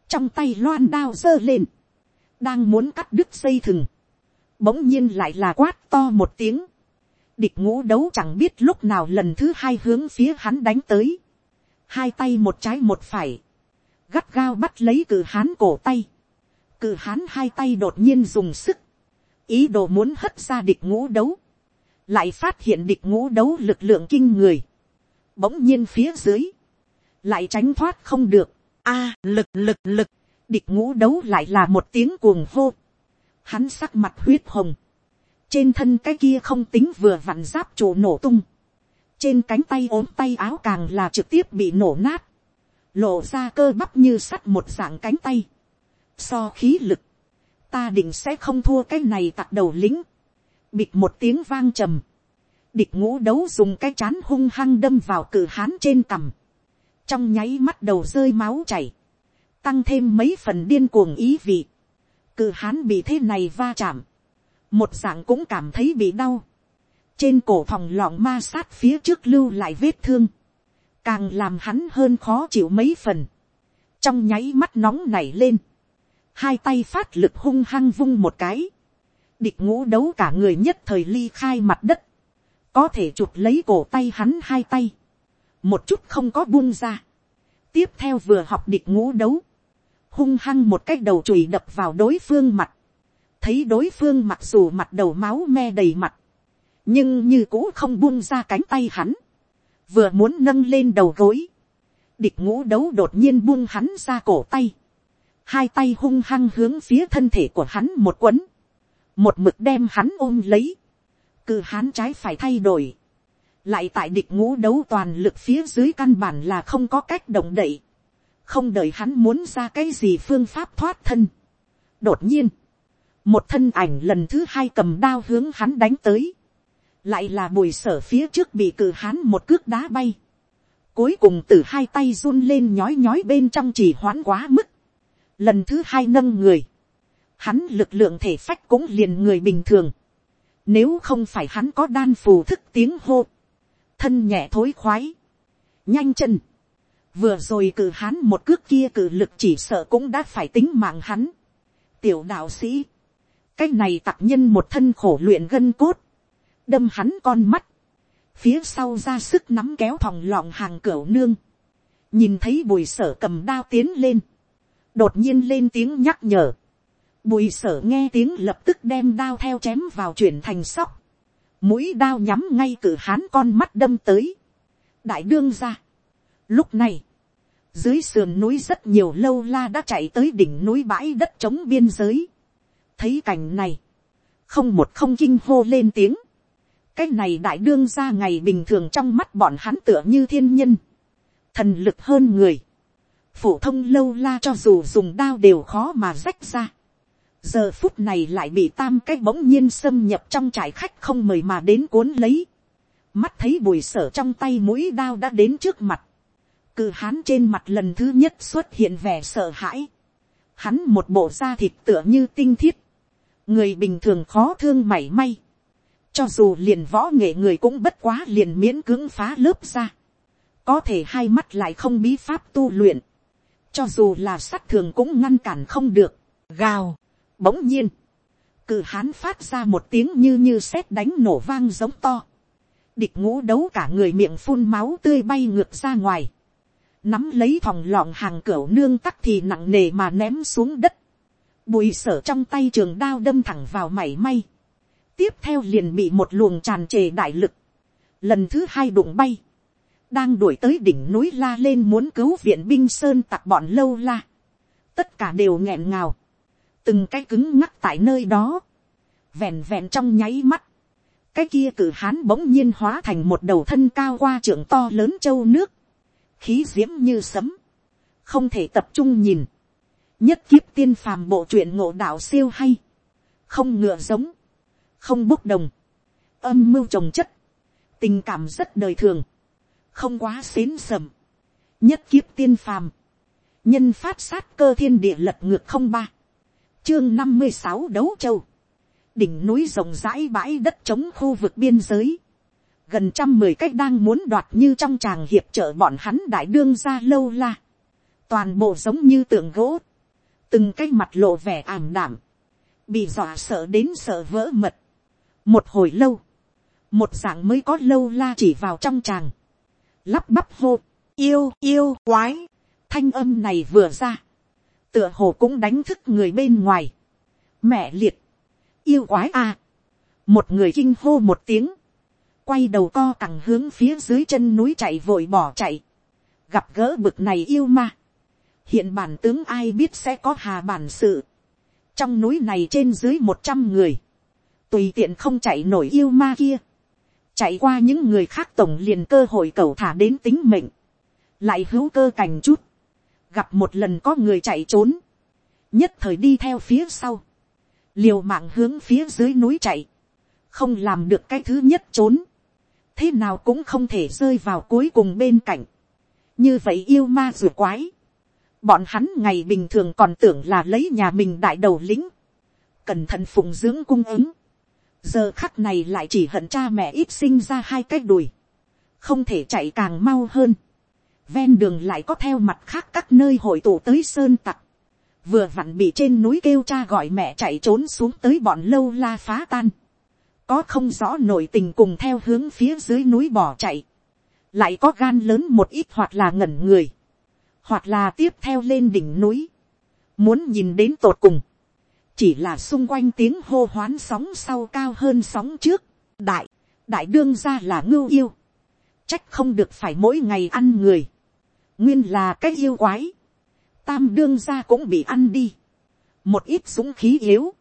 Speaker 1: trong tay loan đao giơ lên, đang muốn cắt đứt dây thừng, bỗng nhiên lại là quát to một tiếng, địch ngũ đấu chẳng biết lúc nào lần thứ hai hướng phía hắn đánh tới, hai tay một trái một phải, gắt gao bắt lấy cử hán cổ tay, cử hán hai tay đột nhiên dùng sức, ý đồ muốn hất ra địch ngũ đấu, lại phát hiện địch ngũ đấu lực lượng kinh người, bỗng nhiên phía dưới, lại tránh thoát không được, a lực lực lực, địch ngũ đấu lại là một tiếng cuồng hô, hắn sắc mặt huyết hồng, trên thân cái kia không tính vừa vặn giáp trụ nổ tung, trên cánh tay ốm tay áo càng là trực tiếp bị nổ nát, lộ ra cơ bắp như sắt một dạng cánh tay, so khí lực, ta định sẽ không thua cái này tặc đầu lính, bịt một tiếng vang trầm, địch ngũ đấu dùng cái chán hung hăng đâm vào cử hán trên cằm, trong nháy mắt đầu rơi máu chảy, tăng thêm mấy phần điên cuồng ý vị, cử hán bị thế này va chạm, một dạng cũng cảm thấy bị đau, trên cổ phòng lọng ma sát phía trước lưu lại vết thương, càng làm hắn hơn khó chịu mấy phần, trong nháy mắt nóng nảy lên, hai tay phát lực hung hăng vung một cái, địch ngũ đấu cả người nhất thời ly khai mặt đất, có thể chụp lấy cổ tay hắn hai tay, một chút không có buông ra, tiếp theo vừa học địch ngũ đấu, hung hăng một cái đầu chùi đập vào đối phương mặt, thấy đối phương mặc dù mặt đầu máu me đầy mặt, nhưng như cũ không buông ra cánh tay hắn, vừa muốn nâng lên đầu gối, địch ngũ đấu đột nhiên buông hắn ra cổ tay, hai tay hung hăng hướng phía thân thể của hắn một quấn, một mực đem hắn ôm lấy, cự hắn trái phải thay đổi, lại tại địch ngũ đấu toàn lực phía dưới căn bản là không có cách động đậy, không đợi hắn muốn ra cái gì phương pháp thoát thân. đột nhiên, một thân ảnh lần thứ hai cầm đao hướng hắn đánh tới, lại là bùi sở phía trước bị cự hắn một cước đá bay, cuối cùng từ hai tay run lên nhói nhói bên trong chỉ hoãn quá mức, lần thứ hai nâng người, hắn lực lượng thể phách cũng liền người bình thường, nếu không phải hắn có đan phù thức tiếng hô, thân nhẹ thối khoái, nhanh chân, vừa rồi cử hắn một cước kia cử lực chỉ sợ cũng đã phải tính mạng hắn. tiểu đạo sĩ, cái này tặc nhân một thân khổ luyện gân cốt, đâm hắn con mắt, phía sau ra sức nắm kéo thòng lọng hàng cửa nương, nhìn thấy bùi sở cầm đao tiến lên, đột nhiên lên tiếng nhắc nhở, bùi sở nghe tiếng lập tức đem đao theo chém vào chuyển thành sóc, mũi đao nhắm ngay cử hán con mắt đâm tới, đại đương ra. Lúc này, dưới sườn núi rất nhiều lâu la đã chạy tới đỉnh núi bãi đất trống biên giới. thấy cảnh này, không một không kinh hô lên tiếng. cái này đại đương ra ngày bình thường trong mắt bọn hắn tựa như thiên nhân, thần lực hơn người. phổ thông lâu la cho dù dùng đao đều khó mà rách ra giờ phút này lại bị tam cái bỗng nhiên xâm nhập trong trại khách không mời mà đến cuốn lấy. mắt thấy bùi sở trong tay mũi đao đã đến trước mặt. cự hán trên mặt lần thứ nhất xuất hiện vẻ sợ hãi. hắn một bộ da thịt tựa như tinh thiết. người bình thường khó thương mảy may. cho dù liền võ nghệ người cũng bất quá liền miễn cưỡng phá lớp ra. có thể hai mắt lại không bí pháp tu luyện. cho dù là sắt thường cũng ngăn cản không được. gào Bỗng nhiên, cự hán phát ra một tiếng như như sét đánh nổ vang giống to. Địch ngũ đấu cả người miệng phun máu tươi bay ngược ra ngoài. Nắm lấy thòng lọng hàng cửa nương tắc thì nặng nề mà ném xuống đất. Bùi sở trong tay trường đao đâm thẳng vào mảy may. Tiếp theo liền bị một luồng tràn trề đại lực. Lần thứ hai đụng bay. Đang đuổi tới đỉnh núi la lên muốn cứu viện binh sơn tặc bọn lâu la. Tất cả đều nghẹn ngào từng cái cứng ngắc tại nơi đó, vẹn vẹn trong nháy mắt, cái kia cử hán bỗng nhiên hóa thành một đầu thân cao qua trưởng to lớn châu nước, khí d i ễ m như sấm, không thể tập trung nhìn, nhất kiếp tiên phàm bộ truyện ngộ đạo siêu hay, không ngựa giống, không bốc đồng, âm mưu trồng chất, tình cảm rất đời thường, không quá xến sầm, nhất kiếp tiên phàm, nhân phát sát cơ thiên địa lật ngược không ba, chương năm mươi sáu đấu châu, đỉnh núi rộng rãi bãi đất chống khu vực biên giới, gần trăm mười cách đang muốn đoạt như trong tràng hiệp trợ bọn hắn đại đương ra lâu la, toàn bộ giống như tượng gỗ, từng cái mặt lộ vẻ ảm đảm, bị dọa sợ đến sợ vỡ mật. một hồi lâu, một dạng mới có lâu la chỉ vào trong tràng, lắp bắp hô, yêu yêu quái, thanh âm này vừa ra, tựa hồ cũng đánh thức người bên ngoài. mẹ liệt, yêu quái a, một người kinh hô một tiếng, quay đầu co cẳng hướng phía dưới chân núi chạy vội bỏ chạy, gặp gỡ bực này yêu ma, hiện bản tướng ai biết sẽ có hà bản sự, trong núi này trên dưới một trăm người, tùy tiện không chạy nổi yêu ma kia, chạy qua những người khác tổng liền cơ hội cầu thả đến tính mệnh, lại hữu cơ cảnh chút, gặp một lần có người chạy trốn, nhất thời đi theo phía sau, liều mạng hướng phía dưới núi chạy, không làm được cái thứ nhất trốn, thế nào cũng không thể rơi vào cuối cùng bên cạnh, như vậy yêu ma rùa quái, bọn hắn ngày bình thường còn tưởng là lấy nhà mình đại đầu lính, cẩn thận phụng dưỡng cung ứng, giờ khắc này lại chỉ hận cha mẹ ít sinh ra hai cái đùi, không thể chạy càng mau hơn, ven đường lại có theo mặt khác các nơi hội tụ tới sơn tặc, vừa vặn bị trên núi kêu cha gọi mẹ chạy trốn xuống tới bọn lâu la phá tan, có không rõ nội tình cùng theo hướng phía dưới núi bỏ chạy, lại có gan lớn một ít hoặc là ngẩn người, hoặc là tiếp theo lên đỉnh núi, muốn nhìn đến tột cùng, chỉ là xung quanh tiếng hô hoán sóng sau cao hơn sóng trước, đại, đại đương ra là ngưu yêu, trách không được phải mỗi ngày ăn người, nguyên là cái yêu quái, tam đương ra cũng bị ăn đi, một ít súng khí yếu,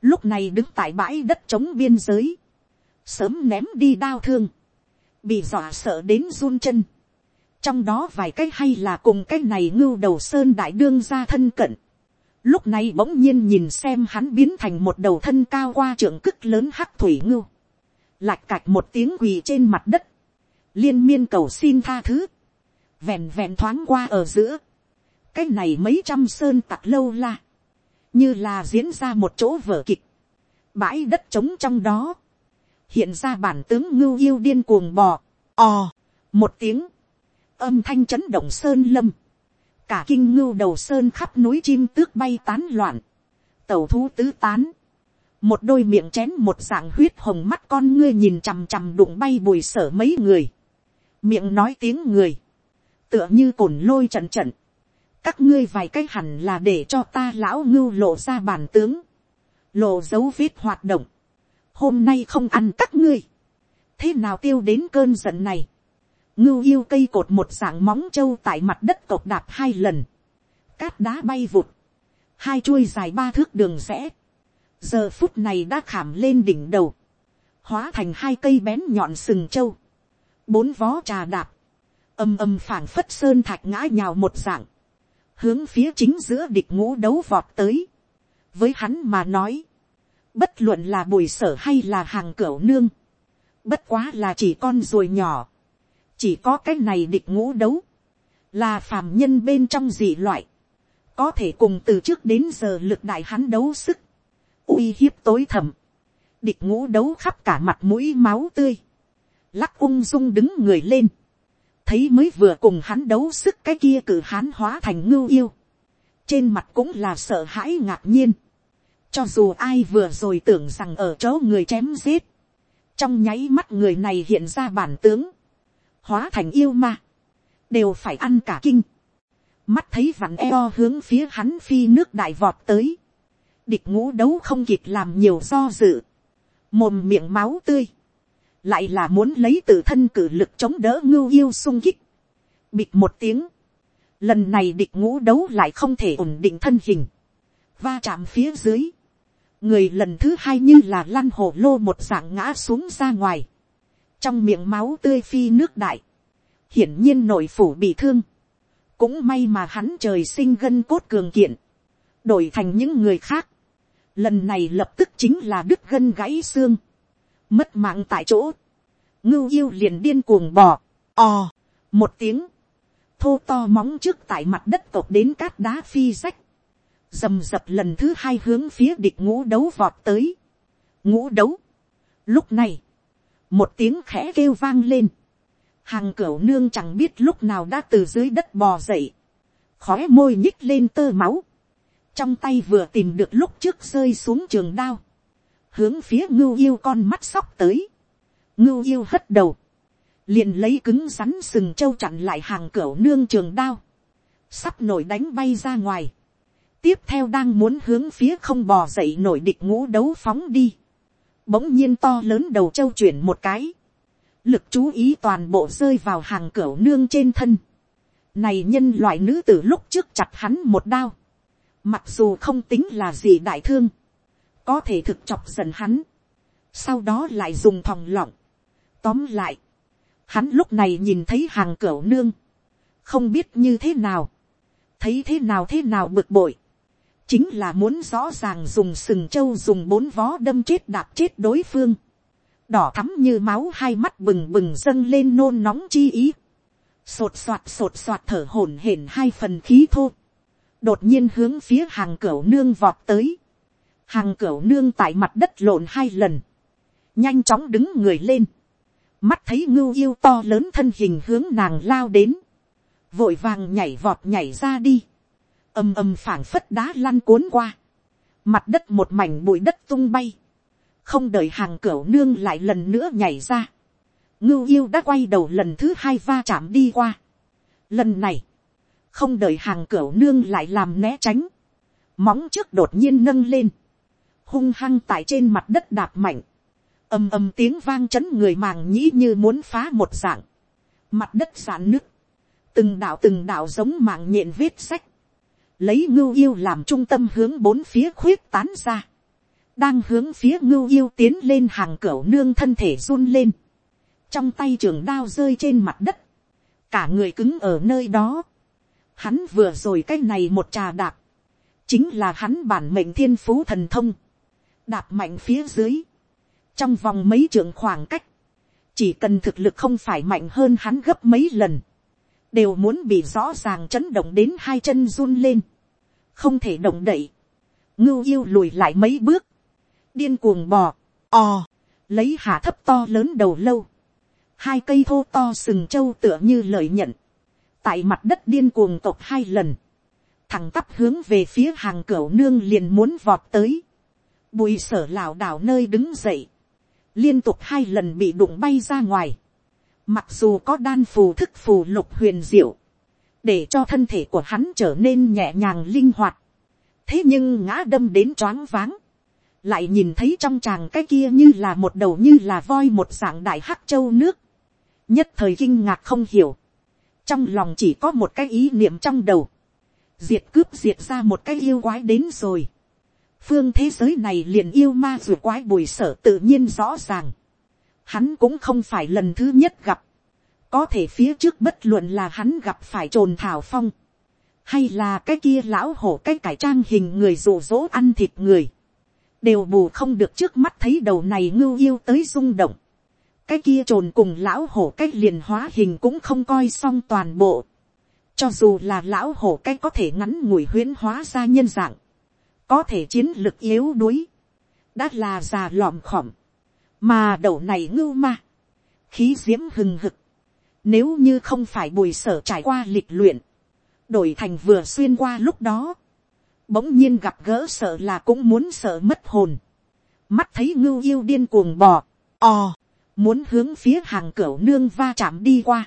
Speaker 1: lúc này đứng tại bãi đất trống biên giới, sớm ném đi đao thương, bị dọa sợ đến run chân, trong đó vài cái hay là cùng cái này ngưu đầu sơn đại đương ra thân cận, lúc này bỗng nhiên nhìn xem hắn biến thành một đầu thân cao qua trưởng cức lớn hắc thủy ngưu, lạch cạch một tiếng quỳ trên mặt đất, liên miên cầu xin tha thứ, vẹn vẹn thoáng qua ở giữa, cái này mấy trăm sơn tặc lâu la, như là diễn ra một chỗ vở kịch, bãi đất trống trong đó, hiện ra bản tướng ngưu yêu điên cuồng bò, ò, một tiếng, âm thanh chấn động sơn lâm, cả kinh ngưu đầu sơn khắp núi chim tước bay tán loạn, tàu thú tứ tán, một đôi miệng chén một dạng huyết hồng mắt con ngươi nhìn chằm chằm đụng bay bùi sở mấy người, miệng nói tiếng người, tựa như cồn lôi trận trận, các ngươi vài cái hẳn là để cho ta lão ngưu lộ ra bản tướng, lộ dấu vết hoạt động, hôm nay không ăn các ngươi, thế nào tiêu đến cơn giận này, ngưu yêu cây cột một dạng móng trâu tại mặt đất cột đạp hai lần, cát đá bay vụt, hai chuôi dài ba thước đường rẽ, giờ phút này đã khảm lên đỉnh đầu, hóa thành hai cây bén nhọn sừng trâu, bốn vó trà đạp, âm âm phảng phất sơn thạch ngã nhào một dạng, hướng phía chính giữa địch ngũ đấu vọt tới. với hắn mà nói, bất luận là bùi sở hay là hàng cửa nương, bất quá là chỉ con ruồi nhỏ, chỉ có cái này địch ngũ đấu, là phàm nhân bên trong dị loại, có thể cùng từ trước đến giờ lực đại hắn đấu sức, uy hiếp tối thầm, địch ngũ đấu khắp cả mặt mũi máu tươi, lắc ung dung đứng người lên, thấy mới vừa cùng hắn đấu sức cái kia cử hắn hóa thành ngưu yêu, trên mặt cũng là sợ hãi ngạc nhiên, cho dù ai vừa rồi tưởng rằng ở chỗ người chém giết, trong nháy mắt người này hiện ra bản tướng, hóa thành yêu ma, đều phải ăn cả kinh, mắt thấy vặn eo hướng phía hắn phi nước đại vọt tới, địch ngũ đấu không kịp làm nhiều do dự, mồm miệng máu tươi, lại là muốn lấy tự thân cử lực chống đỡ ngưu yêu sung kích, bịt một tiếng, lần này địch ngũ đấu lại không thể ổn định thân hình, va chạm phía dưới, người lần thứ hai như là lăn hổ lô một dạng ngã xuống ra ngoài, trong miệng máu tươi phi nước đại, hiển nhiên nội phủ bị thương, cũng may mà hắn trời sinh gân cốt cường kiện, đổi thành những người khác, lần này lập tức chính là đứt gân gãy xương, mất mạng tại chỗ, ngưu yêu liền điên cuồng bò, ò, một tiếng, thô to móng trước tại mặt đất tột đến cát đá phi rách, dầm dập lần thứ hai hướng phía địch ngũ đấu vọt tới, ngũ đấu, lúc này, một tiếng khẽ kêu vang lên, hàng cửa nương chẳng biết lúc nào đã từ dưới đất bò dậy, khói môi nhích lên tơ máu, trong tay vừa tìm được lúc trước rơi xuống trường đao, hướng phía ngưu yêu con mắt sóc tới, ngưu yêu hất đầu, liền lấy cứng rắn sừng trâu chặn lại hàng cửa nương trường đao, sắp nổi đánh bay ra ngoài, tiếp theo đang muốn hướng phía không bò dậy nổi địch ngũ đấu phóng đi, bỗng nhiên to lớn đầu trâu chuyển một cái, lực chú ý toàn bộ rơi vào hàng cửa nương trên thân, này nhân loại nữ từ lúc trước chặt hắn một đao, mặc dù không tính là gì đại thương, có thể thực chọc giận hắn, sau đó lại dùng thòng lọng. Tóm lại, hắn lúc này nhìn thấy hàng cửa nương, không biết như thế nào, thấy thế nào thế nào bực bội, chính là muốn rõ ràng dùng sừng trâu dùng bốn vó đâm chết đạp chết đối phương, đỏ thắm như máu hai mắt bừng bừng dâng lên nôn nóng chi ý, sột soạt sột soạt thở hổn hển hai phần khí thô, đột nhiên hướng phía hàng cửa nương vọt tới, hàng cửa nương tại mặt đất lộn hai lần, nhanh chóng đứng người lên, mắt thấy ngưu yêu to lớn thân hình hướng nàng lao đến, vội vàng nhảy vọt nhảy ra đi, ầm ầm phảng phất đá lăn cuốn qua, mặt đất một mảnh bụi đất tung bay, không đợi hàng cửa nương lại lần nữa nhảy ra, ngưu yêu đã quay đầu lần thứ hai va chạm đi qua. Lần này, không đợi hàng cửa nương lại làm né tránh, móng trước đột nhiên nâng lên, hung hăng tại trên mặt đất đạp mạnh, ầm ầm tiếng vang chấn người màng nhĩ như muốn phá một dạng, mặt đất sàn nước, từng đạo từng đạo giống mạng nhện vết sách, lấy ngưu yêu làm trung tâm hướng bốn phía khuyết tán ra, đang hướng phía ngưu yêu tiến lên hàng cửa nương thân thể run lên, trong tay trường đao rơi trên mặt đất, cả người cứng ở nơi đó, hắn vừa rồi cái này một trà đạp, chính là hắn bản mệnh thiên phú thần thông, đạp mạnh phía dưới, trong vòng mấy trường khoảng cách, chỉ cần thực lực không phải mạnh hơn hắn gấp mấy lần, đều muốn bị rõ ràng chấn động đến hai chân run lên, không thể động đậy, ngưu yêu lùi lại mấy bước, điên cuồng bò, ò, lấy hạ thấp to lớn đầu lâu, hai cây thô to sừng trâu tựa như lợi nhận, tại mặt đất điên cuồng tộc hai lần, thẳng tắp hướng về phía hàng cửa nương liền muốn vọt tới, bùi sở lảo đảo nơi đứng dậy, liên tục hai lần bị đụng bay ra ngoài, mặc dù có đan phù thức phù lục huyền diệu, để cho thân thể của hắn trở nên nhẹ nhàng linh hoạt, thế nhưng ngã đâm đến choáng váng, lại nhìn thấy trong tràng cái kia như là một đầu như là voi một dạng đại hắc châu nước, nhất thời kinh ngạc không hiểu, trong lòng chỉ có một cái ý niệm trong đầu, diệt cướp diệt ra một cái yêu quái đến rồi, phương thế giới này liền yêu ma dù quái bùi sở tự nhiên rõ ràng, hắn cũng không phải lần thứ nhất gặp, có thể phía trước bất luận là hắn gặp phải trồn thảo phong, hay là cái kia lão hổ cái cải trang hình người rủ rỗ ăn thịt người, đều bù không được trước mắt thấy đầu này ngưu yêu tới rung động, cái kia trồn cùng lão hổ cái liền hóa hình cũng không coi xong toàn bộ. cho dù là lão hổ cái có thể ngắn ngủi huyễn hóa ra nhân dạng, có thể chiến lực yếu đuối, đã là già lòm khỏm, mà đầu này ngưu ma, khí d i ễ m hừng hực, nếu như không phải bùi sở trải qua lịch luyện, đổi thành vừa xuyên qua lúc đó, bỗng nhiên gặp gỡ sợ là cũng muốn sợ mất hồn, mắt thấy ngưu yêu điên cuồng bò, ò, muốn hướng phía hàng cửa nương va chạm đi qua.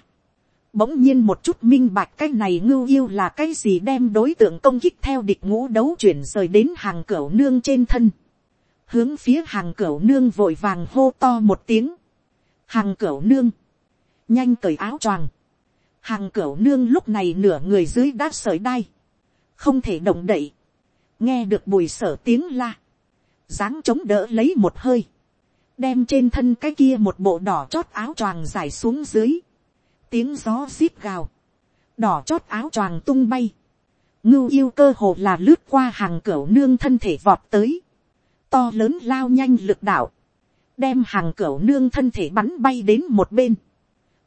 Speaker 1: Bỗng nhiên một chút minh bạch cái này ngưu yêu là cái gì đem đối tượng công kích theo địch ngũ đấu chuyển rời đến hàng cửa nương trên thân. Hướng phía hàng cửa nương vội vàng hô to một tiếng. Hàng cửa nương. Nhanh cởi áo choàng. Hàng cửa nương lúc này nửa người dưới đã sởi đai. Không thể động đậy. Nghe được bùi sở tiếng la. dáng chống đỡ lấy một hơi đem trên thân cái kia một bộ đỏ chót áo choàng dài xuống dưới, tiếng gió xít gào, đỏ chót áo choàng tung bay, ngưu yêu cơ hồ là lướt qua hàng cửa nương thân thể vọt tới, to lớn lao nhanh lực đạo, đem hàng cửa nương thân thể bắn bay đến một bên,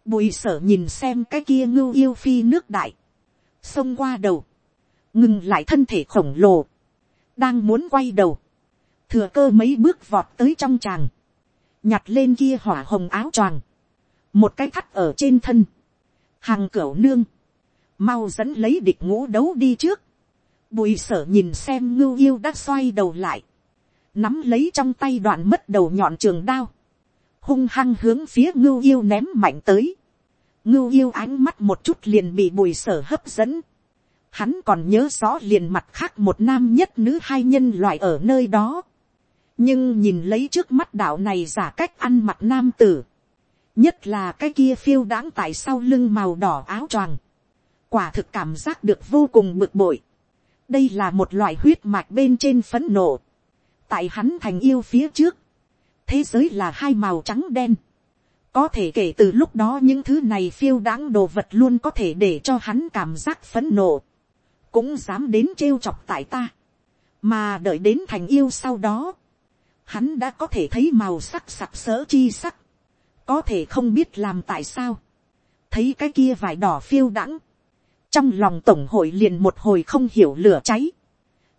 Speaker 1: bùi sở nhìn xem cái kia ngưu yêu phi nước đại, xông qua đầu, ngừng lại thân thể khổng lồ, đang muốn quay đầu, thừa cơ mấy bước vọt tới trong tràng, nhặt lên kia hỏa hồng áo choàng, một cái thắt ở trên thân, hàng cửu nương, mau dẫn lấy địch ngũ đấu đi trước, bùi sở nhìn xem ngưu yêu đã xoay đầu lại, nắm lấy trong tay đoạn mất đầu nhọn trường đao, hung hăng hướng phía ngưu yêu ném mạnh tới, ngưu yêu ánh mắt một chút liền bị bùi sở hấp dẫn, hắn còn nhớ rõ liền mặt khác một nam nhất nữ hai nhân loại ở nơi đó, nhưng nhìn lấy trước mắt đạo này giả cách ăn mặt nam tử, nhất là cái kia phiêu đãng tại sau lưng màu đỏ áo choàng, quả thực cảm giác được vô cùng bực bội. đây là một loại huyết mạch bên trên phấn nộ, tại hắn thành yêu phía trước, thế giới là hai màu trắng đen, có thể kể từ lúc đó những thứ này phiêu đãng đồ vật luôn có thể để cho hắn cảm giác phấn nộ, cũng dám đến trêu chọc tại ta, mà đợi đến thành yêu sau đó, hắn đã có thể thấy màu sắc sặc sỡ chi sắc, có thể không biết làm tại sao, thấy cái kia vải đỏ phiêu đãng, trong lòng tổng hội liền một hồi không hiểu lửa cháy,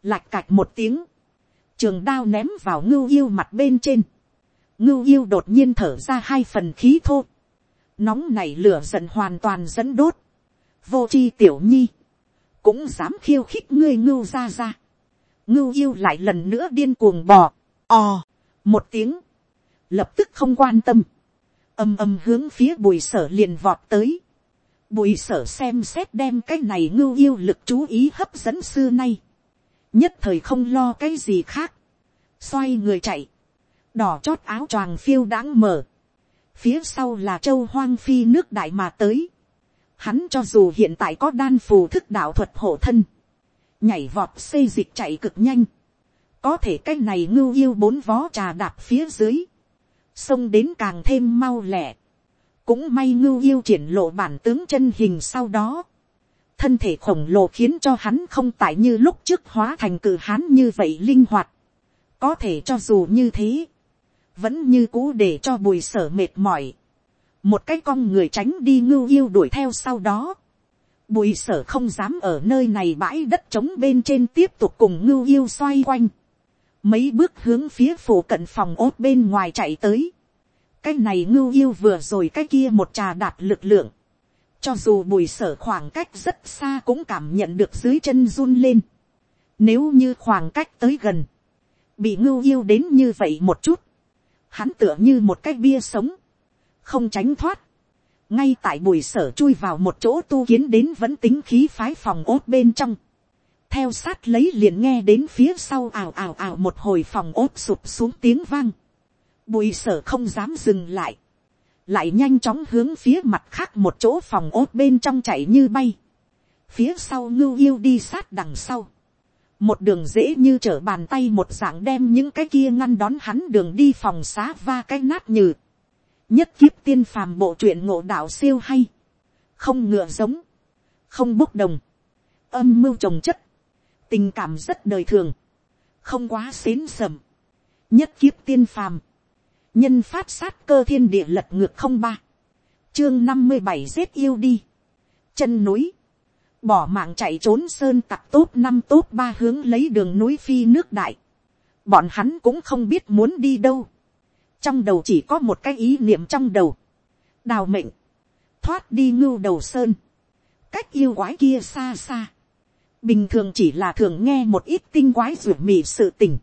Speaker 1: lạch cạch một tiếng, trường đao ném vào ngưu yêu mặt bên trên, ngưu yêu đột nhiên thở ra hai phần khí thô, nóng này lửa giận hoàn toàn dẫn đốt, vô c h i tiểu nhi, cũng dám khiêu khích ngươi ngưu ra ra, ngưu yêu lại lần nữa điên cuồng bò, ò, một tiếng, lập tức không quan tâm, âm âm hướng phía bùi sở liền vọt tới, bùi sở xem xét đem cái này ngưu yêu lực chú ý hấp dẫn xưa nay, nhất thời không lo cái gì khác, xoay người chạy, đỏ chót áo choàng phiêu đáng mở, phía sau là châu hoang phi nước đại mà tới, hắn cho dù hiện tại có đan phù thức đạo thuật hộ thân, nhảy vọt xây dịch chạy cực nhanh, có thể cái này ngưu yêu bốn vó trà đạp phía dưới, xông đến càng thêm mau lẹ, cũng may ngưu yêu triển lộ bản tướng chân hình sau đó, thân thể khổng lồ khiến cho hắn không tại như lúc trước hóa thành cử hán như vậy linh hoạt, có thể cho dù như thế, vẫn như cũ để cho bùi sở mệt mỏi. một cái con người tránh đi ngưu yêu đuổi theo sau đó. bùi sở không dám ở nơi này bãi đất trống bên trên tiếp tục cùng ngưu yêu xoay quanh mấy bước hướng phía phủ cận phòng ốt bên ngoài chạy tới. cái này ngưu yêu vừa rồi cái kia một trà đạt lực lượng. cho dù bùi sở khoảng cách rất xa cũng cảm nhận được dưới chân run lên. nếu như khoảng cách tới gần, bị ngưu yêu đến như vậy một chút, hắn tựa như một cái bia sống, không tránh thoát, ngay tại bùi sở chui vào một chỗ tu kiến đến vẫn tính khí phái phòng ốt bên trong, theo sát lấy liền nghe đến phía sau ào ào ào một hồi phòng ốt sụp xuống tiếng vang, bùi sở không dám dừng lại, lại nhanh chóng hướng phía mặt khác một chỗ phòng ốt bên trong chạy như bay, phía sau ngưu yêu đi sát đằng sau, một đường dễ như trở bàn tay một dạng đem những cái kia ngăn đón hắn đường đi phòng xá va cái nát nhừ. nhất kiếp tiên phàm bộ truyện ngộ đạo siêu hay, không ngựa giống, không bốc đồng, âm mưu trồng chất, tình cảm rất đời thường, không quá xến sầm, nhất kiếp tiên phàm, nhân phát sát cơ thiên địa lật ngược không ba, chương năm mươi bảy giết yêu đi, chân núi, bỏ mạng chạy trốn sơn tặc tốt năm tốt ba hướng lấy đường núi phi nước đại. bọn hắn cũng không biết muốn đi đâu. trong đầu chỉ có một cái ý niệm trong đầu. đào mệnh, thoát đi ngưu đầu sơn. cách yêu quái kia xa xa bình thường chỉ là thường nghe một ít tinh quái ruột mì sự tình.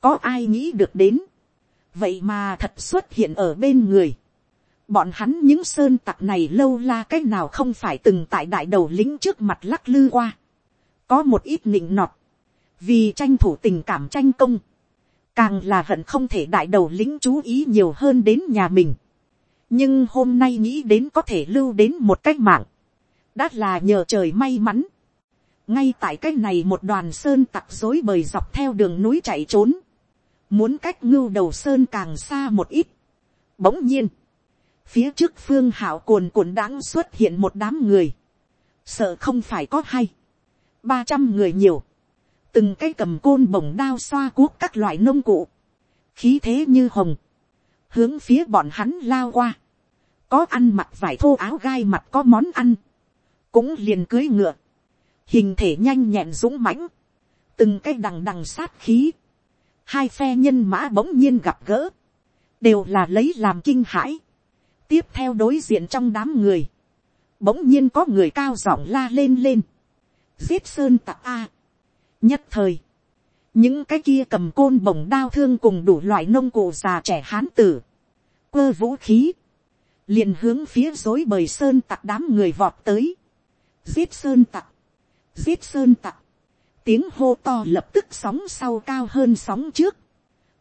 Speaker 1: có ai nghĩ được đến. vậy mà thật xuất hiện ở bên người. Bọn hắn những sơn tặc này lâu la c á c h nào không phải từng tại đại đầu lính trước mặt lắc lư qua, có một ít nịnh nọt, vì tranh thủ tình cảm tranh công, càng là hận không thể đại đầu lính chú ý nhiều hơn đến nhà mình, nhưng hôm nay nghĩ đến có thể lưu đến một cách mạng, đã là nhờ trời may mắn, ngay tại cái này một đoàn sơn tặc dối bời dọc theo đường núi chạy trốn, muốn cách ngưu đầu sơn càng xa một ít, bỗng nhiên, phía trước phương hảo cuồn cuộn đáng xuất hiện một đám người, sợ không phải có hay, ba trăm người nhiều, từng cái cầm côn bổng đao xoa cuốc các loại nông cụ, khí thế như hồng, hướng phía bọn hắn lao qua, có ăn mặc vải thô áo gai mặt có món ăn, cũng liền cưới ngựa, hình thể nhanh nhẹn dũng mãnh, từng cái đằng đằng sát khí, hai phe nhân mã bỗng nhiên gặp gỡ, đều là lấy làm kinh hãi, tiếp theo đối diện trong đám người, bỗng nhiên có người cao giọng la lên lên, giết sơn tặc a. nhất thời, những cái kia cầm côn bổng đao thương cùng đủ loại nông cụ già trẻ hán tử, quơ vũ khí, liền hướng phía dối bời sơn tặc đám người vọt tới, giết sơn tặc, giết sơn tặc, tiếng hô to lập tức sóng sau cao hơn sóng trước,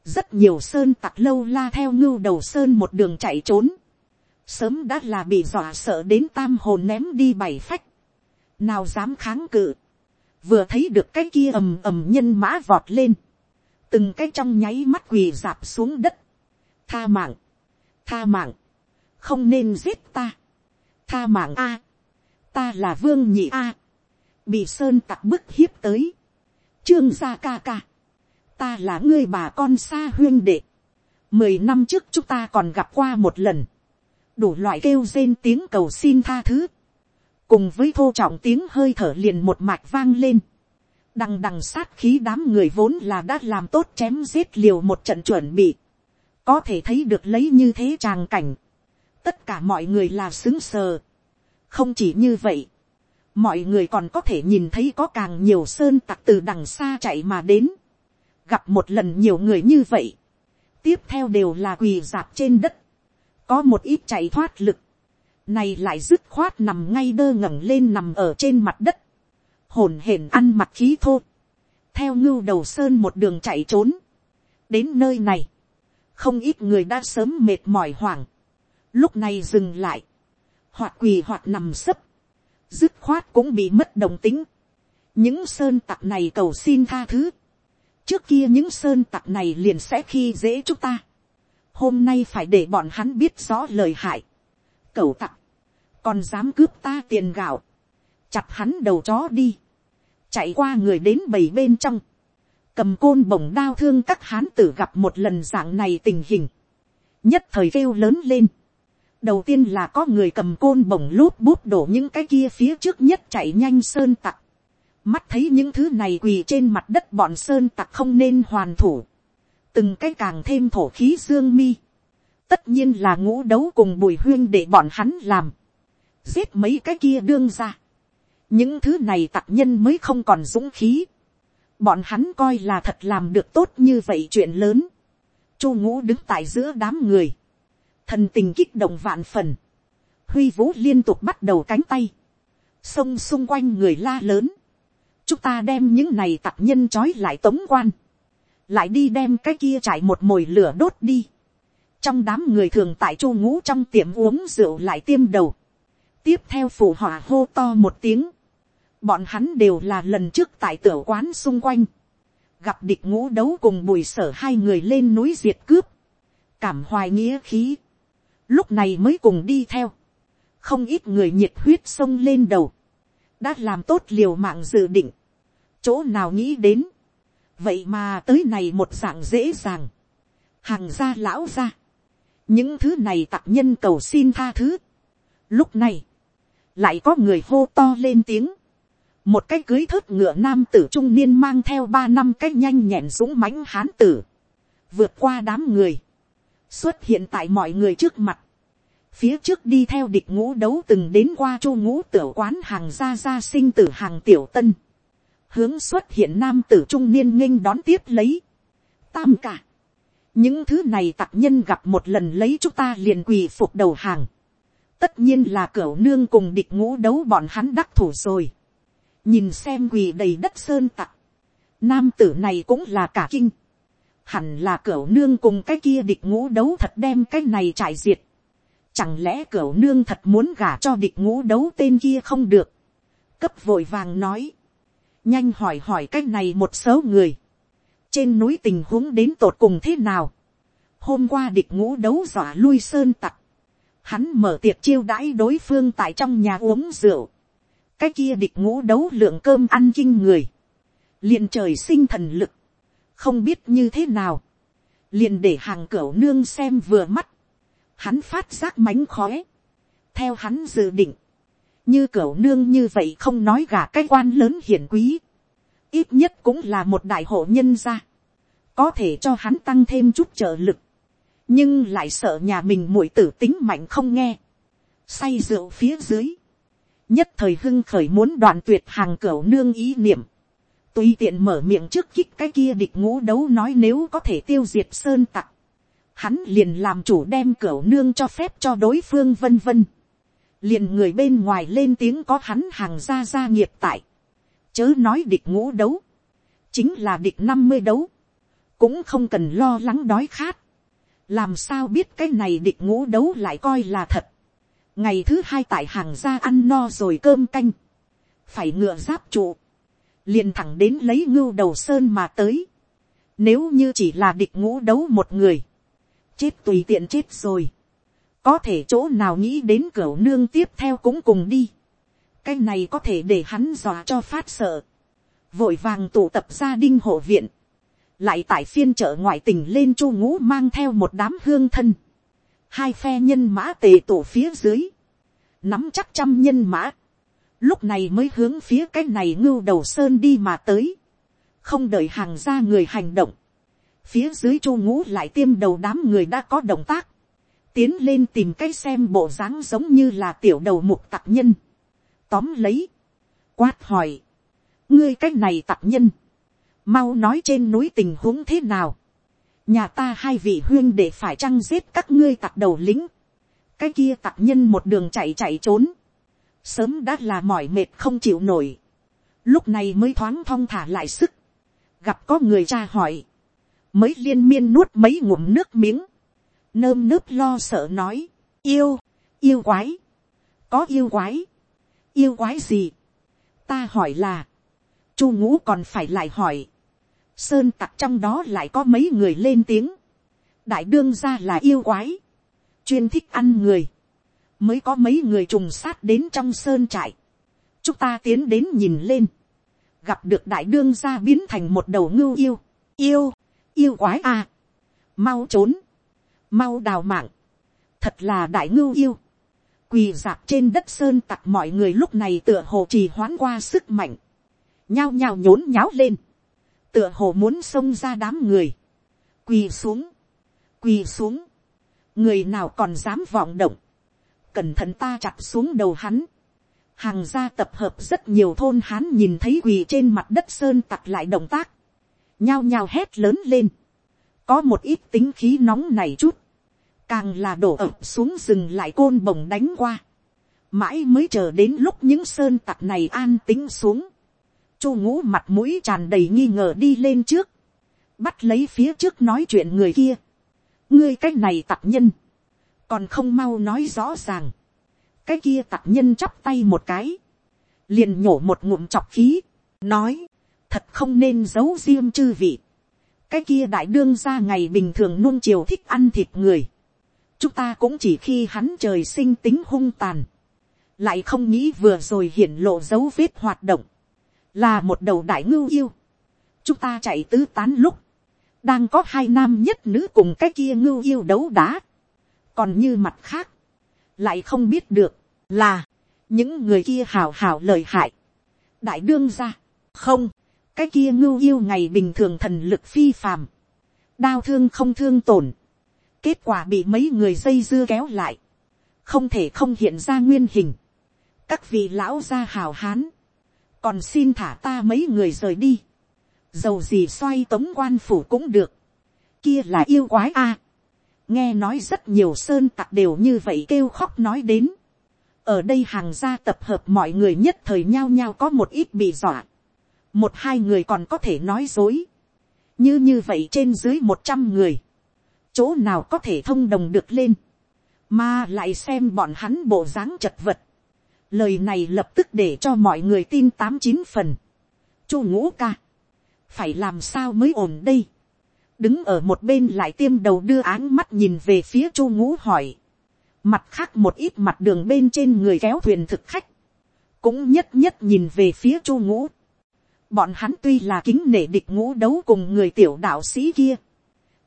Speaker 1: rất nhiều sơn tặc lâu la theo ngưu đầu sơn một đường chạy trốn, sớm đã là bị dọa sợ đến tam hồn ném đi bảy phách, nào dám kháng cự, vừa thấy được cái kia ầm ầm nhân mã vọt lên, từng cái trong nháy mắt quỳ dạp xuống đất, tha mạng, tha mạng, không nên giết ta, tha mạng a, ta là vương nhị a, bị sơn tặc bức hiếp tới, trương gia ca ca, ta là ngươi bà con xa huyên đệ, mười năm trước chúng ta còn gặp qua một lần, đủ loại kêu rên tiếng cầu xin tha thứ, cùng với thô trọng tiếng hơi thở liền một mạch vang lên, đằng đằng sát khí đám người vốn là đã làm tốt chém giết liều một trận chuẩn bị, có thể thấy được lấy như thế tràng cảnh, tất cả mọi người là xứng sờ. không chỉ như vậy, mọi người còn có thể nhìn thấy có càng nhiều sơn tặc từ đằng xa chạy mà đến, gặp một lần nhiều người như vậy, tiếp theo đều là quỳ dạp trên đất, có một ít chạy thoát lực, này lại dứt khoát nằm ngay đơ ngẩng lên nằm ở trên mặt đất, hồn hển ăn mặt khí thô, theo ngưu đầu sơn một đường chạy trốn, đến nơi này, không ít người đã sớm mệt mỏi hoảng, lúc này dừng lại, hoặc quỳ hoặc nằm sấp, dứt khoát cũng bị mất đồng tính, những sơn tặc này cầu xin tha thứ, trước kia những sơn tặc này liền sẽ khi dễ chúng ta, hôm nay phải để bọn hắn biết rõ lời hại, cầu tặc, còn dám cướp ta tiền gạo, chặt hắn đầu chó đi, chạy qua người đến bầy bên trong, cầm côn bổng đao thương các hán tử gặp một lần dạng này tình hình, nhất thời kêu lớn lên, đầu tiên là có người cầm côn bổng lút bút đổ những cái kia phía trước nhất chạy nhanh sơn tặc, mắt thấy những thứ này quỳ trên mặt đất bọn sơn tặc không nên hoàn thủ, từng cái càng thêm thổ khí dương mi, tất nhiên là ngũ đấu cùng bùi huyên để bọn hắn làm, giết mấy cái kia đương ra, những thứ này tặc nhân mới không còn dũng khí, bọn hắn coi là thật làm được tốt như vậy chuyện lớn, chu ngũ đứng tại giữa đám người, thần tình kích động vạn phần, huy vũ liên tục bắt đầu cánh tay, sông xung quanh người la lớn, chúng ta đem những này tặc nhân trói lại tống quan, lại đi đem cái kia trải một mồi lửa đốt đi, trong đám người thường tại chu ngũ trong tiệm uống rượu lại tiêm đầu, tiếp theo phủ hỏa hô to một tiếng, bọn hắn đều là lần trước tại tiểu quán xung quanh, gặp địch ngũ đấu cùng bùi sở hai người lên núi diệt cướp, cảm hoài nghĩa khí, lúc này mới cùng đi theo, không ít người nhiệt huyết xông lên đầu, đã làm tốt liều mạng dự định, chỗ nào nghĩ đến, vậy mà tới này một dạng dễ dàng, hàng gia lão gia, những thứ này tặc nhân cầu xin tha thứ. Lúc này, lại có người hô to lên tiếng, một cái cưới thớt ngựa nam tử trung niên mang theo ba năm cái nhanh nhẹn dũng mãnh hán tử, vượt qua đám người, xuất hiện tại mọi người trước mặt, phía trước đi theo địch ngũ đấu từng đến qua chu ngũ tiểu quán hàng gia gia sinh tử hàng tiểu tân, hướng xuất hiện nam tử trung niên nghênh đón tiếp lấy, tam cả, những thứ này tặc nhân gặp một lần lấy chúng ta liền quỳ phục đầu hàng, tất nhiên là cửu nương cùng địch ngũ đấu bọn hắn đắc thủ rồi, nhìn xem quỳ đầy đất sơn tặc, nam tử này cũng là cả kinh, hẳn là cửa nương cùng cái kia địch ngũ đấu thật đem cái này trải diệt, chẳng lẽ cửa nương thật muốn gả cho địch ngũ đấu tên kia không được, cấp vội vàng nói, nhanh hỏi hỏi cái này một số người, trên núi tình huống đến tột cùng thế nào, hôm qua địch ngũ đấu dọa lui sơn tặc, hắn mở tiệc chiêu đãi đối phương tại trong nhà uống rượu, cái kia địch ngũ đấu lượng cơm ăn kinh người, liền trời sinh thần lực, không biết như thế nào, liền để hàng cửa nương xem vừa mắt, hắn phát giác mánh khói, theo hắn dự định, như cửa nương như vậy không nói gả cái quan lớn hiển quý, ít nhất cũng là một đại hộ nhân gia, có thể cho hắn tăng thêm chút trợ lực, nhưng lại sợ nhà mình muội tử tính mạnh không nghe, say rượu phía dưới, nhất thời hưng khởi muốn đoạn tuyệt hàng cửa nương ý niệm, tùy tiện mở miệng trước kích cái kia địch ngũ đấu nói nếu có thể tiêu diệt sơn tặc, hắn liền làm chủ đem cửa nương cho phép cho đối phương vân vân, liền người bên ngoài lên tiếng có hắn hàng gia gia nghiệp tại, chớ nói địch ngũ đấu, chính là địch năm mươi đấu, cũng không cần lo lắng đói khát, làm sao biết cái này địch ngũ đấu lại coi là thật, ngày thứ hai tại hàng gia ăn no rồi cơm canh, phải ngựa giáp trụ, liền thẳng đến lấy ngưu đầu sơn mà tới, nếu như chỉ là địch ngũ đấu một người, chết tùy tiện chết rồi, có thể chỗ nào nghĩ đến cửa nương tiếp theo cũng cùng đi, cái này có thể để hắn dò cho phát sợ, vội vàng tụ tập gia đình hộ viện, lại tại phiên chợ ngoại tỉnh lên chu ngũ mang theo một đám hương thân, hai phe nhân mã tề tổ phía dưới, nắm chắc trăm nhân mã, lúc này mới hướng phía cái này ngưu đầu sơn đi mà tới, không đợi hàng ra người hành động, phía dưới chu ngũ lại tiêm đầu đám người đã có động tác, tiến lên tìm cái xem bộ dáng giống như là tiểu đầu mục tặc nhân, tóm lấy, quát hỏi, ngươi cái này tặc nhân, mau nói trên núi tình huống thế nào, nhà ta hai vị huyên để phải chăng giết các ngươi tặc đầu lính, cái kia tặc nhân một đường chạy chạy trốn, sớm đã là mỏi mệt không chịu nổi, lúc này mới thoáng thong thả lại sức, gặp có người cha hỏi, mới liên miên nuốt mấy ngụm nước miếng, nơm nớp lo sợ nói, yêu, yêu quái, có yêu quái, yêu quái gì, ta hỏi là, chu ngũ còn phải lại hỏi, sơn tặc trong đó lại có mấy người lên tiếng, đại đương ra là yêu quái, chuyên thích ăn người, mới có mấy người trùng sát đến trong sơn trại, chúng ta tiến đến nhìn lên, gặp được đại đương gia biến thành một đầu ngưu yêu, yêu, yêu quái à, mau trốn, mau đào mạng, thật là đại ngưu yêu, quỳ dạp trên đất sơn tặc mọi người lúc này tựa hồ trì hoãn qua sức mạnh, nhao nhao nhốn nháo lên, tựa hồ muốn xông ra đám người, quỳ xuống, quỳ xuống, người nào còn dám vọng động, cẩn thận ta chặt xuống đầu hắn, hàng gia tập hợp rất nhiều thôn hán nhìn thấy quỳ trên mặt đất sơn tặc lại động tác, nhao nhao hét lớn lên, có một ít tính khí nóng này chút, càng là đổ ập xuống rừng lại côn bồng đánh qua, mãi mới chờ đến lúc những sơn tặc này an tính xuống, chu ngũ mặt mũi tràn đầy nghi ngờ đi lên trước, bắt lấy phía trước nói chuyện người kia, ngươi cái này tặc nhân, còn không mau nói rõ ràng, cái kia tặc nhân chắp tay một cái, liền nhổ một ngụm chọc khí, nói, thật không nên giấu riêng chư vị, cái kia đại đương ra ngày bình thường nuông chiều thích ăn thịt người, chúng ta cũng chỉ khi hắn trời sinh tính hung tàn, lại không nghĩ vừa rồi hiển lộ dấu vết hoạt động, là một đầu đại ngưu yêu, chúng ta chạy tứ tán lúc, đang có hai nam nhất nữ cùng cái kia ngưu yêu đấu đá, còn như mặt khác, lại không biết được, là, những người kia hào hào lời hại, đại đương ra, không, cái kia ngưu yêu ngày bình thường thần lực phi phàm, đau thương không thương tổn, kết quả bị mấy người dây dưa kéo lại, không thể không hiện ra nguyên hình, các vị lão gia hào hán, còn xin thả ta mấy người rời đi, dầu gì xoay tống quan phủ cũng được, kia là yêu quái a, nghe nói rất nhiều sơn tặc đều như vậy kêu khóc nói đến, ở đây hàng gia tập hợp mọi người nhất thời nhao nhao có một ít bị dọa, một hai người còn có thể nói dối, như như vậy trên dưới một trăm người, chỗ nào có thể thông đồng được lên, mà lại xem bọn hắn bộ dáng chật vật, lời này lập tức để cho mọi người tin tám chín phần, chu ngũ ca, phải làm sao mới ổn đây, đứng ở một bên lại tiêm đầu đưa áng mắt nhìn về phía chu ngũ hỏi, mặt khác một ít mặt đường bên trên người kéo thuyền thực khách, cũng nhất nhất nhìn về phía chu ngũ, bọn hắn tuy là kính nể địch ngũ đấu cùng người tiểu đạo sĩ kia,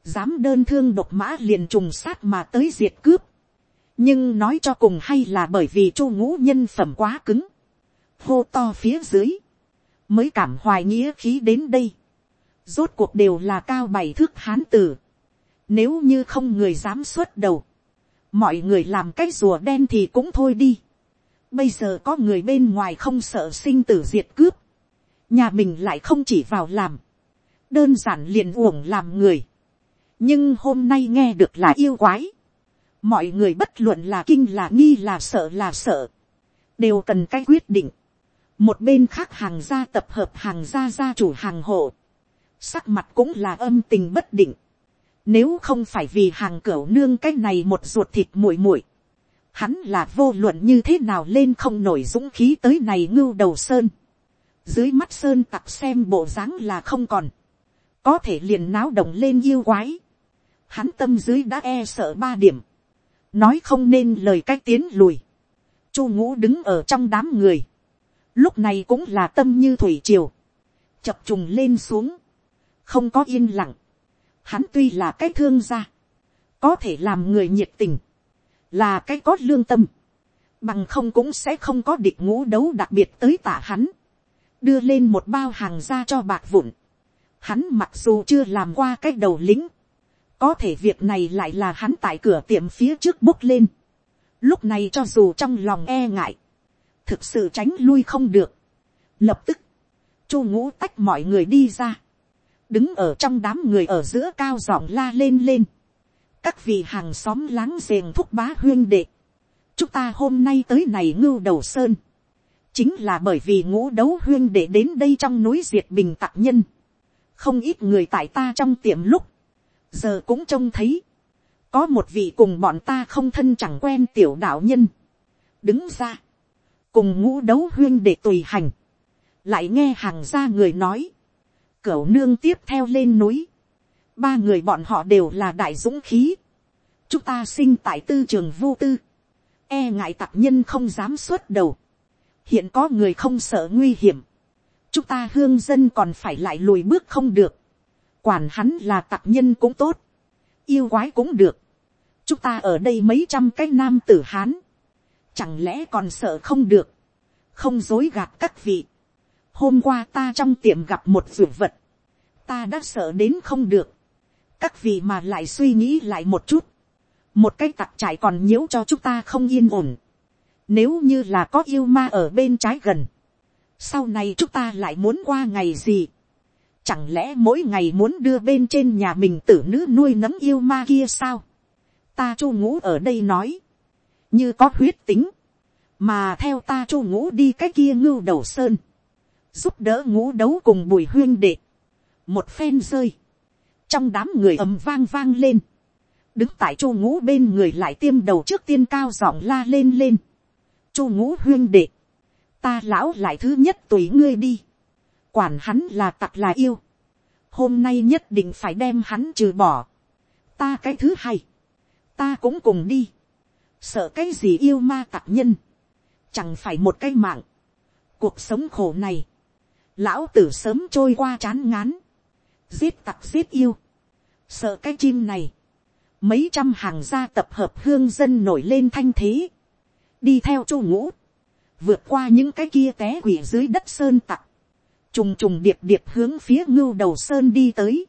Speaker 1: dám đơn thương độc mã liền trùng sát mà tới diệt cướp, nhưng nói cho cùng hay là bởi vì chu ngũ nhân phẩm quá cứng, hô to phía dưới, mới cảm hoài nghĩa khí đến đây, rốt cuộc đều là cao bảy thước hán tử, nếu như không người dám xuất đầu, mọi người làm cái rùa đen thì cũng thôi đi, bây giờ có người bên ngoài không sợ sinh tử diệt cướp, nhà mình lại không chỉ vào làm, đơn giản liền uổng làm người, nhưng hôm nay nghe được là yêu quái, mọi người bất luận là kinh là nghi là sợ là sợ, đều cần cái quyết định. một bên khác hàng gia tập hợp hàng gia gia chủ hàng hộ, sắc mặt cũng là âm tình bất định. nếu không phải vì hàng cửa nương cái này một ruột thịt muội muội, hắn là vô luận như thế nào lên không nổi dũng khí tới này ngưu đầu sơn. dưới mắt sơn tặc xem bộ dáng là không còn, có thể liền náo động lên yêu quái. hắn tâm dưới đã e sợ ba điểm, nói không nên lời cách tiến lùi, chu ngũ đứng ở trong đám người, lúc này cũng là tâm như thủy triều, chập trùng lên xuống, không có yên lặng, hắn tuy là cái thương gia, có thể làm người nhiệt tình, là cái có lương tâm, bằng không cũng sẽ không có địch ngũ đấu đặc biệt tới tả hắn, đưa lên một bao hàng ra cho bạc vụn, Hắn mặc dù chưa làm qua cái đầu lính. Có thể việc này lại là hắn tại cửa tiệm phía trước bốc lên. Lúc này cho dù trong lòng e ngại. Thực sự tránh lui không được. Lập tức. Chu ngũ tách mọi người đi ra. Đứng ở trong đám người ở giữa cao giọng la lên lên. Các vị hàng xóm láng giềng thúc bá huyên đệ. Chúng ta hôm nay tới này ngưu đầu sơn. Chính là bởi vì ngũ đấu huyên đệ đến đây trong núi diệt bình tặc nhân, không ít người tại ta trong tiệm lúc, giờ cũng trông thấy, có một vị cùng bọn ta không thân chẳng quen tiểu đạo nhân, đứng ra, cùng ngũ đấu huyên đệ tùy hành, lại nghe hàng gia người nói, cửu nương tiếp theo lên núi, ba người bọn họ đều là đại dũng khí, chúng ta sinh tại tư trường vô tư, e ngại tặc nhân không dám xuất đầu, hiện có người không sợ nguy hiểm, chúng ta hương dân còn phải lại lùi bước không được, quản hắn là tặc nhân cũng tốt, yêu quái cũng được, chúng ta ở đây mấy trăm cái nam tử hán, chẳng lẽ còn sợ không được, không dối gạt các vị, hôm qua ta trong tiệm gặp một ruột vật, ta đã sợ đến không được, các vị mà lại suy nghĩ lại một chút, một cái tặc trải còn nhiễu cho chúng ta không yên ổn, nếu như là có yêu ma ở bên trái gần. Sau này chúng ta lại muốn qua ngày gì. Chẳng lẽ mỗi ngày muốn đưa bên trên nhà mình tử nữ nuôi nấm yêu ma kia sao? Ta chu ngũ ở đây nói. Như có huyết tính. Mà theo ta chu ngũ đi cái kia ngưu đầu sơn. Giúp đỡ ngũ đấu cùng bùi huyên đệ. Một phen rơi. Trong đám người ầm vang vang lên. Đứng tại chu ngũ bên người lại tiêm đầu trước tiên cao giọng la lên lên. Chu ngũ huyên đệ, ta lão lại thứ nhất tùy ngươi đi, quản hắn là tặc là yêu, hôm nay nhất định phải đem hắn trừ bỏ, ta cái thứ hai, ta cũng cùng đi, sợ cái gì yêu ma tặc nhân, chẳng phải một cái mạng, cuộc sống khổ này, lão tử sớm trôi qua chán ngán, giết tặc giết yêu, sợ cái chim này, mấy trăm hàng gia tập hợp hương dân nổi lên thanh thế, đi theo chu ngũ, vượt qua những cái kia té quỷ dưới đất sơn tặc, trùng trùng điệp điệp hướng phía ngưu đầu sơn đi tới,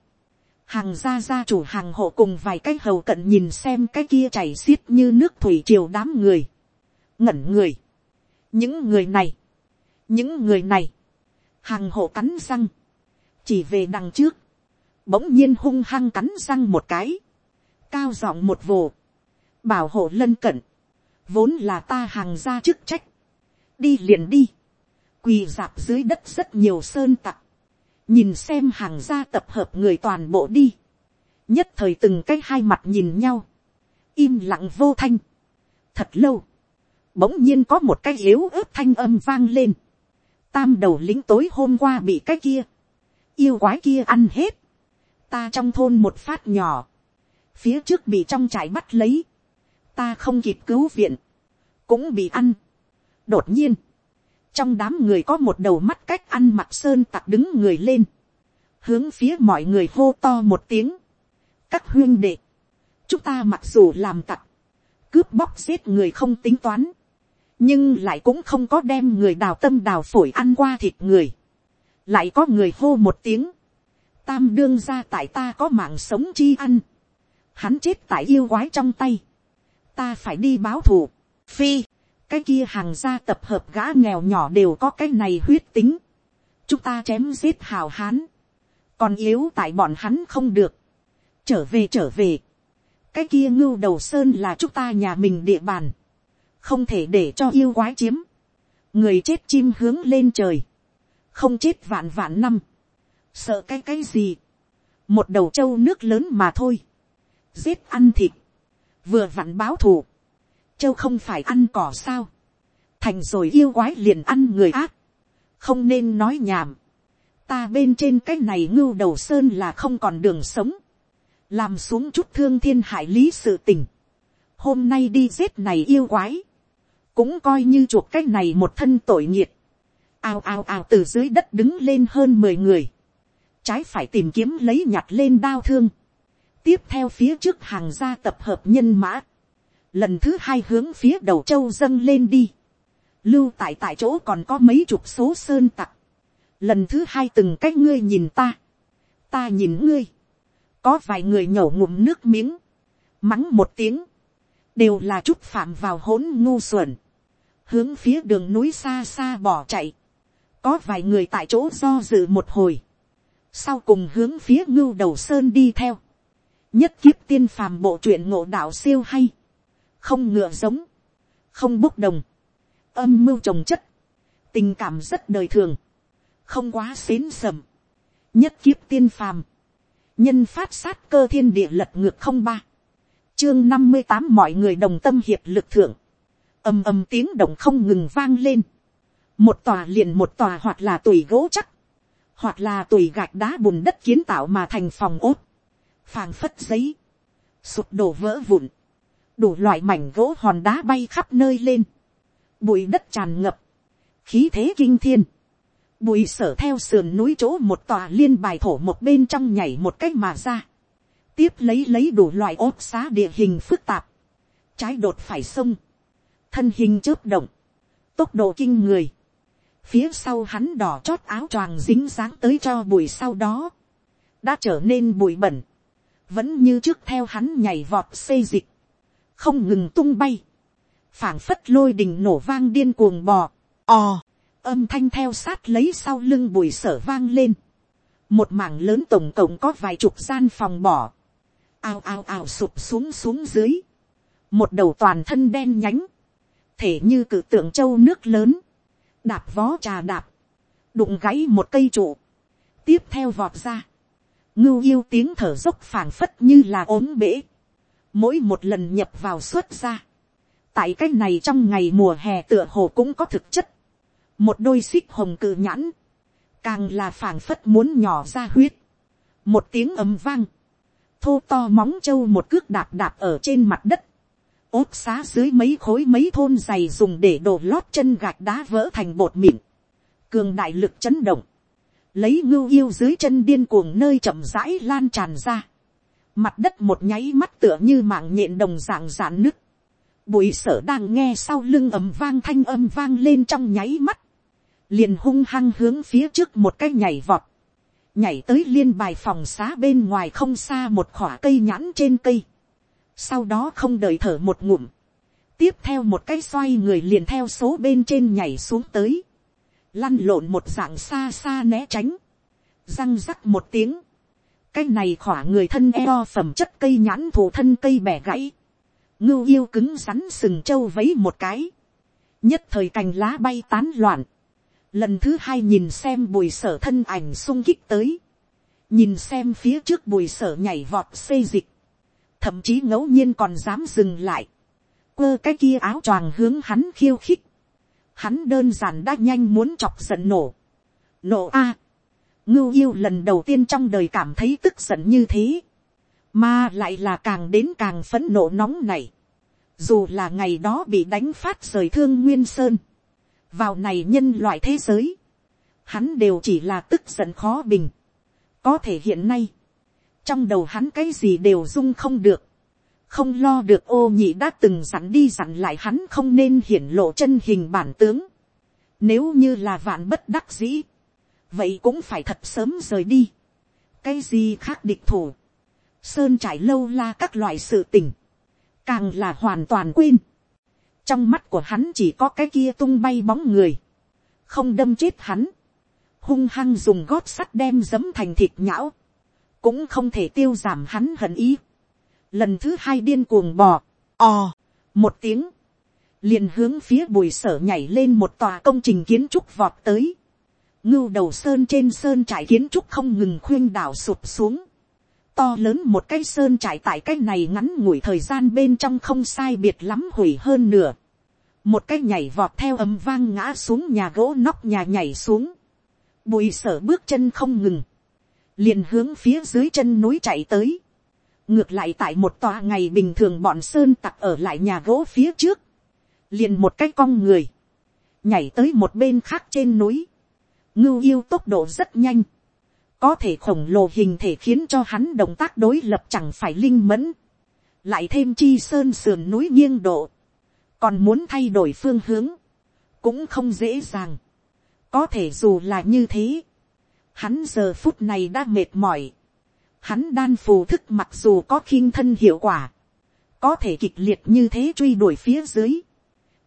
Speaker 1: hàng gia gia chủ hàng hộ cùng vài cái hầu cận nhìn xem cái kia chảy xiết như nước thủy triều đám người, ngẩn người, những người này, những người này, hàng hộ cắn răng, chỉ về đằng trước, bỗng nhiên hung hăng cắn răng một cái, cao giọng một vồ, bảo hộ lân cận, vốn là ta hàng ra chức trách, đi liền đi, quỳ dạp dưới đất rất nhiều sơn tặc, nhìn xem hàng ra tập hợp người toàn bộ đi, nhất thời từng cái hai mặt nhìn nhau, im lặng vô thanh, thật lâu, bỗng nhiên có một cái yếu ớt thanh âm vang lên, tam đầu lính tối hôm qua bị cái kia, yêu quái kia ăn hết, ta trong thôn một phát nhỏ, phía trước bị trong trại bắt lấy, ta không kịp cứu viện, cũng bị ăn. đột nhiên, trong đám người có một đầu mắt cách ăn mặc sơn tặc đứng người lên, hướng phía mọi người hô to một tiếng. các huyên đệ, chúng ta mặc dù làm tặc, cướp bóc giết người không tính toán, nhưng lại cũng không có đem người đào tâm đào phổi ăn qua thịt người. lại có người hô một tiếng, tam đương ra tại ta có mạng sống chi ăn, hắn chết tại yêu quái trong tay, ta phải đi báo thù. Phi, cái kia hàng gia tập hợp gã nghèo nhỏ đều có cái này huyết tính. Chúng ta chém giết hào hán. Còn yếu tại bọn hắn không được. Trở về trở về. Cái kia ngưu đầu sơn là chúng ta nhà mình địa bàn. Không thể để cho yêu quái chiếm. Người chết chim hướng lên trời. Không chết vạn vạn năm. Sợ cái cái gì. Một đầu trâu nước lớn mà thôi. Giết ăn thịt vừa vặn báo thù, châu không phải ăn cỏ sao, thành rồi yêu quái liền ăn người ác, không nên nói nhảm, ta bên trên cái này ngưu đầu sơn là không còn đường sống, làm xuống chút thương thiên hại lý sự tình, hôm nay đi giết này yêu quái, cũng coi như chuộc cái này một thân tội nghiệt, ao ao ao từ dưới đất đứng lên hơn mười người, trái phải tìm kiếm lấy nhặt lên đao thương, tiếp theo phía trước hàng gia tập hợp nhân mã, lần thứ hai hướng phía đầu châu dâng lên đi, lưu tại tại chỗ còn có mấy chục số sơn tặc, lần thứ hai từng cách ngươi nhìn ta, ta nhìn ngươi, có vài người nhổ ngụm nước miếng, mắng một tiếng, đều là chút phạm vào hỗn ngu xuẩn, hướng phía đường núi xa xa bỏ chạy, có vài người tại chỗ do dự một hồi, sau cùng hướng phía ngưu đầu sơn đi theo, nhất kiếp tiên phàm bộ truyện ngộ đạo siêu hay, không ngựa giống, không bốc đồng, âm mưu trồng chất, tình cảm rất đời thường, không quá xến sầm, nhất kiếp tiên phàm, nhân phát sát cơ thiên địa lật ngược không ba, chương năm mươi tám mọi người đồng tâm hiệp lực thượng, ầm ầm tiếng động không ngừng vang lên, một tòa liền một tòa hoặc là tùy gỗ chắc, hoặc là tùy gạch đá bùn đất kiến tạo mà thành phòng ốt, phàng phất giấy, sụp đổ vỡ vụn, đủ loại mảnh gỗ hòn đá bay khắp nơi lên, bụi đất tràn ngập, khí thế kinh thiên, bụi sở theo sườn núi chỗ một tòa liên bài thổ một bên trong nhảy một cách mà ra, tiếp lấy lấy đủ loại ốt xá địa hình phức tạp, trái đột phải sông, thân hình chớp động, tốc độ kinh người, phía sau hắn đỏ chót áo choàng dính dáng tới cho bụi sau đó, đã trở nên bụi bẩn, vẫn như trước theo hắn nhảy vọt xây dịch, không ngừng tung bay, phảng phất lôi đình nổ vang điên cuồng bò, ò, âm thanh theo sát lấy sau lưng bùi sở vang lên, một mảng lớn tổng cộng có vài chục gian phòng bỏ, ao ao ao sụp xuống xuống dưới, một đầu toàn thân đen nhánh, thể như cự tượng châu nước lớn, đạp vó trà đạp, đụng gãy một cây trụ, tiếp theo vọt ra, ngưu yêu tiếng thở dốc phảng phất như là ốm bể, mỗi một lần nhập vào xuất ra, tại cái này trong ngày mùa hè tựa hồ cũng có thực chất, một đôi xích hồng cự nhãn, càng là phảng phất muốn nhỏ ra huyết, một tiếng ấm vang, thô to móng trâu một cước đạp đạp ở trên mặt đất, ốt xá dưới mấy khối mấy thôn dày dùng để đổ lót chân gạch đá vỡ thành bột mịn, cường đại lực chấn động, lấy ngưu yêu dưới chân điên cuồng nơi chậm rãi lan tràn ra, mặt đất một nháy mắt tựa như mạng nhện đồng dạng giãn nứt, bụi sở đang nghe sau lưng ầm vang thanh âm vang lên trong nháy mắt, liền hung hăng hướng phía trước một cái nhảy vọt, nhảy tới liên bài phòng xá bên ngoài không xa một khỏa cây nhãn trên cây, sau đó không đợi thở một ngụm, tiếp theo một cái xoay người liền theo số bên trên nhảy xuống tới, lăn lộn một dạng xa xa né tránh, răng rắc một tiếng, cái này khỏa người thân eo phẩm chất cây nhãn thủ thân cây bẻ gãy, ngưu yêu cứng rắn sừng trâu vấy một cái, nhất thời cành lá bay tán loạn, lần thứ hai nhìn xem bùi sở thân ảnh sung kích tới, nhìn xem phía trước bùi sở nhảy vọt xây dịch, thậm chí ngẫu nhiên còn dám dừng lại, quơ cái kia áo choàng hướng hắn khiêu khích, hắn đơn giản đã nhanh muốn chọc giận nổ, nổ a, ngưu yêu lần đầu tiên trong đời cảm thấy tức giận như thế, mà lại là càng đến càng phấn nộ nóng này, dù là ngày đó bị đánh phát rời thương nguyên sơn, vào này nhân loại thế giới, hắn đều chỉ là tức giận khó bình, có thể hiện nay, trong đầu hắn cái gì đều dung không được, không lo được ô nhị đã từng dặn đi dặn lại hắn không nên hiển lộ chân hình bản tướng, nếu như là vạn bất đắc dĩ, vậy cũng phải thật sớm rời đi, cái gì khác địch thủ, sơn trải lâu la các loại sự tình, càng là hoàn toàn quên, trong mắt của hắn chỉ có cái kia tung bay bóng người, không đâm chết hắn, hung hăng dùng gót sắt đem giấm thành thịt nhão, cũng không thể tiêu giảm hắn hận ý. Lần thứ hai điên cuồng bò, ò, một tiếng, liền hướng phía bùi sở nhảy lên một tòa công trình kiến trúc vọt tới. Ngưu đầu sơn trên sơn trải kiến trúc không ngừng khuyên đảo sụp xuống. To lớn một cái sơn trải tại cái này ngắn ngủi thời gian bên trong không sai biệt lắm hủy hơn nửa. Một cái nhảy vọt theo ấm vang ngã xuống nhà gỗ nóc nhà nhảy xuống. Bùi sở bước chân không ngừng liền hướng phía dưới chân núi chạy tới. ngược lại tại một tòa ngày bình thường bọn sơn tặc ở lại nhà gỗ phía trước, liền một cái cong người, nhảy tới một bên khác trên núi, ngưu yêu tốc độ rất nhanh, có thể khổng lồ hình thể khiến cho hắn động tác đối lập chẳng phải linh mẫn, lại thêm chi sơn sườn núi nghiêng độ, còn muốn thay đổi phương hướng, cũng không dễ dàng. có thể dù là như thế, Hắn giờ phút này đã mệt mỏi, Hắn đan phù thức mặc dù có khinh thân hiệu quả. Có thể kịch liệt như thế truy đuổi phía dưới.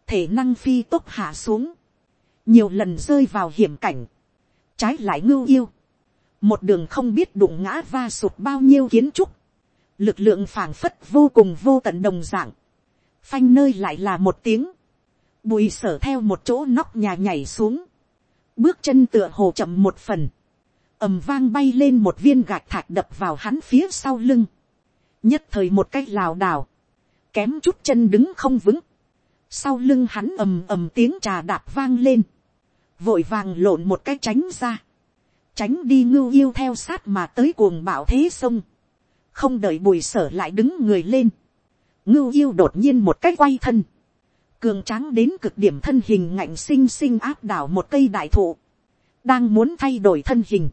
Speaker 1: Thể năng phi tốc hạ xuống. Nhiều lần rơi vào hiểm cảnh. Trái lại ngưu yêu. Một đường không biết đụng ngã va sụt bao nhiêu kiến trúc. Lực lượng phảng phất vô cùng vô tận đồng dạng. Phanh nơi lại là một tiếng. Bùi sở theo một chỗ nóc nhà nhảy xuống. Bước chân tựa hồ chậm một phần ầm vang bay lên một viên gạch thạch đập vào hắn phía sau lưng, nhất thời một cái lảo đảo, kém chút chân đứng không vững, sau lưng hắn ầm ầm tiếng trà đạp vang lên, vội vàng lộn một cái tránh ra, tránh đi ngưu yêu theo sát mà tới cuồng bạo thế sông, không đợi bùi sở lại đứng người lên, ngưu yêu đột nhiên một cái quay thân, cường tráng đến cực điểm thân hình ngạnh xinh xinh áp đảo một cây đại thụ, đang muốn thay đổi thân hình,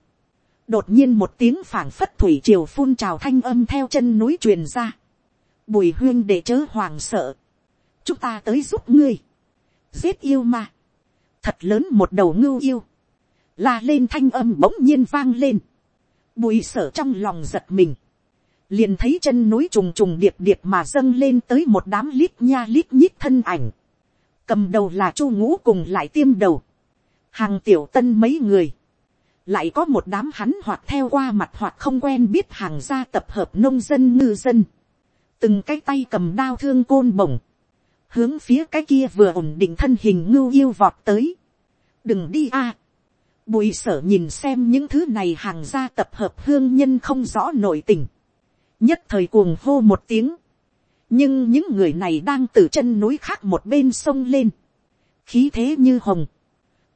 Speaker 1: đột nhiên một tiếng phảng phất thủy triều phun trào thanh âm theo chân núi truyền ra. bùi huyên để chớ hoàng sợ. chúng ta tới giúp ngươi. giết yêu mà thật lớn một đầu ngưu yêu. la lên thanh âm bỗng nhiên vang lên. bùi sở trong lòng giật mình. liền thấy chân núi trùng trùng điệp điệp mà dâng lên tới một đám lít nha lít nhít thân ảnh. cầm đầu là chu ngũ cùng lại tiêm đầu. hàng tiểu tân mấy người lại có một đám hắn hoặc theo qua mặt hoặc không quen biết hàng gia tập hợp nông dân ngư dân, từng cái tay cầm đao thương côn bổng, hướng phía cái kia vừa ổn định thân hình ngưu yêu vọt tới, đừng đi a, bùi sở nhìn xem những thứ này hàng gia tập hợp hương nhân không rõ nội tình, nhất thời cuồng hô một tiếng, nhưng những người này đang từ chân núi khác một bên sông lên, khí thế như hồng,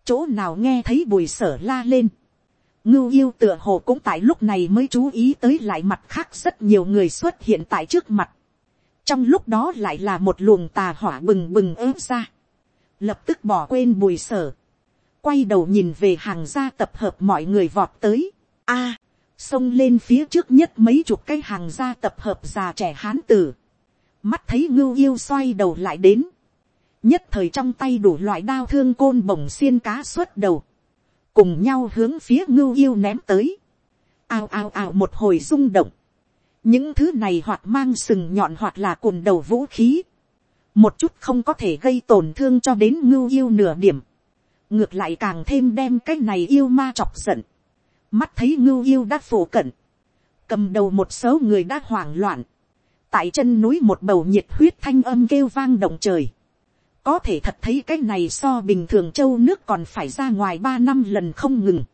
Speaker 1: chỗ nào nghe thấy bùi sở la lên, ngưu yêu tựa hồ cũng tại lúc này mới chú ý tới lại mặt khác rất nhiều người xuất hiện tại trước mặt. trong lúc đó lại là một luồng tà hỏa bừng bừng ớm ra. lập tức bỏ quên bùi sở. quay đầu nhìn về hàng gia tập hợp mọi người vọt tới. a, xông lên phía trước nhất mấy chục cái hàng gia tập hợp già trẻ hán tử. mắt thấy ngưu yêu xoay đầu lại đến. nhất thời trong tay đủ loại đao thương côn bổng xiên cá xuất đầu cùng nhau hướng phía ngưu yêu ném tới, ao ao ao một hồi rung động, những thứ này hoặc mang sừng nhọn hoặc là cùn đầu vũ khí, một chút không có thể gây tổn thương cho đến ngưu yêu nửa điểm, ngược lại càng thêm đem cái này yêu ma chọc giận, mắt thấy ngưu yêu đã phổ cận, cầm đầu một số người đã hoảng loạn, tại chân núi một bầu nhiệt huyết thanh âm kêu vang động trời, có thể thật thấy cái này so bình thường châu nước còn phải ra ngoài ba năm lần không ngừng.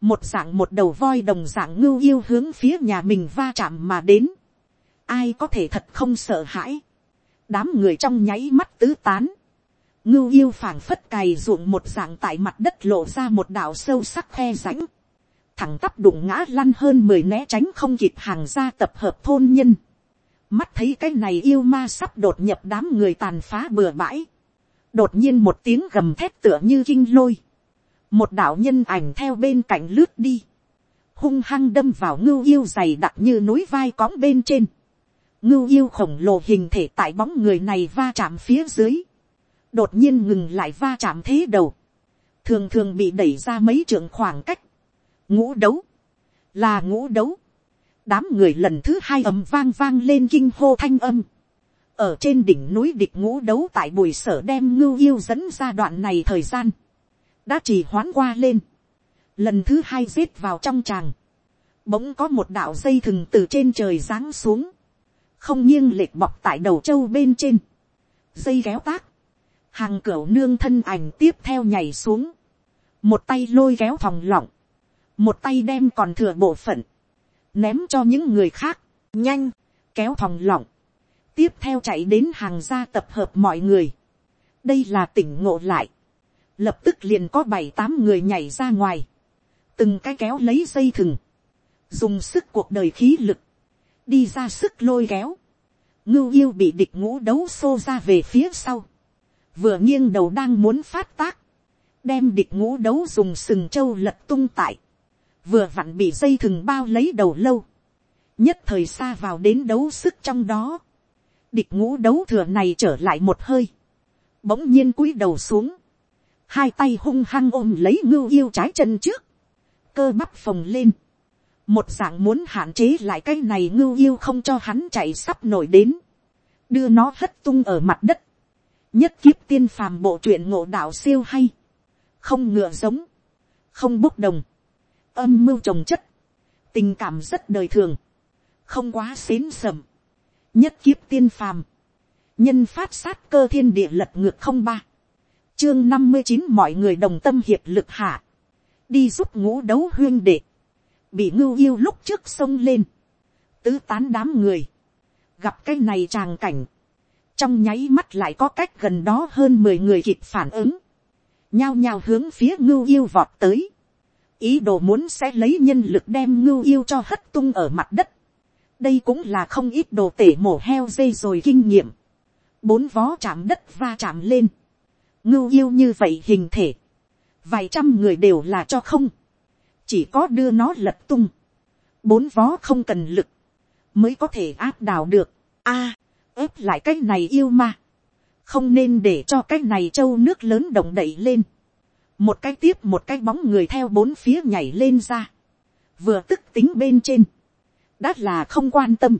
Speaker 1: một dạng một đầu voi đồng dạng ngưu yêu hướng phía nhà mình va chạm mà đến. ai có thể thật không sợ hãi. đám người trong nháy mắt tứ tán. ngưu yêu phảng phất cày ruộng một dạng tại mặt đất lộ ra một đảo sâu sắc khe rãnh. thẳng tắp đụng ngã lăn hơn mười né tránh không kịp hàng ra tập hợp thôn nhân. mắt thấy cái này yêu ma sắp đột nhập đám người tàn phá bừa bãi đột nhiên một tiếng gầm thét tựa như kinh lôi, một đạo nhân ảnh theo bên cạnh lướt đi, hung hăng đâm vào ngưu yêu dày đặc như núi vai cõng bên trên, ngưu yêu khổng lồ hình thể tại bóng người này va chạm phía dưới, đột nhiên ngừng lại va chạm thế đầu, thường thường bị đẩy ra mấy trường khoảng cách, ngũ đấu, là ngũ đấu, đám người lần thứ hai ầm vang vang lên kinh hô thanh âm, ở trên đỉnh núi địch ngũ đấu tại bùi sở đem ngưu yêu dẫn ra đoạn này thời gian, đã chỉ hoán qua lên, lần thứ hai giết vào trong tràng, bỗng có một đạo dây thừng từ trên trời giáng xuống, không nghiêng lệch bọc tại đầu châu bên trên, dây kéo tác, hàng cửa nương thân ảnh tiếp theo nhảy xuống, một tay lôi kéo thòng lọng, một tay đem còn thừa bộ phận, ném cho những người khác, nhanh, kéo thòng lọng, tiếp theo chạy đến hàng gia tập hợp mọi người. đây là tỉnh ngộ lại. lập tức liền có bảy tám người nhảy ra ngoài. từng cái kéo lấy dây thừng. dùng sức cuộc đời khí lực. đi ra sức lôi kéo. ngưu yêu bị địch ngũ đấu xô ra về phía sau. vừa nghiêng đầu đang muốn phát tác. đem địch ngũ đấu dùng sừng trâu lật tung tại. vừa vặn bị dây thừng bao lấy đầu lâu nhất thời xa vào đến đấu sức trong đó địch ngũ đấu thừa này trở lại một hơi, bỗng nhiên cúi đầu xuống, hai tay hung hăng ôm lấy ngưu yêu trái chân trước, cơ bắp phồng lên, một dạng muốn hạn chế lại cái này ngưu yêu không cho hắn chạy sắp nổi đến, đưa nó hất tung ở mặt đất, nhất kiếp tiên phàm bộ truyện ngộ đạo siêu hay, không ngựa giống, không bốc đồng, âm mưu trồng chất, tình cảm rất đời thường, không quá xến sầm, nhất kiếp tiên phàm, nhân phát sát cơ thiên địa lật ngược không ba, chương năm mươi chín mọi người đồng tâm hiệp lực hạ, đi giúp ngũ đấu huyên đệ, bị ngưu yêu lúc trước sông lên, tứ tán đám người, gặp cái này tràng cảnh, trong nháy mắt lại có cách gần đó hơn mười người kịp phản ứng, nhao nhao hướng phía ngưu yêu vọt tới, ý đồ muốn sẽ lấy nhân lực đem ngưu yêu cho hất tung ở mặt đất, đây cũng là không ít đồ tể mổ heo dây rồi kinh nghiệm, bốn vó chạm đất va chạm lên, ngưu yêu như vậy hình thể, vài trăm người đều là cho không, chỉ có đưa nó lật tung, bốn vó không cần lực, mới có thể áp đảo được, a, ép lại cái này yêu ma, không nên để cho cái này châu nước lớn động đậy lên, một cái tiếp một cái bóng người theo bốn phía nhảy lên ra, vừa tức tính bên trên, đã là không quan tâm,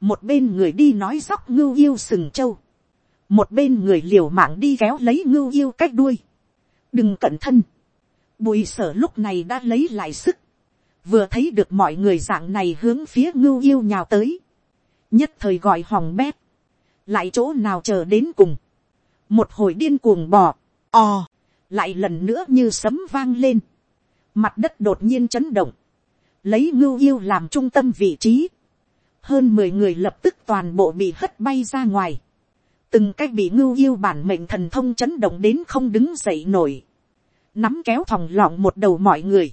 Speaker 1: một bên người đi nói dóc ngưu yêu sừng châu, một bên người liều mạng đi kéo lấy ngưu yêu cách đuôi, đừng cẩn thân, bùi sở lúc này đã lấy lại sức, vừa thấy được mọi người dạng này hướng phía ngưu yêu nhào tới, nhất thời gọi hòng bét, lại chỗ nào chờ đến cùng, một hồi điên cuồng bò, ò, lại lần nữa như sấm vang lên, mặt đất đột nhiên chấn động, lấy ngưu yêu làm trung tâm vị trí, hơn mười người lập tức toàn bộ bị hất bay ra ngoài, từng cách bị ngưu yêu bản mệnh thần thông chấn động đến không đứng dậy nổi, nắm kéo thòng lọng một đầu mọi người,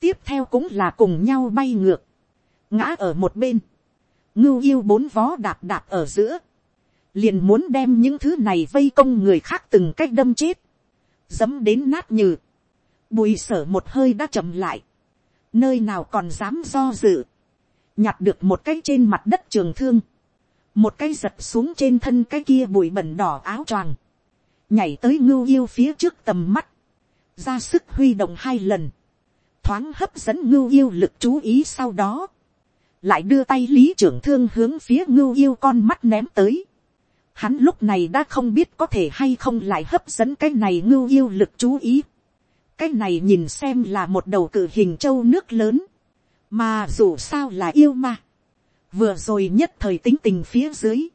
Speaker 1: tiếp theo cũng là cùng nhau bay ngược, ngã ở một bên, ngưu yêu bốn vó đạp đạp ở giữa, liền muốn đem những thứ này vây công người khác từng cách đâm chết, dấm đến nát nhừ, bùi sở một hơi đã chậm lại, nơi nào còn dám do dự, nhặt được một cái trên mặt đất trường thương, một cái giật xuống trên thân cái kia bụi bẩn đỏ áo choàng, nhảy tới ngưu yêu phía trước tầm mắt, ra sức huy động hai lần, thoáng hấp dẫn ngưu yêu lực chú ý sau đó, lại đưa tay lý trưởng thương hướng phía ngưu yêu con mắt ném tới. Hắn lúc này đã không biết có thể hay không lại hấp dẫn cái này ngưu yêu lực chú ý cái này nhìn xem là một đầu cử hình châu nước lớn, mà dù sao là yêu mà. vừa rồi nhất thời tính tình phía dưới,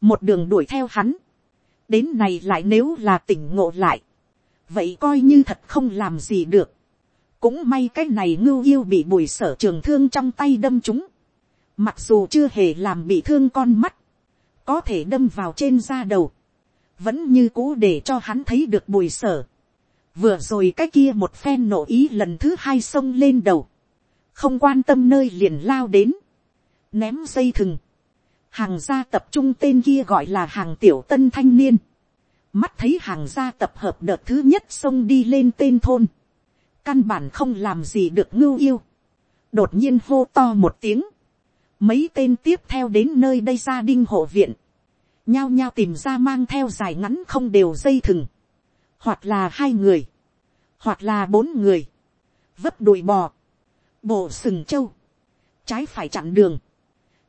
Speaker 1: một đường đuổi theo hắn, đến này lại nếu là tỉnh ngộ lại, vậy coi như thật không làm gì được. cũng may cái này ngưu yêu bị bùi sở trường thương trong tay đâm chúng, mặc dù chưa hề làm bị thương con mắt, có thể đâm vào trên da đầu, vẫn như cũ để cho hắn thấy được bùi sở vừa rồi cái kia một phen nổ ý lần thứ hai xông lên đầu, không quan tâm nơi liền lao đến, ném dây thừng, hàng gia tập trung tên kia gọi là hàng tiểu tân thanh niên, mắt thấy hàng gia tập hợp đợt thứ nhất xông đi lên tên thôn, căn bản không làm gì được ngưu yêu, đột nhiên hô to một tiếng, mấy tên tiếp theo đến nơi đây gia đinh hộ viện, nhao nhao tìm ra mang theo dài ngắn không đều dây thừng, hoặc là hai người, hoặc là bốn người, vấp đùi bò, bộ sừng trâu, trái phải chặn đường,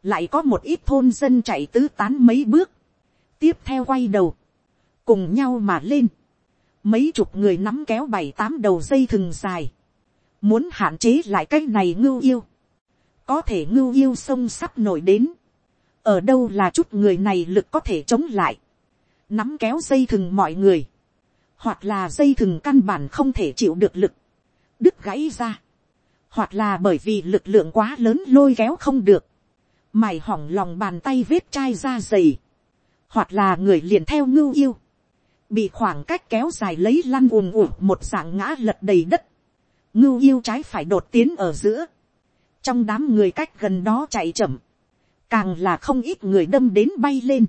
Speaker 1: lại có một ít thôn dân chạy tứ tán mấy bước, tiếp theo quay đầu, cùng nhau mà lên, mấy chục người nắm kéo bảy tám đầu dây thừng dài, muốn hạn chế lại cái này ngưu yêu, có thể ngưu yêu sông sắp nổi đến, ở đâu là chút người này lực có thể chống lại, nắm kéo dây thừng mọi người, hoặc là dây thừng căn bản không thể chịu được lực, đứt gãy ra, hoặc là bởi vì lực lượng quá lớn lôi kéo không được, mày hỏng lòng bàn tay vết chai ra dày, hoặc là người liền theo ngưu yêu, bị khoảng cách kéo dài lấy lăn ùm ùm một dạng ngã lật đầy đất, ngưu yêu trái phải đột tiến ở giữa, trong đám người cách gần đó chạy chậm, càng là không ít người đâm đến bay lên,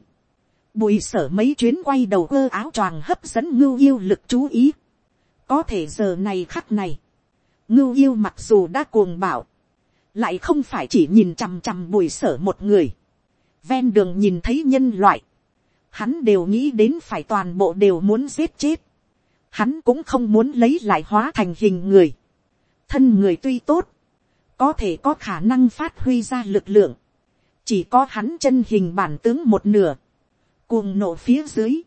Speaker 1: bùi sở mấy chuyến quay đầu cơ áo choàng hấp dẫn ngưu yêu lực chú ý, có thể giờ này khắc này, ngưu yêu mặc dù đã cuồng bảo, lại không phải chỉ nhìn chằm chằm bùi sở một người, ven đường nhìn thấy nhân loại, hắn đều nghĩ đến phải toàn bộ đều muốn giết chết, hắn cũng không muốn lấy lại hóa thành hình người, thân người tuy tốt, có thể có khả năng phát huy ra lực lượng, chỉ có hắn chân hình bản tướng một nửa, cuồng nổ phía dưới,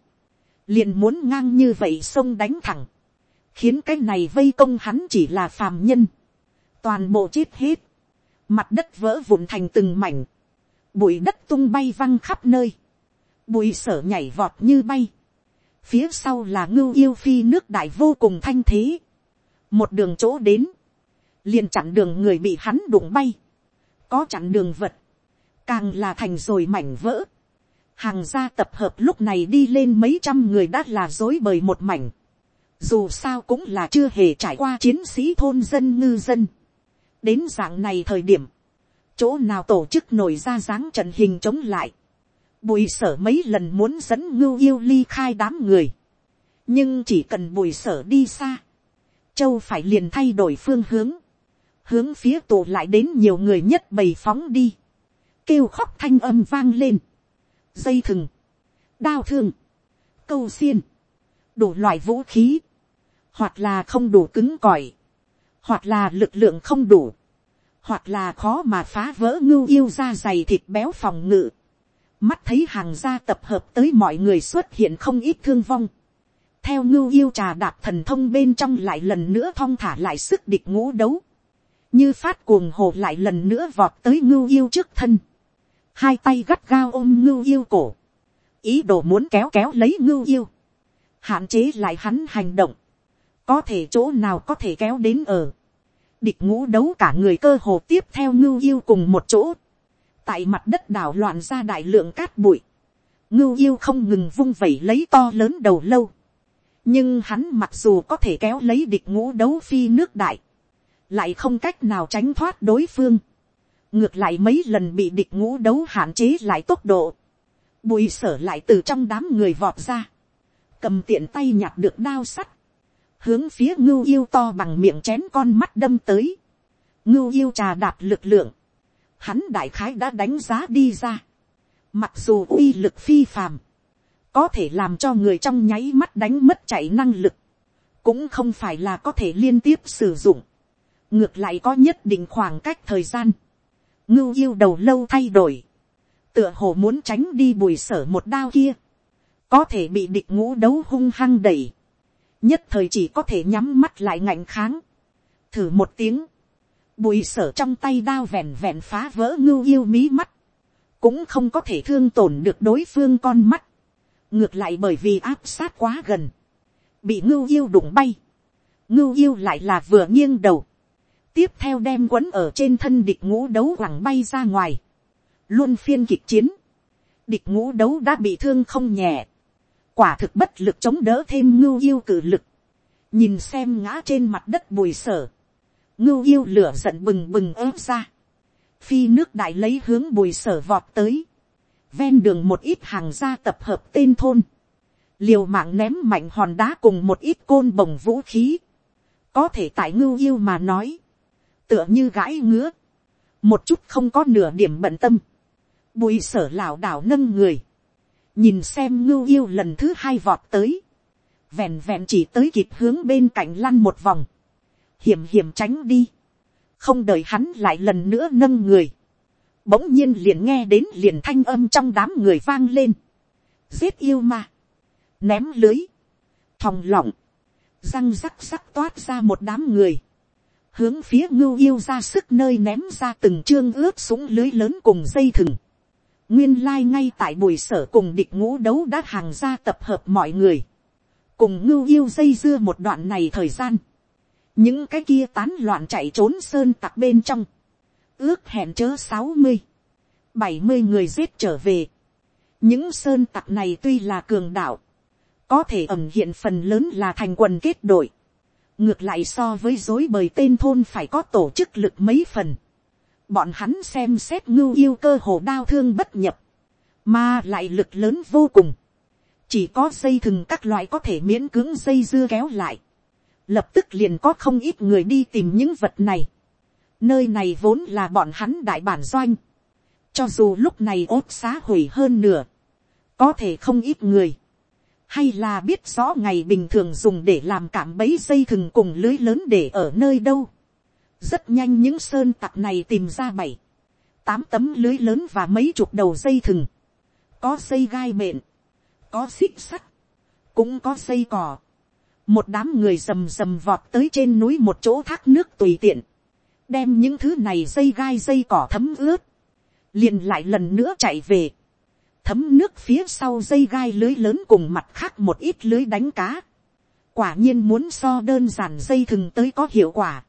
Speaker 1: liền muốn ngang như vậy sông đánh thẳng, khiến cái này vây công hắn chỉ là phàm nhân, toàn bộ chết hết, mặt đất vỡ vụn thành từng mảnh, bụi đất tung bay văng khắp nơi, bụi sở nhảy vọt như bay, phía sau là ngưu yêu phi nước đại vô cùng thanh thế, một đường chỗ đến, liền chặn đường người bị hắn đụng bay, có chặn đường vật, càng là thành rồi mảnh vỡ, hàng gia tập hợp lúc này đi lên mấy trăm người đã là dối bời một mảnh, dù sao cũng là chưa hề trải qua chiến sĩ thôn dân ngư dân, đến dạng này thời điểm, chỗ nào tổ chức nổi ra dáng trận hình chống lại, bùi sở mấy lần muốn dẫn ngưu yêu ly khai đám người, nhưng chỉ cần bùi sở đi xa, châu phải liền thay đổi phương hướng, hướng phía tụ lại đến nhiều người nhất bầy phóng đi, kêu khóc thanh âm vang lên, dây thừng, đao thương, câu xiên, đủ loại vũ khí, hoặc là không đủ cứng cỏi, hoặc là lực lượng không đủ, hoặc là khó mà phá vỡ ngưu yêu ra dày thịt béo phòng ngự, mắt thấy hàng gia tập hợp tới mọi người xuất hiện không ít thương vong, theo ngưu yêu trà đạp thần thông bên trong lại lần nữa thong thả lại sức địch ngũ đấu, như phát cuồng hồ lại lần nữa vọt tới ngưu yêu trước thân, hai tay gắt gao ôm ngưu yêu cổ, ý đồ muốn kéo kéo lấy ngưu yêu, hạn chế lại hắn hành động, có thể chỗ nào có thể kéo đến ở, địch ngũ đấu cả người cơ hồ tiếp theo ngưu yêu cùng một chỗ, tại mặt đất đảo loạn ra đại lượng cát bụi, ngưu yêu không ngừng vung vẩy lấy to lớn đầu lâu, nhưng hắn mặc dù có thể kéo lấy địch ngũ đấu phi nước đại, lại không cách nào tránh thoát đối phương, ngược lại mấy lần bị địch ngũ đấu hạn chế lại tốc độ, bùi sở lại từ trong đám người vọt ra, cầm tiện tay nhặt được đao sắt, hướng phía ngưu yêu to bằng miệng chén con mắt đâm tới, ngưu yêu trà đạp lực lượng, hắn đại khái đã đánh giá đi ra, mặc dù uy lực phi phàm, có thể làm cho người trong nháy mắt đánh mất chạy năng lực, cũng không phải là có thể liên tiếp sử dụng, ngược lại có nhất định khoảng cách thời gian, ngưu yêu đầu lâu thay đổi, tựa hồ muốn tránh đi bùi sở một đao kia, có thể bị địch ngũ đấu hung hăng đẩy, nhất thời chỉ có thể nhắm mắt lại ngạnh kháng, thử một tiếng, bùi sở trong tay đao vẹn vẹn phá vỡ ngưu yêu mí mắt, cũng không có thể thương tổn được đối phương con mắt, ngược lại bởi vì áp sát quá gần, bị ngưu yêu đụng bay, ngưu yêu lại là vừa nghiêng đầu, tiếp theo đem quấn ở trên thân địch ngũ đấu quẳng bay ra ngoài, luôn phiên kịch chiến, địch ngũ đấu đã bị thương không nhẹ, quả thực bất lực chống đỡ thêm ngưu yêu cử lực, nhìn xem ngã trên mặt đất bùi sở, ngưu yêu lửa giận bừng bừng ớt ra, phi nước đại lấy hướng bùi sở vọt tới, ven đường một ít hàng gia tập hợp tên thôn, liều mạng ném mạnh hòn đá cùng một ít côn bồng vũ khí, có thể tại ngưu yêu mà nói, tựa như gãi ngứa, một chút không có nửa điểm bận tâm, bùi sở lảo đảo nâng người, nhìn xem ngưu yêu lần thứ hai vọt tới, vẹn vẹn chỉ tới kịp hướng bên cạnh lăn một vòng, hiểm hiểm tránh đi, không đợi hắn lại lần nữa nâng người, bỗng nhiên liền nghe đến liền thanh âm trong đám người vang lên, giết yêu mà ném lưới, thòng lọng, răng rắc rắc toát ra một đám người, hướng phía ngưu yêu ra sức nơi ném ra từng chương ướp súng lưới lớn cùng dây thừng. Nguyên lai ngay tại buổi sở cùng địch ngũ đấu đã hàng ra tập hợp mọi người. Cùng ngưu yêu dây dưa một đoạn này thời gian. Những cái kia tán loạn chạy trốn sơn tặc bên trong. Ước hẹn chớ sáu mươi, bảy mươi người giết trở về. Những sơn tặc này tuy là cường đạo. Có thể ẩm hiện phần lớn là thành quần kết đội ngược lại so với dối bời tên thôn phải có tổ chức lực mấy phần. bọn hắn xem xét ngưu yêu cơ hồ đao thương bất nhập, mà lại lực lớn vô cùng. chỉ có dây thừng các loại có thể miễn cưỡng dây dưa kéo lại. lập tức liền có không ít người đi tìm những vật này. nơi này vốn là bọn hắn đại bản doanh. cho dù lúc này ốt xá hủy hơn nửa, có thể không ít người hay là biết rõ ngày bình thường dùng để làm cảm bấy dây thừng cùng lưới lớn để ở nơi đâu. rất nhanh những sơn tặc này tìm ra bảy, tám tấm lưới lớn và mấy chục đầu dây thừng, có dây gai mện, có xích sắt, cũng có dây cỏ, một đám người rầm rầm vọt tới trên núi một chỗ thác nước tùy tiện, đem những thứ này dây gai dây cỏ thấm ướt, liền lại lần nữa chạy về, thấm nước phía sau dây gai lưới lớn cùng mặt khác một ít lưới đánh cá, quả nhiên muốn so đơn giản dây thừng tới có hiệu quả,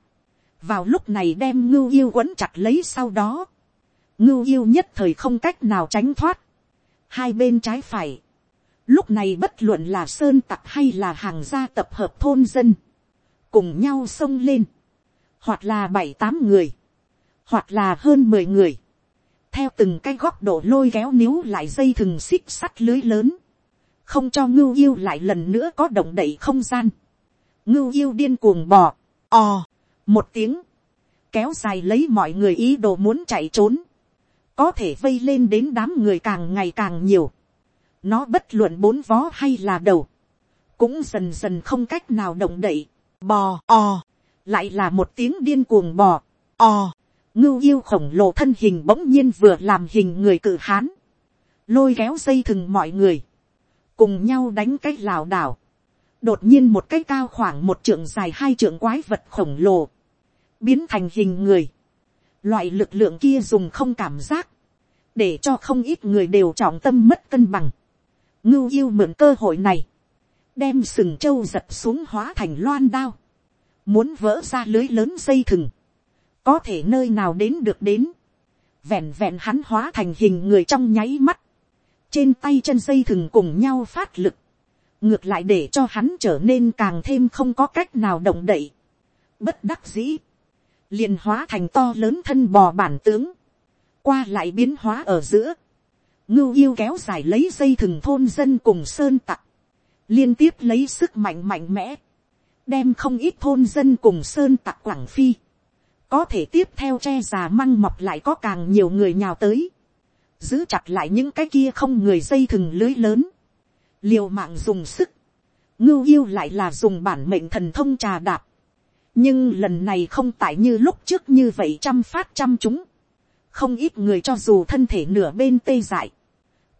Speaker 1: vào lúc này đem ngưu yêu quấn chặt lấy sau đó, ngưu yêu nhất thời không cách nào tránh thoát, hai bên trái phải, lúc này bất luận là sơn tặc hay là hàng gia tập hợp thôn dân, cùng nhau xông lên, hoặc là bảy tám người, hoặc là hơn mười người, theo từng cái góc độ lôi kéo níu lại dây thừng xích sắt lưới lớn, không cho ngưu yêu lại lần nữa có động đậy không gian, ngưu yêu điên cuồng bò, ò, một tiếng, kéo dài lấy mọi người ý đồ muốn chạy trốn, có thể vây lên đến đám người càng ngày càng nhiều, nó bất luận bốn vó hay là đầu, cũng dần dần không cách nào động đậy, bò ò, lại là một tiếng điên cuồng bò ò, ngưu yêu khổng lồ thân hình bỗng nhiên vừa làm hình người cự hán, lôi kéo dây thừng mọi người, cùng nhau đánh cái lảo đảo, đột nhiên một cái cao khoảng một trượng dài hai trượng quái vật khổng lồ, biến thành hình người, loại lực lượng kia dùng không cảm giác, để cho không ít người đều trọng tâm mất cân bằng, ngưu yêu mượn cơ hội này, đem sừng trâu giật xuống hóa thành loan đao, muốn vỡ ra lưới lớn dây thừng, có thể nơi nào đến được đến, vẹn vẹn hắn hóa thành hình người trong nháy mắt, trên tay chân dây thừng cùng nhau phát lực, ngược lại để cho hắn trở nên càng thêm không có cách nào động đậy, bất đắc dĩ, liền hóa thành to lớn thân bò bản tướng, qua lại biến hóa ở giữa, ngưu yêu kéo dài lấy dây thừng thôn dân cùng sơn tặc, liên tiếp lấy sức mạnh mạnh mẽ, đem không ít thôn dân cùng sơn tặc quảng phi, có thể tiếp theo che già măng mọc lại có càng nhiều người nhào tới, giữ chặt lại những cái kia không người dây thừng lưới lớn, liều mạng dùng sức, ngưu yêu lại là dùng bản mệnh thần thông trà đạp, nhưng lần này không tại như lúc trước như vậy trăm phát trăm chúng, không ít người cho dù thân thể nửa bên tê dại,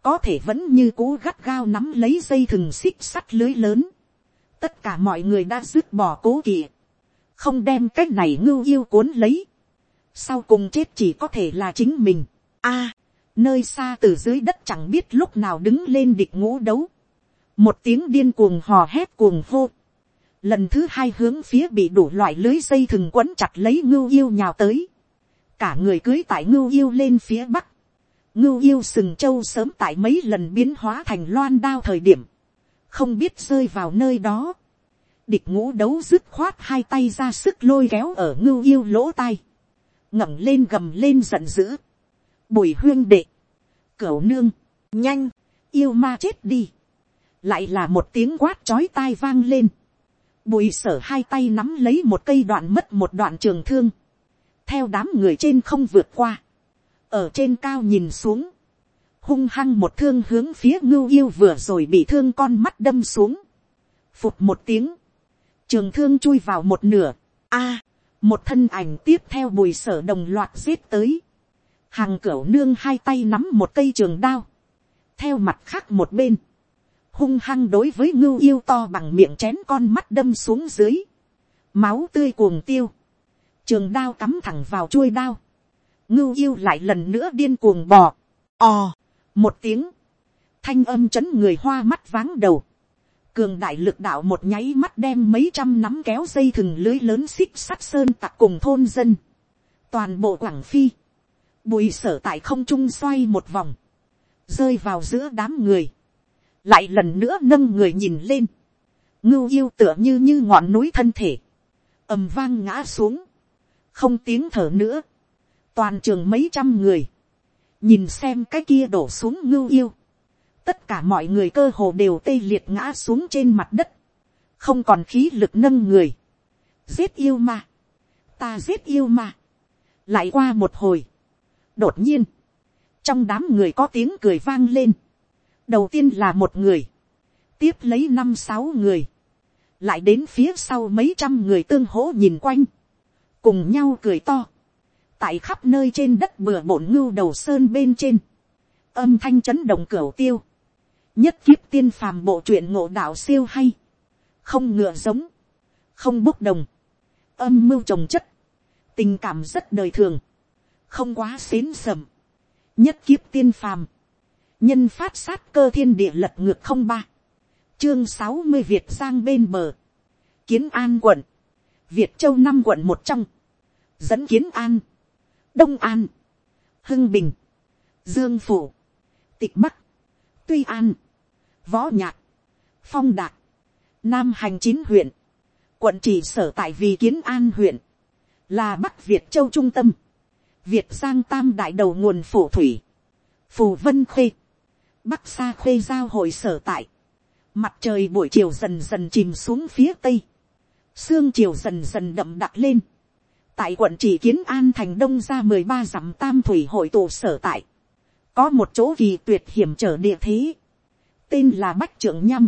Speaker 1: có thể vẫn như cú gắt gao nắm lấy dây thừng xích sắt lưới lớn. tất cả mọi người đã dứt bỏ cố kỵ, không đem cái này ngưu yêu cuốn lấy. sau cùng chết chỉ có thể là chính mình. a, nơi xa từ dưới đất chẳng biết lúc nào đứng lên địch ngũ đấu. một tiếng điên cuồng hò hét cuồng hô. lần thứ hai hướng phía bị đủ loại lưới dây thừng quấn chặt lấy ngưu yêu nhào tới. cả người cưới tại ngưu yêu lên phía bắc ngưu yêu sừng châu sớm tại mấy lần biến hóa thành loan đao thời điểm, không biết rơi vào nơi đó địch ngũ đấu dứt khoát hai tay ra sức lôi kéo ở ngưu yêu lỗ tai, ngẩng lên gầm lên giận dữ. bùi huyên đệ, cửu nương, nhanh, yêu ma chết đi. lại là một tiếng quát chói tai vang lên. bùi sở hai tay nắm lấy một cây đoạn mất một đoạn trường thương, theo đám người trên không vượt qua. Ở trên cao nhìn xuống, hung hăng một thương hướng phía ngưu yêu vừa rồi bị thương con mắt đâm xuống, phụt một tiếng, trường thương chui vào một nửa, a, một thân ảnh tiếp theo bùi sở đồng loạt giết tới, hàng cửa nương hai tay nắm một cây trường đao, theo mặt khác một bên, hung hăng đối với ngưu yêu to bằng miệng chén con mắt đâm xuống dưới, máu tươi cuồng tiêu, trường đao cắm thẳng vào chuôi đao, ngưu yêu lại lần nữa điên cuồng bò, ò, một tiếng, thanh âm chấn người hoa mắt váng đầu, cường đại lực đạo một nháy mắt đem mấy trăm nắm kéo dây thừng lưới lớn xích sắt sơn tặc cùng thôn dân, toàn bộ quảng phi, bùi sở tại không trung xoay một vòng, rơi vào giữa đám người, lại lần nữa nâng người nhìn lên, ngưu yêu tựa như như ngọn núi thân thể, ầm vang ngã xuống, không tiếng thở nữa, toàn trường mấy trăm người, nhìn xem cái kia đổ xuống ngưu yêu, tất cả mọi người cơ hồ đều tê liệt ngã xuống trên mặt đất, không còn khí lực nâng người, giết yêu ma, ta giết yêu ma, lại qua một hồi, đột nhiên, trong đám người có tiếng cười vang lên, đầu tiên là một người, tiếp lấy năm sáu người, lại đến phía sau mấy trăm người tương hỗ nhìn quanh, cùng nhau cười to, tại khắp nơi trên đất bừa bộn ngưu đầu sơn bên trên, âm thanh chấn động cửa tiêu, nhất kiếp tiên phàm bộ truyện ngộ đạo siêu hay, không ngựa giống, không bốc đồng, âm mưu trồng chất, tình cảm rất đời thường, không quá xến sầm, nhất kiếp tiên phàm, nhân phát sát cơ thiên địa lật ngược không ba, chương sáu mươi việt sang bên bờ, kiến an quận, việt châu năm quận một trong, dẫn kiến an, đông an, hưng bình, dương phủ, tịch bắc, tuy an, võ nhạc, phong đạt, nam hành chín huyện, quận chỉ sở tại vì kiến an huyện, là bắc việt châu trung tâm, việt giang tam đại đầu nguồn phủ thủy, phù vân khê, bắc xa khê giao hội sở tại, mặt trời buổi chiều dần dần chìm xuống phía tây, sương chiều dần dần đậm đặc lên, tại quận chỉ kiến an thành đông ra mười ba dặm tam thủy hội tụ sở tại, có một chỗ kỳ tuyệt hiểm trở địa thế, tên là bách trưởng nhâm,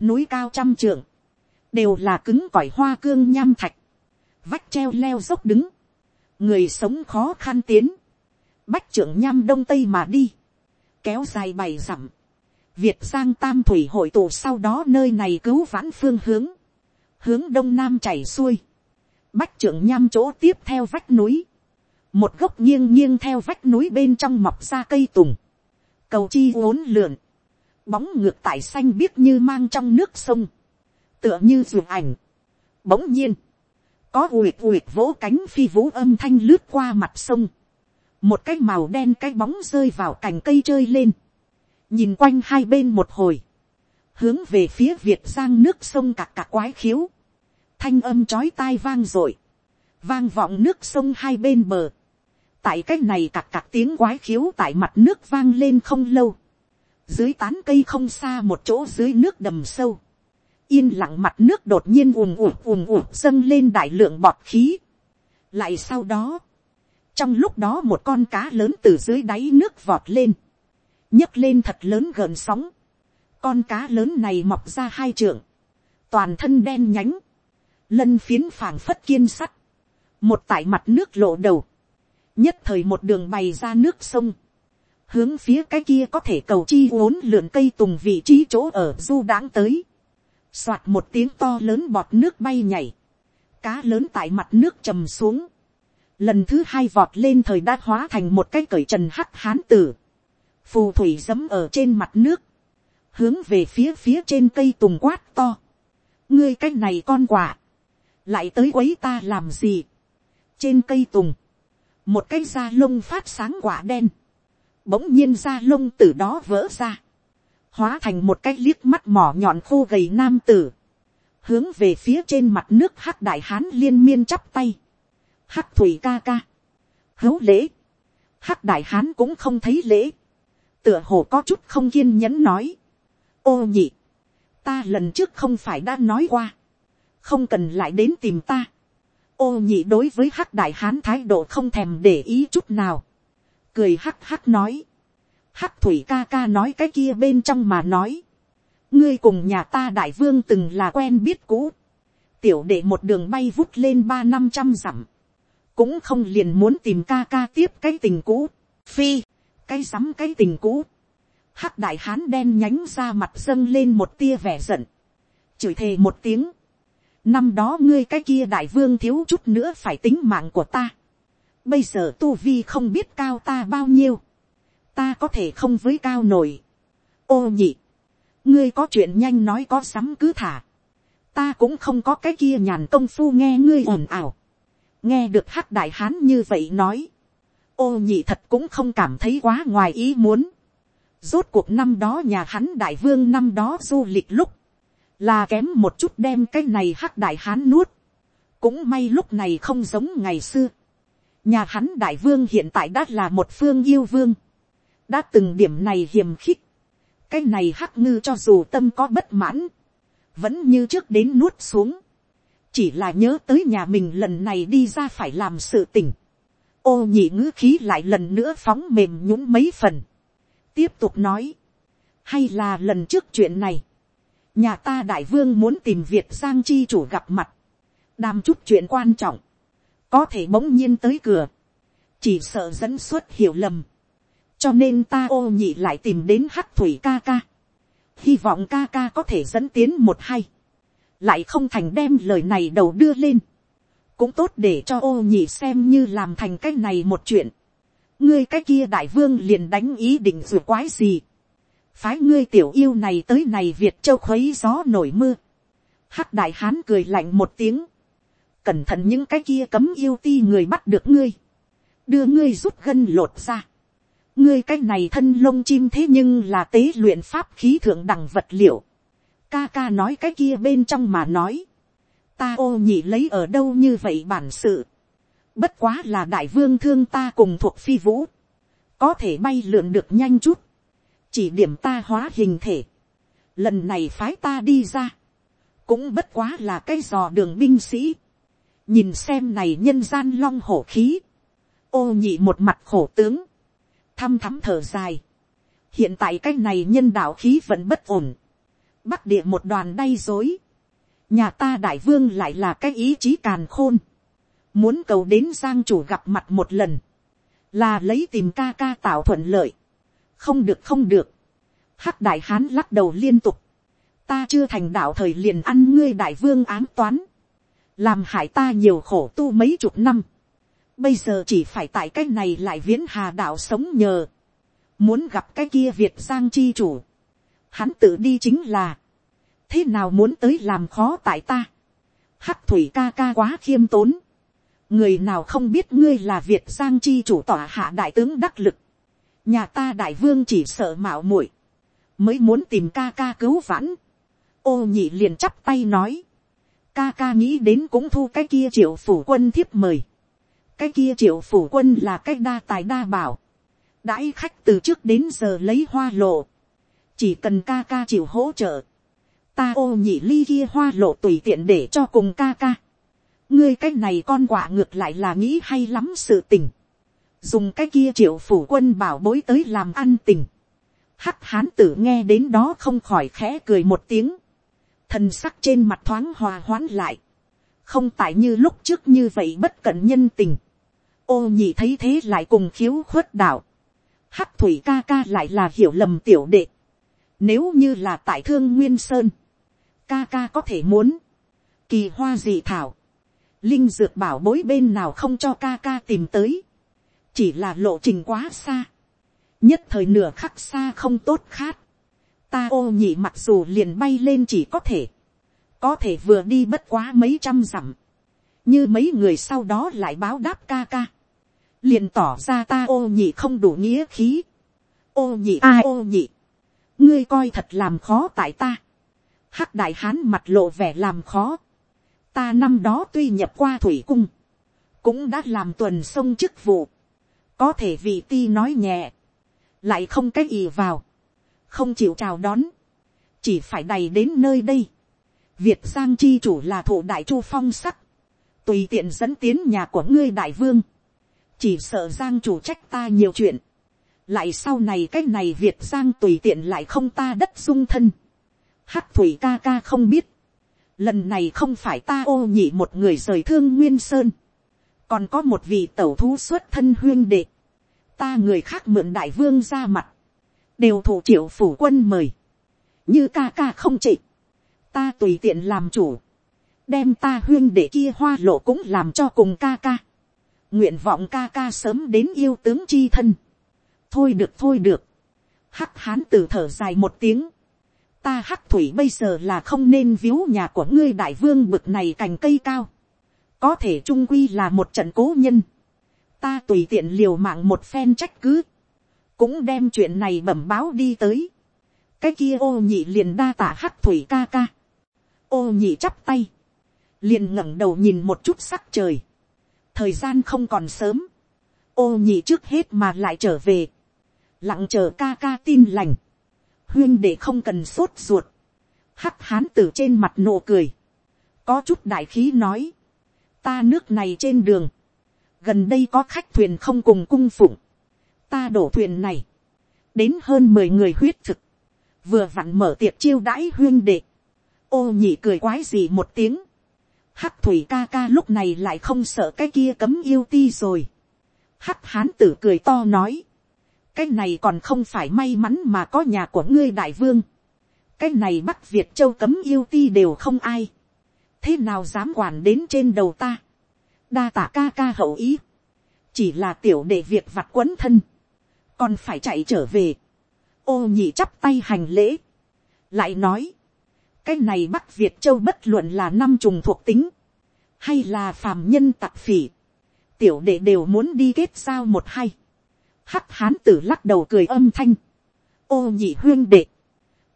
Speaker 1: núi cao trăm trưởng, đều là cứng cỏi hoa cương nham thạch, vách treo leo dốc đứng, người sống khó khăn tiến, bách trưởng nham đông tây mà đi, kéo dài bảy dặm, việt giang tam thủy hội tụ sau đó nơi này cứu vãn phương hướng, hướng đông nam chảy xuôi, bách trưởng nham chỗ tiếp theo vách núi, một gốc nghiêng nghiêng theo vách núi bên trong mọc ra cây tùng, cầu chi uốn lượn, bóng ngược tại xanh biếc như mang trong nước sông, tựa như ruộng ảnh. Bỗng nhiên, có uyệt uyệt vỗ cánh phi vũ âm thanh lướt qua mặt sông, một cái màu đen cái bóng rơi vào cành cây chơi lên, nhìn quanh hai bên một hồi, hướng về phía việt giang nước sông cạc cạc quái khiếu, thanh âm chói tai vang r ộ i vang vọng nước sông hai bên bờ, tại cái này cạc cạc tiếng quái khiếu tại mặt nước vang lên không lâu, dưới tán cây không xa một chỗ dưới nước đầm sâu, yên lặng mặt nước đột nhiên ùm ùm ùm ùm dâng lên đại lượng bọt khí. lại sau đó, trong lúc đó một con cá lớn từ dưới đáy nước vọt lên, nhấc lên thật lớn gợn sóng, con cá lớn này mọc ra hai trượng, toàn thân đen nhánh, lân phiến phảng phất kiên sắt, một tại mặt nước lộ đầu, nhất thời một đường bày ra nước sông, hướng phía cái kia có thể cầu chi uốn lượn cây tùng vị trí chỗ ở du đáng tới, soạt một tiếng to lớn bọt nước bay nhảy, cá lớn tại mặt nước trầm xuống, lần thứ hai vọt lên thời đã hóa thành một cái cởi trần hắc hán tử, phù thủy dẫm ở trên mặt nước, hướng về phía phía trên cây tùng quát to, ngươi cái này con quả, lại tới quấy ta làm gì, trên cây tùng, một cái da lông phát sáng quả đen, bỗng nhiên da lông từ đó vỡ ra, hóa thành một cái liếc mắt mỏ nhọn khô gầy nam tử, hướng về phía trên mặt nước hắc đại hán liên miên chắp tay, hắc thủy ca ca, hấu lễ, hắc đại hán cũng không thấy lễ, tựa hồ có chút không kiên nhẫn nói, ô nhị, ta lần trước không phải đã nói qua, không cần lại đến tìm ta, ô nhị đối với hắc đại hán thái độ không thèm để ý chút nào, cười hắc hắc nói, hắc thủy ca ca nói cái kia bên trong mà nói, ngươi cùng nhà ta đại vương từng là quen biết cũ, tiểu đệ một đường bay vút lên ba năm trăm dặm, cũng không liền muốn tìm ca ca tiếp cái tình cũ, phi, cái sắm cái tình cũ, hắc đại hán đen nhánh ra mặt dâng lên một tia vẻ giận, chửi thề một tiếng, năm đó ngươi cái kia đại vương thiếu chút nữa phải tính mạng của ta, bây giờ tu vi không biết cao ta bao nhiêu, ta có thể không với cao nổi. ô nhị, ngươi có chuyện nhanh nói có sắm cứ thả, ta cũng không có cái kia nhàn công phu nghe ngươi ồn ào, nghe được hắc đại hán như vậy nói, ô nhị thật cũng không cảm thấy quá ngoài ý muốn, rốt cuộc năm đó nhà hắn đại vương năm đó du lịch lúc, là kém một chút đem cái này hắc đại hán nuốt, cũng may lúc này không giống ngày xưa, nhà hắn đại vương hiện tại đã là một phương yêu vương, đã từng điểm này hiềm khích, cái này hắc ngư cho dù tâm có bất mãn, vẫn như trước đến nuốt xuống, chỉ là nhớ tới nhà mình lần này đi ra phải làm sự tình, ô nhị ngữ khí lại lần nữa phóng mềm nhũng mấy phần, tiếp tục nói, hay là lần trước chuyện này, nhà ta đại vương muốn tìm việt giang chi chủ gặp mặt, đàm chút chuyện quan trọng, có thể bỗng nhiên tới cửa, chỉ sợ dẫn xuất hiểu lầm, cho nên ta ô nhị lại tìm đến hắc thủy ca ca, hy vọng ca ca có thể dẫn tiến một hay, lại không thành đem lời này đầu đưa lên, cũng tốt để cho ô nhị xem như làm thành cái này một chuyện, ngươi cái kia đại vương liền đánh ý định dù quái gì, phái ngươi tiểu yêu này tới này việt châu khuấy gió nổi mưa, hắc đại hán cười lạnh một tiếng, cẩn thận những cái kia cấm yêu ti người bắt được ngươi, đưa ngươi rút gân lột ra, ngươi cái này thân lông chim thế nhưng là tế luyện pháp khí thượng đẳng vật liệu, ca ca nói cái kia bên trong mà nói, ta ô nhị lấy ở đâu như vậy bản sự, bất quá là đại vương thương ta cùng thuộc phi vũ, có thể bay lượn được nhanh chút, chỉ điểm ta hóa hình thể, lần này phái ta đi ra, cũng bất quá là cái dò đường binh sĩ, nhìn xem này nhân gian long hổ khí, ô nhị một mặt khổ tướng, thăm thắm thở dài, hiện tại cái này nhân đạo khí vẫn bất ổn, bắc địa một đoàn đay dối, nhà ta đại vương lại là cái ý chí càn khôn, muốn cầu đến giang chủ gặp mặt một lần, là lấy tìm ca ca tạo thuận lợi, không được không được, hắc đại hán lắc đầu liên tục, ta chưa thành đạo thời liền ăn ngươi đại vương ám toán, làm hại ta nhiều khổ tu mấy chục năm, bây giờ chỉ phải tại cái này lại viễn hà đạo sống nhờ, muốn gặp cái kia việt giang chi chủ, hắn tự đi chính là, thế nào muốn tới làm khó tại ta, hắc thủy ca ca quá khiêm tốn, người nào không biết ngươi là việt giang chi chủ tỏa hạ đại tướng đắc lực, nhà ta đại vương chỉ sợ mạo muội, mới muốn tìm ca ca cứu vãn, ô nhị liền chắp tay nói, ca ca nghĩ đến cũng thu cái kia triệu phủ quân thiếp mời, cái kia triệu phủ quân là cái đa tài đa bảo, đãi khách từ trước đến giờ lấy hoa lộ, chỉ cần ca ca chịu hỗ trợ, ta ô nhị ly kia hoa lộ tùy tiện để cho cùng ca ca, ngươi cái này con quả ngược lại là nghĩ hay lắm sự tình, dùng cái kia triệu phủ quân bảo bối tới làm ăn tình, hắc hán tử nghe đến đó không khỏi khẽ cười một tiếng, thần sắc trên mặt thoáng hòa hoãn lại, không tại như lúc trước như vậy bất cẩn nhân tình, ô nhị thấy thế lại cùng khiếu khuất đạo, hắc thủy ca ca lại là hiểu lầm tiểu đệ, nếu như là tại thương nguyên sơn, ca ca có thể muốn, kỳ hoa dị thảo, linh dược bảo bối bên nào không cho ca ca tìm tới, chỉ là lộ trình quá xa, nhất thời nửa khắc xa không tốt khát, ta ô nhị mặc dù liền bay lên chỉ có thể, có thể vừa đi bất quá mấy trăm dặm, như mấy người sau đó lại báo đáp ca ca, liền tỏ ra ta ô nhị không đủ nghĩa khí, ô nhị a ô nhị, ngươi coi thật làm khó tại ta, hắc đại hán mặt lộ vẻ làm khó, ta năm đó tuy nhập qua thủy cung, cũng đã làm tuần sông chức vụ, có thể vị ti nói nhẹ, lại không cách ì vào, không chịu chào đón, chỉ phải đầy đến nơi đây. Việt giang chi chủ là thủ đại chu phong sắc, tùy tiện dẫn tiến nhà của ngươi đại vương, chỉ sợ giang chủ trách ta nhiều chuyện, lại sau này cái này việt giang tùy tiện lại không ta đất dung thân, hắc thủy ca ca không biết, lần này không phải ta ô nhị một người rời thương nguyên sơn, còn có một vị tẩu thú xuất thân huyên đệ, ta người khác mượn đại vương ra mặt, đều thủ triệu phủ quân mời, như ca ca không trị, ta tùy tiện làm chủ, đem ta huyên để kia hoa lộ cũng làm cho cùng ca ca, nguyện vọng ca ca sớm đến yêu tướng chi thân, thôi được thôi được, hắc hán từ thở dài một tiếng, ta hắc thủy bây giờ là không nên víu nhà của ngươi đại vương bực này cành cây cao, có thể trung quy là một trận cố nhân, ta tùy tiện liều mạng một phen trách cứ, cũng đem chuyện này bẩm báo đi tới. cái kia ô nhị liền đa tả hắc thủy ca ca. ô nhị chắp tay, liền ngẩng đầu nhìn một chút sắc trời. thời gian không còn sớm, ô nhị trước hết mà lại trở về, lặng chờ ca ca tin lành, huyên để không cần sốt ruột, hắc hán từ trên mặt nụ cười, có chút đại khí nói, ta nước này trên đường, gần đây có khách thuyền không cùng cung phụng, ta đổ thuyền này, đến hơn mười người huyết thực, vừa vặn mở tiệc chiêu đãi huyên đệ, ô nhị cười quái gì một tiếng, Hắc thủy ca ca lúc này lại không sợ cái kia cấm yêu ti rồi. Hắc hán tử cười to nói. Cái này còn không phải may mắn mà có nhà của ngươi đại vương. Cái này bắc Việt châu cấm yêu ti đều không ai. Thế nào dám quản đến trên đầu ta. Đa tả ca ca hậu ý. Chỉ là tiểu đệ việc vặt quấn thân. Còn phải chạy trở về. Ô nhị chắp tay hành lễ. Lại nói cái này bắc việt châu bất luận là năm trùng thuộc tính, hay là phàm nhân tặc phỉ, tiểu đệ đều muốn đi kết giao một hay. hắc hán tử lắc đầu cười âm thanh, ô nhị huyên đệ,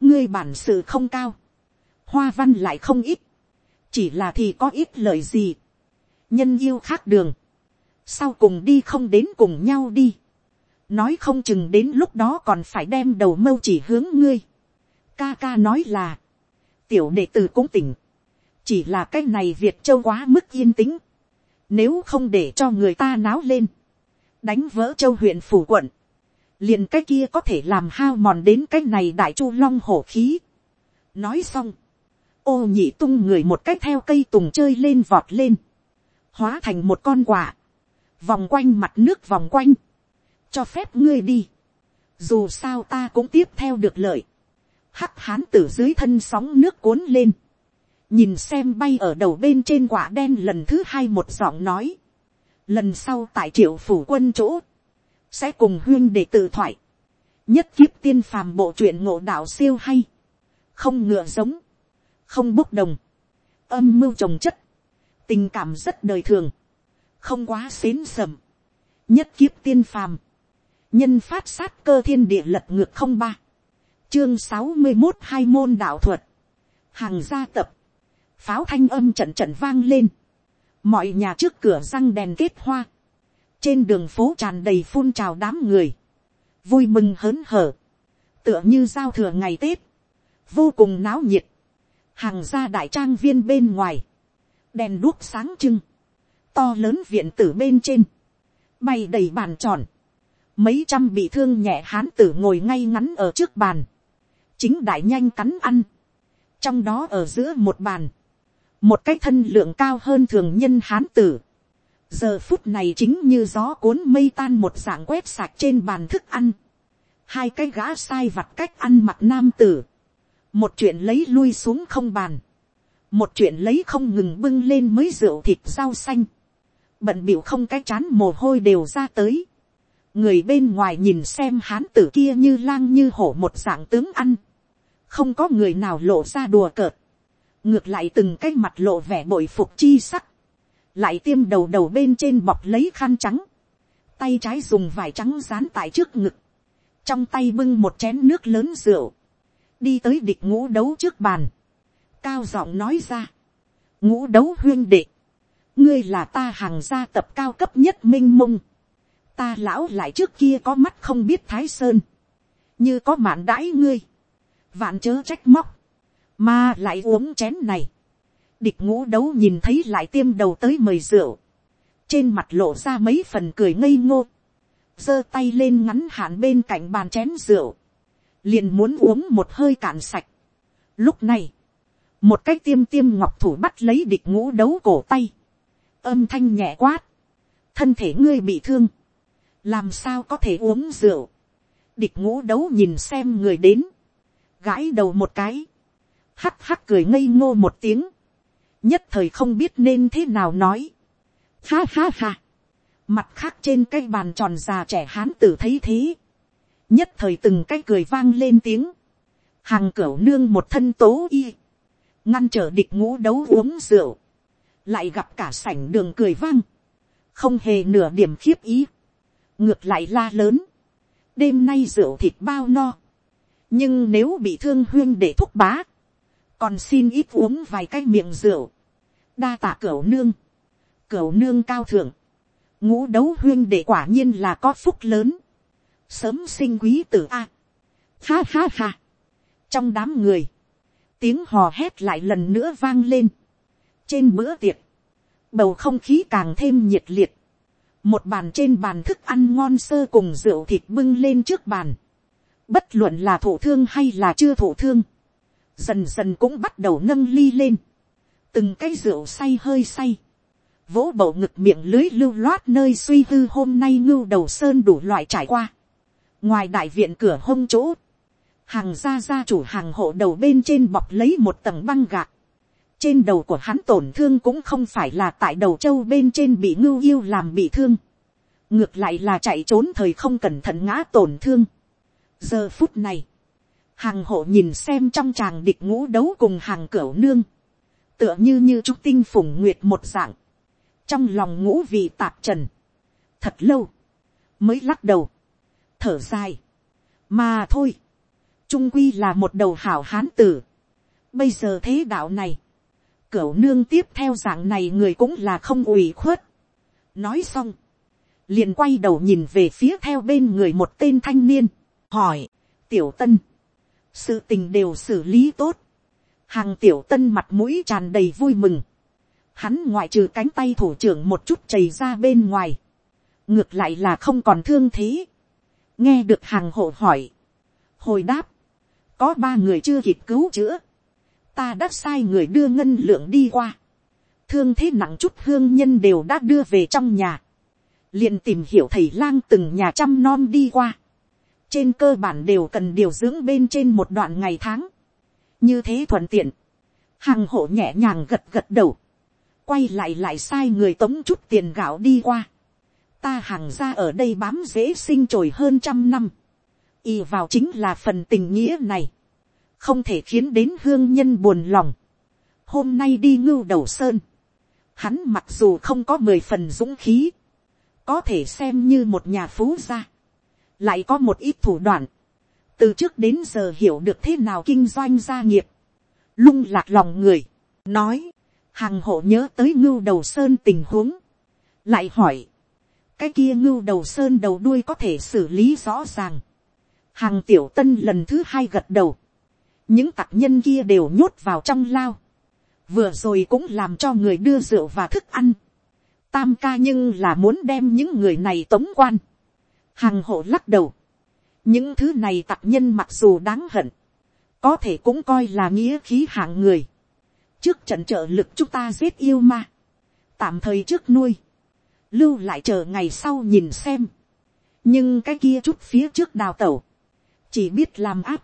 Speaker 1: ngươi bản sự không cao, hoa văn lại không ít, chỉ là thì có ít lời gì, nhân yêu khác đường, sau cùng đi không đến cùng nhau đi, nói không chừng đến lúc đó còn phải đem đầu mâu chỉ hướng ngươi, ca ca nói là, tiểu đệ tử cũng tỉnh, chỉ là cái này việt châu quá mức yên tĩnh, nếu không để cho người ta náo lên, đánh vỡ châu huyện phủ quận, liền cái kia có thể làm hao mòn đến cái này đại chu long hổ khí. nói xong, ô nhị tung người một cách theo cây tùng chơi lên vọt lên, hóa thành một con quả, vòng quanh mặt nước vòng quanh, cho phép ngươi đi, dù sao ta cũng tiếp theo được lợi, hắc hán từ dưới thân sóng nước cuốn lên, nhìn xem bay ở đầu bên trên quả đen lần thứ hai một giọng nói, lần sau tại triệu phủ quân chỗ, sẽ cùng huyên để tự thoại, nhất kiếp tiên phàm bộ truyện ngộ đạo siêu hay, không ngựa giống, không bốc đồng, âm mưu trồng chất, tình cảm rất đời thường, không quá xến sầm, nhất kiếp tiên phàm, nhân phát sát cơ thiên địa lật ngược không ba, chương sáu mươi một hai môn đạo thuật, hàng gia tập, pháo thanh âm trận trận vang lên, mọi nhà trước cửa răng đèn kết hoa, trên đường phố tràn đầy phun trào đám người, vui mừng hớn hở, tựa như giao thừa ngày tết, vô cùng náo nhiệt, hàng gia đại trang viên bên ngoài, đèn đuốc sáng trưng, to lớn viện tử bên trên, bay đầy bàn tròn, mấy trăm bị thương nhẹ hán tử ngồi ngay ngắn ở trước bàn, chính đại nhanh cắn ăn, trong đó ở giữa một bàn, một cái thân lượng cao hơn thường nhân hán tử, giờ phút này chính như gió cuốn mây tan một dạng quét sạc trên bàn thức ăn, hai cái gã sai vặt cách ăn mặc nam tử, một chuyện lấy lui xuống không bàn, một chuyện lấy không ngừng bưng lên mới rượu thịt rau xanh, bận b không cái chán mồ hôi đều ra tới, người bên ngoài nhìn xem hán tử kia như lang như hổ một dạng tướng ăn, không có người nào lộ ra đùa cợt, ngược lại từng cái mặt lộ vẻ bội phục chi sắc, lại tiêm đầu đầu bên trên bọc lấy khăn trắng, tay trái dùng vải trắng dán tại trước ngực, trong tay bưng một chén nước lớn rượu, đi tới địch ngũ đấu trước bàn, cao giọng nói ra, ngũ đấu huyên đệ, ngươi là ta hàng gia tập cao cấp nhất m i n h mông, ta lão lại trước kia có mắt không biết thái sơn, như có mạn đãi ngươi, vạn chớ trách móc, mà lại uống chén này. Địch ngũ đấu nhìn thấy lại tiêm đầu tới mời rượu. Trên mặt lộ ra mấy phần cười ngây ngô. giơ tay lên ngắn hạn bên cạnh bàn chén rượu. Liền muốn uống một hơi cạn sạch. Lúc này. Một cái tiêm tiêm ngọc thủ bắt lấy địch ngũ đấu cổ tay. Âm thanh nhẹ quát. Thân thể ngươi bị thương. Làm sao có thể uống rượu. Địch ngũ đấu nhìn xem người đến. Gãi đầu một cái. Hắc hắc cười ngây ngô một tiếng, nhất thời không biết nên thế nào nói. Ha ha ha, mặt khác trên cái bàn tròn già trẻ hán tử thấy thế, nhất thời từng cái cười vang lên tiếng, hàng cửa nương một thân tố y, ngăn trở địch ngũ đấu uống rượu, lại gặp cả sảnh đường cười vang, không hề nửa điểm khiếp ý, ngược lại la lớn, đêm nay rượu thịt bao no, nhưng nếu bị thương huyên để thúc bá, còn xin ít uống vài cái miệng rượu, đa tạ cửa nương, cửa nương cao thượng, ngũ đấu huyên để quả nhiên là có phúc lớn, sớm sinh quý tử a, ha ha ha, trong đám người, tiếng hò hét lại lần nữa vang lên, trên bữa tiệc, bầu không khí càng thêm nhiệt liệt, một bàn trên bàn thức ăn ngon sơ cùng rượu thịt bưng lên trước bàn, bất luận là thổ thương hay là chưa thổ thương, dần dần cũng bắt đầu nâng ly lên, từng cái rượu say hơi say, vỗ bầu ngực miệng lưới lưu loát nơi suy hư hôm nay ngưu đầu sơn đủ loại trải qua. ngoài đại viện cửa hông chỗ, hàng gia gia chủ hàng hộ đầu bên trên bọc lấy một tầng băng gạc trên đầu của hắn tổn thương cũng không phải là tại đầu châu bên trên bị ngưu yêu làm bị thương. ngược lại là chạy trốn thời không cẩn thận ngã tổn thương. giờ phút này, hàng hộ nhìn xem trong tràng địch ngũ đấu cùng hàng cửa nương, tựa như như trúc tinh phùng nguyệt một dạng, trong lòng ngũ vị tạp trần, thật lâu, mới lắc đầu, thở dài, mà thôi, trung quy là một đầu hảo hán tử, bây giờ thế đạo này, cửu nương tiếp theo dạng này người cũng là không ủy khuất, nói xong, liền quay đầu nhìn về phía theo bên người một tên thanh niên, hỏi, tiểu tân, sự tình đều xử lý tốt, hàng tiểu tân mặt mũi tràn đầy vui mừng, hắn ngoại trừ cánh tay thủ trưởng một chút chảy ra bên ngoài, ngược lại là không còn thương thế, nghe được hàng hộ hỏi, hồi đáp, có ba người chưa kịp cứu chữa, ta đã sai người đưa ngân lượng đi qua, thương thế nặng chút hương nhân đều đã đưa về trong nhà, liền tìm hiểu thầy lang từng nhà trăm non đi qua, trên cơ bản đều cần điều dưỡng bên trên một đoạn ngày tháng, như thế thuận tiện, hàng hộ nhẹ nhàng gật gật đầu, quay lại lại sai người tống chút tiền gạo đi qua, ta hàng ra ở đây bám dễ sinh trồi hơn trăm năm, y vào chính là phần tình nghĩa này, không thể khiến đến hương nhân buồn lòng. hôm nay đi ngưu đầu sơn, hắn mặc dù không có mười phần dũng khí, có thể xem như một nhà phú gia, lại có một ít thủ đoạn, từ trước đến giờ hiểu được thế nào kinh doanh gia nghiệp, lung lạc lòng người, nói, hàng hộ nhớ tới ngưu đầu sơn tình huống, lại hỏi, cái kia ngưu đầu sơn đầu đuôi có thể xử lý rõ ràng, hàng tiểu tân lần thứ hai gật đầu, những tặc nhân kia đều nhốt vào trong lao, vừa rồi cũng làm cho người đưa rượu và thức ăn, tam ca nhưng là muốn đem những người này tống quan, hàng hộ lắc đầu, những thứ này tặc nhân mặc dù đáng hận, có thể cũng coi là nghĩa khí hạng người, trước trận trợ lực chúng ta giết yêu ma, tạm thời trước nuôi, lưu lại chờ ngày sau nhìn xem, nhưng cái kia chút phía trước đào tẩu, chỉ biết làm áp,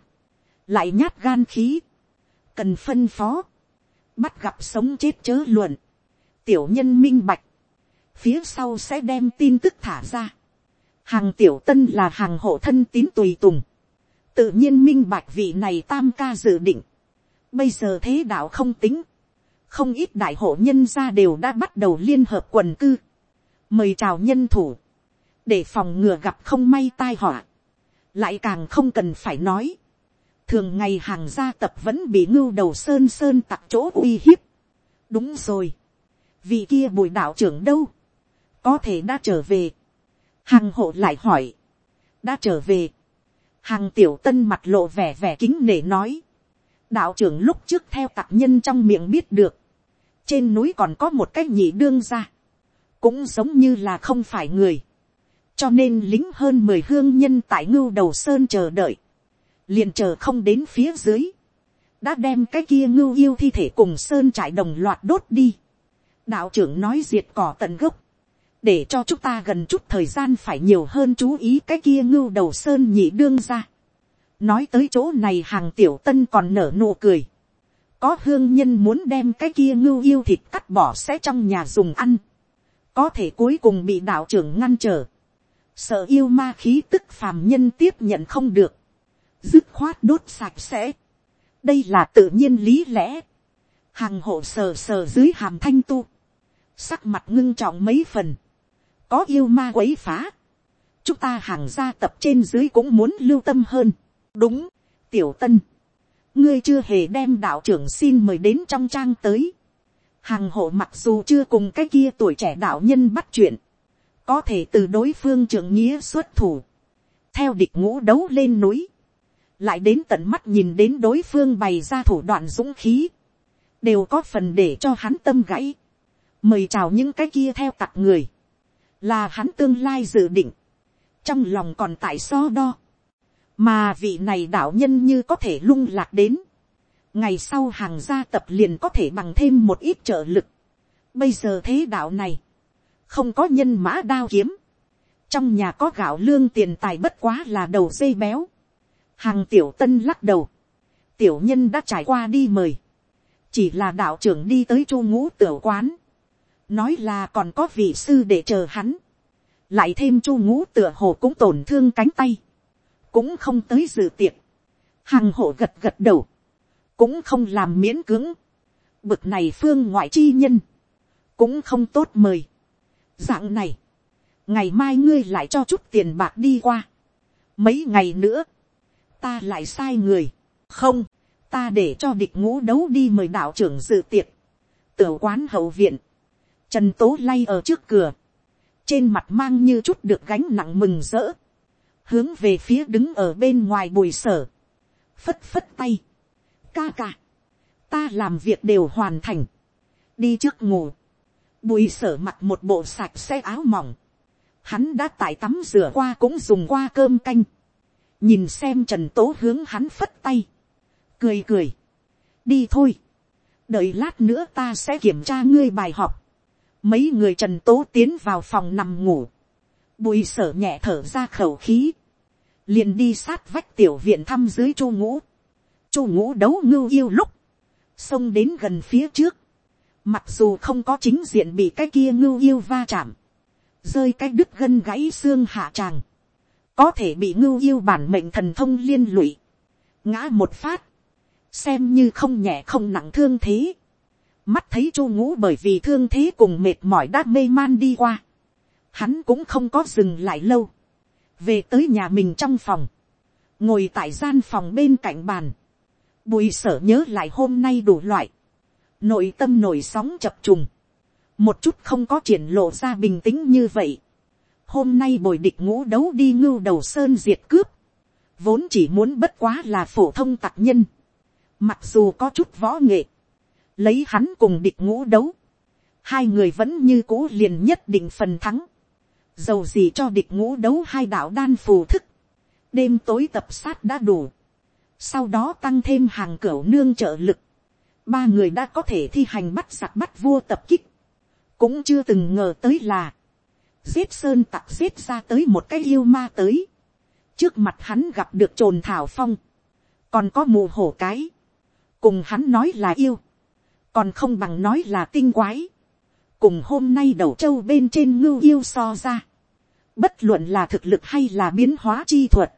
Speaker 1: lại nhát gan khí, cần phân phó, bắt gặp sống chết chớ luận, tiểu nhân minh bạch, phía sau sẽ đem tin tức thả ra, hàng tiểu tân là hàng hộ thân tín tùy tùng, tự nhiên minh bạch vị này tam ca dự định, bây giờ thế đạo không tính, không ít đại hộ nhân gia đều đã bắt đầu liên hợp quần cư, mời chào nhân thủ, để phòng ngừa gặp không may tai họa, lại càng không cần phải nói, thường ngày hàng gia tập vẫn bị ngưu đầu sơn sơn tặc chỗ uy hiếp. đúng rồi, vì kia bùi đạo trưởng đâu, có thể đã trở về, hàng hộ lại hỏi, đã trở về, hàng tiểu tân mặt lộ vẻ vẻ kính nể nói, đạo trưởng lúc trước theo tặc nhân trong miệng biết được, trên núi còn có một cái nhị đương ra, cũng giống như là không phải người, cho nên lính hơn mười hương nhân tại ngưu đầu sơn chờ đợi, liền chờ không đến phía dưới, đã đem cái kia ngưu yêu thi thể cùng sơn trải đồng loạt đốt đi. đạo trưởng nói diệt cỏ tận gốc, để cho chúng ta gần chút thời gian phải nhiều hơn chú ý cái kia ngưu đầu sơn nhị đương ra. nói tới chỗ này hàng tiểu tân còn nở nụ cười. có hương nhân muốn đem cái kia ngưu yêu thịt cắt bỏ sẽ trong nhà dùng ăn. có thể cuối cùng bị đạo trưởng ngăn trở. sợ yêu ma khí tức phàm nhân tiếp nhận không được dứt khoát đốt sạch sẽ. đây là tự nhiên lý lẽ. hàng hộ sờ sờ dưới hàm thanh tu. sắc mặt ngưng trọng mấy phần. có yêu ma quấy phá. chúng ta hàng gia tập trên dưới cũng muốn lưu tâm hơn. đúng, tiểu tân. ngươi chưa hề đem đạo trưởng xin mời đến trong trang tới. hàng hộ mặc dù chưa cùng cái kia tuổi trẻ đạo nhân bắt chuyện. có thể từ đối phương trưởng nghĩa xuất thủ. theo địch ngũ đấu lên núi lại đến tận mắt nhìn đến đối phương bày ra thủ đoạn dũng khí, đều có phần để cho hắn tâm gãy, mời chào những cái kia theo tặc người, là hắn tương lai dự định, trong lòng còn tại so đo, mà vị này đạo nhân như có thể lung lạc đến, ngày sau hàng gia tập liền có thể bằng thêm một ít trợ lực. bây giờ thế đạo này, không có nhân mã đao kiếm, trong nhà có gạo lương tiền tài bất quá là đầu dây béo, hàng tiểu tân lắc đầu, tiểu nhân đã trải qua đi mời, chỉ là đạo trưởng đi tới chu ngũ tiểu quán, nói là còn có vị sư để chờ hắn, lại thêm chu ngũ tựa hồ cũng tổn thương cánh tay, cũng không tới dự tiệc, hàng hộ gật gật đầu, cũng không làm miễn cưỡng, bực này phương ngoại chi nhân, cũng không tốt mời. dạng này, ngày mai ngươi lại cho chút tiền bạc đi qua, mấy ngày nữa, ta lại sai người, không, ta để cho địch ngũ đấu đi mời đạo trưởng dự tiệc, tiểu quán hậu viện, trần tố lay ở trước cửa, trên mặt mang như chút được gánh nặng mừng rỡ, hướng về phía đứng ở bên ngoài bùi sở, phất phất tay, ca ca, ta làm việc đều hoàn thành, đi trước ngủ, bùi sở mặc một bộ sạch xe áo mỏng, hắn đã tại tắm rửa qua cũng dùng qua cơm canh, nhìn xem trần tố hướng hắn phất tay, cười cười, đi thôi, đợi lát nữa ta sẽ kiểm tra ngươi bài học, mấy người trần tố tiến vào phòng nằm ngủ, bùi sở nhẹ thở ra khẩu khí, liền đi sát vách tiểu viện thăm dưới chu ngũ, chu ngũ đấu ngưu yêu lúc, xông đến gần phía trước, mặc dù không có chính diện bị cái kia ngưu yêu va chạm, rơi cái đứt gân gãy xương hạ tràng, có thể bị ngưu yêu bản mệnh thần thông liên lụy, ngã một phát, xem như không nhẹ không nặng thương thế, mắt thấy chu ngũ bởi vì thương thế cùng mệt mỏi đã mê man đi qua, hắn cũng không có dừng lại lâu, về tới nhà mình trong phòng, ngồi tại gian phòng bên cạnh bàn, bùi sở nhớ lại hôm nay đủ loại, nội tâm nổi sóng chập trùng, một chút không có triển lộ ra bình tĩnh như vậy hôm nay bồi địch ngũ đấu đi ngưu đầu sơn diệt cướp, vốn chỉ muốn bất quá là phổ thông tạc nhân, mặc dù có chút võ nghệ, lấy hắn cùng địch ngũ đấu, hai người vẫn như cũ liền nhất định phần thắng, dầu gì cho địch ngũ đấu hai đạo đan phù thức, đêm tối tập sát đã đủ, sau đó tăng thêm hàng cửa nương trợ lực, ba người đã có thể thi hành bắt giặc bắt vua tập kích, cũng chưa từng ngờ tới là, giết sơn tặc giết ra tới một cái yêu ma tới, trước mặt hắn gặp được trồn thảo phong, còn có mù hổ cái, cùng hắn nói là yêu, còn không bằng nói là tinh quái, cùng hôm nay đầu châu bên trên ngưu yêu so ra, bất luận là thực lực hay là biến hóa chi thuật,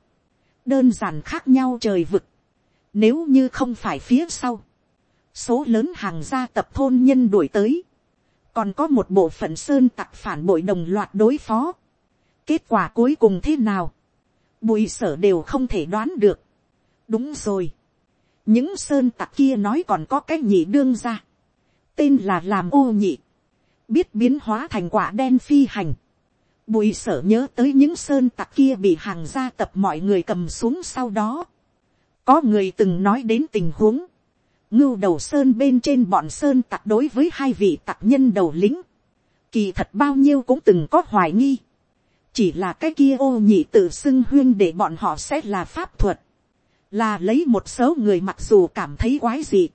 Speaker 1: đơn giản khác nhau trời vực, nếu như không phải phía sau, số lớn hàng gia tập thôn nhân đuổi tới, còn có một bộ phận sơn tặc phản bội đồng loạt đối phó. kết quả cuối cùng thế nào, bùi sở đều không thể đoán được. đúng rồi, những sơn tặc kia nói còn có cái nhị đương ra, tên là làm ô nhị, biết biến hóa thành quả đen phi hành. Bùi sở nhớ tới những sơn tặc kia bị hàng gia tập mọi người cầm xuống sau đó. Có người từng nói đến tình huống. Ngưu đầu sơn bên trên bọn sơn tặc đối với hai vị tặc nhân đầu lính. Kỳ thật bao nhiêu cũng từng có hoài nghi. Chỉ là cái kia ô nhị tự xưng huyên để bọn họ sẽ là pháp thuật. Là lấy một số người mặc dù cảm thấy quái dị.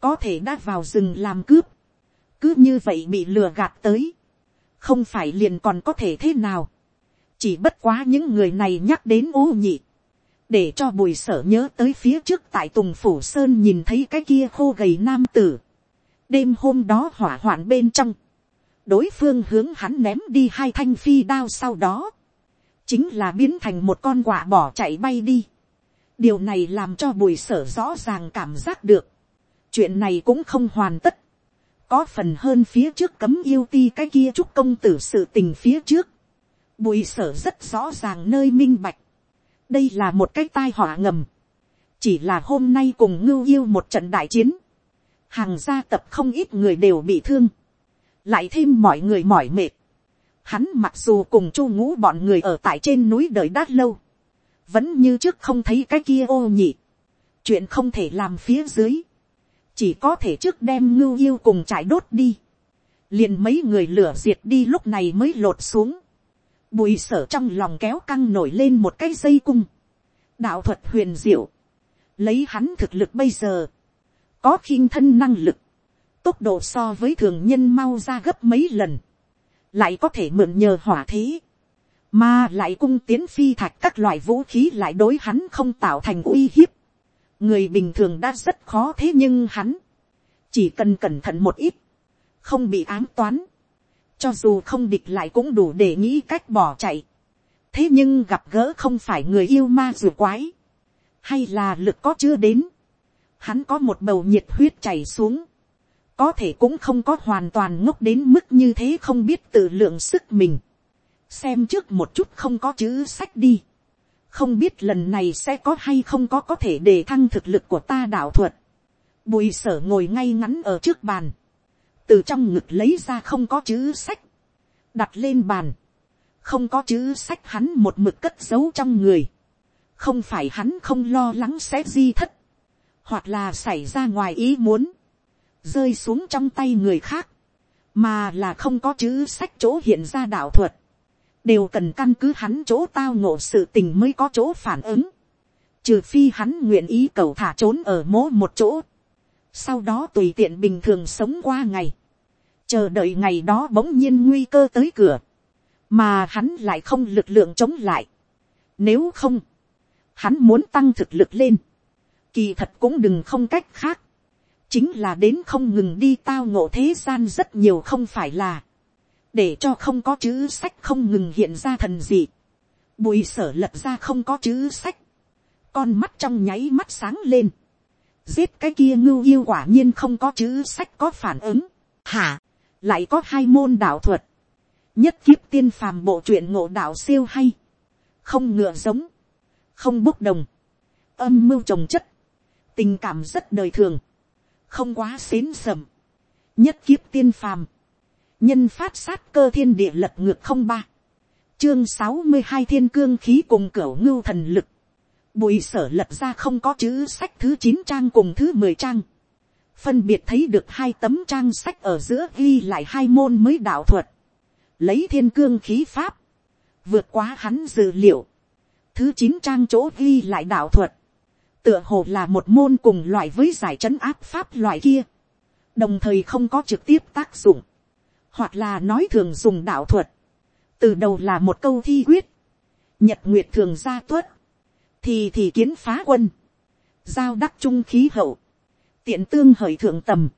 Speaker 1: Có thể đã vào rừng làm cướp. Cứ như vậy bị lừa gạt tới. Không phải liền còn có thể thế nào. Chỉ bất quá những người này nhắc đến ô nhị để cho bùi sở nhớ tới phía trước tại tùng phủ sơn nhìn thấy cái kia khô gầy nam tử. đêm hôm đó hỏa hoạn bên trong, đối phương hướng hắn ném đi hai thanh phi đao sau đó, chính là biến thành một con quạ bỏ chạy bay đi. điều này làm cho bùi sở rõ ràng cảm giác được, chuyện này cũng không hoàn tất, có phần hơn phía trước cấm yêu ti cái kia chúc công tử sự tình phía trước, bùi sở rất rõ ràng nơi minh bạch, đây là một cái tai họa ngầm, chỉ là hôm nay cùng ngưu yêu một trận đại chiến, hàng gia tập không ít người đều bị thương, lại thêm mọi người mỏi mệt, hắn mặc dù cùng chu ngũ bọn người ở tại trên núi đời đát lâu, vẫn như trước không thấy cái kia ô nhị, chuyện không thể làm phía dưới, chỉ có thể trước đem ngưu yêu cùng trải đốt đi, liền mấy người lửa diệt đi lúc này mới lột xuống, bùi sở trong lòng kéo căng nổi lên một cái dây cung, đạo thuật huyền diệu, lấy hắn thực lực bây giờ, có khiêng thân năng lực, tốc độ so với thường nhân mau ra gấp mấy lần, lại có thể mượn nhờ hỏa thế, mà lại cung tiến phi thạch các loại vũ khí lại đối hắn không tạo thành uy hiếp. người bình thường đã rất khó thế nhưng hắn, chỉ cần cẩn thận một ít, không bị ám toán, cho dù không địch lại cũng đủ để nghĩ cách bỏ chạy. thế nhưng gặp gỡ không phải người yêu ma dù quái, hay là lực có chưa đến, hắn có một bầu nhiệt huyết chảy xuống, có thể cũng không có hoàn toàn ngốc đến mức như thế không biết tự lượng sức mình. xem trước một chút không có chữ sách đi. không biết lần này sẽ có hay không có có thể để thăng thực lực của ta đạo thuật. bùi sở ngồi ngay ngắn ở trước bàn từ trong ngực lấy ra không có chữ sách. đặt lên bàn. không có chữ sách hắn một mực cất giấu trong người. không phải hắn không lo lắng sẽ di thất. hoặc là xảy ra ngoài ý muốn rơi xuống trong tay người khác, mà là không có chữ sách chỗ hiện ra đạo thuật, đều cần căn cứ hắn chỗ tao ngộ sự tình mới có chỗ phản ứng, trừ phi hắn nguyện ý cầu thả trốn ở mố một chỗ, sau đó tùy tiện bình thường sống qua ngày, chờ đợi ngày đó bỗng nhiên nguy cơ tới cửa, mà hắn lại không lực lượng chống lại. Nếu không, hắn muốn tăng thực lực lên, kỳ thật cũng đừng không cách khác, chính là đến không ngừng đi tao ngộ thế gian rất nhiều không phải là, để cho không có chữ sách không ngừng hiện ra thần gì. Bùi sở lật ra không có chữ sách, con mắt trong nháy mắt sáng lên, giết cái kia ngưu yêu quả nhiên không có chữ sách có phản ứng, hả, lại có hai môn đạo thuật, nhất kiếp tiên phàm bộ truyện ngộ đạo siêu hay, không ngựa giống, không bốc đồng, âm mưu trồng chất, tình cảm rất đời thường, không quá xến sầm, nhất kiếp tiên phàm, nhân phát sát cơ thiên địa lật ngược không ba, chương sáu mươi hai thiên cương khí cùng cửa ngưu thần lực, bùi sở lật ra không có chữ sách thứ chín trang cùng thứ mười trang, phân biệt thấy được hai tấm trang sách ở giữa ghi lại hai môn mới đạo thuật, lấy thiên cương khí pháp, vượt quá hắn dự liệu, thứ chín trang chỗ ghi lại đạo thuật, tựa hồ là một môn cùng loại với giải trấn áp pháp loại kia, đồng thời không có trực tiếp tác dụng, hoặc là nói thường dùng đạo thuật, từ đầu là một câu thi quyết, nhật nguyệt thường gia tuất, thì thì kiến phá quân, giao đắc trung khí hậu, tiện tương hời thượng tầm,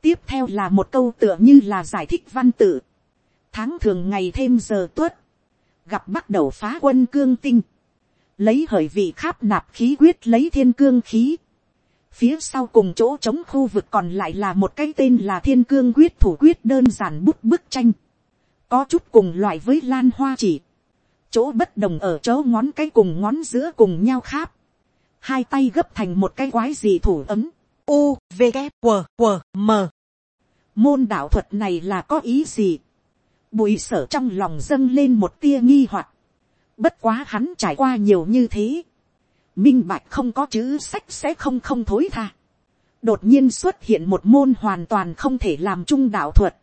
Speaker 1: tiếp theo là một câu tựa như là giải thích văn tự, tháng thường ngày thêm giờ tuất, gặp bắt đầu phá quân cương tinh, lấy hởi vị kháp nạp khí quyết lấy thiên cương khí. Phía sau cùng chỗ trống khu vực còn lại là một cái tên là thiên cương quyết thủ quyết đơn giản bút bức tranh. Có chút cùng loại với lan hoa chỉ. Chỗ bất đồng ở chỗ ngón cái cùng ngón giữa cùng nhau kháp. Hai tay gấp thành một cái quái gì thủ ấm. U, V, K, W, W, M. Môn đạo thuật này là có ý gì? Bùi sở trong lòng dâng lên một tia nghi hoặc Bất quá hắn trải qua nhiều như thế. Minh bạch không có chữ sách sẽ không không thối tha. Đột nhiên xuất hiện một môn hoàn toàn không thể làm trung đạo thuật.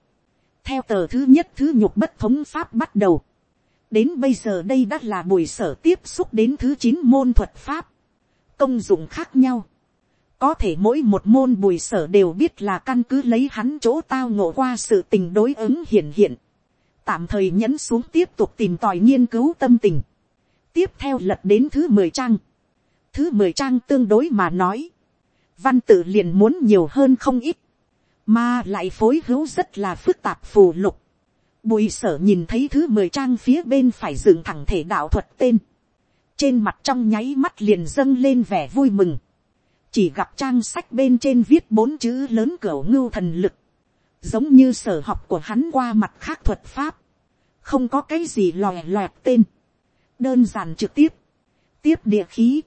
Speaker 1: Theo tờ thứ nhất thứ nhục bất thống pháp bắt đầu. Đến bây giờ đây đã là buổi sở tiếp xúc đến thứ chín môn thuật pháp. Công dụng khác nhau. Có thể mỗi một môn bùi sở đều biết là căn cứ lấy hắn chỗ tao ngộ qua sự tình đối ứng hiển hiện tạm thời nhấn xuống tiếp tục tìm tòi nghiên cứu tâm tình. tiếp theo lật đến thứ mười trang. thứ mười trang tương đối mà nói. văn tự liền muốn nhiều hơn không ít. mà lại phối hữu rất là phức tạp phù lục bùi sở nhìn thấy thứ mười trang phía bên phải dựng thẳng thể đạo thuật tên. trên mặt trong nháy mắt liền dâng lên vẻ vui mừng. chỉ gặp trang sách bên trên viết bốn chữ lớn cửa ngưu thần lực. Giống như sở học của hắn qua mặt khác thuật pháp, không có cái gì lòe loẹt tên, đơn giản trực tiếp, tiếp địa khí,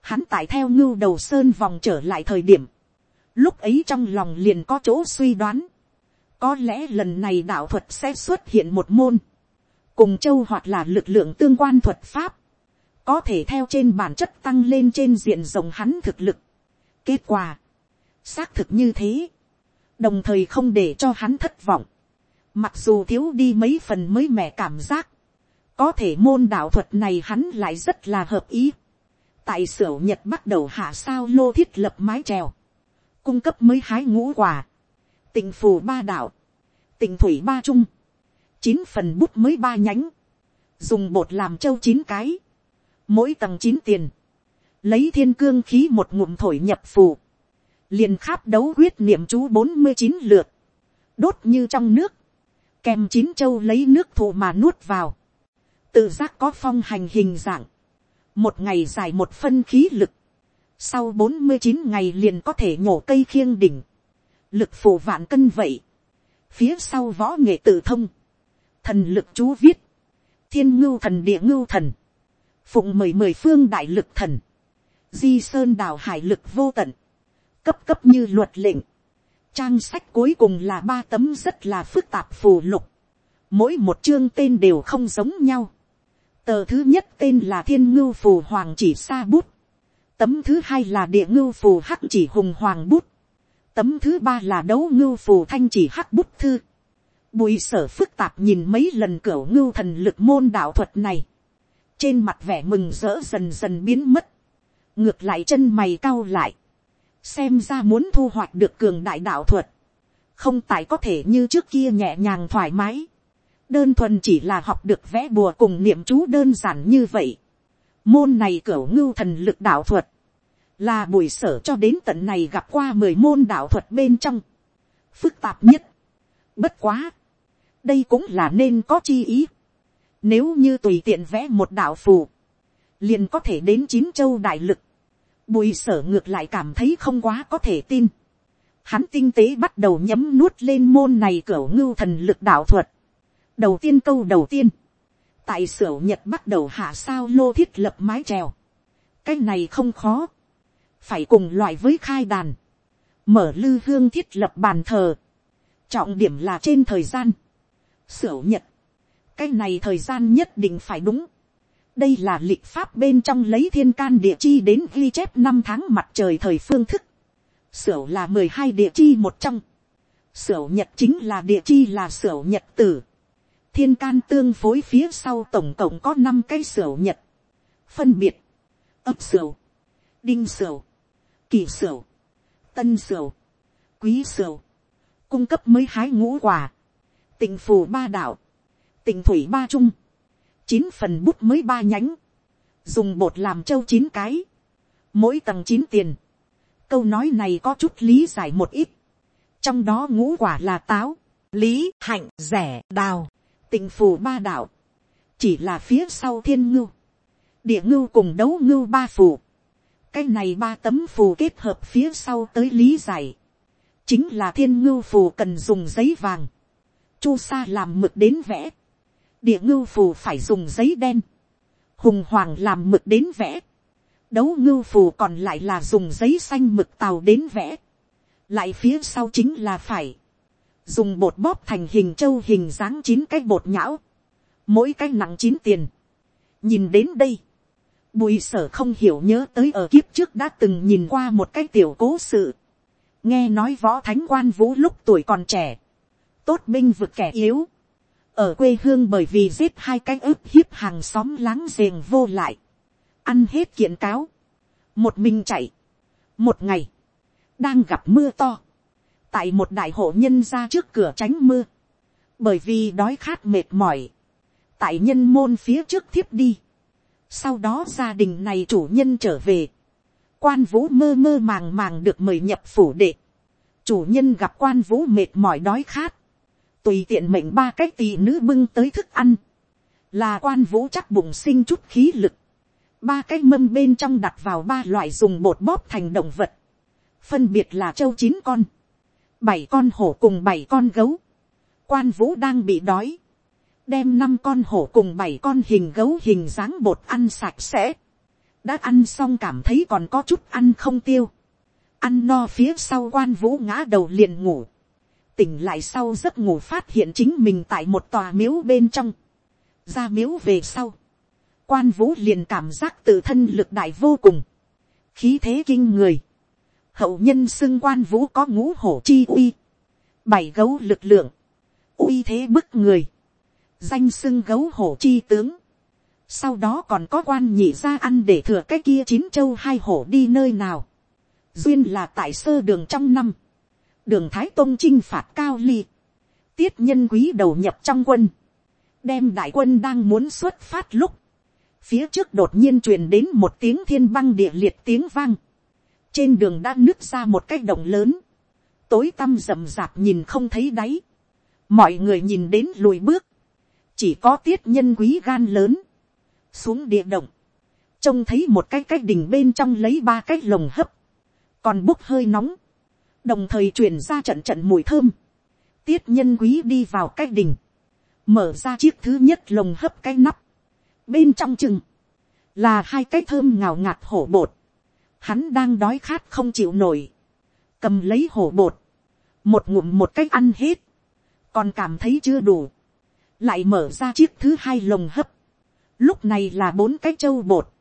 Speaker 1: hắn tải theo ngưu đầu sơn vòng trở lại thời điểm, lúc ấy trong lòng liền có chỗ suy đoán, có lẽ lần này đạo thuật sẽ xuất hiện một môn, cùng châu hoặc là lực lượng tương quan thuật pháp, có thể theo trên bản chất tăng lên trên diện rộng hắn thực lực. Kết quả, xác thực như thế, đồng thời không để cho hắn thất vọng, mặc dù thiếu đi mấy phần mới mẻ cảm giác, có thể môn đạo thuật này hắn lại rất là hợp ý. tại sửa nhật bắt đầu hạ sao lô thiết lập mái trèo, cung cấp mới hái ngũ quả, tình phù ba đạo, tình thủy ba trung, chín phần bút mới ba nhánh, dùng bột làm châu chín cái, mỗi tầng chín tiền, lấy thiên cương khí một ngụm thổi nhập phù, liền kháp đấu quyết niệm chú bốn mươi chín lượt, đốt như trong nước, kèm chín châu lấy nước thụ mà nuốt vào, tự giác có phong hành hình dạng, một ngày dài một phân khí lực, sau bốn mươi chín ngày liền có thể nhổ cây khiêng đỉnh, lực phủ vạn cân vậy, phía sau võ nghệ tự thông, thần lực chú viết, thiên ngưu thần địa ngưu thần, phụng mười mười phương đại lực thần, di sơn đào hải lực vô tận, cấp cấp như luật lệnh, trang sách cuối cùng là ba tấm rất là phức tạp phù lục, mỗi một chương tên đều không giống nhau, tờ thứ nhất tên là thiên ngưu phù hoàng chỉ sa bút, tấm thứ hai là địa ngưu phù hắc chỉ hùng hoàng bút, tấm thứ ba là đấu ngưu phù thanh chỉ hắc bút thư, bùi sở phức tạp nhìn mấy lần cửa ngưu thần lực môn đạo thuật này, trên mặt vẻ mừng rỡ dần dần biến mất, ngược lại chân mày cau lại, xem ra muốn thu hoạch được cường đại đạo thuật, không tại có thể như trước kia nhẹ nhàng thoải mái, đơn thuần chỉ là học được vẽ bùa cùng niệm chú đơn giản như vậy. Môn này cửa ngưu thần lực đạo thuật, là buổi sở cho đến tận này gặp qua mười môn đạo thuật bên trong, phức tạp nhất. Bất quá, đây cũng là nên có chi ý. Nếu như tùy tiện vẽ một đạo phù, liền có thể đến chín châu đại lực. Bùi sở ngược lại cảm thấy không quá có thể tin. Hắn tinh tế bắt đầu nhấm nuốt lên môn này cửa ngưu thần lực đạo thuật đầu tiên câu đầu tiên, tại sở nhật bắt đầu hạ sao lô thiết lập mái trèo, cái này không khó, phải cùng loại với khai đàn, mở lư hương thiết lập bàn thờ, trọng điểm là trên thời gian, sửu nhật, cái này thời gian nhất định phải đúng, đây là lịch pháp bên trong lấy thiên can địa chi đến ghi chép năm tháng mặt trời thời phương thức, sửu là mười hai địa chi một trong, sửu nhật chính là địa chi là sửu nhật tử, thiên can tương phối phía sau tổng cộng có năm cái sửu nhật, phân biệt, ấp sửu, đinh sửu, kỳ sửu, tân sửu, quý sửu, cung cấp mới hái ngũ quả, tình phù ba đạo, tình thủy ba trung, chín phần bút mới ba nhánh, dùng bột làm châu chín cái, mỗi tầng chín tiền, câu nói này có chút lý giải một ít, trong đó ngũ quả là táo, lý, hạnh, rẻ, đào, tình phù ba đạo, chỉ là phía sau thiên ngưu, địa ngưu cùng đấu ngưu ba phù, cái này ba tấm phù kết hợp phía sau tới lý giải, chính là thiên ngưu phù cần dùng giấy vàng, chu sa làm mực đến vẽ, địa ngưu phù phải dùng giấy đen, hùng hoàng làm mực đến vẽ, đấu ngưu phù còn lại là dùng giấy xanh mực tàu đến vẽ, lại phía sau chính là phải. Dùng bột bóp thành hình châu hình dáng chín cái bột nhão, mỗi cái nặng chín tiền. nhìn đến đây, bùi sở không hiểu nhớ tới ở kiếp trước đã từng nhìn qua một cái tiểu cố sự, nghe nói võ thánh quan vũ lúc tuổi còn trẻ, tốt binh vực kẻ yếu, ở quê hương bởi vì giết hai cái ức hiếp hàng xóm láng giềng vô lại, ăn hết kiện cáo, một mình chạy, một ngày, đang gặp mưa to, tại một đại hộ nhân ra trước cửa tránh mưa, bởi vì đói khát mệt mỏi, tại nhân môn phía trước thiếp đi, sau đó gia đình này chủ nhân trở về, quan vũ mơ mơ màng màng được mời nhập phủ đệ, chủ nhân gặp quan vũ mệt mỏi đói khát, tùy tiện mệnh ba cái tỳ nữ bưng tới thức ăn, là quan vũ chắc bụng sinh chút khí lực, ba cái mâm bên trong đặt vào ba loại dùng bột bóp thành động vật, phân biệt là châu chín con, bảy con hổ cùng bảy con gấu, quan vũ đang bị đói, đem năm con hổ cùng bảy con hình gấu hình dáng bột ăn sạch sẽ, đã ăn xong cảm thấy còn có chút ăn không tiêu, ăn no phía sau quan vũ ngã đầu liền ngủ, tỉnh lại sau giấc ngủ phát hiện chính mình tại một tòa miếu bên trong, ra miếu về sau, quan vũ liền cảm giác tự thân lực đại vô cùng, khí thế kinh người, hậu nhân xưng quan vũ có ngũ hổ chi uy, bảy gấu lực lượng, uy thế bức người, danh xưng gấu hổ chi tướng, sau đó còn có quan nhị ra ăn để thừa cái kia chín châu hai hổ đi nơi nào, duyên là tại sơ đường trong năm, đường thái tông chinh phạt cao ly, tiết nhân quý đầu nhập trong quân, đem đại quân đang muốn xuất phát lúc, phía trước đột nhiên truyền đến một tiếng thiên băng địa liệt tiếng vang, trên đường đã nứt ra một cái động lớn, tối tăm rậm rạp nhìn không thấy đáy, mọi người nhìn đến lùi bước, chỉ có tiết nhân quý gan lớn, xuống địa động, trông thấy một cái cái đỉnh bên trong lấy ba cái lồng hấp, còn bốc hơi nóng, đồng thời truyền ra trận trận mùi thơm, tiết nhân quý đi vào cái đỉnh, mở ra chiếc thứ nhất lồng hấp cái nắp, bên trong chừng, là hai cái thơm ngào ngạt hổ bột, hắn đang đói khát không chịu nổi, cầm lấy hổ bột, một ngụm một cách ăn hết, còn cảm thấy chưa đủ, lại mở ra chiếc thứ hai lồng hấp, lúc này là bốn cái trâu bột,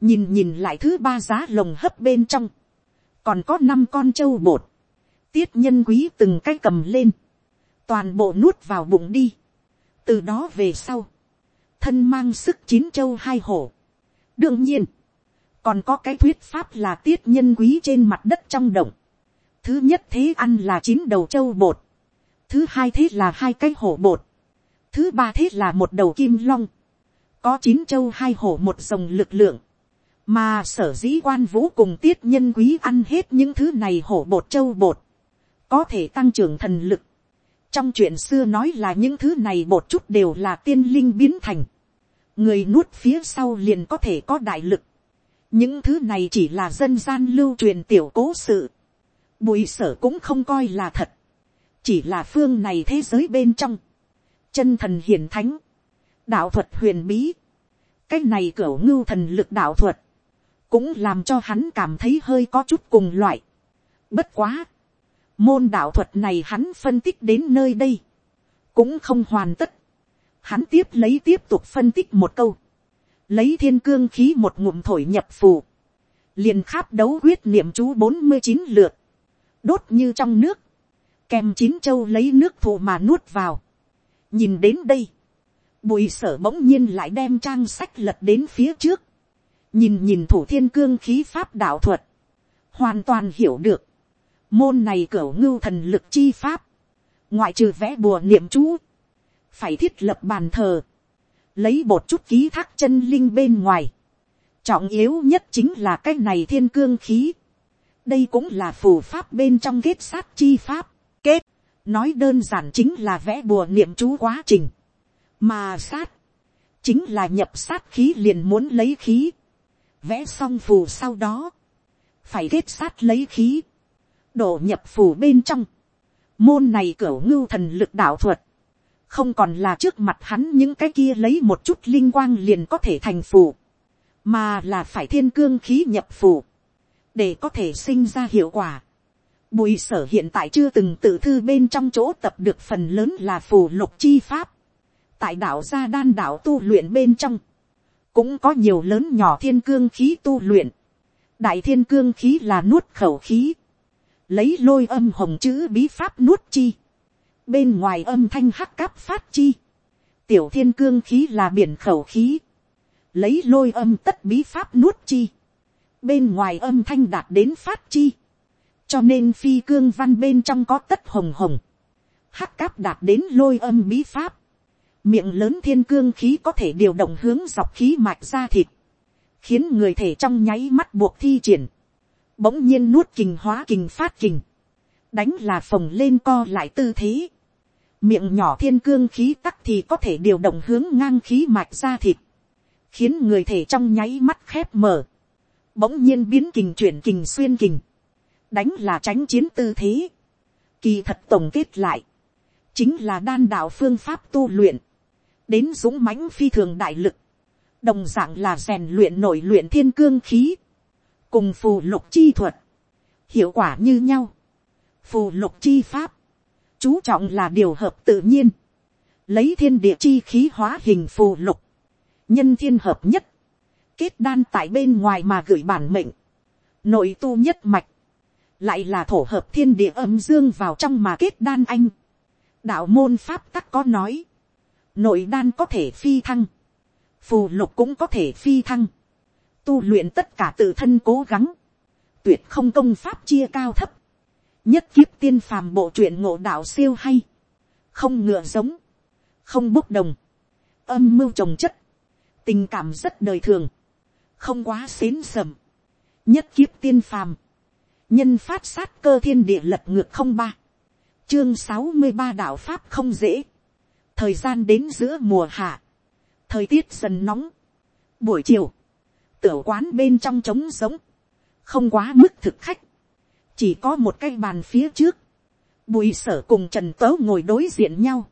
Speaker 1: nhìn nhìn lại thứ ba giá lồng hấp bên trong, còn có năm con trâu bột, tiết nhân quý từng cái cầm lên, toàn bộ nuốt vào bụng đi, từ đó về sau, thân mang sức chín châu hai hổ. đương nhiên, còn có cái thuyết pháp là tiết nhân quý trên mặt đất trong động. thứ nhất thế ăn là chín đầu châu bột. thứ hai thế là hai cái hổ bột thứ ba thế là một đầu kim long. có chín châu hai hổ một dòng lực lượng. mà sở dĩ quan vũ cùng tiết nhân quý ăn hết những thứ này hổ bột châu bột. có thể tăng trưởng thần lực trong chuyện xưa nói là những thứ này bột chút đều là tiên linh biến thành. người nuốt phía sau liền có thể có đại lực. những thứ này chỉ là dân gian lưu truyền tiểu cố sự. bùi sở cũng không coi là thật. chỉ là phương này thế giới bên trong chân thần hiển thánh. đạo thuật huyền bí. cái này cửa ngưu thần lực đạo thuật. cũng làm cho hắn cảm thấy hơi có chút cùng loại. bất quá, Môn đạo thuật này hắn phân tích đến nơi đây. Cũng không hoàn tất. Hắn tiếp lấy tiếp tục phân tích một câu. Lấy thiên cương khí một ngụm thổi nhập phù. liền kháp đấu quyết niệm chú bốn mươi chín lượt. Đốt như trong nước. Kèm chín châu lấy nước thụ mà nuốt vào. Nhìn đến đây. Bùi sở bỗng nhiên lại đem trang sách lật đến phía trước. Nhìn nhìn thủ thiên cương khí pháp đạo thuật. Hoàn toàn hiểu được Môn này cửa ngưu thần lực chi pháp. Ngoại trừ vẽ bùa niệm chú. Phải thiết lập bàn thờ. Lấy bột chút ký thác chân linh bên ngoài. Trọng yếu nhất chính là cái này thiên cương khí. Đây cũng là phù pháp bên trong kết sát chi pháp. Nói đơn giản chính là vẽ bùa niệm chú quá trình. Mà sát. Chính là nhập sát khí liền muốn lấy khí. Vẽ xong phù sau đó. Phải kết sát lấy khí đổ nhập phù bên trong. Môn này cửa ngưu thần lực đạo thuật. Không còn là trước mặt hắn những cái kia lấy một chút linh quang liền có thể thành phù, Mà là phải thiên cương khí nhập phù Để có thể sinh ra hiệu quả. Bùi sở hiện tại chưa từng tự thư bên trong chỗ tập được phần lớn là phù lục chi pháp. Tại đảo gia đan đảo tu luyện bên trong. Cũng có nhiều lớn nhỏ thiên cương khí tu luyện. Đại thiên cương khí là nuốt khẩu khí lấy lôi âm hồng chữ bí pháp nuốt chi, bên ngoài âm thanh hắc cáp phát chi, tiểu thiên cương khí là biển khẩu khí, lấy lôi âm tất bí pháp nuốt chi, bên ngoài âm thanh đạt đến phát chi, cho nên phi cương văn bên trong có tất hồng hồng, hắc cáp đạt đến lôi âm bí pháp, miệng lớn thiên cương khí có thể điều động hướng dọc khí mạch ra thịt, khiến người thể trong nháy mắt buộc thi triển, bỗng nhiên nuốt kình hóa kình phát kình, đánh là phồng lên co lại tư thế, miệng nhỏ thiên cương khí tắc thì có thể điều động hướng ngang khí mạch ra thịt, khiến người thể trong nháy mắt khép mở, bỗng nhiên biến kình chuyển kình xuyên kình, đánh là tránh chiến tư thế, kỳ thật tổng kết lại, chính là đan đạo phương pháp tu luyện, đến dũng mãnh phi thường đại lực, đồng dạng là rèn luyện nội luyện thiên cương khí, cùng phù lục chi thuật, hiệu quả như nhau, phù lục chi pháp, chú trọng là điều hợp tự nhiên, lấy thiên địa chi khí hóa hình phù lục, nhân thiên hợp nhất, kết đan tại bên ngoài mà gửi bản mệnh, nội tu nhất mạch, lại là thổ hợp thiên địa âm dương vào trong mà kết đan anh. đạo môn pháp tắc có nói, nội đan có thể phi thăng, phù lục cũng có thể phi thăng, tu luyện tất cả tự thân cố gắng, tuyệt không công pháp chia cao thấp, nhất kiếp tiên phàm bộ truyện ngộ đạo siêu hay, không ngựa giống, không bốc đồng, âm mưu trồng chất, tình cảm rất đời thường, không quá xến sầm, nhất kiếp tiên phàm, nhân phát sát cơ thiên địa lật ngược không ba, chương sáu mươi ba đạo pháp không dễ, thời gian đến giữa mùa hạ, thời tiết dần nóng, buổi chiều, tiểu quán bên trong trống giống, không quá mức thực khách, chỉ có một cái bàn phía trước, bùi sở cùng trần tố ngồi đối diện nhau,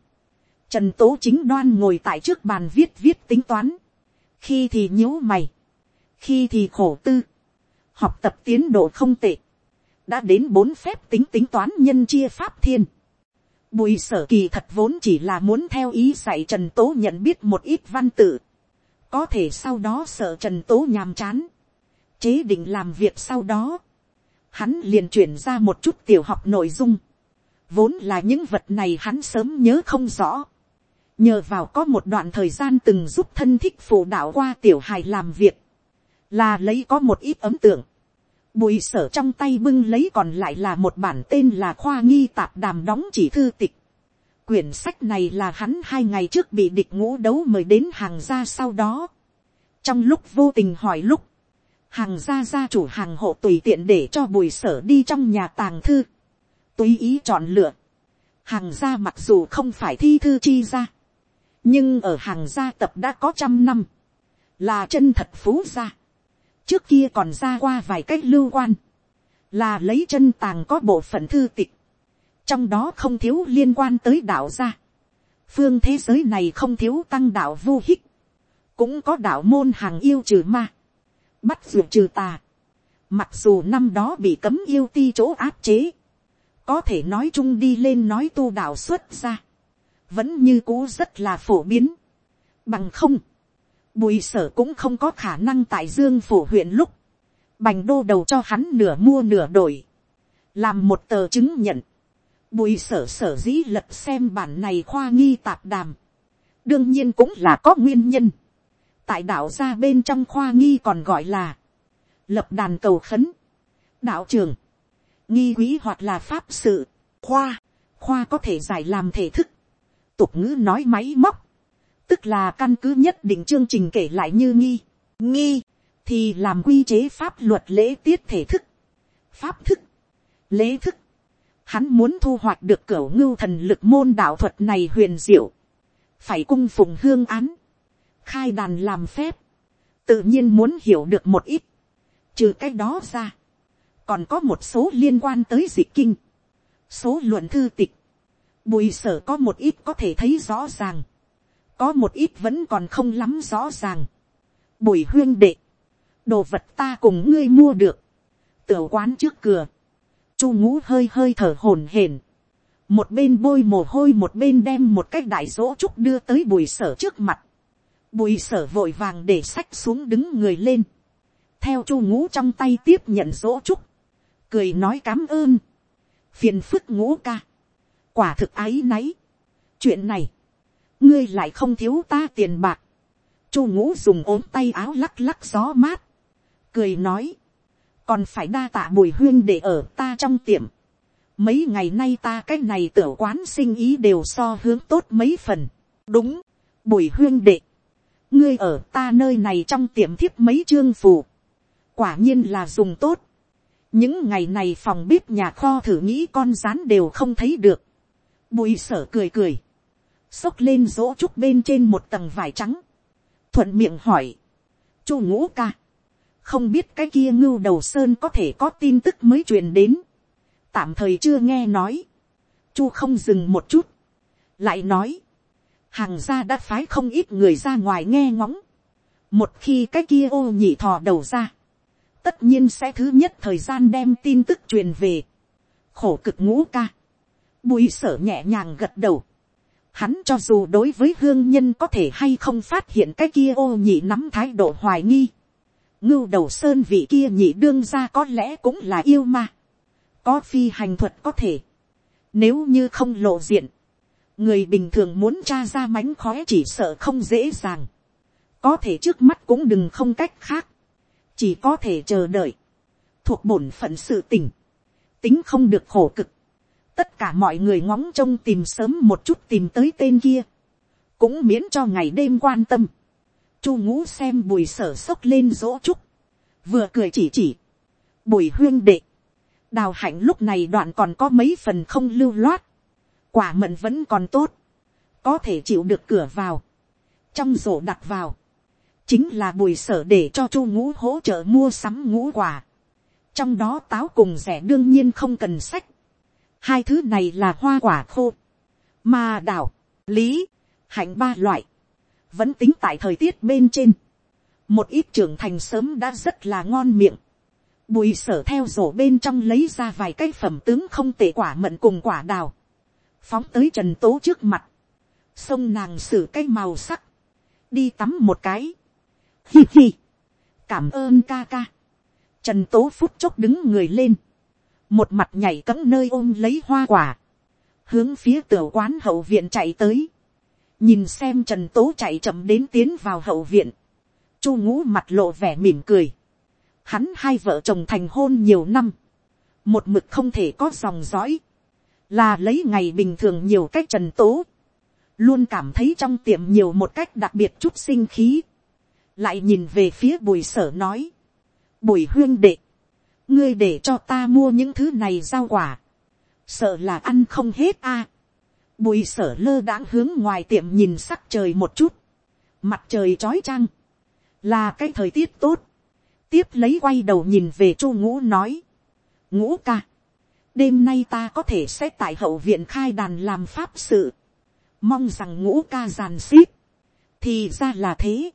Speaker 1: trần tố chính đoan ngồi tại trước bàn viết viết tính toán, khi thì nhíu mày, khi thì khổ tư, học tập tiến độ không tệ, đã đến bốn phép tính tính toán nhân chia pháp thiên. Bùi sở kỳ thật vốn chỉ là muốn theo ý dạy Trần Tố nhận biết một ít văn tự. Có thể sau đó sợ Trần Tố nhàm chán. Chế định làm việc sau đó. Hắn liền chuyển ra một chút tiểu học nội dung. Vốn là những vật này hắn sớm nhớ không rõ. Nhờ vào có một đoạn thời gian từng giúp thân thích phụ đạo qua tiểu hài làm việc. Là lấy có một ít ấm tượng Bùi sở trong tay bưng lấy còn lại là một bản tên là khoa nghi tạp đàm đóng chỉ thư tịch. Quyển sách này là hắn hai ngày trước bị địch ngũ đấu mời đến hàng gia sau đó. Trong lúc vô tình hỏi lúc, hàng gia gia chủ hàng hộ tùy tiện để cho bùi sở đi trong nhà tàng thư. Tùy ý chọn lựa. Hàng gia mặc dù không phải thi thư chi gia, Nhưng ở hàng gia tập đã có trăm năm. Là chân thật phú gia trước kia còn ra qua vài cách lưu quan, là lấy chân tàng có bộ phận thư tịch, trong đó không thiếu liên quan tới đạo gia. phương thế giới này không thiếu tăng đạo vô hích, cũng có đạo môn hàng yêu trừ ma, bắt ruột trừ tà, mặc dù năm đó bị cấm yêu ti chỗ áp chế, có thể nói chung đi lên nói tu đạo xuất ra, vẫn như cũ rất là phổ biến, bằng không, Bùi sở cũng không có khả năng tại dương phủ huyện lúc. Bành đô đầu cho hắn nửa mua nửa đổi. Làm một tờ chứng nhận. Bùi sở sở dĩ lật xem bản này khoa nghi tạp đàm. Đương nhiên cũng là có nguyên nhân. Tại đạo gia bên trong khoa nghi còn gọi là. Lập đàn cầu khấn. Đạo trường. Nghi quý hoặc là pháp sự. Khoa. Khoa có thể giải làm thể thức. Tục ngữ nói máy móc tức là căn cứ nhất định chương trình kể lại như nghi, nghi, thì làm quy chế pháp luật lễ tiết thể thức, pháp thức, lễ thức. Hắn muốn thu hoạch được cửa ngưu thần lực môn đạo thuật này huyền diệu, phải cung phụng hương án, khai đàn làm phép, tự nhiên muốn hiểu được một ít, trừ cái đó ra, còn có một số liên quan tới dị kinh, số luận thư tịch, bùi sở có một ít có thể thấy rõ ràng, có một ít vẫn còn không lắm rõ ràng. Bùi huyên đệ, đồ vật ta cùng ngươi mua được, tiểu quán trước cửa, chu ngũ hơi hơi thở hổn hển, một bên bôi mồ hôi một bên đem một cái đại dỗ trúc đưa tới bùi sở trước mặt, bùi sở vội vàng để sách xuống đứng người lên, theo chu ngũ trong tay tiếp nhận dỗ trúc, cười nói cám ơn, phiền phức ngũ ca, quả thực ái náy, chuyện này, ngươi lại không thiếu ta tiền bạc. chu ngũ dùng ốm tay áo lắc lắc gió mát, cười nói, còn phải đa tạ bùi huyên để ở ta trong tiệm. mấy ngày nay ta cái này tiểu quán sinh ý đều so hướng tốt mấy phần. đúng, bùi huyên đệ, ngươi ở ta nơi này trong tiệm thiếp mấy chương phù, quả nhiên là dùng tốt. những ngày này phòng bếp nhà kho thử nghĩ con rán đều không thấy được. bùi sở cười cười xốc lên rỗ trúc bên trên một tầng vải trắng, thuận miệng hỏi, chu ngũ ca, không biết cái kia ngưu đầu sơn có thể có tin tức mới truyền đến, tạm thời chưa nghe nói, chu không dừng một chút, lại nói, hàng gia đã phái không ít người ra ngoài nghe ngóng, một khi cái kia ô nhị thò đầu ra, tất nhiên sẽ thứ nhất thời gian đem tin tức truyền về, khổ cực ngũ ca, bùi sở nhẹ nhàng gật đầu, Hắn cho dù đối với hương nhân có thể hay không phát hiện cái kia ô nhị nắm thái độ hoài nghi. Ngưu đầu sơn vị kia nhị đương ra có lẽ cũng là yêu ma. Có phi hành thuật có thể. Nếu như không lộ diện. Người bình thường muốn tra ra mánh khóe chỉ sợ không dễ dàng. Có thể trước mắt cũng đừng không cách khác. Chỉ có thể chờ đợi. thuộc bổn phận sự tỉnh, tính không được khổ cực, tất cả mọi người ngóng trông tìm sớm một chút tìm tới tên kia, cũng miễn cho ngày đêm quan tâm, chu ngũ xem bùi sở sốc lên dỗ trúc, vừa cười chỉ chỉ, bùi huyên đệ, đào hạnh lúc này đoạn còn có mấy phần không lưu loát, quả mận vẫn còn tốt, có thể chịu được cửa vào, trong rổ đặt vào, chính là bùi sở để cho chu ngũ hỗ trợ mua sắm ngũ quả, trong đó táo cùng rẻ đương nhiên không cần sách, hai thứ này là hoa quả khô, mà đào, lý, hạnh ba loại, vẫn tính tại thời tiết bên trên, một ít trưởng thành sớm đã rất là ngon miệng, bùi sở theo rổ bên trong lấy ra vài cái phẩm tướng không tệ quả mận cùng quả đào, phóng tới trần tố trước mặt, sông nàng xử cái màu sắc, đi tắm một cái, hi hi, cảm ơn ca ca, trần tố phút chốc đứng người lên, một mặt nhảy cẫng nơi ôm lấy hoa quả, hướng phía tiểu quán hậu viện chạy tới, nhìn xem trần tố chạy chậm đến tiến vào hậu viện, chu ngũ mặt lộ vẻ mỉm cười, hắn hai vợ chồng thành hôn nhiều năm, một mực không thể có dòng dõi, là lấy ngày bình thường nhiều cách trần tố, luôn cảm thấy trong tiệm nhiều một cách đặc biệt chút sinh khí, lại nhìn về phía bùi sở nói, bùi huyên đệ, ngươi để cho ta mua những thứ này rau quả, sợ là ăn không hết a. bùi sở lơ đãng hướng ngoài tiệm nhìn sắc trời một chút, mặt trời trói trăng, là cái thời tiết tốt, tiếp lấy quay đầu nhìn về chu ngũ nói, ngũ ca, đêm nay ta có thể sẽ tại hậu viện khai đàn làm pháp sự, mong rằng ngũ ca giàn xít, thì ra là thế,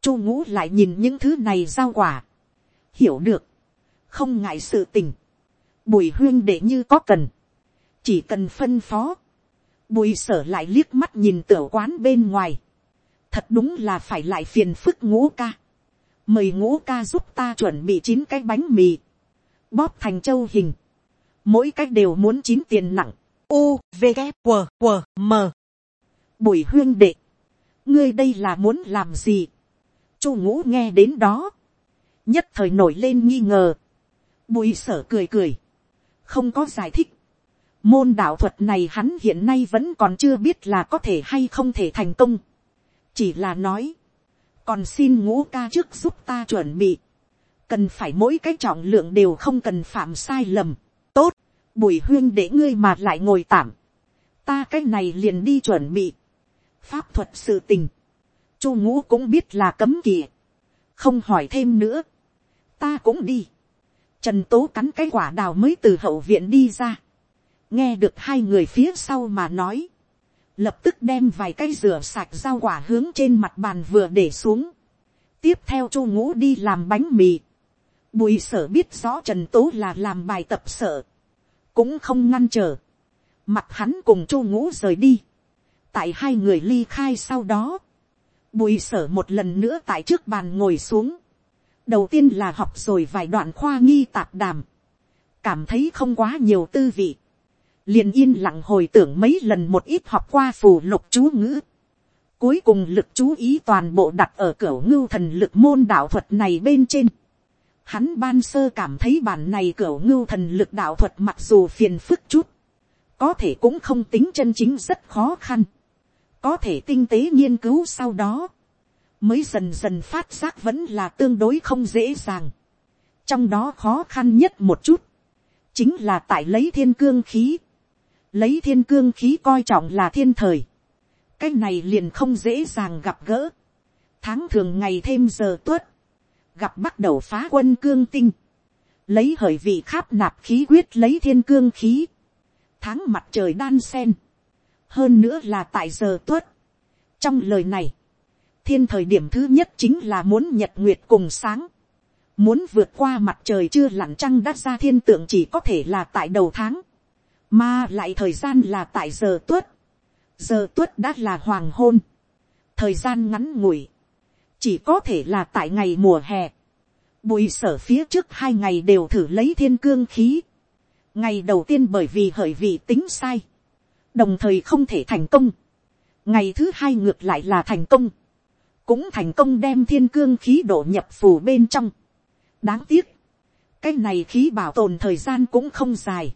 Speaker 1: chu ngũ lại nhìn những thứ này giao quả, hiểu được, không ngại sự tình, bùi huyên để như có cần, chỉ cần phân phó, bùi sở lại liếc mắt nhìn tiểu quán bên ngoài, thật đúng là phải lại phiền phức ngũ ca, mời ngũ ca giúp ta chuẩn bị chín cái bánh mì, bóp thành châu hình, mỗi cách đều muốn chín tiền nặng, u v g w w m. Bùi huyên đệ, ngươi đây là muốn làm gì, chu ngũ nghe đến đó, nhất thời nổi lên nghi ngờ, bùi sở cười cười, không có giải thích, môn đạo thuật này hắn hiện nay vẫn còn chưa biết là có thể hay không thể thành công, chỉ là nói, còn xin ngũ ca trước giúp ta chuẩn bị, cần phải mỗi cái trọng lượng đều không cần phạm sai lầm, tốt, bùi huyên để ngươi mà lại ngồi tạm, ta cái này liền đi chuẩn bị, pháp thuật sự tình, chu ngũ cũng biết là cấm kỵ, không hỏi thêm nữa, ta cũng đi, trần tố cắn cái quả đào mới từ hậu viện đi ra, nghe được hai người phía sau mà nói, lập tức đem vài cái rửa sạch rau quả hướng trên mặt bàn vừa để xuống, tiếp theo chu ngũ đi làm bánh mì, bùi sở biết rõ trần tố là làm bài tập sợ, cũng không ngăn trở, mặt hắn cùng chu ngũ rời đi, tại hai người ly khai sau đó, bùi sở một lần nữa tại trước bàn ngồi xuống, đầu tiên là học rồi vài đoạn khoa nghi tạp đàm, cảm thấy không quá nhiều tư vị, liền yên lặng hồi tưởng mấy lần một ít học qua phù lục chú ngữ, cuối cùng lực chú ý toàn bộ đặt ở cửa ngưu thần lực môn đạo thuật này bên trên, hắn ban sơ cảm thấy bản này cửa ngưu thần lực đạo thuật mặc dù phiền phức chút, có thể cũng không tính chân chính rất khó khăn, có thể tinh tế nghiên cứu sau đó, mới dần dần phát giác vẫn là tương đối không dễ dàng. trong đó khó khăn nhất một chút, chính là tại lấy thiên cương khí. lấy thiên cương khí coi trọng là thiên thời. cái này liền không dễ dàng gặp gỡ. tháng thường ngày thêm giờ tuất, gặp bắt đầu phá quân cương tinh. lấy hởi vị kháp nạp khí quyết lấy thiên cương khí. tháng mặt trời đan sen. hơn nữa là tại giờ tuất. trong lời này, thiên thời điểm thứ nhất chính là muốn nhật nguyệt cùng sáng. Muốn vượt qua mặt trời chưa lặn trăng đắt ra thiên tượng chỉ có thể là tại đầu tháng. Mà lại thời gian là tại giờ tuất. Giờ tuất đã là hoàng hôn. Thời gian ngắn ngủi. Chỉ có thể là tại ngày mùa hè. Bùi sở phía trước hai ngày đều thử lấy thiên cương khí. Ngày đầu tiên bởi vì hởi vị tính sai. Đồng thời không thể thành công. Ngày thứ hai ngược lại là thành công cũng thành công đem thiên cương khí đổ nhập phù bên trong. đáng tiếc, cái này khí bảo tồn thời gian cũng không dài.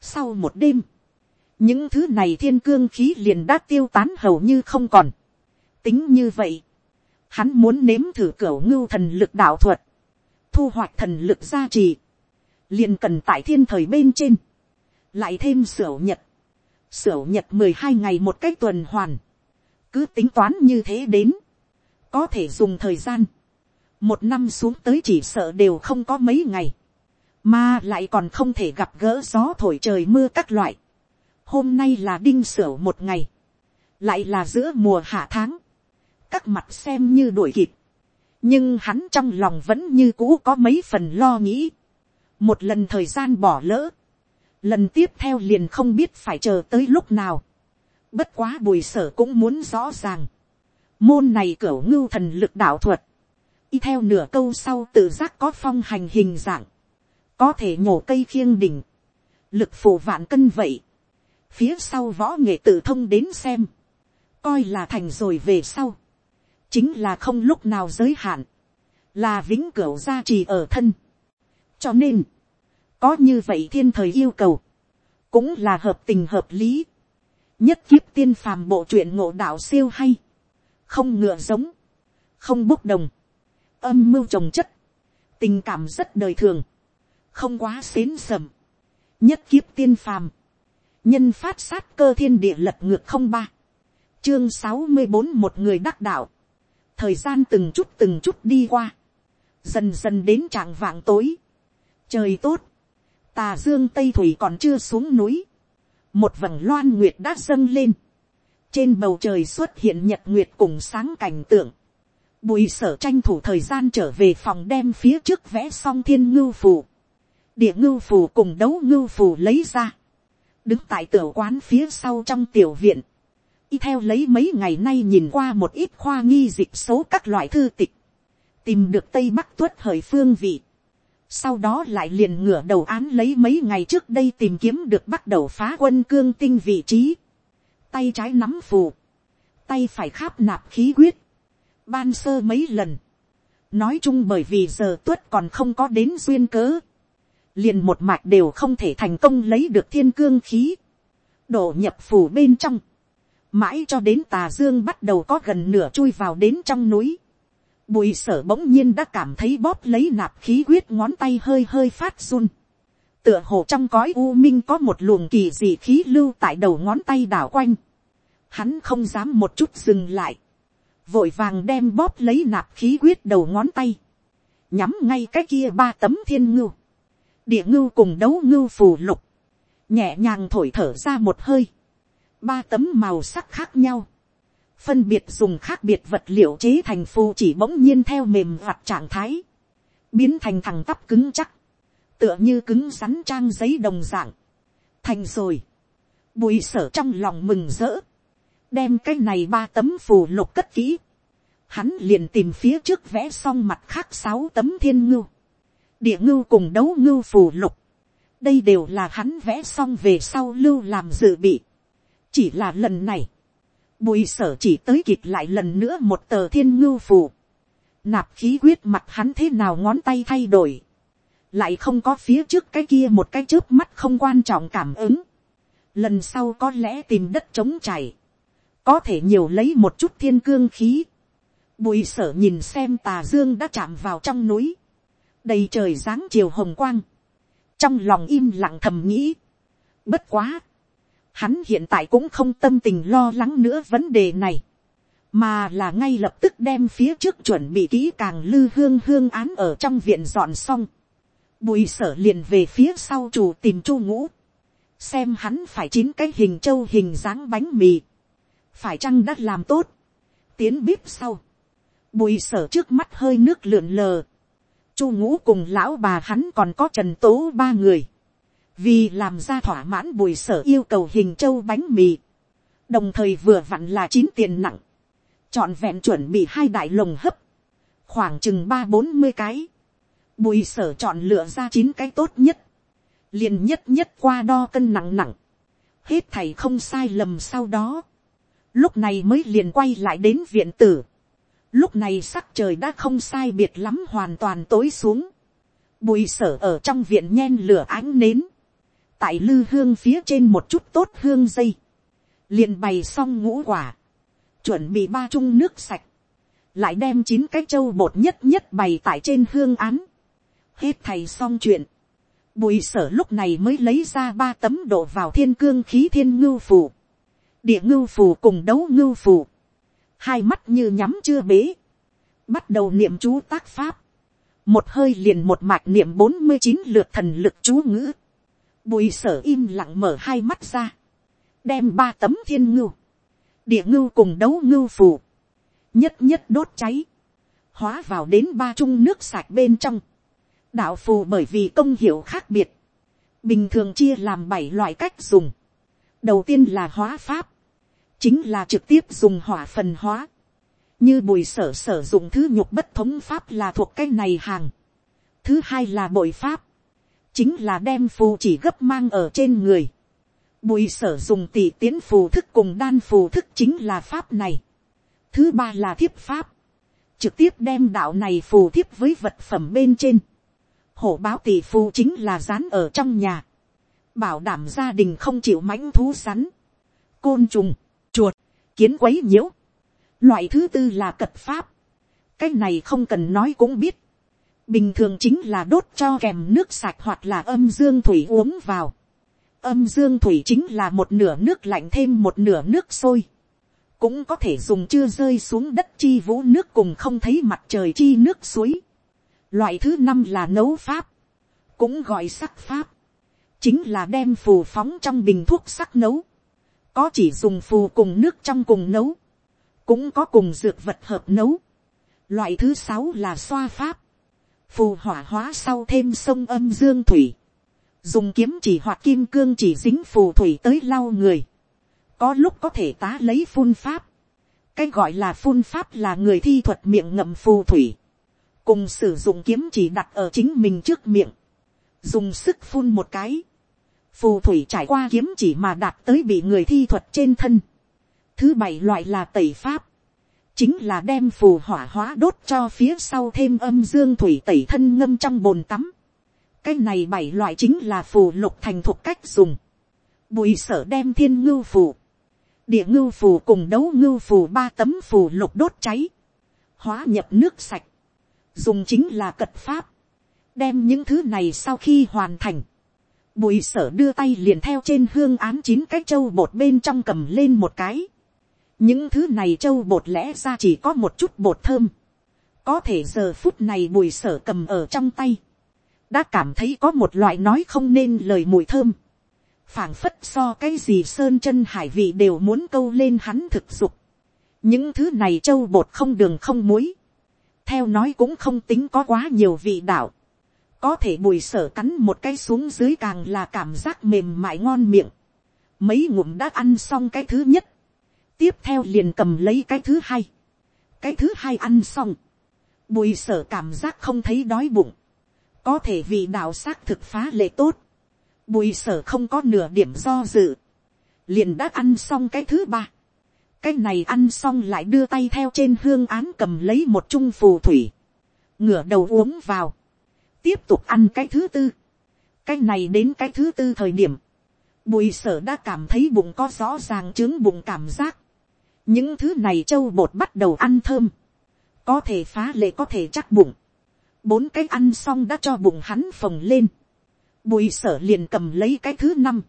Speaker 1: sau một đêm, những thứ này thiên cương khí liền đã tiêu tán hầu như không còn. tính như vậy, hắn muốn nếm thử cửa ngưu thần lực đạo thuật, thu hoạch thần lực gia trì, liền cần tại thiên thời bên trên, lại thêm sửa nhật, sửa nhật mười hai ngày một cái tuần hoàn, cứ tính toán như thế đến, có thể dùng thời gian, một năm xuống tới chỉ sợ đều không có mấy ngày, mà lại còn không thể gặp gỡ gió thổi trời mưa các loại. Hôm nay là đinh sửu một ngày, lại là giữa mùa hạ tháng, các mặt xem như đuổi kịp, nhưng hắn trong lòng vẫn như cũ có mấy phần lo nghĩ, một lần thời gian bỏ lỡ, lần tiếp theo liền không biết phải chờ tới lúc nào, bất quá bùi sở cũng muốn rõ ràng, môn này cửa ngưu thần lực đạo thuật, y theo nửa câu sau tự giác có phong hành hình dạng, có thể nhổ cây khiêng đỉnh, lực phủ vạn cân vậy, phía sau võ nghệ tự thông đến xem, coi là thành rồi về sau, chính là không lúc nào giới hạn, là vĩnh cửu gia trì ở thân. cho nên, có như vậy thiên thời yêu cầu, cũng là hợp tình hợp lý, nhất kiếp tiên phàm bộ truyện ngộ đạo siêu hay, không ngựa giống, không bốc đồng, âm mưu trồng chất, tình cảm rất đời thường, không quá xến sầm, nhất kiếp tiên phàm, nhân phát sát cơ thiên địa lật ngược không ba, chương sáu mươi bốn một người đắc đạo, thời gian từng chút từng chút đi qua, dần dần đến trạng vạng tối, trời tốt, tà dương tây thủy còn chưa xuống núi, một vầng loan nguyệt đã dâng lên, trên bầu trời xuất hiện nhật nguyệt cùng sáng cảnh tượng, bùi sở tranh thủ thời gian trở về phòng đem phía trước vẽ xong thiên ngưu phù, địa ngưu phù cùng đấu ngưu phù lấy ra, đứng tại tiểu quán phía sau trong tiểu viện, y theo lấy mấy ngày nay nhìn qua một ít khoa nghi dịch số các loại thư tịch, tìm được tây bắc tuất hời phương vị, sau đó lại liền ngửa đầu án lấy mấy ngày trước đây tìm kiếm được bắt đầu phá quân cương tinh vị trí, tay trái nắm phù, tay phải kháp nạp khí quyết, ban sơ mấy lần, nói chung bởi vì giờ tuất còn không có đến duyên cớ, liền một mạch đều không thể thành công lấy được thiên cương khí, đổ nhập phủ bên trong, mãi cho đến tà dương bắt đầu có gần nửa chui vào đến trong núi, bùi sở bỗng nhiên đã cảm thấy bóp lấy nạp khí huyết ngón tay hơi hơi phát run, tựa hồ trong cõi u minh có một luồng kỳ dị khí lưu tại đầu ngón tay đảo quanh, hắn không dám một chút dừng lại, vội vàng đem bóp lấy nạp khí quyết đầu ngón tay, nhắm ngay cái kia ba tấm thiên ngưu, địa ngưu cùng đấu ngưu phù lục, nhẹ nhàng thổi thở ra một hơi, ba tấm màu sắc khác nhau, phân biệt dùng khác biệt vật liệu chế thành phù chỉ bỗng nhiên theo mềm vặt trạng thái, biến thành thằng tắp cứng chắc, tựa như cứng rắn trang giấy đồng dạng, thành rồi, bùi sở trong lòng mừng rỡ, đem cái này ba tấm phù lục cất kỹ, hắn liền tìm phía trước vẽ xong mặt khác sáu tấm thiên ngưu, địa ngưu cùng đấu ngưu phù lục, đây đều là hắn vẽ xong về sau lưu làm dự bị, chỉ là lần này, bùi sở chỉ tới kịp lại lần nữa một tờ thiên ngưu phù, nạp khí quyết mặt hắn thế nào ngón tay thay đổi, lại không có phía trước cái kia một cái trước mắt không quan trọng cảm ứng, lần sau có lẽ tìm đất trống chảy, có thể nhiều lấy một chút thiên cương khí, bùi sở nhìn xem tà dương đã chạm vào trong núi, đầy trời dáng chiều hồng quang, trong lòng im lặng thầm nghĩ, bất quá, hắn hiện tại cũng không tâm tình lo lắng nữa vấn đề này, mà là ngay lập tức đem phía trước chuẩn bị kỹ càng lư hương hương án ở trong viện dọn xong, bùi sở liền về phía sau chủ tìm chu ngũ, xem hắn phải chín cái hình châu hình dáng bánh mì, phải chăng đã làm tốt, tiến bíp sau, bùi sở trước mắt hơi nước lượn lờ, chu ngũ cùng lão bà hắn còn có trần tố ba người, vì làm ra thỏa mãn bùi sở yêu cầu hình châu bánh mì, đồng thời vừa vặn là chín tiền nặng, trọn vẹn chuẩn bị hai đại lồng hấp, khoảng chừng ba bốn mươi cái, bùi sở chọn lựa ra chín cái tốt nhất, liền nhất nhất qua đo cân nặng nặng, hết thầy không sai lầm sau đó, lúc này mới liền quay lại đến viện tử, lúc này sắc trời đã không sai biệt lắm hoàn toàn tối xuống, bùi sở ở trong viện nhen lửa ánh nến, tại lư hương phía trên một chút tốt hương dây, liền bày xong ngũ quả, chuẩn bị ba chung nước sạch, lại đem chín cái trâu bột nhất nhất bày tại trên hương án, hết thầy xong chuyện, bùi sở lúc này mới lấy ra ba tấm độ vào thiên cương khí thiên ngưu phù, địa ngưu phù cùng đấu ngưu phù, hai mắt như nhắm chưa bế, bắt đầu niệm chú tác pháp, một hơi liền một mạch niệm bốn mươi chín lượt thần lực chú ngữ, bùi sở im lặng mở hai mắt ra, đem ba tấm thiên ngưu, địa ngưu cùng đấu ngưu phù, nhất nhất đốt cháy, hóa vào đến ba chung nước sạch bên trong, đạo phù bởi vì công hiệu khác biệt, bình thường chia làm bảy loại cách dùng, đầu tiên là hóa pháp, chính là trực tiếp dùng hỏa phần hóa, như bùi sở sử dụng thứ nhục bất thống pháp là thuộc cái này hàng. thứ hai là bội pháp, chính là đem phù chỉ gấp mang ở trên người. bùi sở dùng tỷ tiến phù thức cùng đan phù thức chính là pháp này. thứ ba là thiếp pháp, trực tiếp đem đạo này phù thiếp với vật phẩm bên trên hổ báo tỷ phù chính là rán ở trong nhà, bảo đảm gia đình không chịu mãnh thú sắn, côn trùng, chuột, kiến quấy nhiễu Loại thứ tư là cật pháp. Cái này không cần nói cũng biết. Bình thường chính là đốt cho kèm nước sạch hoặc là âm dương thủy uống vào. Âm dương thủy chính là một nửa nước lạnh thêm một nửa nước sôi. Cũng có thể dùng chưa rơi xuống đất chi vũ nước cùng không thấy mặt trời chi nước suối. Loại thứ năm là nấu pháp. Cũng gọi sắc pháp. Chính là đem phù phóng trong bình thuốc sắc nấu. Có chỉ dùng phù cùng nước trong cùng nấu cũng có cùng dược vật hợp nấu. Loại thứ sáu là xoa pháp, phù hỏa hóa sau thêm sông âm dương thủy, dùng kiếm chỉ hoặc kim cương chỉ dính phù thủy tới lau người, có lúc có thể tá lấy phun pháp, cái gọi là phun pháp là người thi thuật miệng ngậm phù thủy, cùng sử dụng kiếm chỉ đặt ở chính mình trước miệng, dùng sức phun một cái, phù thủy trải qua kiếm chỉ mà đặt tới bị người thi thuật trên thân, Thứ bảy loại là tẩy pháp. Chính là đem phù hỏa hóa đốt cho phía sau thêm âm dương thủy tẩy thân ngâm trong bồn tắm. Cái này bảy loại chính là phù lục thành thuộc cách dùng. Bùi sở đem thiên ngưu phù. Địa ngưu phù cùng đấu ngưu phù ba tấm phù lục đốt cháy. Hóa nhập nước sạch. Dùng chính là cật pháp. Đem những thứ này sau khi hoàn thành. Bùi sở đưa tay liền theo trên hương án chín cái châu bột bên trong cầm lên một cái. Những thứ này châu bột lẽ ra chỉ có một chút bột thơm, có thể giờ phút này bùi sở cầm ở trong tay, đã cảm thấy có một loại nói không nên lời mùi thơm, phảng phất so cái gì sơn chân hải vị đều muốn câu lên hắn thực dục, những thứ này châu bột không đường không muối, theo nói cũng không tính có quá nhiều vị đạo, có thể bùi sở cắn một cái xuống dưới càng là cảm giác mềm mại ngon miệng, mấy ngụm đã ăn xong cái thứ nhất, tiếp theo liền cầm lấy cái thứ hai, cái thứ hai ăn xong, bùi sở cảm giác không thấy đói bụng, có thể vì đạo xác thực phá lệ tốt, bùi sở không có nửa điểm do dự, liền đã ăn xong cái thứ ba, cái này ăn xong lại đưa tay theo trên hương án cầm lấy một chung phù thủy, ngửa đầu uống vào, tiếp tục ăn cái thứ tư, cái này đến cái thứ tư thời điểm, bùi sở đã cảm thấy bụng có rõ ràng chứng bụng cảm giác, những thứ này châu bột bắt đầu ăn thơm, có thể phá lệ có thể chắc bụng, bốn cái ăn xong đã cho bụng hắn phồng lên, bùi sở liền cầm lấy cái thứ năm,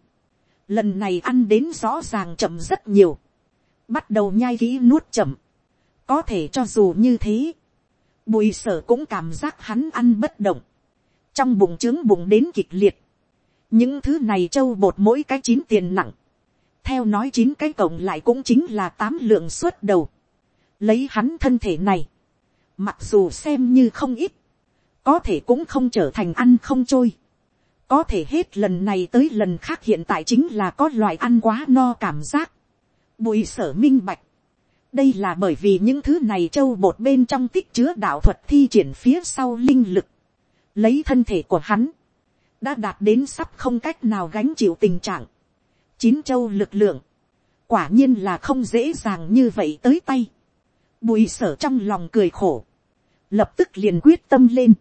Speaker 1: lần này ăn đến rõ ràng chậm rất nhiều, bắt đầu nhai kỹ nuốt chậm, có thể cho dù như thế, bùi sở cũng cảm giác hắn ăn bất động, trong bụng trướng bụng đến kịch liệt, những thứ này châu bột mỗi cái chín tiền nặng, theo nói chín cái cộng lại cũng chính là tám lượng suất đầu. lấy hắn thân thể này, mặc dù xem như không ít, có thể cũng không trở thành ăn không trôi. có thể hết lần này tới lần khác hiện tại chính là có loại ăn quá no cảm giác bùi sở minh bạch. đây là bởi vì những thứ này châu bột bên trong tích chứa đạo thuật thi triển phía sau linh lực. lấy thân thể của hắn, đã đạt đến sắp không cách nào gánh chịu tình trạng. Chín châu lực lượng, quả nhiên là không dễ dàng như vậy tới tay. Bùi sở trong lòng cười khổ, lập tức liền quyết tâm lên,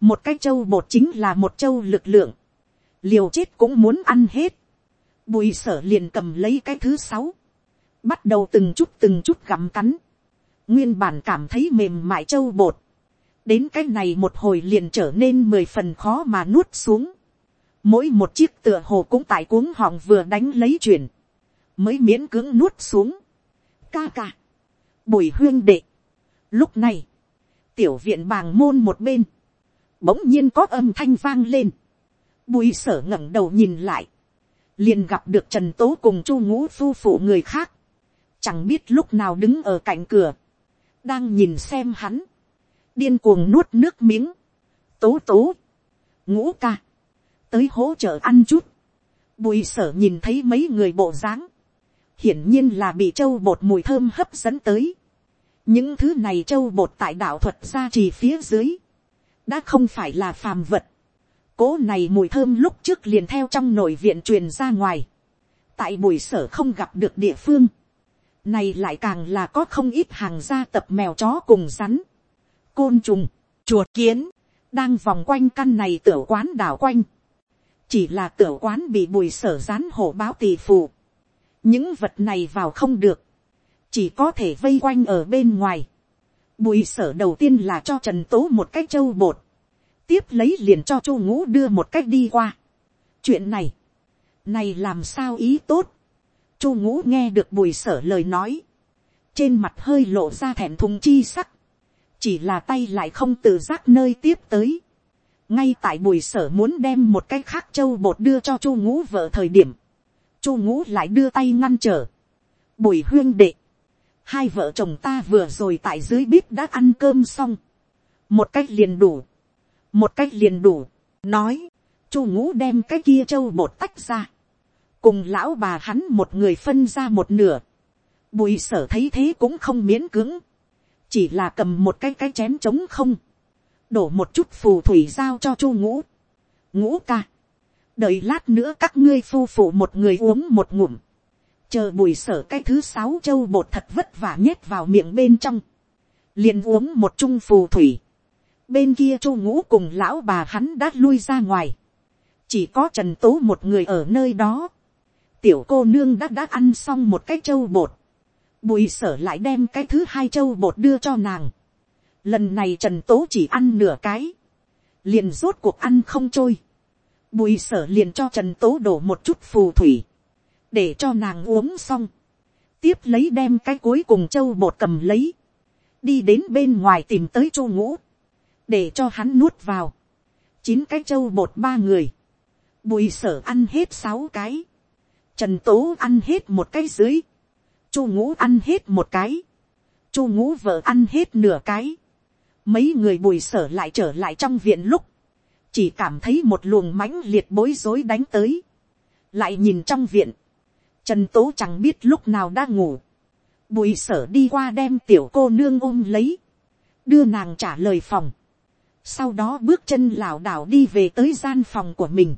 Speaker 1: một cái châu bột chính là một châu lực lượng, liều chết cũng muốn ăn hết, bùi sở liền cầm lấy cái thứ sáu, bắt đầu từng chút từng chút gặm cắn, nguyên bản cảm thấy mềm mại châu bột, đến cái này một hồi liền trở nên mười phần khó mà nuốt xuống, mỗi một chiếc tựa hồ cũng tại cuống họng vừa đánh lấy chuyển, mới miễn cưỡng nuốt xuống, ca ca, bùi huyên đệ. Lúc này, tiểu viện bàng môn một bên, bỗng nhiên có âm thanh vang lên, bùi sở ngẩng đầu nhìn lại, liền gặp được trần tố cùng chu ngũ phu phụ người khác, chẳng biết lúc nào đứng ở cạnh cửa, đang nhìn xem hắn, điên cuồng nuốt nước miếng, tố tố, ngũ ca, tới hỗ trợ ăn chút, bùi sở nhìn thấy mấy người bộ dáng, hiển nhiên là bị châu bột mùi thơm hấp dẫn tới, những thứ này châu bột tại đạo thuật ra trì phía dưới, đã không phải là phàm vật, cố này mùi thơm lúc trước liền theo trong nội viện truyền ra ngoài, tại bùi sở không gặp được địa phương, này lại càng là có không ít hàng gia tập mèo chó cùng rắn, côn trùng, chuột kiến, đang vòng quanh căn này tiểu quán đảo quanh, chỉ là tiểu quán bị bùi sở rán hổ báo tỷ phù, những vật này vào không được, chỉ có thể vây quanh ở bên ngoài. Bùi sở đầu tiên là cho trần tố một cái châu bột, tiếp lấy liền cho chu ngũ đưa một cách đi qua. chuyện này, này làm sao ý tốt chu ngũ nghe được bùi sở lời nói, trên mặt hơi lộ ra thẹn thùng chi sắc, chỉ là tay lại không tự giác nơi tiếp tới. ngay tại bùi sở muốn đem một cái khác châu bột đưa cho chu ngũ vợ thời điểm, chu ngũ lại đưa tay ngăn trở. bùi huyên đệ, hai vợ chồng ta vừa rồi tại dưới bếp đã ăn cơm xong, một cách liền đủ, một cách liền đủ, nói, chu ngũ đem cái kia châu bột tách ra, cùng lão bà hắn một người phân ra một nửa, bùi sở thấy thế cũng không miễn cưỡng, chỉ là cầm một cái cái chén trống không, đổ một chút phù thủy giao cho chu ngũ, ngũ ca, đợi lát nữa các ngươi phu phụ một người uống một ngụm, chờ bùi sở cái thứ sáu châu bột thật vất vả nhét vào miệng bên trong, liền uống một chung phù thủy, bên kia chu ngũ cùng lão bà hắn đã lui ra ngoài, chỉ có trần tố một người ở nơi đó, tiểu cô nương đã đã ăn xong một cái trâu bột, bùi sở lại đem cái thứ hai trâu bột đưa cho nàng, lần này trần tố chỉ ăn nửa cái, liền rốt cuộc ăn không trôi, bùi sở liền cho trần tố đổ một chút phù thủy, để cho nàng uống xong, tiếp lấy đem cái cuối cùng trâu bột cầm lấy, đi đến bên ngoài tìm tới chu ngũ, để cho hắn nuốt vào, chín cái trâu bột ba người, bùi sở ăn hết sáu cái, trần tố ăn hết một cái dưới, chu ngũ ăn hết một cái, chu ngũ vợ ăn hết nửa cái, mấy người bùi sở lại trở lại trong viện lúc, chỉ cảm thấy một luồng mãnh liệt bối rối đánh tới, lại nhìn trong viện, Trần Tố chẳng biết lúc nào đã ngủ. Bùi sở đi qua đem tiểu cô nương ôm lấy. Đưa nàng trả lời phòng. Sau đó bước chân lảo đảo đi về tới gian phòng của mình.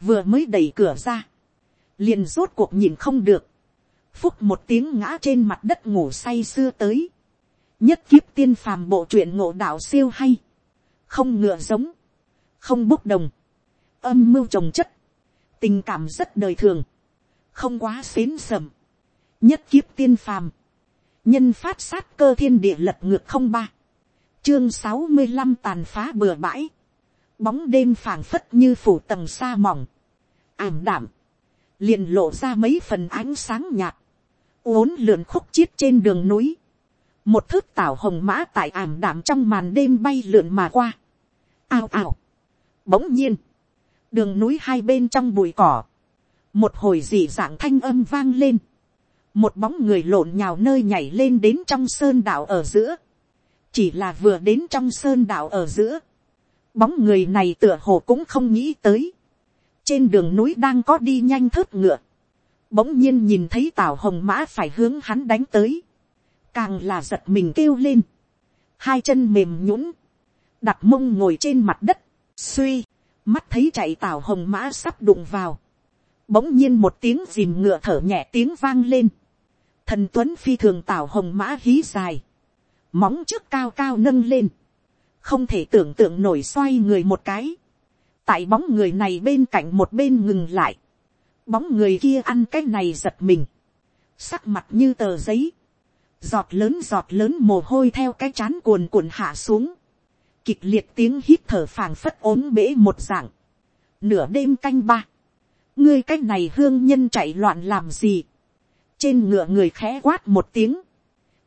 Speaker 1: Vừa mới đẩy cửa ra. Liền rốt cuộc nhìn không được. Phúc một tiếng ngã trên mặt đất ngủ say xưa tới. Nhất kiếp tiên phàm bộ truyện ngộ đạo siêu hay. Không ngựa giống. Không bốc đồng. Âm mưu trồng chất. Tình cảm rất đời thường không quá xến sầm, nhất kiếp tiên phàm, nhân phát sát cơ thiên địa lật ngược không ba, chương sáu mươi năm tàn phá bừa bãi, bóng đêm phảng phất như phủ tầng xa mỏng, ảm đảm, liền lộ ra mấy phần ánh sáng nhạt, uốn lượn khúc chiết trên đường núi, một thước tảo hồng mã tại ảm đạm trong màn đêm bay lượn mà qua, ao ào, bỗng nhiên, đường núi hai bên trong bụi cỏ, một hồi dị dạng thanh âm vang lên, một bóng người lộn nhào nơi nhảy lên đến trong sơn đạo ở giữa, chỉ là vừa đến trong sơn đạo ở giữa, bóng người này tựa hồ cũng không nghĩ tới, trên đường núi đang có đi nhanh thớt ngựa, bỗng nhiên nhìn thấy tào hồng mã phải hướng hắn đánh tới, càng là giật mình kêu lên, hai chân mềm nhũng, đặt mông ngồi trên mặt đất, suy, mắt thấy chạy tào hồng mã sắp đụng vào, bỗng nhiên một tiếng dìm ngựa thở nhẹ tiếng vang lên, thần tuấn phi thường tảo hồng mã hí dài, móng trước cao cao nâng lên, không thể tưởng tượng nổi xoay người một cái, tại bóng người này bên cạnh một bên ngừng lại, bóng người kia ăn cái này giật mình, sắc mặt như tờ giấy, giọt lớn giọt lớn mồ hôi theo cái chán cuồn cuộn hạ xuống, kịch liệt tiếng hít thở phàng phất ốm bể một dạng, nửa đêm canh ba, ngươi cái này hương nhân chạy loạn làm gì, trên ngựa người khẽ quát một tiếng,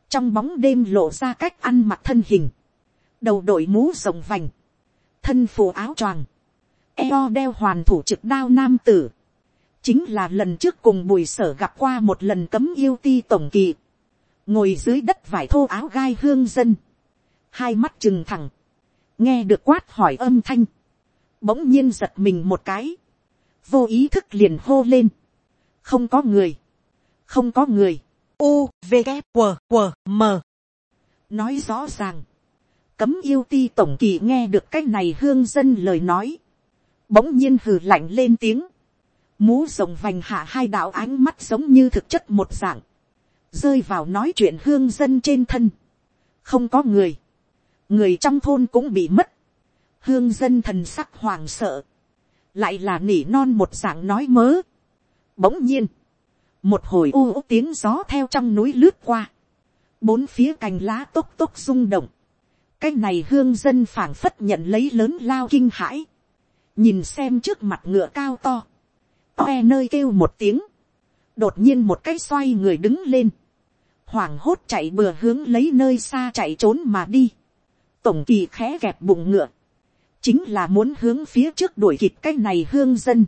Speaker 1: trong bóng đêm lộ ra cách ăn mặc thân hình, đầu đội mũ rồng vành, thân phù áo choàng, eo đeo hoàn thủ trực đao nam tử, chính là lần trước cùng bùi sở gặp qua một lần cấm yêu ti tổng kỳ, ngồi dưới đất vải thô áo gai hương dân, hai mắt trừng thẳng, nghe được quát hỏi âm thanh, bỗng nhiên giật mình một cái, vô ý thức liền hô lên, không có người, không có người, u v g q q m. Nói rõ ràng, cấm yêu ti tổng kỳ nghe được cái này hương dân lời nói, bỗng nhiên hừ lạnh lên tiếng, mũ rồng vành hạ hai đạo ánh mắt giống như thực chất một dạng, rơi vào nói chuyện hương dân trên thân, không có người, người trong thôn cũng bị mất, hương dân thần sắc hoàng sợ, lại là nỉ non một dạng nói mớ. Bỗng nhiên, một hồi u u tiếng gió theo trong núi lướt qua, bốn phía cành lá tốc tốc rung động, cái này hương dân phảng phất nhận lấy lớn lao kinh hãi, nhìn xem trước mặt ngựa cao to, toe nơi kêu một tiếng, đột nhiên một cái xoay người đứng lên, hoảng hốt chạy bừa hướng lấy nơi xa chạy trốn mà đi, tổng kỳ khẽ gẹp bụng ngựa, chính là muốn hướng phía trước đuổi kịp cái này hương dân,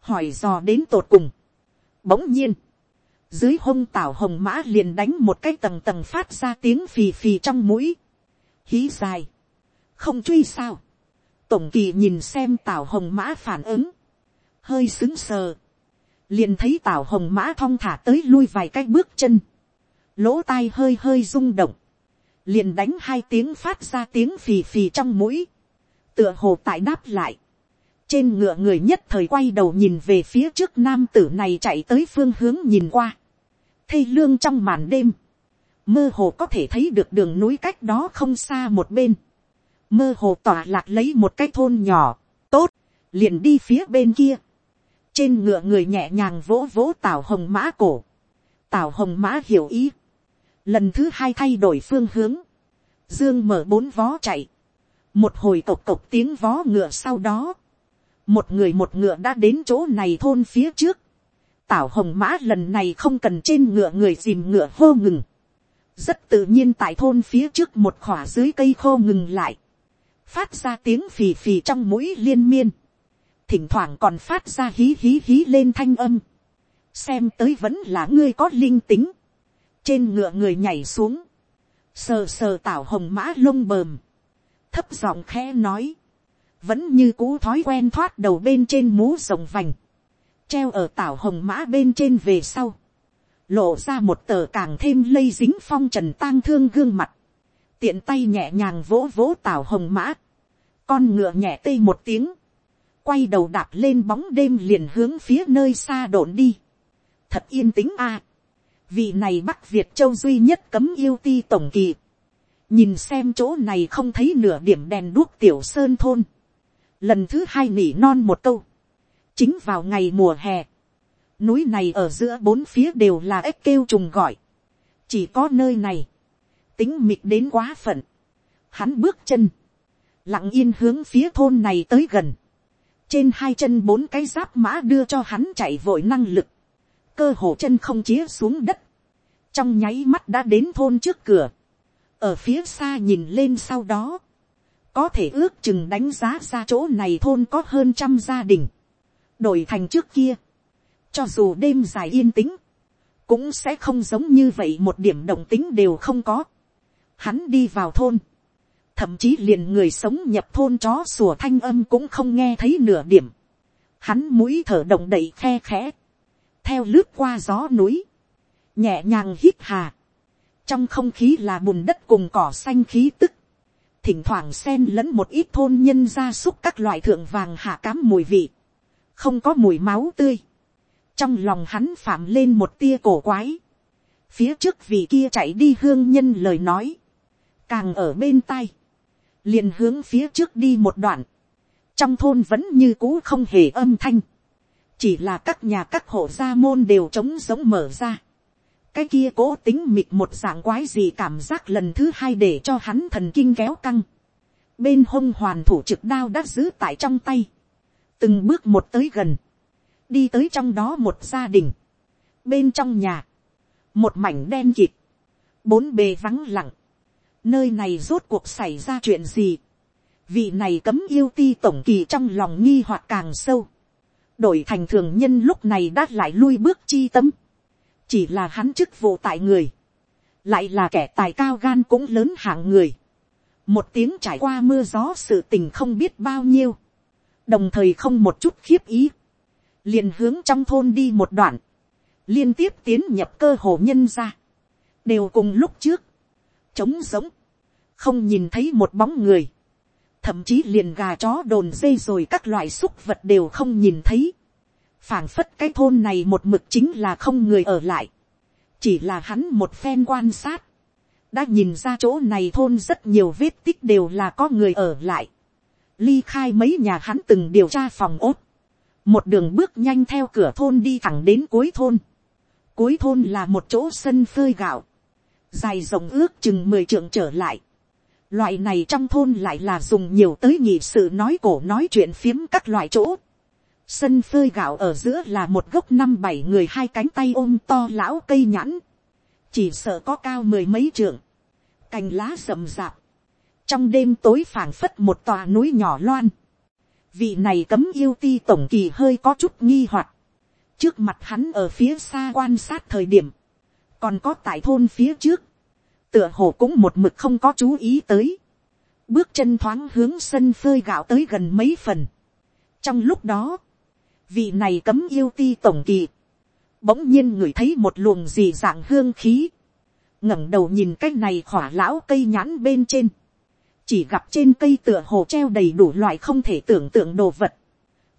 Speaker 1: hỏi dò đến tột cùng. Bỗng nhiên, dưới hông tảo hồng mã liền đánh một cái tầng tầng phát ra tiếng phì phì trong mũi, hí dài, không truy sao, tổng kỳ nhìn xem tảo hồng mã phản ứng, hơi xứng sờ, liền thấy tảo hồng mã thong thả tới lui vài cái bước chân, lỗ tai hơi hơi rung động, liền đánh hai tiếng phát ra tiếng phì phì trong mũi, tựa hồ tại đáp lại, trên ngựa người nhất thời quay đầu nhìn về phía trước nam tử này chạy tới phương hướng nhìn qua, thây lương trong màn đêm, mơ hồ có thể thấy được đường núi cách đó không xa một bên, mơ hồ tỏa lạc lấy một cái thôn nhỏ, tốt, liền đi phía bên kia, trên ngựa người nhẹ nhàng vỗ vỗ tào hồng mã cổ, tào hồng mã hiểu ý, lần thứ hai thay đổi phương hướng, dương mở bốn vó chạy, một hồi cộc cộc tiếng vó ngựa sau đó, một người một ngựa đã đến chỗ này thôn phía trước, tảo hồng mã lần này không cần trên ngựa người dìm ngựa hô ngừng, rất tự nhiên tại thôn phía trước một khỏa dưới cây khô ngừng lại, phát ra tiếng phì phì trong mũi liên miên, thỉnh thoảng còn phát ra hí hí hí lên thanh âm, xem tới vẫn là ngươi có linh tính, trên ngựa người nhảy xuống, sờ sờ tảo hồng mã lông bờm, thấp giọng khe nói, vẫn như cũ thói quen thoát đầu bên trên mũ rồng vành, treo ở tảo hồng mã bên trên về sau, lộ ra một tờ càng thêm lây dính phong trần tang thương gương mặt, tiện tay nhẹ nhàng vỗ vỗ tảo hồng mã, con ngựa nhẹ tê một tiếng, quay đầu đạp lên bóng đêm liền hướng phía nơi xa đồn đi, thật yên tĩnh a, vị này bắc việt châu duy nhất cấm yêu ti tổng kỳ, nhìn xem chỗ này không thấy nửa điểm đèn đuốc tiểu sơn thôn, lần thứ hai nỉ non một câu, chính vào ngày mùa hè, núi này ở giữa bốn phía đều là ếch kêu trùng gọi, chỉ có nơi này, tính mịt đến quá phận, hắn bước chân, lặng yên hướng phía thôn này tới gần, trên hai chân bốn cái giáp mã đưa cho hắn chạy vội năng lực, cơ hồ chân không chía xuống đất, trong nháy mắt đã đến thôn trước cửa, ở phía xa nhìn lên sau đó, có thể ước chừng đánh giá ra chỗ này thôn có hơn trăm gia đình, đổi thành trước kia, cho dù đêm dài yên tĩnh, cũng sẽ không giống như vậy một điểm động tính đều không có. Hắn đi vào thôn, thậm chí liền người sống nhập thôn chó sủa thanh âm cũng không nghe thấy nửa điểm. Hắn mũi thở động đậy khe khẽ, theo lướt qua gió núi, nhẹ nhàng hít hà, trong không khí là bùn đất cùng cỏ xanh khí tức, thỉnh thoảng xen lẫn một ít thôn nhân gia súc các loại thượng vàng hạ cám mùi vị, không có mùi máu tươi, trong lòng hắn phạm lên một tia cổ quái, phía trước vị kia chạy đi hương nhân lời nói, càng ở bên tai, liền hướng phía trước đi một đoạn, trong thôn vẫn như cũ không hề âm thanh, chỉ là các nhà các hộ gia môn đều trống giống mở ra, cái kia cố tính mịt một dạng quái gì cảm giác lần thứ hai để cho hắn thần kinh kéo căng, bên hông hoàn thủ trực đao đã giữ tại trong tay, từng bước một tới gần, đi tới trong đó một gia đình, bên trong nhà, một mảnh đen kịt, bốn bề vắng lặng, nơi này rốt cuộc xảy ra chuyện gì, vị này cấm yêu ti tổng kỳ trong lòng nghi hoặc càng sâu, đổi thành thường nhân lúc này đã lại lui bước chi tâm, chỉ là hắn chức vụ tại người, lại là kẻ tài cao gan cũng lớn hạng người, một tiếng trải qua mưa gió sự tình không biết bao nhiêu, đồng thời không một chút khiếp ý, liền hướng trong thôn đi một đoạn, liên tiếp tiến nhập cơ hồ nhân ra, đều cùng lúc trước, trống giống, không nhìn thấy một bóng người, thậm chí liền gà chó đồn dây rồi các loại súc vật đều không nhìn thấy, phảng phất cái thôn này một mực chính là không người ở lại, chỉ là hắn một phen quan sát, đã nhìn ra chỗ này thôn rất nhiều vết tích đều là có người ở lại, ly khai mấy nhà hắn từng điều tra phòng ốt, một đường bước nhanh theo cửa thôn đi thẳng đến cuối thôn, cuối thôn là một chỗ sân phơi gạo, dài rộng ước chừng mười trượng trở lại, loại này trong thôn lại là dùng nhiều tới nhị sự nói cổ nói chuyện phiếm các loại chỗ, sân phơi gạo ở giữa là một gốc năm bảy người hai cánh tay ôm to lão cây nhãn, chỉ sợ có cao mười mấy trượng, cành lá rậm rạp, trong đêm tối phảng phất một tòa núi nhỏ loan, vị này cấm yêu ti tổng kỳ hơi có chút nghi hoặc, trước mặt hắn ở phía xa quan sát thời điểm, còn có tại thôn phía trước, tựa hồ cũng một mực không có chú ý tới, bước chân thoáng hướng sân phơi gạo tới gần mấy phần. trong lúc đó, vị này cấm yêu ti tổng kỳ, bỗng nhiên ngửi thấy một luồng gì dạng hương khí, ngẩng đầu nhìn cái này khỏa lão cây nhãn bên trên, chỉ gặp trên cây tựa hồ treo đầy đủ loại không thể tưởng tượng đồ vật,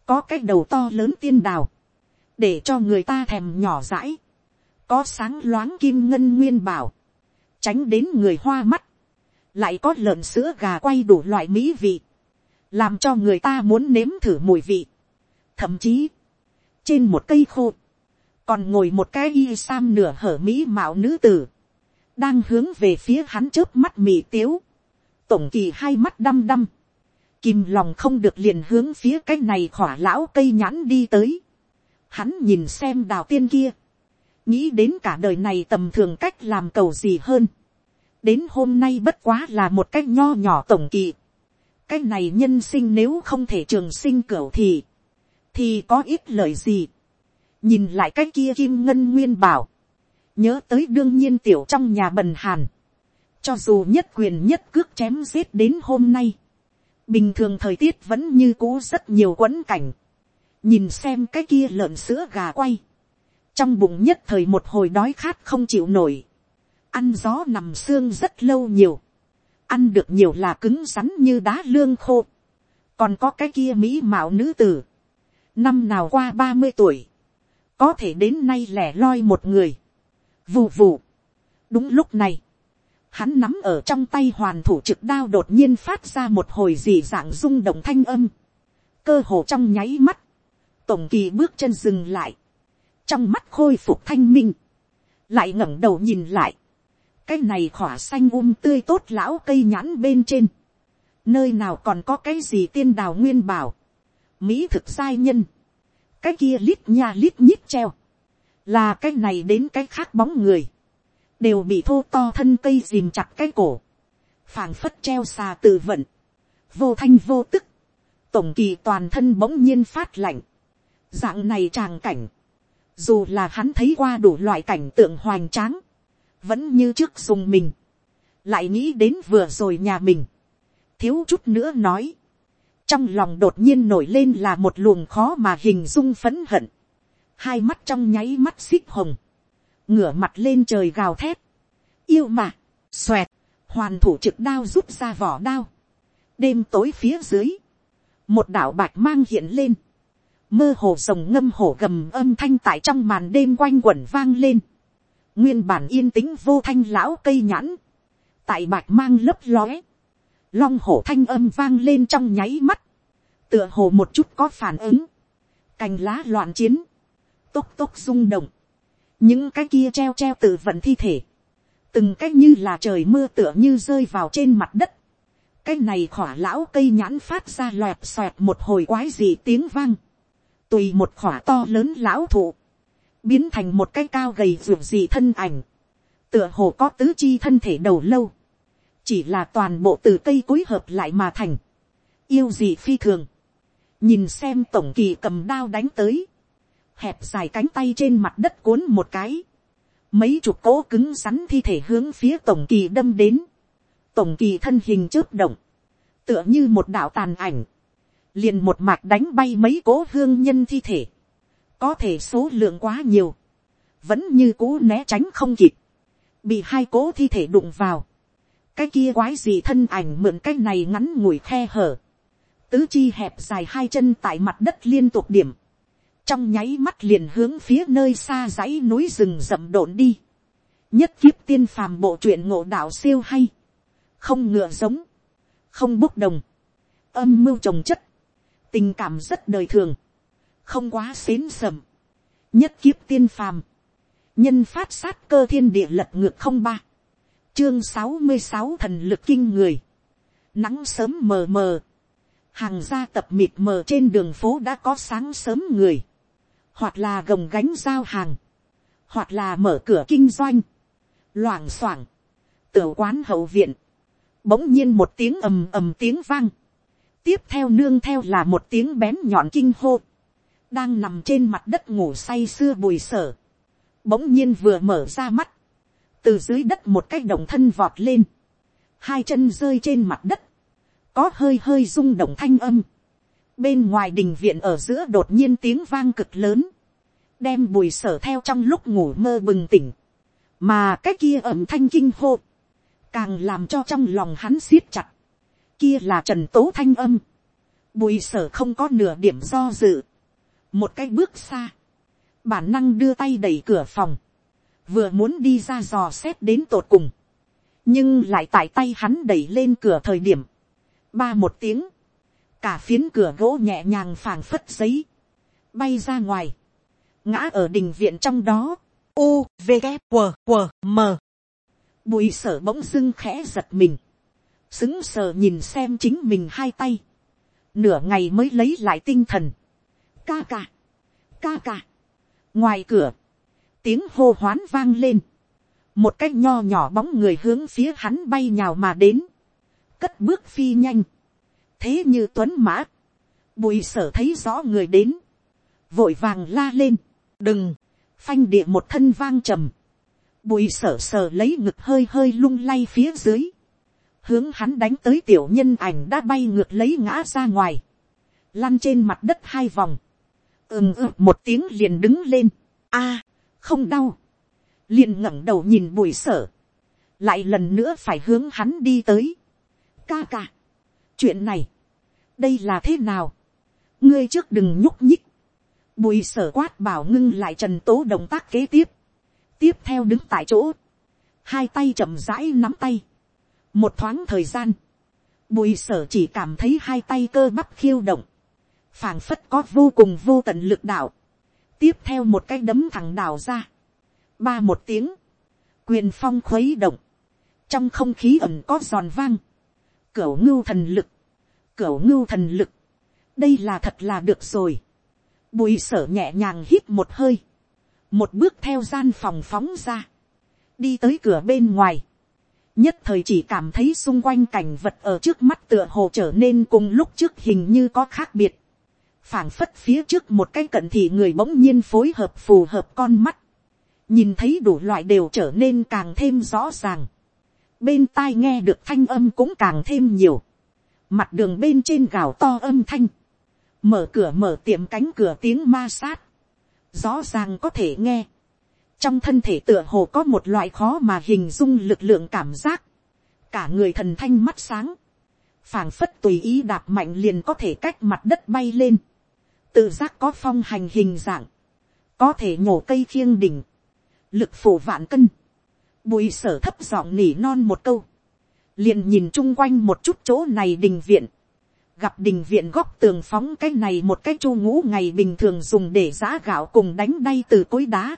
Speaker 1: có cái đầu to lớn tiên đào, để cho người ta thèm nhỏ dãi, có sáng loáng kim ngân nguyên bảo, tránh đến người hoa mắt, lại có lợn sữa gà quay đủ loại mỹ vị, làm cho người ta muốn nếm thử mùi vị. Thậm chí, trên một cây khô, còn ngồi một cái y sam nửa hở mỹ mạo nữ tử, đang hướng về phía hắn trước mắt mì tiếu, tổng kỳ hai mắt đăm đăm, kìm lòng không được liền hướng phía cái này khỏa lão cây nhãn đi tới, hắn nhìn xem đào tiên kia, nghĩ đến cả đời này tầm thường cách làm cầu gì hơn, đến hôm nay bất quá là một cách nho nhỏ tổng kỳ, cái này nhân sinh nếu không thể trường sinh cửu thì, thì có ít lời gì, nhìn lại cái kia kim ngân nguyên bảo, nhớ tới đương nhiên tiểu trong nhà bần hàn, cho dù nhất quyền nhất cước chém giết đến hôm nay, bình thường thời tiết vẫn như cũ rất nhiều quẫn cảnh, nhìn xem cái kia lợn sữa gà quay, trong bụng nhất thời một hồi đói khát không chịu nổi, ăn gió nằm xương rất lâu nhiều, ăn được nhiều là cứng rắn như đá lương khô, còn có cái kia mỹ mạo nữ tử, năm nào qua ba mươi tuổi, có thể đến nay lẻ loi một người, vù vù. đúng lúc này, hắn nắm ở trong tay hoàn thủ trực đao đột nhiên phát ra một hồi dị dạng rung động thanh âm, cơ hồ trong nháy mắt, tổng kỳ bước chân dừng lại, trong mắt khôi phục thanh minh, lại ngẩng đầu nhìn lại, cái này khỏa xanh um tươi tốt lão cây nhãn bên trên, nơi nào còn có cái gì tiên đào nguyên bảo, mỹ thực sai nhân, cái kia lít nha lít nhít treo, là cái này đến cái khác bóng người, đều bị thô to thân cây dìm chặt cái cổ, phảng phất treo xà tự vận, vô thanh vô tức, tổng kỳ toàn thân bỗng nhiên phát lạnh, dạng này tràng cảnh, dù là hắn thấy qua đủ loại cảnh tượng hoành tráng, vẫn như trước dùng mình, lại nghĩ đến vừa rồi nhà mình, thiếu chút nữa nói, trong lòng đột nhiên nổi lên là một luồng khó mà hình dung phấn hận, hai mắt trong nháy mắt xích hồng, ngửa mặt lên trời gào thét, yêu mà, xoẹt, hoàn thủ trực đao rút ra vỏ đao, đêm tối phía dưới, một đảo bạch mang hiện lên, mơ hồ rồng ngâm hổ gầm âm thanh tại trong màn đêm quanh quẩn vang lên, nguyên bản yên tĩnh vô thanh lão cây nhãn, tại bạch mang lấp lóe, long hổ thanh âm vang lên trong nháy mắt, tựa hồ một chút có phản ứng, cành lá loạn chiến, tốc tốc rung động, những cái kia treo treo tự vận thi thể, từng cái như là trời mưa tựa như rơi vào trên mặt đất, cái này khỏa lão cây nhãn phát ra loẹt xoẹt một hồi quái gì tiếng vang, tùy một khỏa to lớn lão thụ, biến thành một cái cao gầy ruột dị thân ảnh, tựa hồ có tứ chi thân thể đầu lâu, chỉ là toàn bộ từ cây cối hợp lại mà thành, yêu dị phi thường, nhìn xem tổng kỳ cầm đao đánh tới, hẹp dài cánh tay trên mặt đất cuốn một cái, mấy chục cỗ cứng rắn thi thể hướng phía tổng kỳ đâm đến, tổng kỳ thân hình chớp động, tựa như một đạo tàn ảnh, liền một mạc đánh bay mấy cố hương nhân thi thể, có thể số lượng quá nhiều, vẫn như cũ né tránh không kịp, bị hai cố thi thể đụng vào, cái kia quái gì thân ảnh mượn cái này ngắn ngủi khe hở, tứ chi hẹp dài hai chân tại mặt đất liên tục điểm, trong nháy mắt liền hướng phía nơi xa dãy núi rừng rậm độn đi, nhất kiếp tiên phàm bộ truyện ngộ đạo siêu hay, không ngựa giống, không bốc đồng, âm mưu trồng chất, tình cảm rất đời thường, không quá xến sầm, nhất kiếp tiên phàm, nhân phát sát cơ thiên địa lật ngược không ba, chương sáu mươi sáu thần lực kinh người, nắng sớm mờ mờ, hàng gia tập mịt mờ trên đường phố đã có sáng sớm người, hoặc là gồng gánh giao hàng, hoặc là mở cửa kinh doanh, loảng xoảng, tiểu quán hậu viện, bỗng nhiên một tiếng ầm ầm tiếng vang, tiếp theo nương theo là một tiếng bén nhọn kinh hô, đang nằm trên mặt đất ngủ say sưa bùi sở, bỗng nhiên vừa mở ra mắt, từ dưới đất một cái động thân vọt lên, hai chân rơi trên mặt đất, có hơi hơi rung động thanh âm, bên ngoài đình viện ở giữa đột nhiên tiếng vang cực lớn, đem bùi sở theo trong lúc ngủ mơ bừng tỉnh, mà cái kia ẩm thanh kinh hô, càng làm cho trong lòng hắn siết chặt, kia là trần tố thanh âm, bùi sở không có nửa điểm do dự, một cái bước xa, bản năng đưa tay đẩy cửa phòng, vừa muốn đi ra dò xét đến tột cùng, nhưng lại tại tay hắn đẩy lên cửa thời điểm, ba một tiếng, cả phiến cửa gỗ nhẹ nhàng phảng phất giấy, bay ra ngoài, ngã ở đình viện trong đó, u v g q q m. Bùi sở bỗng dưng khẽ giật mình, xứng sờ nhìn xem chính mình hai tay, nửa ngày mới lấy lại tinh thần, ca ca, ca ca, ngoài cửa, tiếng hô hoán vang lên, một cái nho nhỏ bóng người hướng phía hắn bay nhào mà đến, cất bước phi nhanh, thế như tuấn mã, bùi sở thấy rõ người đến, vội vàng la lên, đừng, phanh địa một thân vang trầm, bùi sở sờ lấy ngực hơi hơi lung lay phía dưới, hướng hắn đánh tới tiểu nhân ảnh đã bay ngược lấy ngã ra ngoài, lăn trên mặt đất hai vòng, ừm ừ một tiếng liền đứng lên, a, không đau, liền ngẩng đầu nhìn bùi sở, lại lần nữa phải hướng hắn đi tới, ca ca, chuyện này, đây là thế nào, ngươi trước đừng nhúc nhích, bùi sở quát bảo ngưng lại trần tố động tác kế tiếp, tiếp theo đứng tại chỗ, hai tay chậm rãi nắm tay, một thoáng thời gian, bùi sở chỉ cảm thấy hai tay cơ bắp khiêu động, phảng phất có vô cùng vô tận lực đạo, tiếp theo một cái đấm thẳng đào ra, ba một tiếng, quyền phong khuấy động, trong không khí ẩm có giòn vang, cửu ngưu thần lực, cửu ngưu thần lực, đây là thật là được rồi, bùi sở nhẹ nhàng hít một hơi, một bước theo gian phòng phóng ra, đi tới cửa bên ngoài, nhất thời chỉ cảm thấy xung quanh cảnh vật ở trước mắt tựa hồ trở nên cùng lúc trước hình như có khác biệt, phảng phất phía trước một cái cận thị người bỗng nhiên phối hợp phù hợp con mắt, nhìn thấy đủ loại đều trở nên càng thêm rõ ràng, bên tai nghe được thanh âm cũng càng thêm nhiều, mặt đường bên trên gào to âm thanh, mở cửa mở tiệm cánh cửa tiếng ma sát, rõ ràng có thể nghe, trong thân thể tựa hồ có một loại khó mà hình dung lực lượng cảm giác, cả người thần thanh mắt sáng, phảng phất tùy ý đạp mạnh liền có thể cách mặt đất bay lên, tự giác có phong hành hình dạng, có thể nhổ cây khiêng đỉnh, lực phủ vạn cân, bùi sở thấp giọng nỉ non một câu, liền nhìn chung quanh một chút chỗ này đình viện, gặp đình viện góc tường phóng cái này một cái chu ngũ ngày bình thường dùng để giã gạo cùng đánh đay từ cối đá,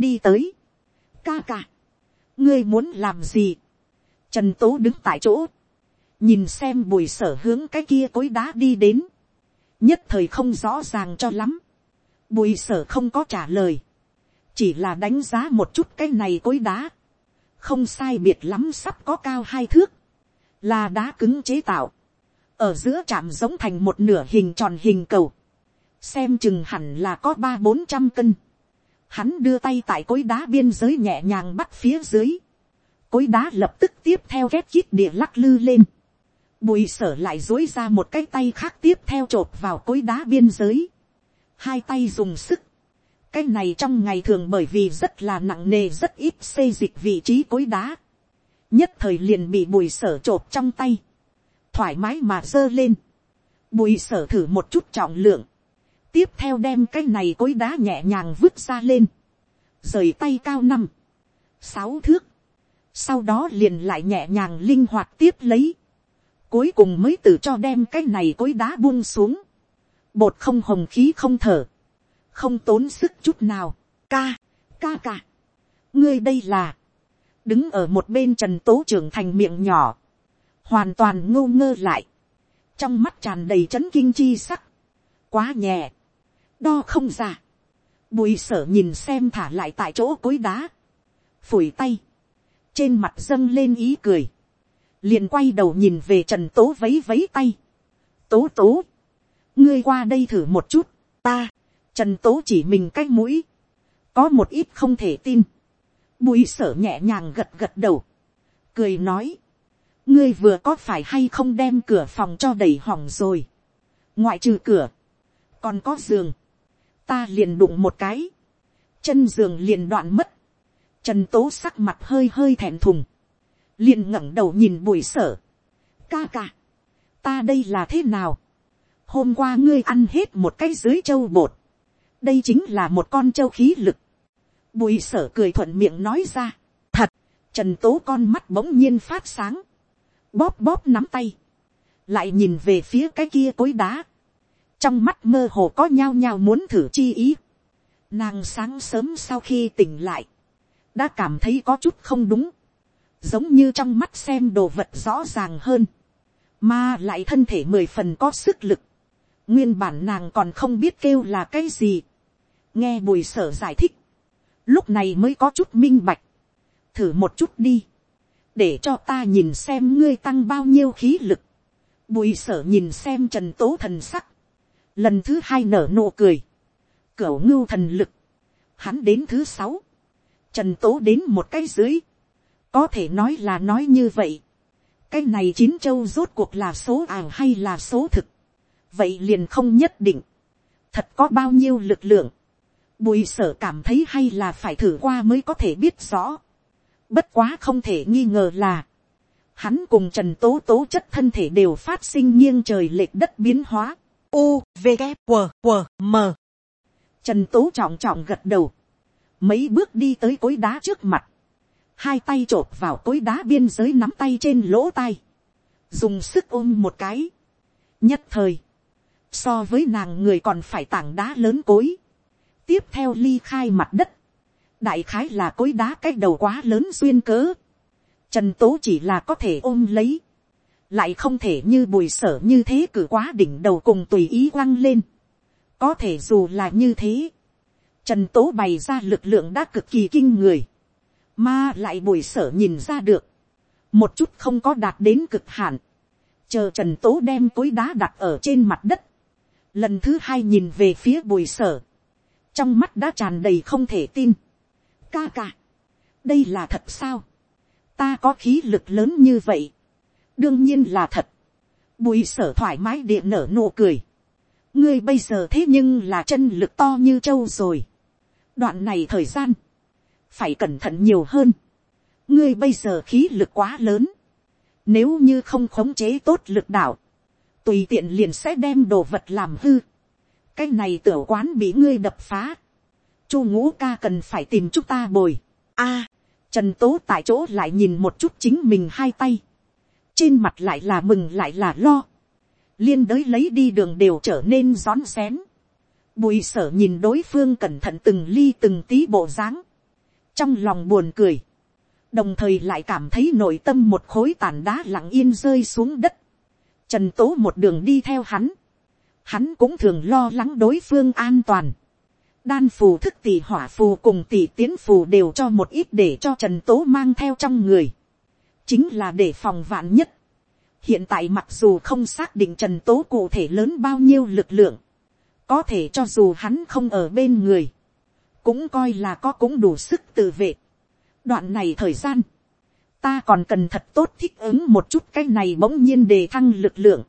Speaker 1: đi tới, ca ca, ngươi muốn làm gì, trần tố đứng tại chỗ, nhìn xem bùi sở hướng cái kia cối đá đi đến, nhất thời không rõ ràng cho lắm, bùi sở không có trả lời, chỉ là đánh giá một chút cái này cối đá, không sai biệt lắm sắp có cao hai thước, là đá cứng chế tạo, ở giữa chạm giống thành một nửa hình tròn hình cầu, xem chừng hẳn là có ba bốn trăm cân, hắn đưa tay tại cối đá biên giới nhẹ nhàng bắt phía dưới, cối đá lập tức tiếp theo ghét chít địa lắc lư lên, bùi sở lại dối ra một cái tay khác tiếp theo t r ộ p vào cối đá biên giới, hai tay dùng sức, cái này trong ngày thường bởi vì rất là nặng nề rất ít xây dịch vị trí cối đá, nhất thời liền bị bùi sở t r ộ p trong tay, thoải mái mà giơ lên, bùi sở thử một chút trọng lượng, tiếp theo đem cái này cối đá nhẹ nhàng vứt ra lên, rời tay cao năm, sáu thước, sau đó liền lại nhẹ nhàng linh hoạt tiếp lấy, cuối cùng mới tự cho đem cái này cối đá buông xuống, bột không hồng khí không thở, không tốn sức chút nào, ca, ca ca, ngươi đây là, đứng ở một bên trần tố trưởng thành miệng nhỏ, hoàn toàn ngô ngơ lại, trong mắt tràn đầy c h ấ n kinh chi sắc, quá nhẹ, đo không ra, bùi sở nhìn xem thả lại tại chỗ cối đá, phủi tay, trên mặt dâng lên ý cười, liền quay đầu nhìn về trần tố vấy vấy tay. tố tố, ngươi qua đây thử một chút, ta, trần tố chỉ mình cái mũi, có một ít không thể tin, bùi sở nhẹ nhàng gật gật đầu, cười nói, ngươi vừa có phải hay không đem cửa phòng cho đẩy hỏng rồi, ngoại trừ cửa, còn có giường, ta liền đụng một cái, chân giường liền đoạn mất, trần tố sắc mặt hơi hơi thẹn thùng, liền ngẩng đầu nhìn bùi sở. ca ca, ta đây là thế nào. hôm qua ngươi ăn hết một cái dưới châu bột. đây chính là một con châu khí lực. bùi sở cười thuận miệng nói ra. thật, trần tố con mắt bỗng nhiên phát sáng. bóp bóp nắm tay. lại nhìn về phía cái kia cối đá trong mắt mơ hồ có nhao nhao muốn thử chi ý. nàng sáng sớm sau khi tỉnh lại, đã cảm thấy có chút không đúng. Giống như trong mắt xem đồ vật rõ ràng hơn, mà lại thân thể mười phần có sức lực, nguyên bản nàng còn không biết kêu là cái gì, nghe bùi sở giải thích, lúc này mới có chút minh bạch, thử một chút đi, để cho ta nhìn xem ngươi tăng bao nhiêu khí lực, bùi sở nhìn xem trần tố thần sắc, lần thứ hai nở nụ cười, cửu ngưu thần lực, hắn đến thứ sáu, trần tố đến một cái dưới, có thể nói là nói như vậy. cái này chín châu rốt cuộc là số ảo hay là số thực. vậy liền không nhất định. thật có bao nhiêu lực lượng. bùi sở cảm thấy hay là phải thử qua mới có thể biết rõ. bất quá không thể nghi ngờ là, hắn cùng trần tố tố chất thân thể đều phát sinh nghiêng trời lệch đất biến hóa. U, V, K, W, W, M. Trần tố trọng trọng gật đầu. Mấy bước đi tới cối đá trước mặt. Hai tay t r ộ p vào cối đá biên giới nắm tay trên lỗ tai, dùng sức ôm một cái, nhất thời, so với nàng người còn phải tảng đá lớn cối, tiếp theo ly khai mặt đất, đại khái là cối đá cái đầu quá lớn duyên cớ, trần tố chỉ là có thể ôm lấy, lại không thể như bùi sở như thế cử quá đỉnh đầu cùng tùy ý quăng lên, có thể dù là như thế, trần tố bày ra lực lượng đã cực kỳ kinh người, mà lại bùi sở nhìn ra được, một chút không có đạt đến cực hạn, chờ trần tố đem cối đá đặt ở trên mặt đất, lần thứ hai nhìn về phía bùi sở, trong mắt đã tràn đầy không thể tin, ca ca, đây là thật sao, ta có khí lực lớn như vậy, đương nhiên là thật, bùi sở thoải mái điện nở nụ cười, ngươi bây giờ thế nhưng là chân lực to như trâu rồi, đoạn này thời gian, phải cẩn thận nhiều hơn. ngươi bây giờ khí lực quá lớn. nếu như không khống chế tốt lực đạo, tùy tiện liền sẽ đem đồ vật làm hư. cái này tiểu quán bị ngươi đập phá. chu ngũ ca cần phải tìm chúng ta bồi. a, trần tố tại chỗ lại nhìn một chút chính mình hai tay trên mặt lại là mừng lại là lo, liên đới lấy đi đường đều trở nên rón xén, bùi sở nhìn đối phương cẩn thận từng ly từng tí bộ dáng, trong lòng buồn cười, đồng thời lại cảm thấy nội tâm một khối tàn đá lặng yên rơi xuống đất, trần tố một đường đi theo hắn, hắn cũng thường lo lắng đối phương an toàn, đan phù thức tỷ hỏa phù cùng tỷ tiến phù đều cho một ít để cho trần tố mang theo trong người, chính là để phòng vạn nhất. hiện tại mặc dù không xác định trần tố cụ thể lớn bao nhiêu lực lượng, có thể cho dù hắn không ở bên người, cũng coi là có cũng đủ sức tự vệ. đoạn này thời gian, ta còn cần thật tốt thích ứng một chút cái này bỗng nhiên đề thăng lực lượng.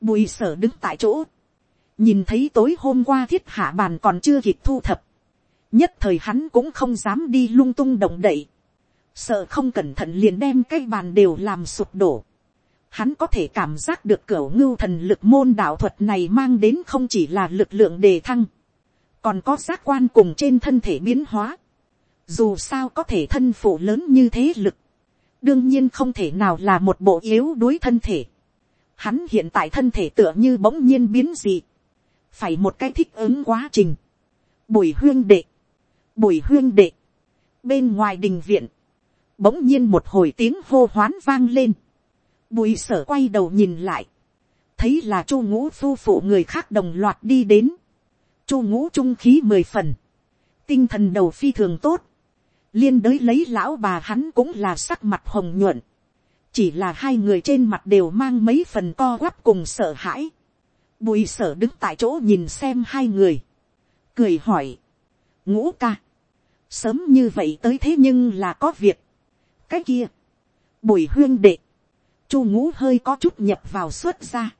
Speaker 1: bùi sở đứng tại chỗ, nhìn thấy tối hôm qua thiết hạ bàn còn chưa kịp thu thập, nhất thời hắn cũng không dám đi lung tung động đậy, sợ không cẩn thận liền đem cái bàn đều làm sụp đổ. Hắn có thể cảm giác được cửa ngưu thần lực môn đạo thuật này mang đến không chỉ là lực lượng đề thăng, còn có giác quan cùng trên thân thể biến hóa. Dù sao có thể thân phụ lớn như thế lực, đương nhiên không thể nào là một bộ yếu đuối thân thể. Hắn hiện tại thân thể tựa như bỗng nhiên biến dị, phải một cái thích ứng quá trình. Bùi huyên đệ, bùi huyên đệ, bên ngoài đình viện, bỗng nhiên một hồi tiếng hô hoán vang lên. Bùi sở quay đầu nhìn lại, thấy là chu ngũ phu phụ người khác đồng loạt đi đến. chu ngũ trung khí mười phần, tinh thần đầu phi thường tốt, liên đới lấy lão bà hắn cũng là sắc mặt hồng nhuận, chỉ là hai người trên mặt đều mang mấy phần co quắp cùng sợ hãi. Bùi sở đứng tại chỗ nhìn xem hai người. Cười hỏi. Ngũ ca. Sớm như vậy tới thế nhưng là có việc. Cái kia. Bùi huyên đệ. Chu ngũ hơi có chút nhập vào xuất ra.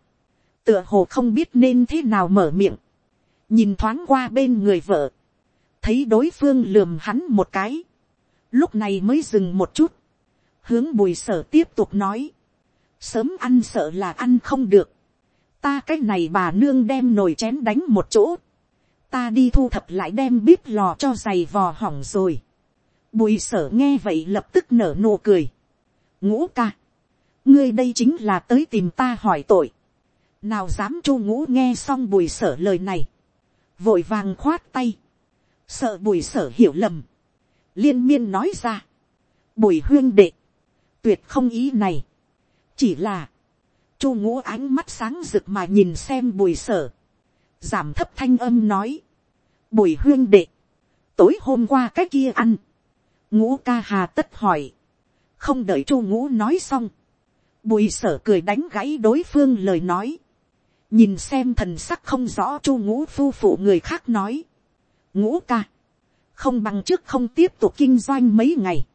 Speaker 1: Tựa hồ không biết nên thế nào mở miệng. Nhìn thoáng qua bên người vợ. Thấy đối phương lườm hắn một cái. Lúc này mới dừng một chút. Hướng bùi sở tiếp tục nói. Sớm ăn sợ là ăn không được ta cái này bà nương đem nồi chén đánh một chỗ, ta đi thu thập lại đem bếp lò cho giày vò hỏng rồi. Bùi sở nghe vậy lập tức nở nụ cười. ngũ ca, ngươi đây chính là tới tìm ta hỏi tội. nào dám chu ngũ nghe xong bùi sở lời này, vội vàng khoát tay, sợ bùi sở hiểu lầm, liên miên nói ra, bùi huyên đệ, tuyệt không ý này, chỉ là, chu ngũ ánh mắt sáng rực mà nhìn xem bùi sở, giảm thấp thanh âm nói, bùi huyên đệ, tối hôm qua cái kia ăn, ngũ ca hà tất hỏi, không đợi chu ngũ nói xong, bùi sở cười đánh gãy đối phương lời nói, nhìn xem thần sắc không rõ chu ngũ phu phụ người khác nói, ngũ ca, không bằng trước không tiếp tục kinh doanh mấy ngày,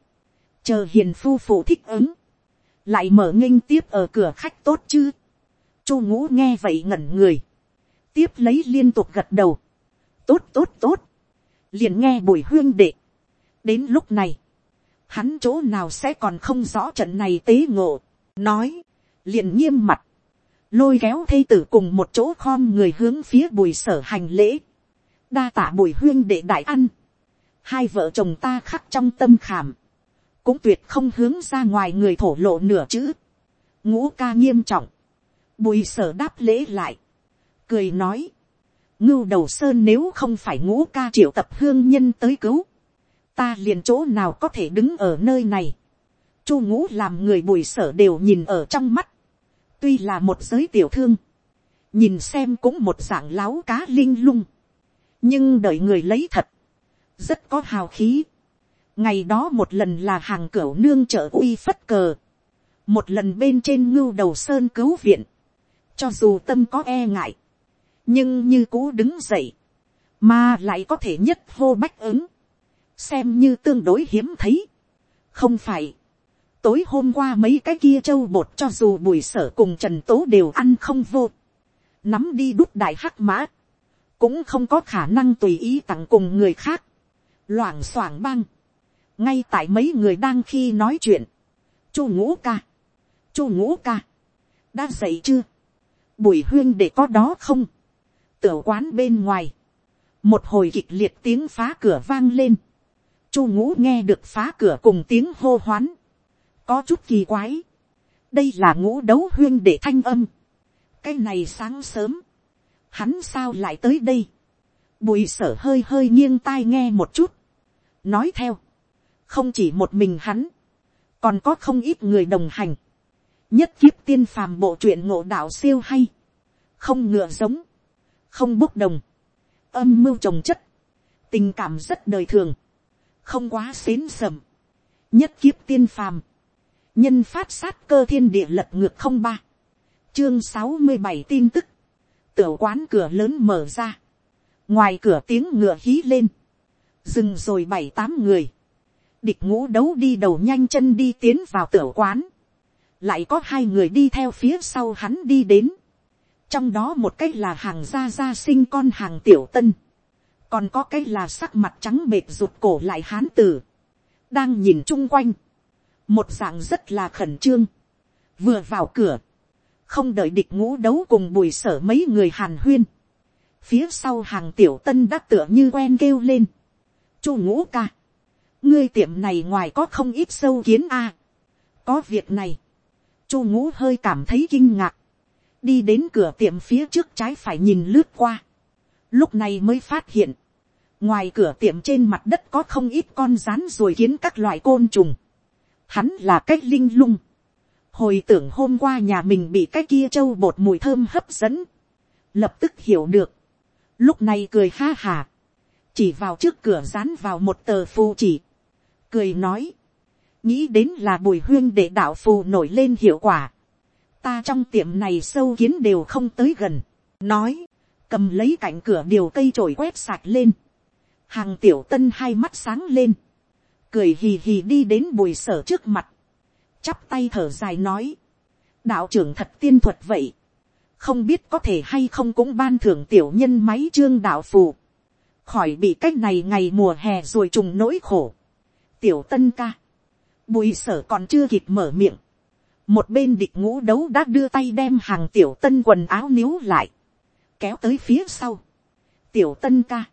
Speaker 1: chờ hiền phu phụ thích ứng, lại mở nghinh tiếp ở cửa khách tốt chứ. chu ngũ nghe vậy ngẩn người, tiếp lấy liên tục gật đầu, tốt tốt tốt, liền nghe bùi huyên đệ đến lúc này, hắn chỗ nào sẽ còn không rõ trận này tế ngộ, nói, liền nghiêm mặt, lôi kéo thây tử cùng một chỗ khom người hướng phía bùi sở hành lễ, đa tả bùi huyên đệ đại ăn, hai vợ chồng ta khắc trong tâm khảm, cũng tuyệt không hướng ra ngoài người thổ lộ nửa chữ. ngũ ca nghiêm trọng, bùi sở đáp lễ lại, cười nói, ngưu đầu sơn nếu không phải ngũ ca triệu tập hương nhân tới cứu, ta liền chỗ nào có thể đứng ở nơi này. chu ngũ làm người bùi sở đều nhìn ở trong mắt, tuy là một giới tiểu thương, nhìn xem cũng một dạng láo cá linh lung, nhưng đợi người lấy thật, rất có hào khí. Ngày đó một lần là hàng cửa nương trợ uy phất cờ, một lần bên trên ngưu đầu sơn cứu viện, cho dù tâm có e ngại, nhưng như cũ đứng dậy, mà lại có thể nhất hô bách ứng, xem như tương đối hiếm thấy. không phải, tối hôm qua mấy cái kia châu bột cho dù bùi sở cùng trần tố đều ăn không vô, nắm đi đút đại hắc mã, cũng không có khả năng tùy ý tặng cùng người khác, loảng xoảng băng, ngay tại mấy người đang khi nói chuyện, chu ngũ ca, chu ngũ ca, đã dậy chưa, bùi huyên để có đó không, tiểu quán bên ngoài, một hồi kịch liệt tiếng phá cửa vang lên, chu ngũ nghe được phá cửa cùng tiếng hô hoán, có chút kỳ quái, đây là ngũ đấu huyên để thanh âm. cái này sáng sớm, hắn sao lại tới đây. bùi sở hơi hơi nghiêng tai nghe một chút. nói theo, không chỉ một mình hắn, còn có không ít người đồng hành. nhất kiếp tiên phàm bộ truyện ngộ đạo siêu hay, không ngựa giống, không bốc đồng, âm mưu trồng chất, tình cảm rất đời thường, không quá xến sầm, nhất kiếp tiên phàm, nhân phát sát cơ thiên địa lật ngược không ba, chương sáu mươi bảy tin tức, tiểu quán cửa lớn mở ra, ngoài cửa tiếng ngựa hí lên, dừng rồi bảy tám người, địch ngũ đấu đi đầu nhanh chân đi tiến vào tiểu quán, lại có hai người đi theo phía sau hắn đi đến, trong đó một cái là hàng gia gia sinh con hàng tiểu tân, còn có cái là sắc mặt trắng bệt rụt cổ lại hán tử, đang nhìn chung quanh, một dạng rất là khẩn trương, vừa vào cửa, không đợi địch ngũ đấu cùng bùi sở mấy người hàn huyên, phía sau hàng tiểu tân đã tựa như quen kêu lên, chu ngũ ca, ngươi tiệm này ngoài có không ít sâu kiến a, có việc này, chu ngũ hơi cảm thấy kinh ngạc, đi đến cửa tiệm phía trước trái phải nhìn lướt qua, lúc này mới phát hiện, ngoài cửa tiệm trên mặt đất có không ít con rán rồi kiến các loại côn trùng, hắn là cách linh lung, hồi tưởng hôm qua nhà mình bị cái kia trâu bột mùi thơm hấp dẫn, lập tức hiểu được, lúc này cười ha hà, chỉ vào trước cửa rán vào một tờ phù chỉ, cười nói, nghĩ đến là bùi huyên để đạo phù nổi lên hiệu quả, ta trong tiệm này sâu kiến đều không tới gần, nói, cầm lấy cạnh cửa điều cây trổi quét sạch lên, hàng tiểu tân hai mắt sáng lên, cười hì hì đi đến bùi sở trước mặt, chắp tay thở dài nói, đạo trưởng thật tiên thuật vậy, không biết có thể hay không cũng ban thưởng tiểu nhân máy trương đạo phù, khỏi bị cách này ngày mùa hè rồi trùng nỗi khổ. tiểu tân ca, bùi sở còn chưa kịp mở miệng, một bên địch ngũ đấu đã đưa tay đem hàng tiểu tân quần áo níu lại, kéo tới phía sau. tiểu tân ca,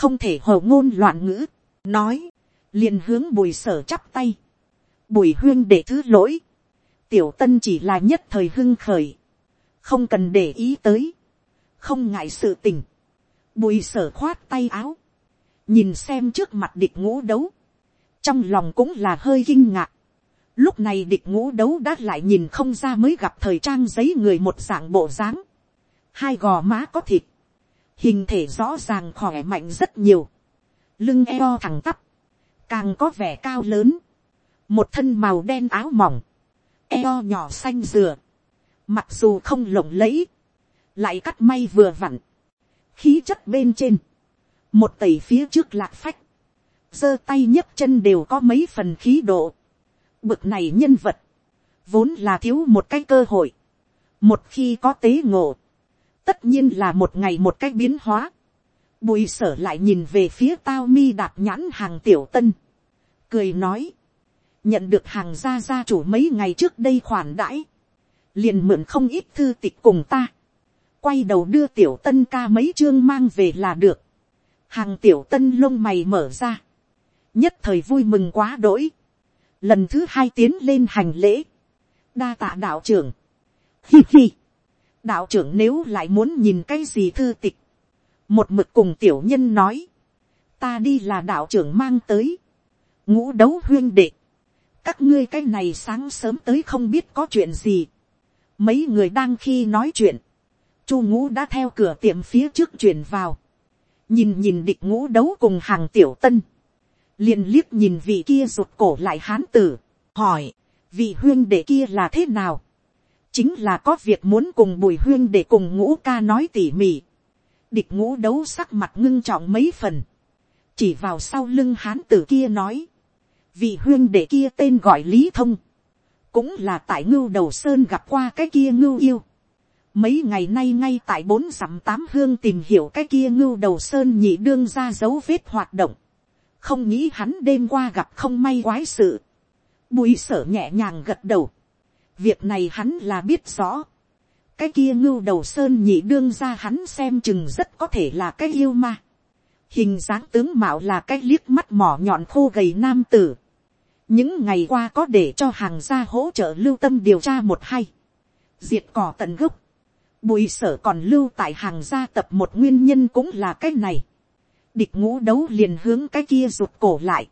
Speaker 1: không thể hồ ngôn loạn ngữ, nói, liền hướng bùi sở chắp tay, bùi huyên để thứ lỗi, tiểu tân chỉ là nhất thời hưng khởi, không cần để ý tới, không ngại sự tình, bùi sở khoát tay áo, nhìn xem trước mặt địch ngũ đấu, trong lòng cũng là hơi kinh ngạc, lúc này địch ngũ đấu đã lại nhìn không ra mới gặp thời trang giấy người một dạng bộ dáng, hai gò má có thịt, hình thể rõ ràng khỏe mạnh rất nhiều, lưng eo thẳng tắp, càng có vẻ cao lớn, một thân màu đen áo mỏng, eo nhỏ xanh dừa, mặc dù không lộng lẫy, lại cắt may vừa vặn, khí chất bên trên, một tẩy phía trước lạc phách, giơ tay nhấc chân đều có mấy phần khí độ, bực này nhân vật, vốn là thiếu một cái cơ hội, một khi có tế ngộ, tất nhiên là một ngày một cái biến hóa, bùi sở lại nhìn về phía tao mi đạp nhãn hàng tiểu tân, cười nói, nhận được hàng gia gia chủ mấy ngày trước đây khoản đãi, liền mượn không ít thư tịch cùng ta, quay đầu đưa tiểu tân ca mấy chương mang về là được, hàng tiểu tân lông mày mở ra, nhất thời vui mừng quá đỗi, lần thứ hai tiến lên hành lễ, đa tạ đạo trưởng, hi hi, đạo trưởng nếu lại muốn nhìn cái gì thư tịch, một mực cùng tiểu nhân nói, ta đi là đạo trưởng mang tới, ngũ đấu huyên đệ, các ngươi cái này sáng sớm tới không biết có chuyện gì, mấy người đang khi nói chuyện, chu ngũ đã theo cửa tiệm phía trước chuyển vào, nhìn nhìn địch ngũ đấu cùng hàng tiểu tân, liền liếc nhìn vị kia rụt cổ lại hán tử, hỏi, vị huyên đệ kia là thế nào, chính là có việc muốn cùng bùi huyên để cùng ngũ ca nói tỉ mỉ, địch ngũ đấu sắc mặt ngưng trọng mấy phần, chỉ vào sau lưng hán tử kia nói, vị huyên đệ kia tên gọi lý thông, cũng là tại ngưu đầu sơn gặp qua cái kia ngưu yêu. Mấy ngày nay ngay tại bốn dặm tám hương tìm hiểu cái kia ngưu đầu sơn nhị đương ra dấu vết hoạt động. Không nghĩ hắn đêm qua gặp không may quái sự. Bùi sở nhẹ nhàng gật đầu. Việc này hắn là biết rõ. Cái kia ngưu đầu sơn nhị đương ra hắn xem chừng rất có thể là cái yêu ma. Hình dáng tướng mạo là cái liếc mắt mỏ nhọn khô gầy nam tử. Những ngày qua có để cho hàng gia hỗ trợ lưu tâm điều tra một hay, diệt cỏ tận gốc, bùi sở còn lưu tại hàng gia tập một nguyên nhân cũng là cái này, địch ngũ đấu liền hướng cái kia rụt cổ lại,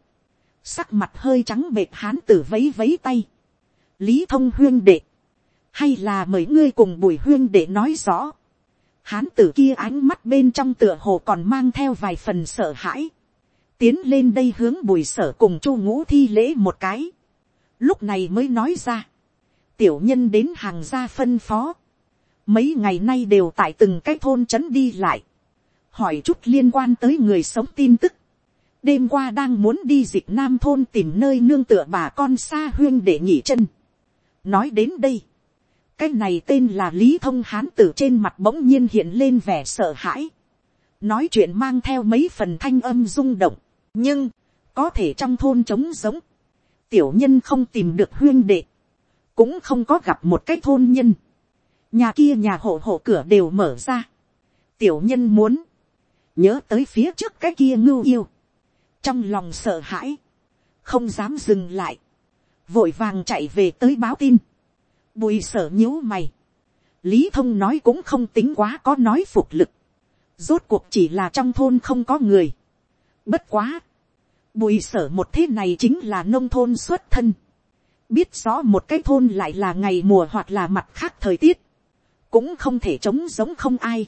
Speaker 1: sắc mặt hơi trắng bệt hán tử vấy vấy tay, lý thông huyên đệ, hay là mời ngươi cùng bùi huyên đệ nói rõ, hán tử kia ánh mắt bên trong tựa hồ còn mang theo vài phần sợ hãi, tiến lên đây hướng bùi sở cùng chu ngũ thi lễ một cái, lúc này mới nói ra, tiểu nhân đến hàng gia phân phó, mấy ngày nay đều tại từng cái thôn trấn đi lại, hỏi chút liên quan tới người sống tin tức, đêm qua đang muốn đi dịch nam thôn tìm nơi nương tựa bà con xa huyên để nghỉ chân nói đến đây, cái này tên là lý thông hán tử trên mặt bỗng nhiên hiện lên vẻ sợ hãi, nói chuyện mang theo mấy phần thanh âm rung động, nhưng, có thể trong thôn trống giống, tiểu nhân không tìm được huyên đệ, cũng không có gặp một cái thôn nhân, nhà kia nhà hộ hộ cửa đều mở ra, tiểu nhân muốn, nhớ tới phía trước cái kia ngưu yêu, trong lòng sợ hãi, không dám dừng lại, vội vàng chạy về tới báo tin, bùi sở nhíu mày, lý thông nói cũng không tính quá có nói phục lực, rốt cuộc chỉ là trong thôn không có người, bất quá, bùi sở một thế này chính là nông thôn xuất thân, biết rõ một cái thôn lại là ngày mùa hoặc là mặt khác thời tiết, cũng không thể chống giống không ai,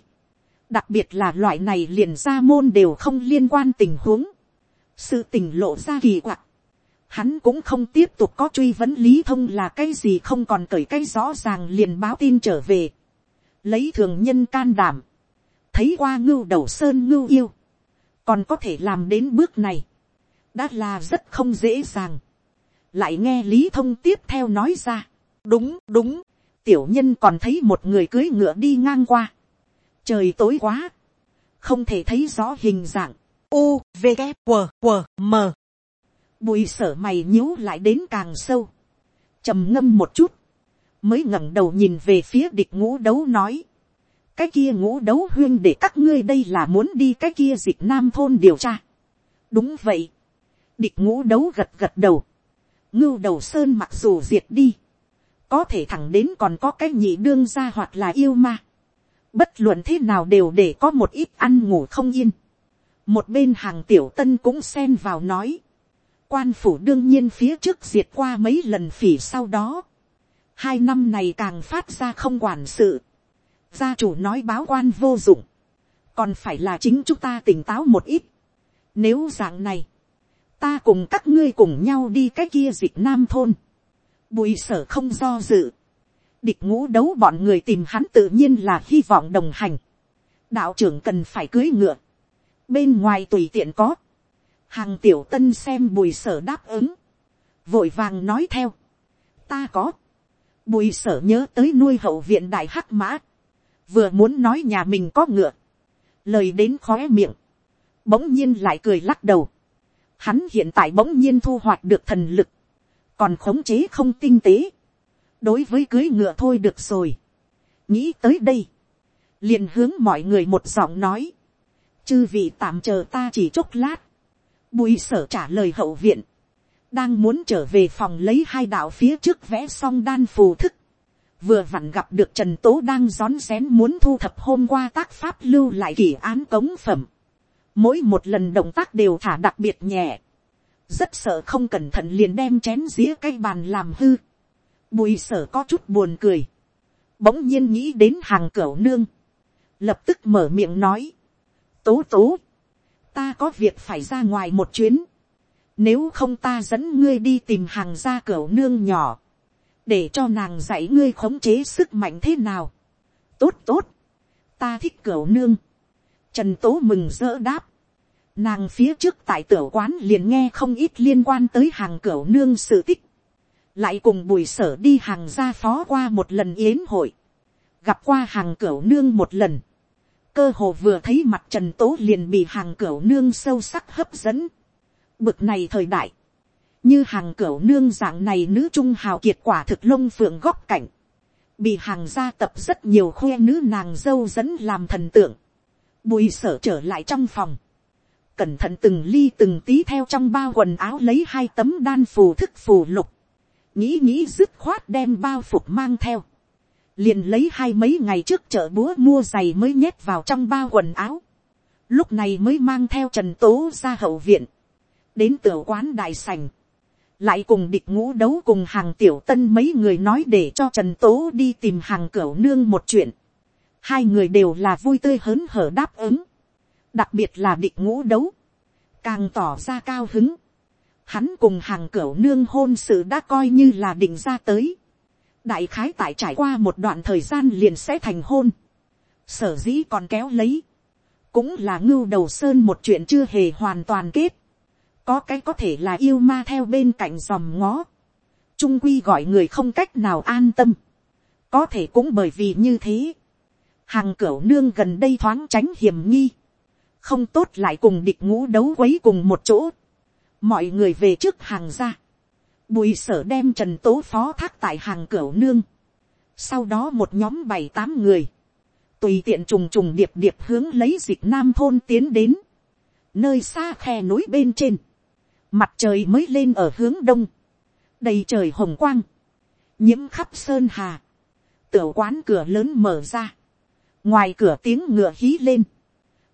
Speaker 1: đặc biệt là loại này liền ra môn đều không liên quan tình huống, sự tình lộ ra kỳ quặc, hắn cũng không tiếp tục có truy vấn lý thông là cái gì không còn cởi cái rõ ràng liền báo tin trở về, lấy thường nhân can đảm, thấy qua ngưu đầu sơn ngưu yêu, còn có thể làm đến bước này, đã là rất không dễ dàng, lại nghe lý thông tiếp theo nói ra, đúng đúng, tiểu nhân còn thấy một người cưới ngựa đi ngang qua, trời tối quá, không thể thấy rõ hình dạng, u v K, q q m bùi sở mày nhíu lại đến càng sâu, trầm ngâm một chút, mới ngẩng đầu nhìn về phía địch ngũ đấu nói, cái kia ngũ đấu huyên để các ngươi đây là muốn đi cái kia dịch nam thôn điều tra. đúng vậy, địch ngũ đấu gật gật đầu, ngưu đầu sơn mặc dù diệt đi, có thể thẳng đến còn có cái nhị đương ra hoặc là yêu ma, bất luận thế nào đều để có một ít ăn ngủ không yên, một bên hàng tiểu tân cũng xen vào nói, quan phủ đương nhiên phía trước diệt qua mấy lần phỉ sau đó, hai năm này càng phát ra không quản sự, gia chủ nói báo quan vô dụng, còn phải là chính chúng ta tỉnh táo một ít. Nếu dạng này, ta cùng các ngươi cùng nhau đi cái kia dịch nam thôn, bùi sở không do dự, địch ngũ đấu bọn người tìm hắn tự nhiên là hy vọng đồng hành, đạo trưởng cần phải cưới ngựa, bên ngoài tùy tiện có, hàng tiểu tân xem bùi sở đáp ứng, vội vàng nói theo, ta có, bùi sở nhớ tới nuôi hậu viện đại hắc mã, vừa muốn nói nhà mình có ngựa, lời đến khóe miệng, bỗng nhiên lại cười lắc đầu, hắn hiện tại bỗng nhiên thu hoạch được thần lực, còn khống chế không tinh tế, đối với cưới ngựa thôi được rồi, nghĩ tới đây, liền hướng mọi người một giọng nói, chư vị tạm chờ ta chỉ chốc lát, bùi sở trả lời hậu viện, đang muốn trở về phòng lấy hai đạo phía trước vẽ xong đan phù thức, vừa vặn gặp được trần tố đang rón rén muốn thu thập hôm qua tác pháp lưu lại kỷ án cống phẩm. mỗi một lần động tác đều thả đặc biệt nhẹ. rất sợ không cẩn thận liền đem chén dĩa cây bàn làm hư. bùi sở có chút buồn cười. bỗng nhiên nghĩ đến hàng cửa nương. lập tức mở miệng nói. tố tố ta có việc phải ra ngoài một chuyến. nếu không ta dẫn ngươi đi tìm hàng gia cửa nương nhỏ để cho nàng dạy ngươi khống chế sức mạnh thế nào. tốt tốt, ta thích cửa nương. trần tố mừng rỡ đáp. nàng phía trước tại tiểu quán liền nghe không ít liên quan tới hàng cửa nương sự tích. lại cùng bùi sở đi hàng gia phó qua một lần yến hội. gặp qua hàng cửa nương một lần cơ hồ vừa thấy mặt trần tố liền bị hàng cửa nương sâu sắc hấp dẫn. bực này thời đại. Như hàng cửa nương dạng này nữ trung hào kiệt quả thực lông phượng góc cảnh, bị hàng gia tập rất nhiều khoe nữ nàng dâu dẫn làm thần tượng, bùi sở trở lại trong phòng, cẩn thận từng ly từng tí theo trong bao quần áo lấy hai tấm đan phù thức phù lục, nghĩ nghĩ dứt khoát đem bao phục mang theo, liền lấy hai mấy ngày trước chợ búa mua giày mới nhét vào trong bao quần áo, lúc này mới mang theo trần tố ra hậu viện, đến cửa quán đại sành, lại cùng địch ngũ đấu cùng hàng tiểu tân mấy người nói để cho trần tố đi tìm hàng cửa nương một chuyện, hai người đều là vui tươi hớn hở đáp ứng, đặc biệt là địch ngũ đấu, càng tỏ ra cao hứng, hắn cùng hàng cửa nương hôn sự đã coi như là định ra tới, đại khái tại trải qua một đoạn thời gian liền sẽ thành hôn, sở dĩ còn kéo lấy, cũng là ngưu đầu sơn một chuyện chưa hề hoàn toàn kết, có cái có thể là yêu ma theo bên cạnh dòm ngó, trung quy gọi người không cách nào an tâm, có thể cũng bởi vì như thế, hàng cửu nương gần đây thoáng tránh hiểm nghi, không tốt lại cùng địch ngũ đấu quấy cùng một chỗ, mọi người về trước hàng ra, bùi sở đem trần tố phó thác tại hàng cửa nương, sau đó một nhóm bảy tám người, tùy tiện trùng trùng điệp điệp hướng lấy dịch nam thôn tiến đến, nơi xa khe núi bên trên, mặt trời mới lên ở hướng đông, đầy trời hồng quang, nhiễm khắp sơn hà, tiểu quán cửa lớn mở ra, ngoài cửa tiếng ngựa hí lên,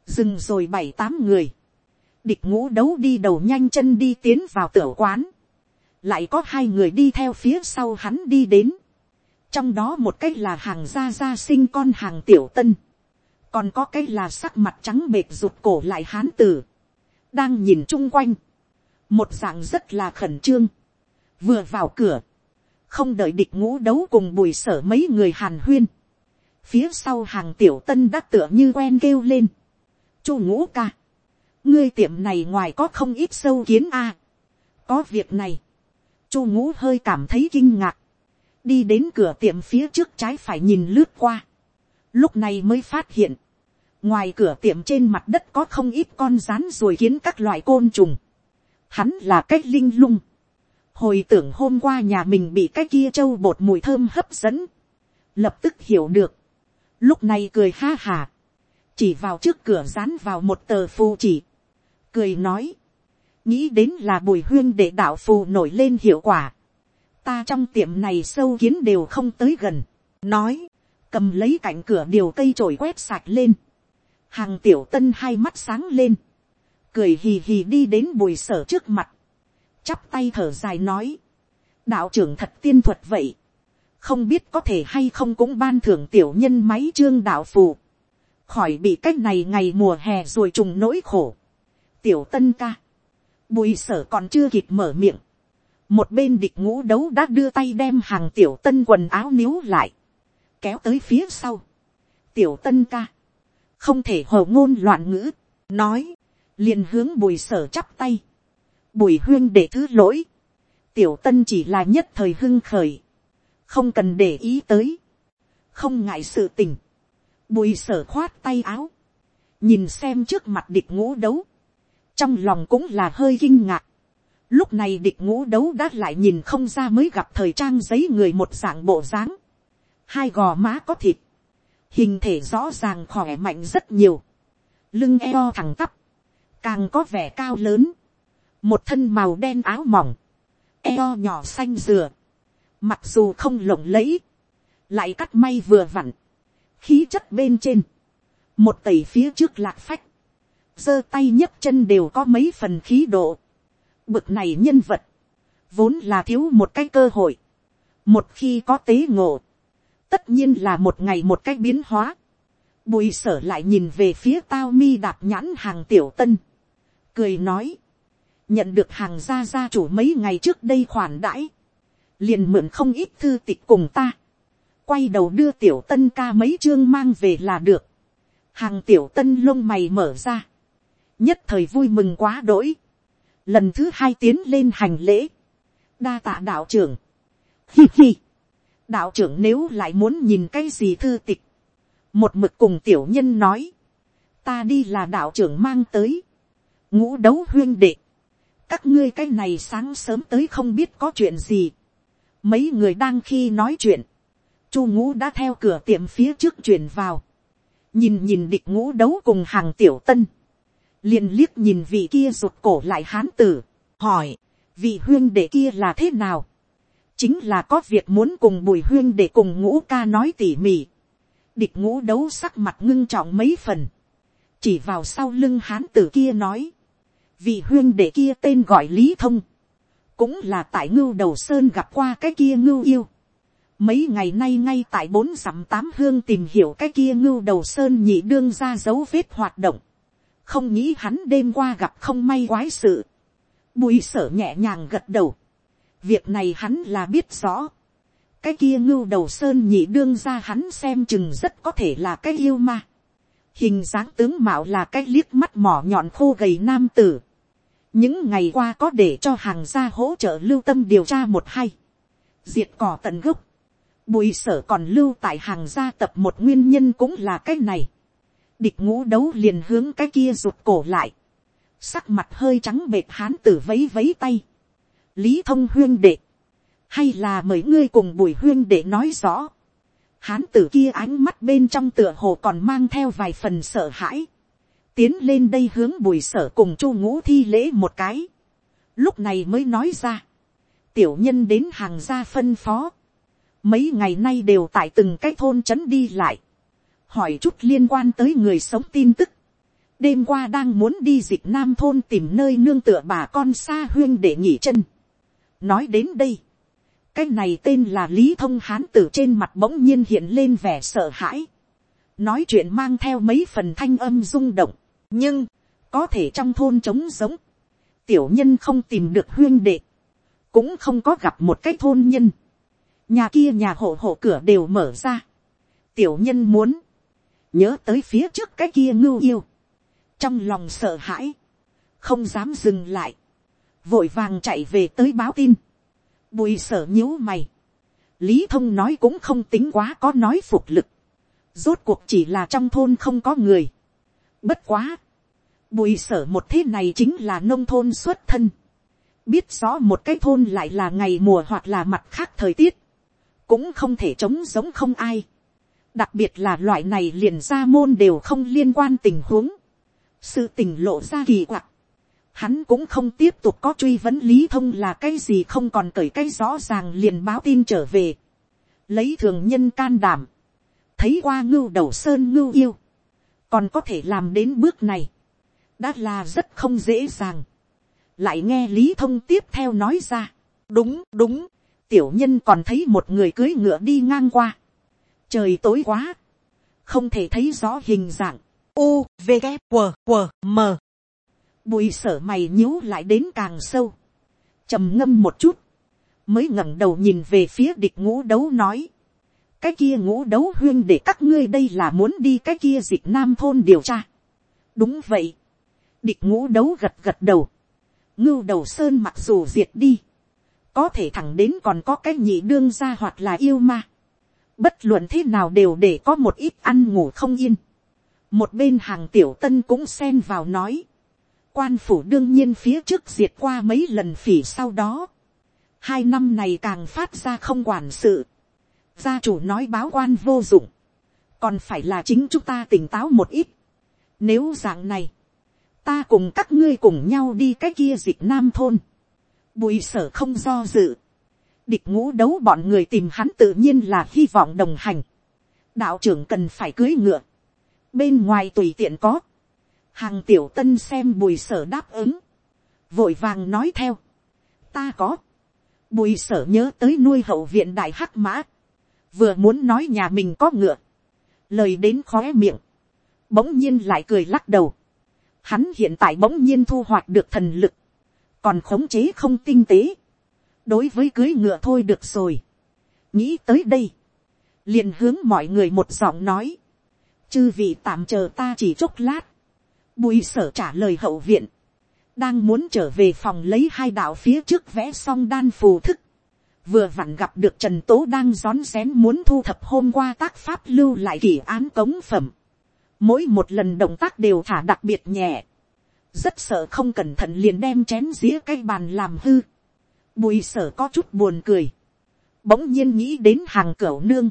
Speaker 1: dừng rồi bảy tám người, địch ngũ đấu đi đầu nhanh chân đi tiến vào tiểu quán, lại có hai người đi theo phía sau hắn đi đến, trong đó một cái là hàng gia gia sinh con hàng tiểu tân, còn có cái là sắc mặt trắng bệt rụt cổ lại hán tử, đang nhìn chung quanh, một dạng rất là khẩn trương, vừa vào cửa, không đợi địch ngũ đấu cùng bùi sở mấy người hàn huyên, phía sau hàng tiểu tân đã tựa như quen kêu lên, chu ngũ ca, ngươi tiệm này ngoài có không ít sâu kiến a, có việc này, chu ngũ hơi cảm thấy kinh ngạc, đi đến cửa tiệm phía trước trái phải nhìn lướt qua, lúc này mới phát hiện, ngoài cửa tiệm trên mặt đất có không ít con rán rồi kiến các loại côn trùng, hắn là cách linh lung, hồi tưởng hôm qua nhà mình bị cái kia trâu bột mùi thơm hấp dẫn, lập tức hiểu được, lúc này cười ha hà, chỉ vào trước cửa dán vào một tờ phù chỉ, cười nói, nghĩ đến là bùi huyên để đạo phù nổi lên hiệu quả, ta trong tiệm này sâu kiến đều không tới gần, nói, cầm lấy cạnh cửa điều cây trổi quét sạch lên, hàng tiểu tân hai mắt sáng lên, cười hì hì đi đến bùi sở trước mặt, chắp tay thở dài nói, đạo trưởng thật tiên thuật vậy, không biết có thể hay không cũng ban thưởng tiểu nhân máy trương đạo phù, khỏi bị cách này ngày mùa hè rồi trùng nỗi khổ. tiểu tân ca, bùi sở còn chưa kịp mở miệng, một bên địch ngũ đấu đã đưa tay đem hàng tiểu tân quần áo níu lại, kéo tới phía sau. tiểu tân ca, không thể hờ ngôn loạn ngữ, nói, liền hướng bùi sở chắp tay, bùi huyên để thứ lỗi, tiểu tân chỉ là nhất thời hưng khởi, không cần để ý tới, không ngại sự tình, bùi sở khoát tay áo, nhìn xem trước mặt địch ngũ đấu, trong lòng cũng là hơi kinh ngạc, lúc này địch ngũ đấu đã lại nhìn không ra mới gặp thời trang giấy người một dạng bộ dáng, hai gò má có thịt, hình thể rõ ràng khỏe mạnh rất nhiều, lưng eo thẳng tắp, càng có vẻ cao lớn, một thân màu đen áo mỏng, eo nhỏ xanh dừa, mặc dù không lộng lẫy, lại cắt may vừa vặn, khí chất bên trên, một tẩy phía trước lạc phách, giơ tay nhấc chân đều có mấy phần khí độ, bực này nhân vật, vốn là thiếu một cái cơ hội, một khi có tế ngộ, tất nhiên là một ngày một cái biến hóa, bùi sở lại nhìn về phía tao mi đạp nhãn hàng tiểu tân, cười nói, nhận được hàng gia gia chủ mấy ngày trước đây khoản đãi, liền mượn không ít thư tịch cùng ta, quay đầu đưa tiểu tân ca mấy chương mang về là được, hàng tiểu tân lông mày mở ra, nhất thời vui mừng quá đỗi, lần thứ hai tiến lên hành lễ, đa tạ đạo trưởng, hi hi, đạo trưởng nếu lại muốn nhìn cái gì thư tịch, một mực cùng tiểu nhân nói, ta đi là đạo trưởng mang tới, ngũ đấu huyên đệ, các ngươi cái này sáng sớm tới không biết có chuyện gì, mấy người đang khi nói chuyện, chu ngũ đã theo cửa tiệm phía trước chuyển vào, nhìn nhìn địch ngũ đấu cùng hàng tiểu tân, liền liếc nhìn vị kia rụt cổ lại hán tử, hỏi, vị huyên đệ kia là thế nào, chính là có việc muốn cùng bùi huyên để cùng ngũ ca nói tỉ mỉ, địch ngũ đấu sắc mặt ngưng trọng mấy phần, chỉ vào sau lưng hán tử kia nói, vị huyên đệ kia tên gọi lý thông, cũng là tại ngưu đầu sơn gặp qua cái kia ngưu yêu, mấy ngày nay ngay tại bốn dặm tám hương tìm hiểu cái kia ngưu đầu sơn nhị đương ra dấu vết hoạt động, không nghĩ hắn đêm qua gặp không may quái sự, bùi sở nhẹ nhàng gật đầu, việc này hắn là biết rõ, cái kia ngưu đầu sơn nhị đương ra hắn xem chừng rất có thể là cái yêu ma, hình dáng tướng mạo là cái liếc mắt mỏ nhọn khô gầy nam tử, những ngày qua có để cho hàng gia hỗ trợ lưu tâm điều tra một hay, diệt cỏ tận gốc, bùi sở còn lưu tại hàng gia tập một nguyên nhân cũng là cái này, địch ngũ đấu liền hướng cái kia rụt cổ lại, sắc mặt hơi trắng bệt hán tử vấy vấy tay, lý thông huyên đệ, hay là mời ngươi cùng bùi huyên đệ nói rõ, hán tử kia ánh mắt bên trong tựa hồ còn mang theo vài phần sợ hãi, tiến lên đây hướng bùi sở cùng chu ngũ thi lễ một cái, lúc này mới nói ra, tiểu nhân đến hàng gia phân phó, mấy ngày nay đều tại từng cái thôn trấn đi lại, hỏi chút liên quan tới người sống tin tức, đêm qua đang muốn đi dịch nam thôn tìm nơi nương tựa bà con xa huyên để nghỉ chân. nói đến đây, cái này tên là lý thông hán tử trên mặt bỗng nhiên hiện lên vẻ sợ hãi, nói chuyện mang theo mấy phần thanh âm rung động, nhưng, có thể trong thôn trống giống, tiểu nhân không tìm được huyên đệ, cũng không có gặp một cái thôn nhân, nhà kia nhà hộ hộ cửa đều mở ra, tiểu nhân muốn, nhớ tới phía trước cái kia ngưu yêu, trong lòng sợ hãi, không dám dừng lại, vội vàng chạy về tới báo tin, bùi sở nhíu mày, lý thông nói cũng không tính quá có nói phục lực, rốt cuộc chỉ là trong thôn không có người, bất quá, bùi sở một thế này chính là nông thôn xuất thân, biết rõ một cái thôn lại là ngày mùa hoặc là mặt khác thời tiết, cũng không thể chống giống không ai, đặc biệt là loại này liền ra môn đều không liên quan tình huống, sự tình lộ ra kỳ quặc, hắn cũng không tiếp tục có truy vấn lý thông là cái gì không còn cởi cái rõ ràng liền báo tin trở về, lấy thường nhân can đảm, thấy qua ngưu đầu sơn ngưu yêu, còn có thể làm đến bước này, đã là rất không dễ dàng, lại nghe lý thông tiếp theo nói ra, đúng đúng, tiểu nhân còn thấy một người cưới ngựa đi ngang qua, trời tối quá, không thể thấy rõ hình dạng, u v g q q m. Bùi sở mày nhíu lại đến càng sâu, trầm ngâm một chút, mới ngẩng đầu nhìn về phía địch ngũ đấu nói, cái kia ngũ đấu huyên để các ngươi đây là muốn đi cái kia dịch nam thôn điều tra. đúng vậy, địch ngũ đấu gật gật đầu, ngưu đầu sơn mặc dù diệt đi, có thể thẳng đến còn có cái nhị đương ra hoặc là yêu ma bất luận thế nào đều để có một ít ăn ngủ không yên. một bên hàng tiểu tân cũng xen vào nói. quan phủ đương nhiên phía trước diệt qua mấy lần phỉ sau đó. hai năm này càng phát ra không quản sự. gia chủ nói báo quan vô dụng. còn phải là chính chúng ta tỉnh táo một ít. nếu dạng này, ta cùng các ngươi cùng nhau đi cái kia dịch nam thôn Bùi sở không do dự. Địch ngũ đấu bọn người tìm hắn tự nhiên là hy vọng đồng hành. Đạo trưởng cần phải cưới ngựa. Bên ngoài tùy tiện có. Hàng tiểu tân xem bùi sở đáp ứng. Vội vàng nói theo. Ta có. Bùi sở nhớ tới nuôi hậu viện đại hắc mã. Vừa muốn nói nhà mình có ngựa. Lời đến khóe miệng. Bỗng nhiên lại cười lắc đầu. Hắn hiện tại bỗng nhiên thu hoạch được thần lực còn khống chế không tinh tế, đối với cưới ngựa thôi được rồi, nghĩ tới đây, liền hướng mọi người một giọng nói, chư vị tạm chờ ta chỉ chốc lát, bùi sở trả lời hậu viện, đang muốn trở về phòng lấy hai đạo phía trước vẽ xong đan phù thức, vừa vặn gặp được trần tố đang rón rén muốn thu thập hôm qua tác pháp lưu lại kỳ án cống phẩm, mỗi một lần động tác đều thả đặc biệt nhẹ, rất sợ không cẩn thận liền đem chén dĩa cái bàn làm hư. Bùi sở có chút buồn cười. Bỗng nhiên nghĩ đến hàng cửu nương.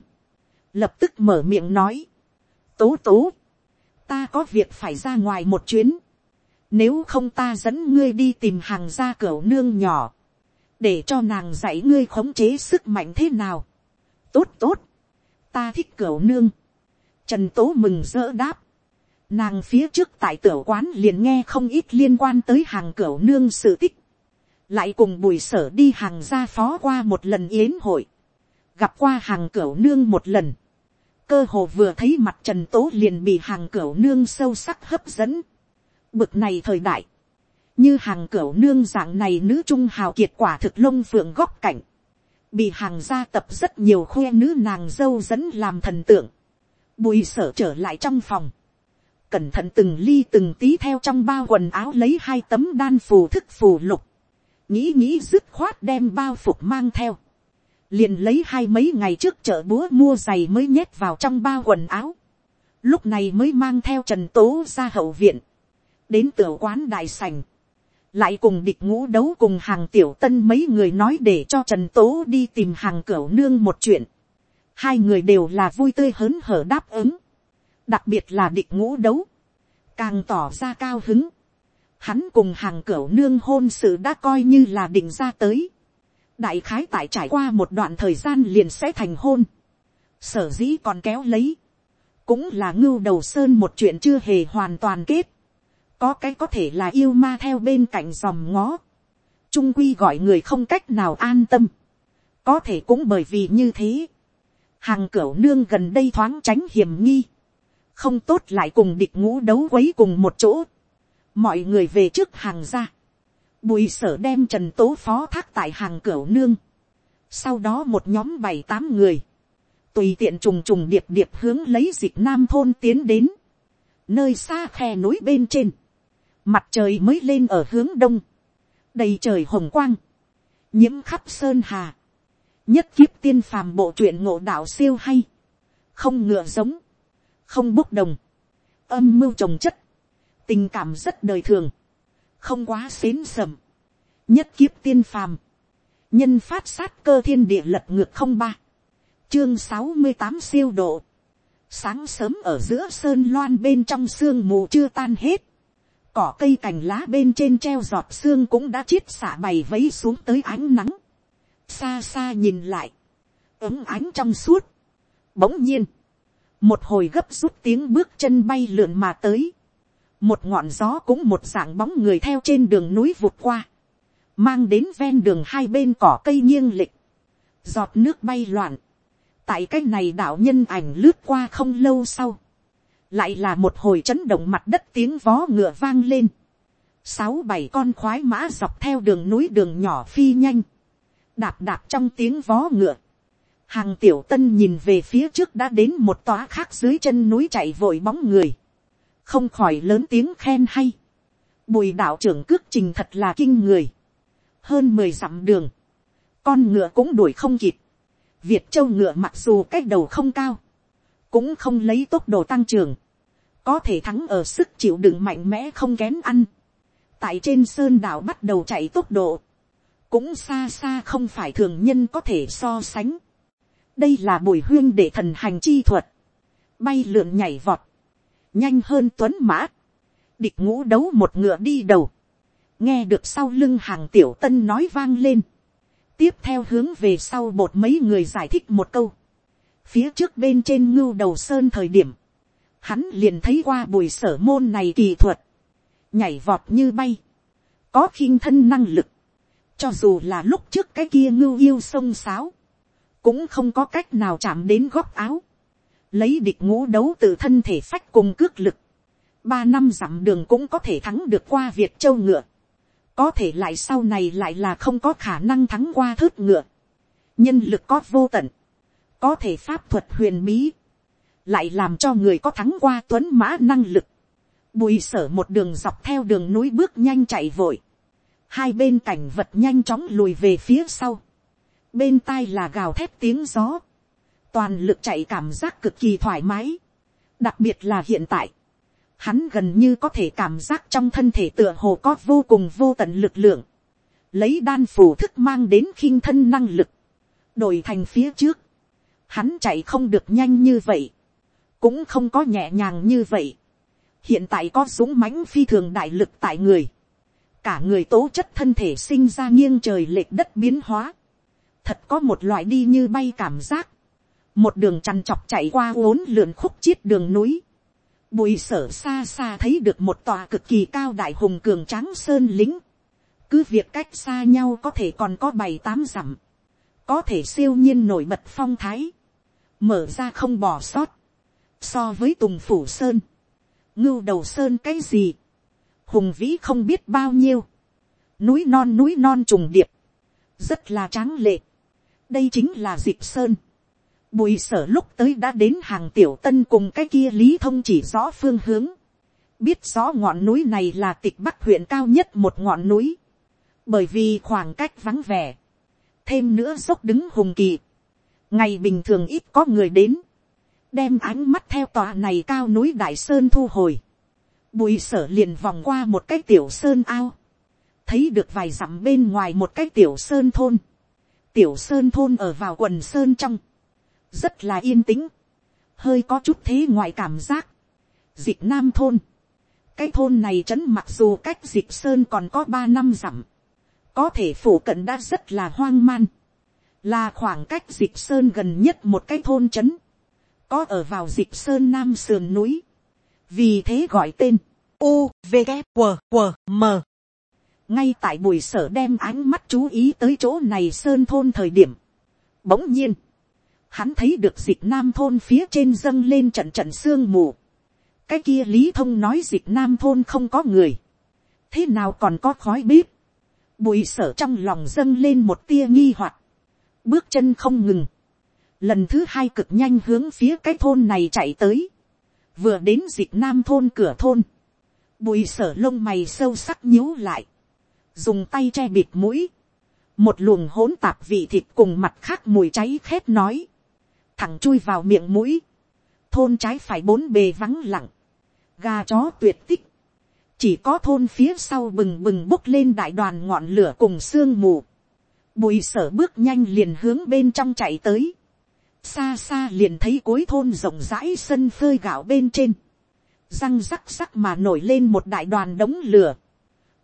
Speaker 1: Lập tức mở miệng nói. Tố tố. Ta có việc phải ra ngoài một chuyến. Nếu không ta dẫn ngươi đi tìm hàng gia cửa nương nhỏ. Để cho nàng dạy ngươi khống chế sức mạnh thế nào. Tốt tốt. Ta thích cửa nương. Trần Tố mừng rỡ đáp. Nàng phía trước tại tiểu quán liền nghe không ít liên quan tới hàng cửa nương sự tích. Lại cùng bùi sở đi hàng gia phó qua một lần yến hội. Gặp qua hàng cửa nương một lần. Cơ hồ vừa thấy mặt Trần Tố liền bị hàng cửa nương sâu sắc hấp dẫn. Bực này thời đại. Như hàng cửa nương dạng này nữ trung hào kiệt quả thực lông phượng góc cảnh. Bị hàng gia tập rất nhiều khoe nữ nàng dâu dẫn làm thần tượng. Bùi sở trở lại trong phòng cẩn thận từng ly từng tí theo trong bao quần áo lấy hai tấm đan phù thức phù lục, nghĩ nghĩ dứt khoát đem bao phục mang theo, liền lấy hai mấy ngày trước chợ búa mua giày mới nhét vào trong bao quần áo, lúc này mới mang theo trần tố ra hậu viện, đến tiểu quán đại sành, lại cùng địch ngũ đấu cùng hàng tiểu tân mấy người nói để cho trần tố đi tìm hàng cửa nương một chuyện, hai người đều là vui tươi hớn hở đáp ứng, đặc biệt là địch ngũ đấu, càng tỏ ra cao hứng. Hắn cùng hàng cửa nương hôn sự đã coi như là định ra tới. đại khái tại trải qua một đoạn thời gian liền sẽ thành hôn. sở dĩ còn kéo lấy. cũng là ngưu đầu sơn một chuyện chưa hề hoàn toàn kết. có cái có thể là yêu ma theo bên cạnh dòm ngó. trung quy gọi người không cách nào an tâm. có thể cũng bởi vì như thế. hàng cửa nương gần đây thoáng tránh hiểm nghi không tốt lại cùng địch ngũ đấu quấy cùng một chỗ, mọi người về trước hàng ra, bùi sở đem trần tố phó thác tại hàng cửa nương, sau đó một nhóm bảy tám người, tùy tiện trùng trùng điệp điệp hướng lấy dịch nam thôn tiến đến, nơi xa khe núi bên trên, mặt trời mới lên ở hướng đông, đầy trời hồng quang, nhiễm khắp sơn hà, nhất kiếp tiên phàm bộ truyện ngộ đạo siêu hay, không ngựa giống, không bốc đồng, âm mưu trồng chất, tình cảm rất đời thường, không quá xến sầm, nhất kiếp tiên phàm, nhân phát sát cơ thiên địa lật ngược không ba, chương sáu mươi tám siêu độ, sáng sớm ở giữa sơn loan bên trong sương mù chưa tan hết, cỏ cây cành lá bên trên treo giọt sương cũng đã chiết xả bày vấy xuống tới ánh nắng, xa xa nhìn lại, ấm ánh trong suốt, bỗng nhiên, một hồi gấp rút tiếng bước chân bay lượn mà tới, một ngọn gió cũng một dạng bóng người theo trên đường núi vụt qua, mang đến ven đường hai bên cỏ cây nghiêng lịch, giọt nước bay loạn, tại cái này đạo nhân ảnh lướt qua không lâu sau, lại là một hồi chấn động mặt đất tiếng vó ngựa vang lên, sáu bảy con khoái mã dọc theo đường núi đường nhỏ phi nhanh, đạp đạp trong tiếng vó ngựa, hàng tiểu tân nhìn về phía trước đã đến một tòa khác dưới chân núi chạy vội bóng người, không khỏi lớn tiếng khen hay, bùi đạo trưởng cước trình thật là kinh người, hơn mười dặm đường, con ngựa cũng đuổi không kịp, việt châu ngựa mặc dù cách đầu không cao, cũng không lấy tốc độ tăng trưởng, có thể thắng ở sức chịu đựng mạnh mẽ không kém ăn, tại trên sơn đảo bắt đầu chạy tốc độ, cũng xa xa không phải thường nhân có thể so sánh. Đây là bùi huyên để thần hành chi thuật, bay lượn nhảy vọt, nhanh hơn tuấn mã, địch ngũ đấu một ngựa đi đầu, nghe được sau lưng hàng tiểu tân nói vang lên, tiếp theo hướng về sau một mấy người giải thích một câu, phía trước bên trên ngưu đầu sơn thời điểm, hắn liền thấy qua bùi sở môn này kỳ thuật, nhảy vọt như bay, có khinh thân năng lực, cho dù là lúc trước cái kia ngưu yêu sông sáo, cũng không có cách nào chạm đến góc áo, lấy địch ngũ đấu từ thân thể phách cùng cước lực, ba năm dặm đường cũng có thể thắng được qua việt châu ngựa, có thể lại sau này lại là không có khả năng thắng qua thước ngựa, nhân lực có vô tận, có thể pháp thuật huyền bí, lại làm cho người có thắng qua tuấn mã năng lực, bùi sở một đường dọc theo đường núi bước nhanh chạy vội, hai bên cảnh vật nhanh chóng lùi về phía sau, bên tai là gào thép tiếng gió, toàn lực chạy cảm giác cực kỳ thoải mái, đặc biệt là hiện tại, hắn gần như có thể cảm giác trong thân thể tựa hồ có vô cùng vô tận lực lượng, lấy đan phủ thức mang đến khinh thân năng lực, đổi thành phía trước, hắn chạy không được nhanh như vậy, cũng không có nhẹ nhàng như vậy, hiện tại có súng mãnh phi thường đại lực tại người, cả người tố chất thân thể sinh ra nghiêng trời lệch đất biến hóa, thật có một loại đi như bay cảm giác, một đường chăn chọc chạy qua uốn lượn khúc chiết đường núi, bùi sở xa xa thấy được một tòa cực kỳ cao đại hùng cường tráng sơn lính, cứ việc cách xa nhau có thể còn có bảy tám dặm, có thể siêu nhiên nổi bật phong thái, mở ra không bỏ sót, so với tùng phủ sơn, ngưu đầu sơn cái gì, hùng vĩ không biết bao nhiêu, núi non núi non trùng điệp, rất là tráng lệ, đây chính là dịp sơn, bùi sở lúc tới đã đến hàng tiểu tân cùng cái kia lý thông chỉ rõ phương hướng, biết rõ ngọn núi này là tịch bắc huyện cao nhất một ngọn núi, bởi vì khoảng cách vắng vẻ, thêm nữa dốc đứng hùng kỳ, ngày bình thường ít có người đến, đem ánh mắt theo tòa này cao núi đại sơn thu hồi, bùi sở liền vòng qua một cái tiểu sơn ao, thấy được vài dặm bên ngoài một cái tiểu sơn thôn, tiểu sơn thôn ở vào quần sơn trong, rất là yên tĩnh, hơi có chút thế ngoại cảm giác, dịch nam thôn, cái thôn này trấn mặc dù cách dịch sơn còn có ba năm dặm, có thể phủ cận đã rất là hoang man, là khoảng cách dịch sơn gần nhất một cái thôn trấn, có ở vào dịch sơn nam sườn núi, vì thế gọi tên u v g q q m. Ngay tại buổi sở đem ánh mắt chú ý tới chỗ này sơn thôn thời điểm, bỗng nhiên, hắn thấy được dịch nam thôn phía trên dâng lên trận trận sương mù, cái kia lý thông nói dịch nam thôn không có người, thế nào còn có khói bếp, bụi sở trong lòng dâng lên một tia nghi hoặc, bước chân không ngừng, lần thứ hai cực nhanh hướng phía cái thôn này chạy tới, vừa đến dịch nam thôn cửa thôn, bụi sở lông mày sâu sắc nhíu lại, dùng tay che bịt mũi, một luồng hỗn tạp vị thịt cùng mặt khác mùi cháy khét nói, thẳng chui vào miệng mũi, thôn trái phải bốn bề vắng lặng, gà chó tuyệt tích, chỉ có thôn phía sau bừng bừng bốc lên đại đoàn ngọn lửa cùng sương mù, bùi sở bước nhanh liền hướng bên trong chạy tới, xa xa liền thấy cuối thôn rộng rãi sân phơi gạo bên trên, răng rắc rắc mà nổi lên một đại đoàn đống lửa,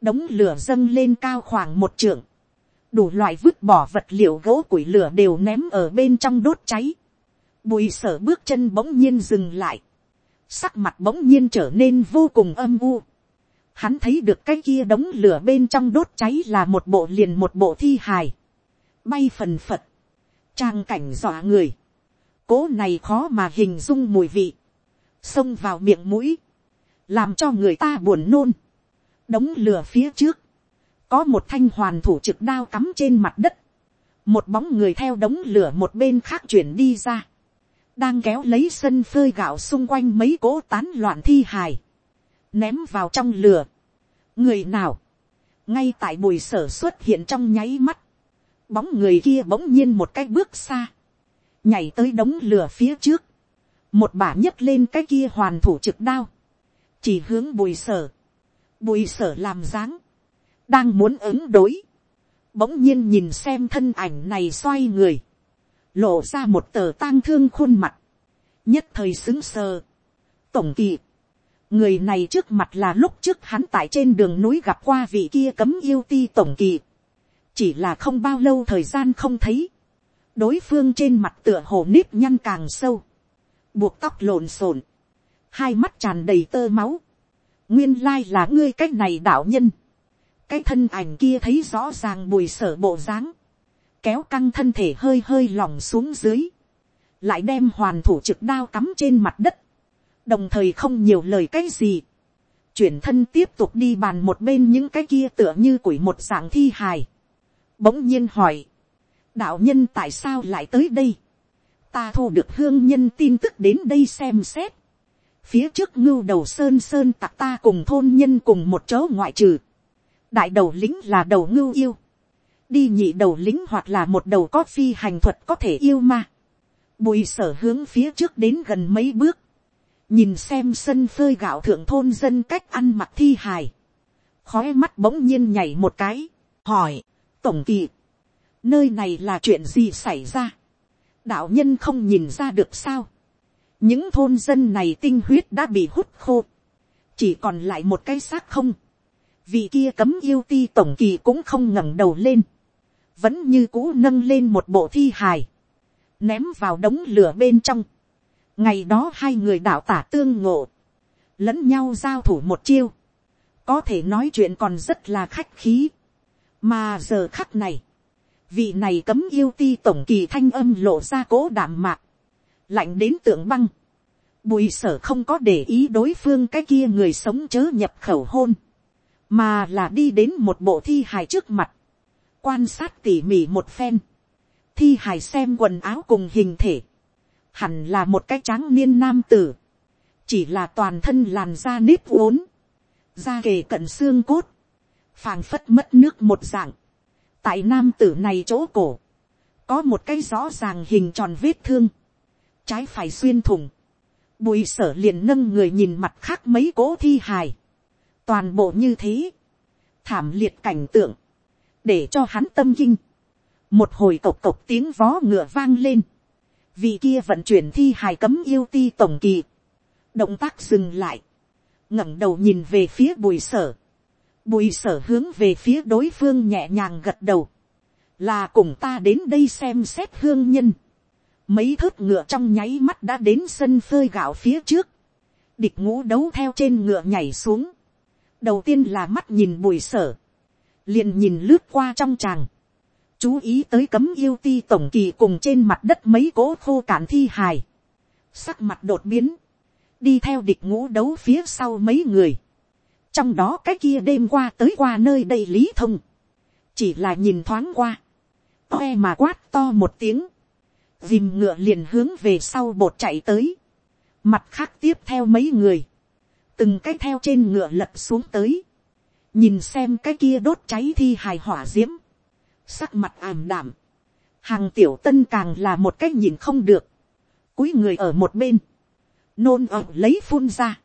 Speaker 1: đống lửa dâng lên cao khoảng một trượng, đủ loại vứt bỏ vật liệu gỗ củi lửa đều ném ở bên trong đốt cháy, bùi sở bước chân bỗng nhiên dừng lại, sắc mặt bỗng nhiên trở nên vô cùng âm u, hắn thấy được cái kia đống lửa bên trong đốt cháy là một bộ liền một bộ thi hài, bay phần phật, trang cảnh dọa người, cố này khó mà hình dung mùi vị, xông vào miệng mũi, làm cho người ta buồn nôn, đống lửa phía trước, có một thanh hoàn thủ trực đao cắm trên mặt đất, một bóng người theo đống lửa một bên khác chuyển đi ra, đang kéo lấy sân phơi gạo xung quanh mấy cỗ tán loạn thi hài, ném vào trong lửa. người nào, ngay tại bùi sở xuất hiện trong nháy mắt, bóng người kia bỗng nhiên một cái bước xa, nhảy tới đống lửa phía trước, một bả nhấc lên cái kia hoàn thủ trực đao, chỉ hướng bùi sở, bùi sở làm dáng, đang muốn ứng đối, bỗng nhiên nhìn xem thân ảnh này xoay người, lộ ra một tờ tang thương khuôn mặt, nhất thời xứng sờ. tổng kỳ, người này trước mặt là lúc trước hắn tại trên đường núi gặp qua vị kia cấm yêu ti tổng kỳ, chỉ là không bao lâu thời gian không thấy, đối phương trên mặt tựa hồ nếp nhăn càng sâu, buộc tóc lộn xộn, hai mắt tràn đầy tơ máu, nguyên lai là ngươi cái này đạo nhân, cái thân ảnh kia thấy rõ ràng bùi sở bộ dáng, kéo căng thân thể hơi hơi lỏng xuống dưới, lại đem hoàn thủ trực đao cắm trên mặt đất, đồng thời không nhiều lời cái gì, chuyển thân tiếp tục đi bàn một bên những cái kia tựa như củi một dạng thi hài, bỗng nhiên hỏi, đạo nhân tại sao lại tới đây, ta thu được hương nhân tin tức đến đây xem xét, phía trước ngưu đầu sơn sơn tặc ta cùng thôn nhân cùng một chỗ ngoại trừ, đại đầu lính là đầu ngưu yêu, đi nhị đầu lính hoặc là một đầu có phi hành thuật có thể yêu ma. Bùi sở hướng phía trước đến gần mấy bước. Nhìn xem sân phơi gạo thượng thôn dân cách ăn mặc thi hài. Khói mắt bỗng nhiên nhảy một cái. Hỏi. Tổng kỳ. Nơi này là chuyện gì xảy ra? Đạo nhân không nhìn ra được sao. Những thôn dân này tinh huyết đã bị hút khô. chỉ còn lại một cái xác không, vì kia cấm yêu ti tổng kỳ cũng không ngẩng đầu lên, vẫn như cũ nâng lên một bộ thi hài, ném vào đống lửa bên trong. ngày đó hai người đạo tả tương ngộ, lẫn nhau giao thủ một chiêu, có thể nói chuyện còn rất là khách khí, mà giờ khắc này, vị này cấm yêu ti tổng kỳ thanh âm lộ ra cố đảm mạc, lạnh đến tượng băng, bùi sở không có để ý đối phương cái kia người sống chớ nhập khẩu hôn, mà là đi đến một bộ thi hài trước mặt, quan sát tỉ mỉ một phen, thi hài xem quần áo cùng hình thể, hẳn là một cái tráng niên nam tử, chỉ là toàn thân làn da nếp vốn, da kề cận xương cốt, phàng phất mất nước một dạng, tại nam tử này chỗ cổ, có một cái rõ ràng hình tròn vết thương, trái phải xuyên thủng, bùi sở liền nâng người nhìn mặt khác mấy cố thi hài, toàn bộ như thế, thảm liệt cảnh tượng, để cho hắn tâm kinh, một hồi cộc cộc tiếng vó ngựa vang lên, vì kia vận chuyển thi hài cấm yêu ti tổng kỳ, động tác dừng lại, ngẩng đầu nhìn về phía bùi sở, bùi sở hướng về phía đối phương nhẹ nhàng gật đầu, là cùng ta đến đây xem xét hương nhân, mấy thớt ngựa trong nháy mắt đã đến sân phơi gạo phía trước, địch ngũ đấu theo trên ngựa nhảy xuống, đầu tiên là mắt nhìn bùi sở, liền nhìn lướt qua trong tràng, chú ý tới cấm yêu ti tổng kỳ cùng trên mặt đất mấy cỗ khô cạn thi hài, sắc mặt đột biến, đi theo địch ngũ đấu phía sau mấy người, trong đó cái kia đêm qua tới qua nơi đây lý thông, chỉ là nhìn thoáng qua, toe mà quát to một tiếng, dìm ngựa liền hướng về sau bột chạy tới, mặt khác tiếp theo mấy người, từng cái theo trên ngựa lật xuống tới, nhìn xem cái kia đốt cháy thi hài hỏa d i ễ m sắc mặt ảm đảm, hàng tiểu tân càng là một cái nhìn không được, cúi người ở một bên, nôn ẩm lấy phun ra,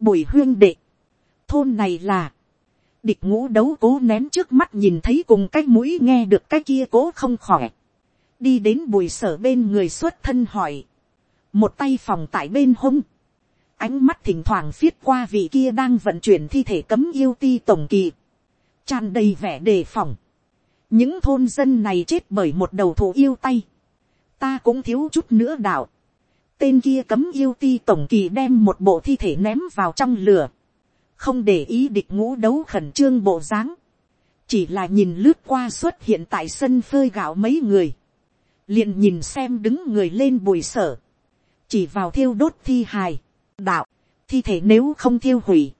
Speaker 1: bùi huyên đệ, thôn này là, địch ngũ đấu cố ném trước mắt nhìn thấy cùng cái mũi nghe được cái kia cố không khỏe, đi đến bùi sở bên người xuất thân hỏi, một tay phòng tại bên hông, ánh mắt thỉnh thoảng viết qua vị kia đang vận chuyển thi thể cấm yêu ti tổng kỳ, tràn đầy vẻ đề phòng. những thôn dân này chết bởi một đầu thủ yêu tay, ta cũng thiếu chút nữa đạo. tên kia cấm yêu ti tổng kỳ đem một bộ thi thể ném vào trong lửa, không để ý địch ngũ đấu khẩn trương bộ dáng, chỉ là nhìn lướt qua xuất hiện tại sân phơi gạo mấy người, liền nhìn xem đứng người lên bùi sở, chỉ vào thiêu đốt thi hài, đạo, thi thể nếu không thiêu hủy,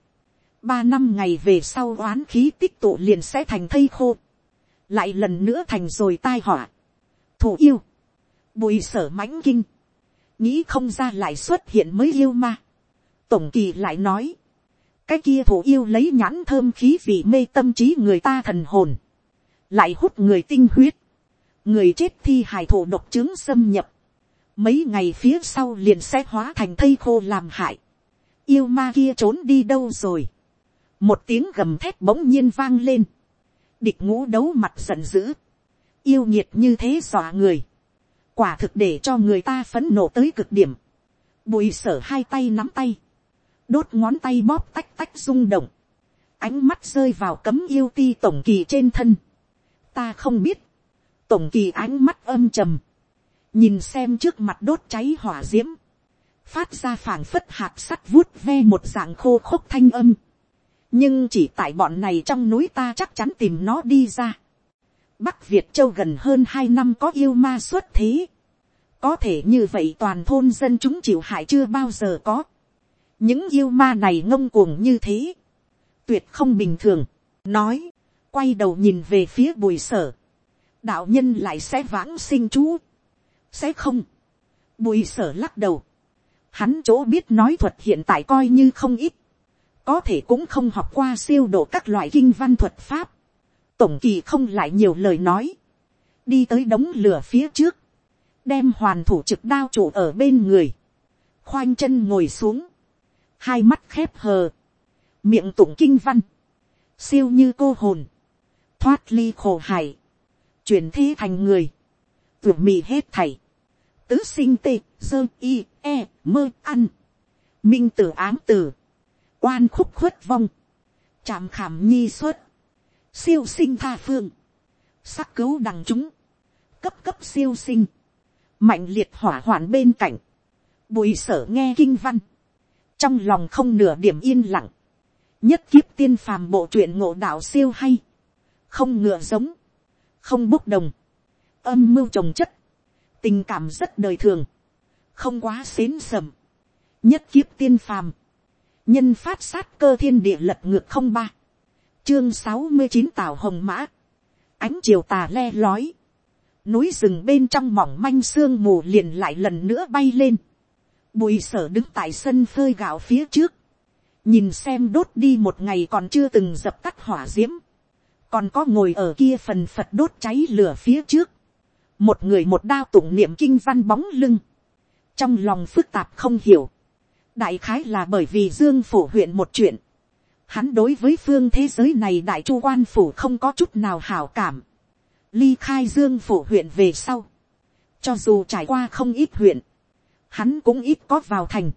Speaker 1: ba năm ngày về sau oán khí tích tụ liền sẽ thành thây khô, lại lần nữa thành rồi tai họa, thủ yêu, bùi sở mãnh kinh, nghĩ không ra lại xuất hiện mới yêu ma, tổng kỳ lại nói, cái kia thủ yêu lấy nhãn thơm khí vì mê tâm trí người ta thần hồn, lại hút người tinh huyết, người chết thi hài thổ độc chứng xâm nhập, mấy ngày phía sau liền sẽ hóa thành thây khô làm hại. yêu ma kia trốn đi đâu rồi. một tiếng gầm thét bỗng nhiên vang lên. địch ngũ đấu mặt giận dữ. yêu nhiệt như thế dọa người. quả thực để cho người ta phấn nộ tới cực điểm. bùi sở hai tay nắm tay. đốt ngón tay bóp tách tách rung động. ánh mắt rơi vào cấm yêu ti tổng kỳ trên thân. ta không biết. tổng kỳ ánh mắt âm trầm nhìn xem trước mặt đốt cháy hỏa d i ễ m phát ra phảng phất hạt sắt vuốt ve một dạng khô khốc thanh âm. nhưng chỉ tại bọn này trong núi ta chắc chắn tìm nó đi ra. bắc việt châu gần hơn hai năm có yêu ma xuất thế. có thể như vậy toàn thôn dân chúng chịu hại chưa bao giờ có. những yêu ma này ngông cuồng như thế. tuyệt không bình thường. nói, quay đầu nhìn về phía bùi sở. đạo nhân lại sẽ vãng sinh chú sẽ không. bùi sở lắc đầu. hắn chỗ biết nói thuật hiện tại coi như không ít. có thể cũng không học qua siêu độ các loại kinh văn thuật pháp. tổng kỳ không lại nhiều lời nói. đi tới đống lửa phía trước. đem hoàn thủ trực đao trụ ở bên người. khoanh chân ngồi xuống. hai mắt khép hờ. miệng tụng kinh văn. siêu như cô hồn. thoát ly khổ hải. chuyển thế thành người. tuyệt mì hết thảy tứ sinh tê, dơ y, e, mơ, ăn. Minh tử ám tử. oan khúc khuất vong, chạm khảm nhi xuất, siêu sinh tha phương, sắc cứu đằng chúng, cấp cấp siêu sinh, mạnh liệt hỏa hoạn bên cạnh, bùi sở nghe kinh văn, trong lòng không nửa điểm yên lặng, nhất kiếp tiên phàm bộ truyện ngộ đạo siêu hay, không ngựa giống, không bốc đồng, âm mưu trồng chất, tình cảm rất đời thường, không quá xến sầm, nhất kiếp tiên phàm, nhân phát sát cơ thiên địa lật ngược không ba, chương sáu mươi chín tào hồng mã, ánh chiều tà le lói, núi rừng bên trong mỏng manh sương mù liền lại lần nữa bay lên, bùi sở đứng tại sân phơi gạo phía trước, nhìn xem đốt đi một ngày còn chưa từng dập tắt hỏa d i ễ m còn có ngồi ở kia phần phật đốt cháy lửa phía trước, một người một đao tụng niệm kinh văn bóng lưng, trong lòng phức tạp không hiểu, đại khái là bởi vì dương phổ huyện một chuyện, hắn đối với phương thế giới này đại chu quan phủ không có chút nào hảo cảm, ly khai dương phổ huyện về sau, cho dù trải qua không ít huyện, hắn cũng ít có vào thành,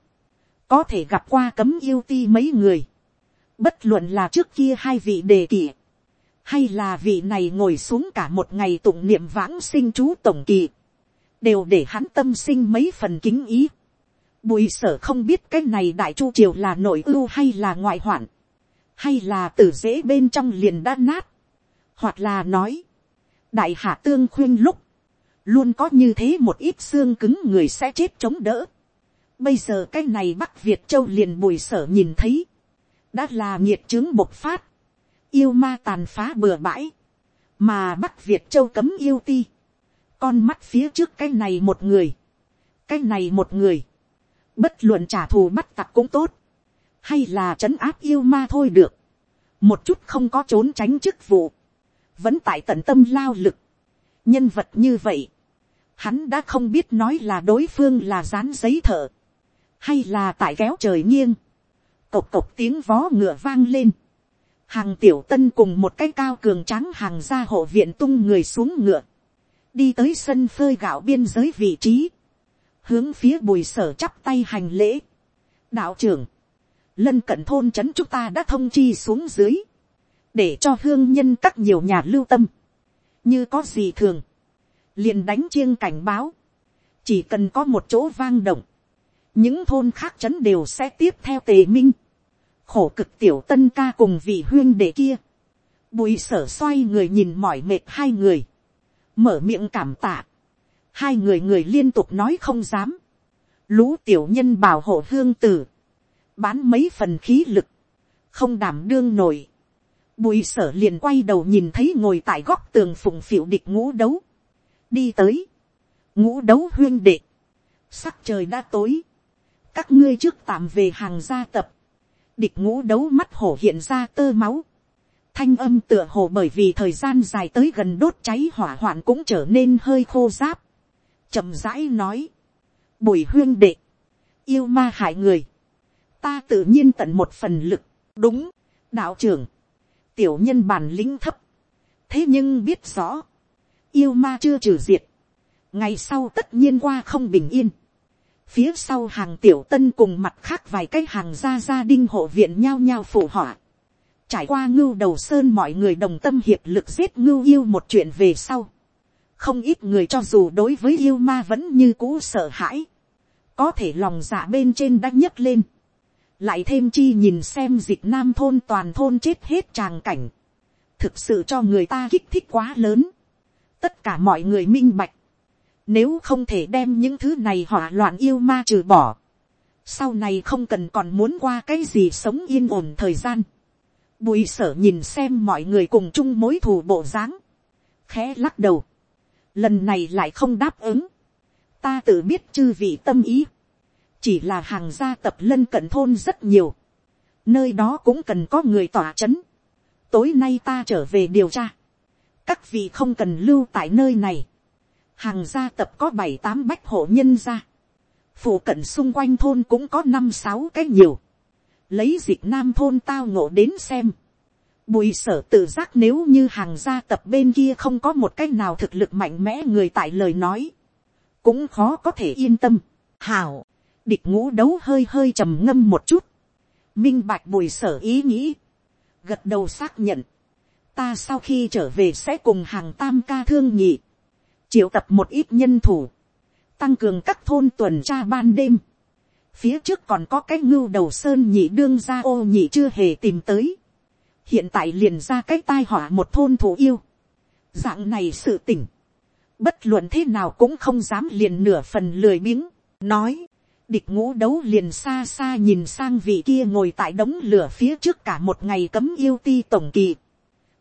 Speaker 1: có thể gặp qua cấm yêu ti mấy người, bất luận là trước kia hai vị đề kỷ, hay là vị này ngồi xuống cả một ngày tụng niệm vãng sinh chú tổng kỳ, đều để hắn tâm sinh mấy phần kính ý. Bùi sở không biết cái này đại chu triều là nội ưu hay là ngoại hoạn, hay là tử dễ bên trong liền đã nát, hoặc là nói, đại hạ tương khuyên lúc, luôn có như thế một ít xương cứng người sẽ chết chống đỡ. Bây giờ cái này Bắc Việt Châu liền bùi sở nhìn thấy. Đã là nhiệt chứng bộc phát. Yêu ma tàn phá bừa bãi. Mà Bắc Việt Châu cấm yêu ti. Con mắt phía trước cái này một người. Cái này một người. Bất luận trả thù bắt tặc cũng tốt. Hay là trấn áp yêu ma thôi được. Một chút không có trốn tránh chức vụ. Vẫn tại tận tâm lao lực. Nhân vật như vậy hắn đã không biết nói là đối phương là dán giấy thở, hay là tại kéo trời nghiêng, cộc cộc tiếng vó ngựa vang lên, hàng tiểu tân cùng một cái cao cường trắng hàng ra hộ viện tung người xuống ngựa, đi tới sân phơi gạo biên giới vị trí, hướng phía bùi sở chắp tay hành lễ. đạo trưởng, lân cận thôn trấn chúng ta đã thông chi xuống dưới, để cho hương nhân các nhiều nhà lưu tâm, như có gì thường, liền đánh chiêng cảnh báo, chỉ cần có một chỗ vang động, những thôn khác chấn đều sẽ tiếp theo tề minh, khổ cực tiểu tân ca cùng vị huyên đệ kia, bùi sở xoay người nhìn mỏi mệt hai người, mở miệng cảm tạ, hai người người liên tục nói không dám, lũ tiểu nhân bảo hộ hương tử, bán mấy phần khí lực, không đảm đương nổi, bùi sở liền quay đầu nhìn thấy ngồi tại góc tường phụng phịu địch ngũ đấu, đi tới, ngũ đấu huyên đệ, sắc trời đã tối, các ngươi trước tạm về hàng gia tập, địch ngũ đấu mắt hổ hiện ra tơ máu, thanh âm tựa hồ bởi vì thời gian dài tới gần đốt cháy hỏa hoạn cũng trở nên hơi khô giáp, chậm rãi nói, bùi huyên đệ, yêu ma hại người, ta tự nhiên tận một phần lực, đúng, đạo trưởng, tiểu nhân bản lính thấp, thế nhưng biết rõ, yêu ma chưa trừ diệt, ngày sau tất nhiên qua không bình yên, Phía sau hàng tiểu tân cùng mặt khác vài cái hàng gia gia đinh hộ viện nhao nhao phụ họa. Trải qua ngưu đầu sơn mọi người đồng tâm hiệp lực giết ngưu yêu một chuyện về sau. Không ít người cho dù đối với yêu ma vẫn như cũ sợ hãi. Có thể lòng dạ bên trên đã nhấc lên. Lại thêm chi nhìn xem dịch nam thôn toàn thôn chết hết tràng cảnh. Thực sự cho người ta kích thích quá lớn. Tất cả mọi người minh bạch nếu không thể đem những thứ này hỏa loạn yêu ma trừ bỏ. Sau này không cần còn muốn qua cái gì sống yên ổn thời gian. Bùi sở nhìn xem mọi người cùng chung mối thù bộ dáng. Khẽ lắc đầu. Lần này lại không đáp ứng. Ta tự biết chư vị tâm ý. Chỉ là hàng gia tập lân cận thôn rất nhiều. Nơi đó cũng cần có người tỏa chấn. Tối nay ta trở về điều tra. Các vị không cần lưu tại nơi này hàng gia tập có bảy tám bách hộ nhân gia, phụ cận xung quanh thôn cũng có năm sáu cái nhiều, lấy dịp nam thôn tao ngộ đến xem, bùi sở tự giác nếu như hàng gia tập bên kia không có một cái nào thực lực mạnh mẽ người tại lời nói, cũng khó có thể yên tâm. Hảo, địch ngũ đấu hơi hơi trầm ngâm một chút, minh bạch bùi sở ý nghĩ, gật đầu xác nhận, ta sau khi trở về sẽ cùng hàng tam ca thương nhị, triệu tập một ít nhân thủ, tăng cường các thôn tuần tra ban đêm, phía trước còn có cái ngưu đầu sơn nhị đương ra ô nhị chưa hề tìm tới, hiện tại liền ra cái tai họa một thôn thủ yêu, dạng này sự tỉnh, bất luận thế nào cũng không dám liền nửa phần lười biếng, nói, địch ngũ đấu liền xa xa nhìn sang vị kia ngồi tại đống lửa phía trước cả một ngày cấm yêu ti tổng kỳ,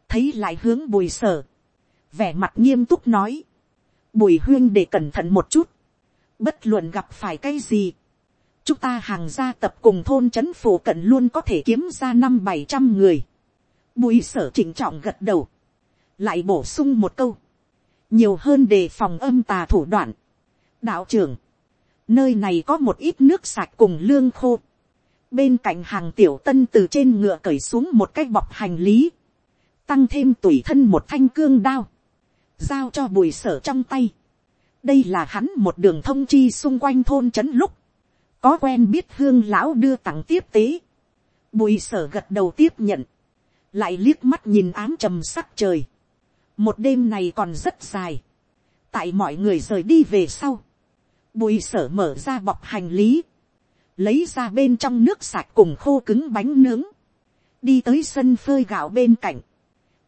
Speaker 1: thấy lại hướng bùi sở, vẻ mặt nghiêm túc nói, bùi huyên để cẩn thận một chút, bất luận gặp phải cái gì, chúng ta hàng gia tập cùng thôn chấn phủ cận luôn có thể kiếm ra năm bảy trăm người. Bùi sở chỉnh trọng gật đầu, lại bổ sung một câu, nhiều hơn đề phòng âm tà thủ đoạn. đạo trưởng, nơi này có một ít nước sạch cùng lương khô. bên cạnh hàng tiểu tân từ trên ngựa cởi xuống một cái bọc hành lý, tăng thêm tủi thân một thanh cương đao, giao cho bùi sở trong tay. đây là hắn một đường thông chi xung quanh thôn trấn lúc, có quen biết hương lão đưa tặng tiếp tế. bùi sở gật đầu tiếp nhận, lại liếc mắt nhìn ám trầm sắc trời. một đêm này còn rất dài. tại mọi người rời đi về sau, bùi sở mở ra bọc hành lý, lấy ra bên trong nước sạch cùng khô cứng bánh nướng, đi tới sân phơi gạo bên cạnh,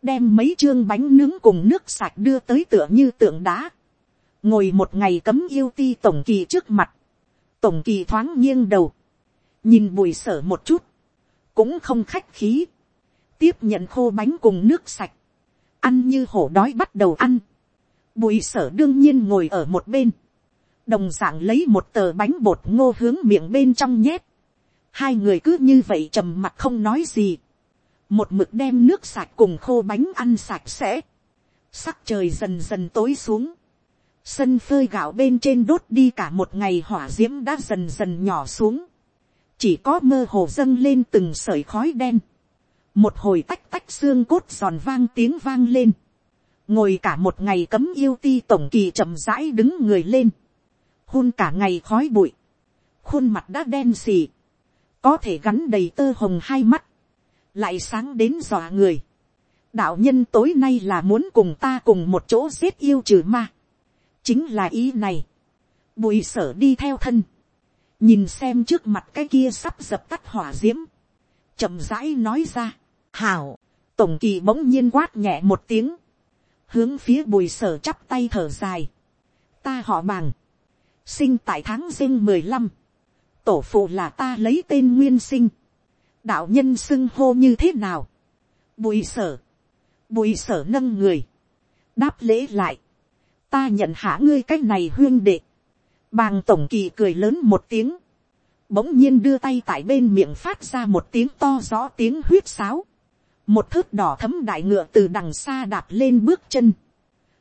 Speaker 1: đem mấy chương bánh nướng cùng nước sạch đưa tới tựa như tượng đá, ngồi một ngày cấm yêu ti tổng kỳ trước mặt, tổng kỳ thoáng nghiêng đầu, nhìn bùi sở một chút, cũng không khách khí, tiếp nhận khô bánh cùng nước sạch, ăn như hổ đói bắt đầu ăn, bùi sở đương nhiên ngồi ở một bên, đồng d ạ n g lấy một tờ bánh bột ngô hướng miệng bên trong nhét, hai người cứ như vậy trầm mặt không nói gì, một mực đem nước sạch cùng khô bánh ăn sạch sẽ, sắc trời dần dần tối xuống, Sân phơi gạo bên trên đốt đi cả một ngày hỏa diễm đã dần dần nhỏ xuống. Chỉ có mơ hồ dâng lên từng sợi khói đen. Một hồi tách tách xương cốt giòn vang tiếng vang lên. Ngồi cả một ngày cấm yêu ti tổng kỳ chậm rãi đứng người lên. Hôn cả ngày khói bụi. Khuôn mặt đã đen xì. Có thể gắn đầy tơ hồng hai mắt. Lại sáng đến dọa người. Đạo nhân tối nay là muốn cùng ta cùng một chỗ giết yêu trừ ma. Chính là ý này. bùi sở đi theo thân, nhìn xem trước mặt cái kia sắp dập tắt hỏa d i ễ m chậm rãi nói ra, hảo, tổng kỳ bỗng nhiên quát nhẹ một tiếng, hướng phía bùi sở chắp tay thở dài, ta họ bằng, sinh tại tháng riêng mười lăm, tổ phụ là ta lấy tên nguyên sinh, đạo nhân xưng hô như thế nào, bùi sở, bùi sở nâng người, đáp lễ lại, ta nhận hạ ngươi cách này huyên đệ. Bàng tổng kỳ cười lớn một tiếng. Bỗng nhiên đưa tay tại bên miệng phát ra một tiếng to rõ tiếng huyết sáo. Một thước đỏ thấm đại ngựa từ đằng xa đạp lên bước chân.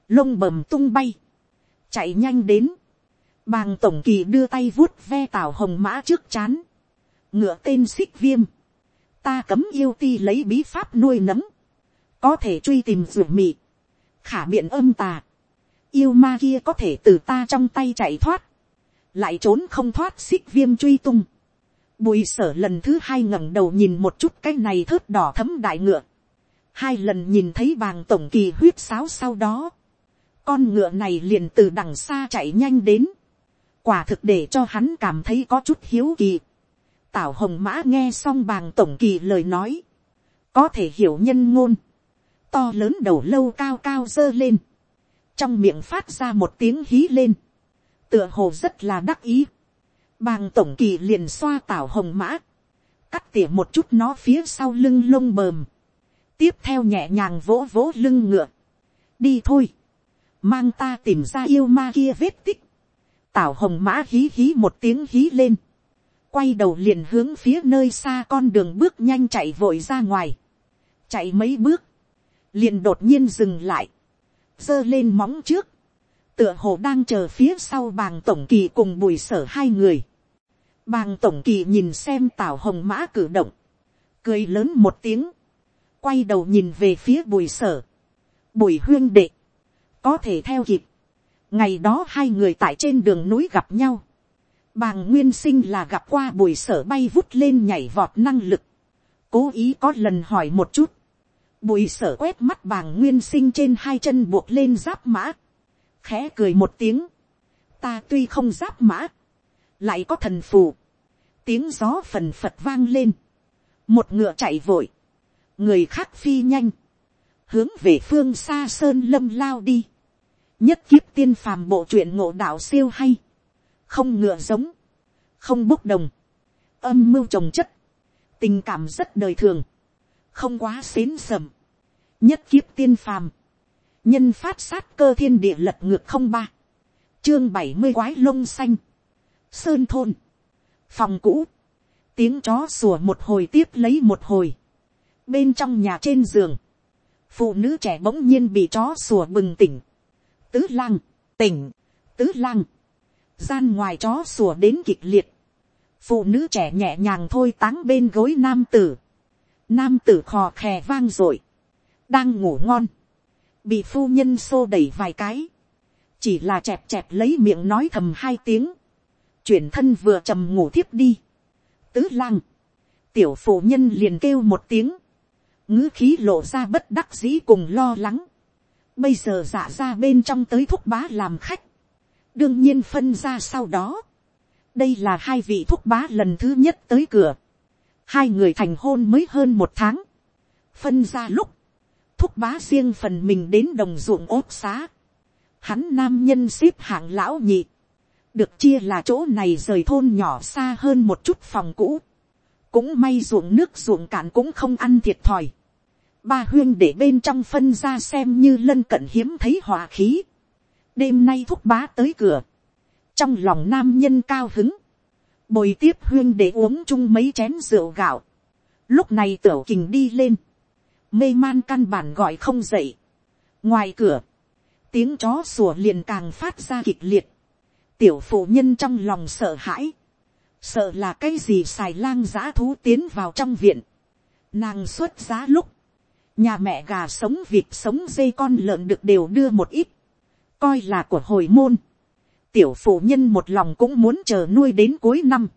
Speaker 1: Lông bầm tung bay. Chạy nhanh đến. Bàng tổng kỳ đưa tay vuốt ve tảo hồng mã trước chán. Ngựa tên xích viêm. Ta cấm yêu ti lấy bí pháp nuôi nấng. Có thể truy tìm ruột mị. Khả biện âm tà yêu ma kia có thể từ ta trong tay chạy thoát, lại trốn không thoát xích viêm truy tung. Bùi sở lần thứ hai ngẩng đầu nhìn một chút cái này thớt đỏ thấm đại ngựa. Hai lần nhìn thấy bàng tổng kỳ huyết sáo sau đó. Con ngựa này liền từ đằng xa chạy nhanh đến. Quả thực để cho hắn cảm thấy có chút hiếu kỳ. Tảo hồng mã nghe xong bàng tổng kỳ lời nói. Có thể hiểu nhân ngôn. To lớn đầu lâu cao cao dơ lên. Trong miệng phát ra một tiếng hí lên, tựa hồ rất là đắc ý, bàng tổng kỳ liền xoa tảo hồng mã, cắt tỉa một chút nó phía sau lưng lông bờm, tiếp theo nhẹ nhàng vỗ vỗ lưng ngựa, đi thôi, mang ta tìm ra yêu ma kia vết tích, tảo hồng mã hí hí một tiếng hí lên, quay đầu liền hướng phía nơi xa con đường bước nhanh chạy vội ra ngoài, chạy mấy bước, liền đột nhiên dừng lại, giơ lên móng trước, tựa hồ đang chờ phía sau bàng tổng kỳ cùng bùi sở hai người. Bàng tổng kỳ nhìn xem tào hồng mã cử động, cười lớn một tiếng, quay đầu nhìn về phía bùi sở, bùi huyên đệ, có thể theo kịp. ngày đó hai người tại trên đường núi gặp nhau, Bàng nguyên sinh là gặp qua bùi sở bay vút lên nhảy vọt năng lực. Cố ý có lần hỏi một chút. Bùi sở quét mắt bàng nguyên sinh trên hai chân buộc lên giáp mã. Khẽ cười một tiếng. Ta tuy không giáp mã. Lại có thần phù. Tiếng gió phần phật vang lên. Một ngựa chạy vội. Người khác phi nhanh. Hướng về phương xa sơn lâm lao đi. Nhất kiếp tiên phàm bộ truyện ngộ đạo siêu hay không ngựa giống, không bốc đồng, âm mưu trồng chất, tình cảm rất đời thường, không quá xến sầm, nhất kiếp tiên phàm, nhân phát sát cơ thiên địa lật ngược không ba, chương bảy mươi quái lông xanh, sơn thôn, phòng cũ, tiếng chó sủa một hồi tiếp lấy một hồi, bên trong nhà trên giường, phụ nữ trẻ bỗng nhiên bị chó sủa bừng tỉnh, tứ lang, tỉnh, tứ lang, gian ngoài chó sủa đến kịch liệt, phụ nữ trẻ nhẹ nhàng thôi táng bên gối nam tử, nam tử khò khè vang r ộ i đang ngủ ngon, bị phu nhân xô đẩy vài cái, chỉ là chẹp chẹp lấy miệng nói thầm hai tiếng, chuyển thân vừa trầm ngủ thiếp đi, tứ lang, tiểu phụ nhân liền kêu một tiếng, ngữ khí lộ ra bất đắc dĩ cùng lo lắng, bây giờ giả ra bên trong tới thúc bá làm khách, đương nhiên phân ra sau đó, đây là hai vị thúc bá lần thứ nhất tới cửa, hai người thành hôn mới hơn một tháng, phân ra lúc, thúc bá riêng phần mình đến đồng ruộng ốt xá, hắn nam nhân xếp hạng lão nhị, được chia là chỗ này rời thôn nhỏ xa hơn một chút phòng cũ, cũng may ruộng nước ruộng cạn cũng không ăn thiệt thòi, ba huyên để bên trong phân ra xem như lân cận hiếm thấy hòa khí, đêm nay thúc bá tới cửa, trong lòng nam nhân cao hứng, bồi tiếp huyên để uống chung mấy chén rượu gạo, lúc này tiểu kình đi lên, mê man căn bản gọi không dậy, ngoài cửa, tiếng chó sủa liền càng phát ra kịch liệt, tiểu phụ nhân trong lòng sợ hãi, sợ là cái gì xài lang giã thú tiến vào trong viện, nàng xuất giá lúc, nhà mẹ gà sống vịt sống dây con lợn được đều đưa một ít, coi là của hồi môn. Tiểu phụ nhân một lòng cũng muốn chờ nuôi đến cuối năm.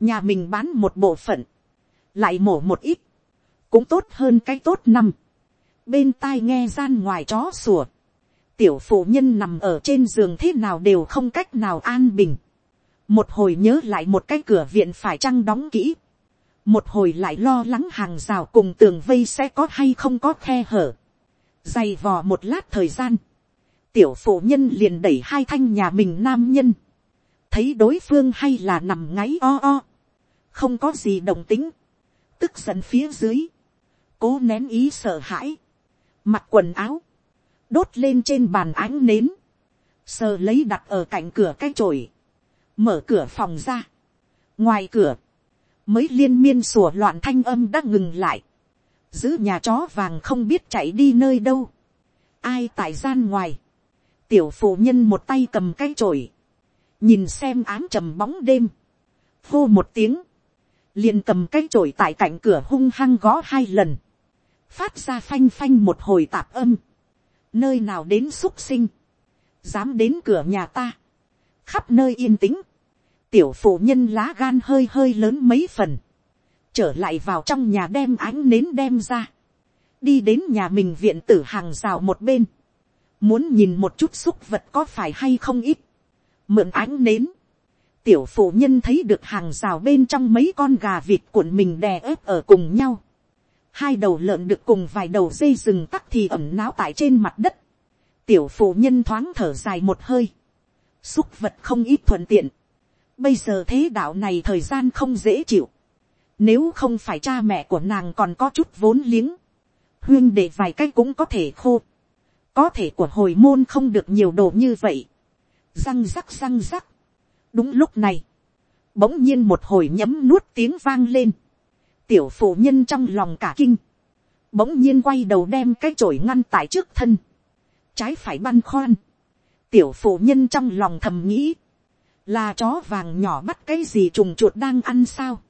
Speaker 1: Nhà mình bán một bộ phận. Lại mổ một ít. Cũng tốt hơn cái tốt năm. Bên tai nghe gian ngoài chó sủa. Tiểu phụ nhân nằm ở trên giường thế nào đều không cách nào an bình. Một hồi nhớ lại một cái cửa viện phải trăng đóng kỹ. Một hồi lại lo lắng hàng rào cùng tường vây sẽ có hay không có khe hở. Dày vò một lát thời gian tiểu phụ nhân liền đẩy hai thanh nhà mình nam nhân, thấy đối phương hay là nằm ngáy o o, không có gì đồng tính, tức giận phía dưới, cố nén ý sợ hãi, mặc quần áo, đốt lên trên bàn ánh nến, sờ lấy đặt ở cạnh cửa cái chổi, mở cửa phòng ra, ngoài cửa, mới liên miên sủa loạn thanh âm đã ngừng lại, giữ nhà chó vàng không biết chạy đi nơi đâu, ai tại gian ngoài, tiểu phụ nhân một tay cầm cái chổi, nhìn xem ám trầm bóng đêm, hô một tiếng, liền cầm cái chổi tại cạnh cửa hung hăng gõ hai lần, phát ra phanh phanh một hồi tạp âm, nơi nào đến xúc sinh, dám đến cửa nhà ta, khắp nơi yên tĩnh, tiểu phụ nhân lá gan hơi hơi lớn mấy phần, trở lại vào trong nhà đem ánh nến đem ra, đi đến nhà mình viện tử hàng rào một bên, muốn nhìn một chút xúc vật có phải hay không ít, mượn ánh nến, tiểu phụ nhân thấy được hàng rào bên trong mấy con gà vịt cuộn mình đè ép ở cùng nhau, hai đầu lợn được cùng vài đầu dây rừng tắc thì ẩm náo tại trên mặt đất, tiểu phụ nhân thoáng thở dài một hơi, xúc vật không ít thuận tiện, bây giờ thế đạo này thời gian không dễ chịu, nếu không phải cha mẹ của nàng còn có chút vốn liếng, huyên để vài cái cũng có thể khô, có thể của hồi môn không được nhiều đồ như vậy. răng rắc răng rắc. đúng lúc này, bỗng nhiên một hồi nhấm nuốt tiếng vang lên. tiểu phụ nhân trong lòng cả kinh, bỗng nhiên quay đầu đem cái chổi ngăn tại trước thân, trái phải băn khoăn. tiểu phụ nhân trong lòng thầm nghĩ, là chó vàng nhỏ bắt cái gì trùng chuột đang ăn sao,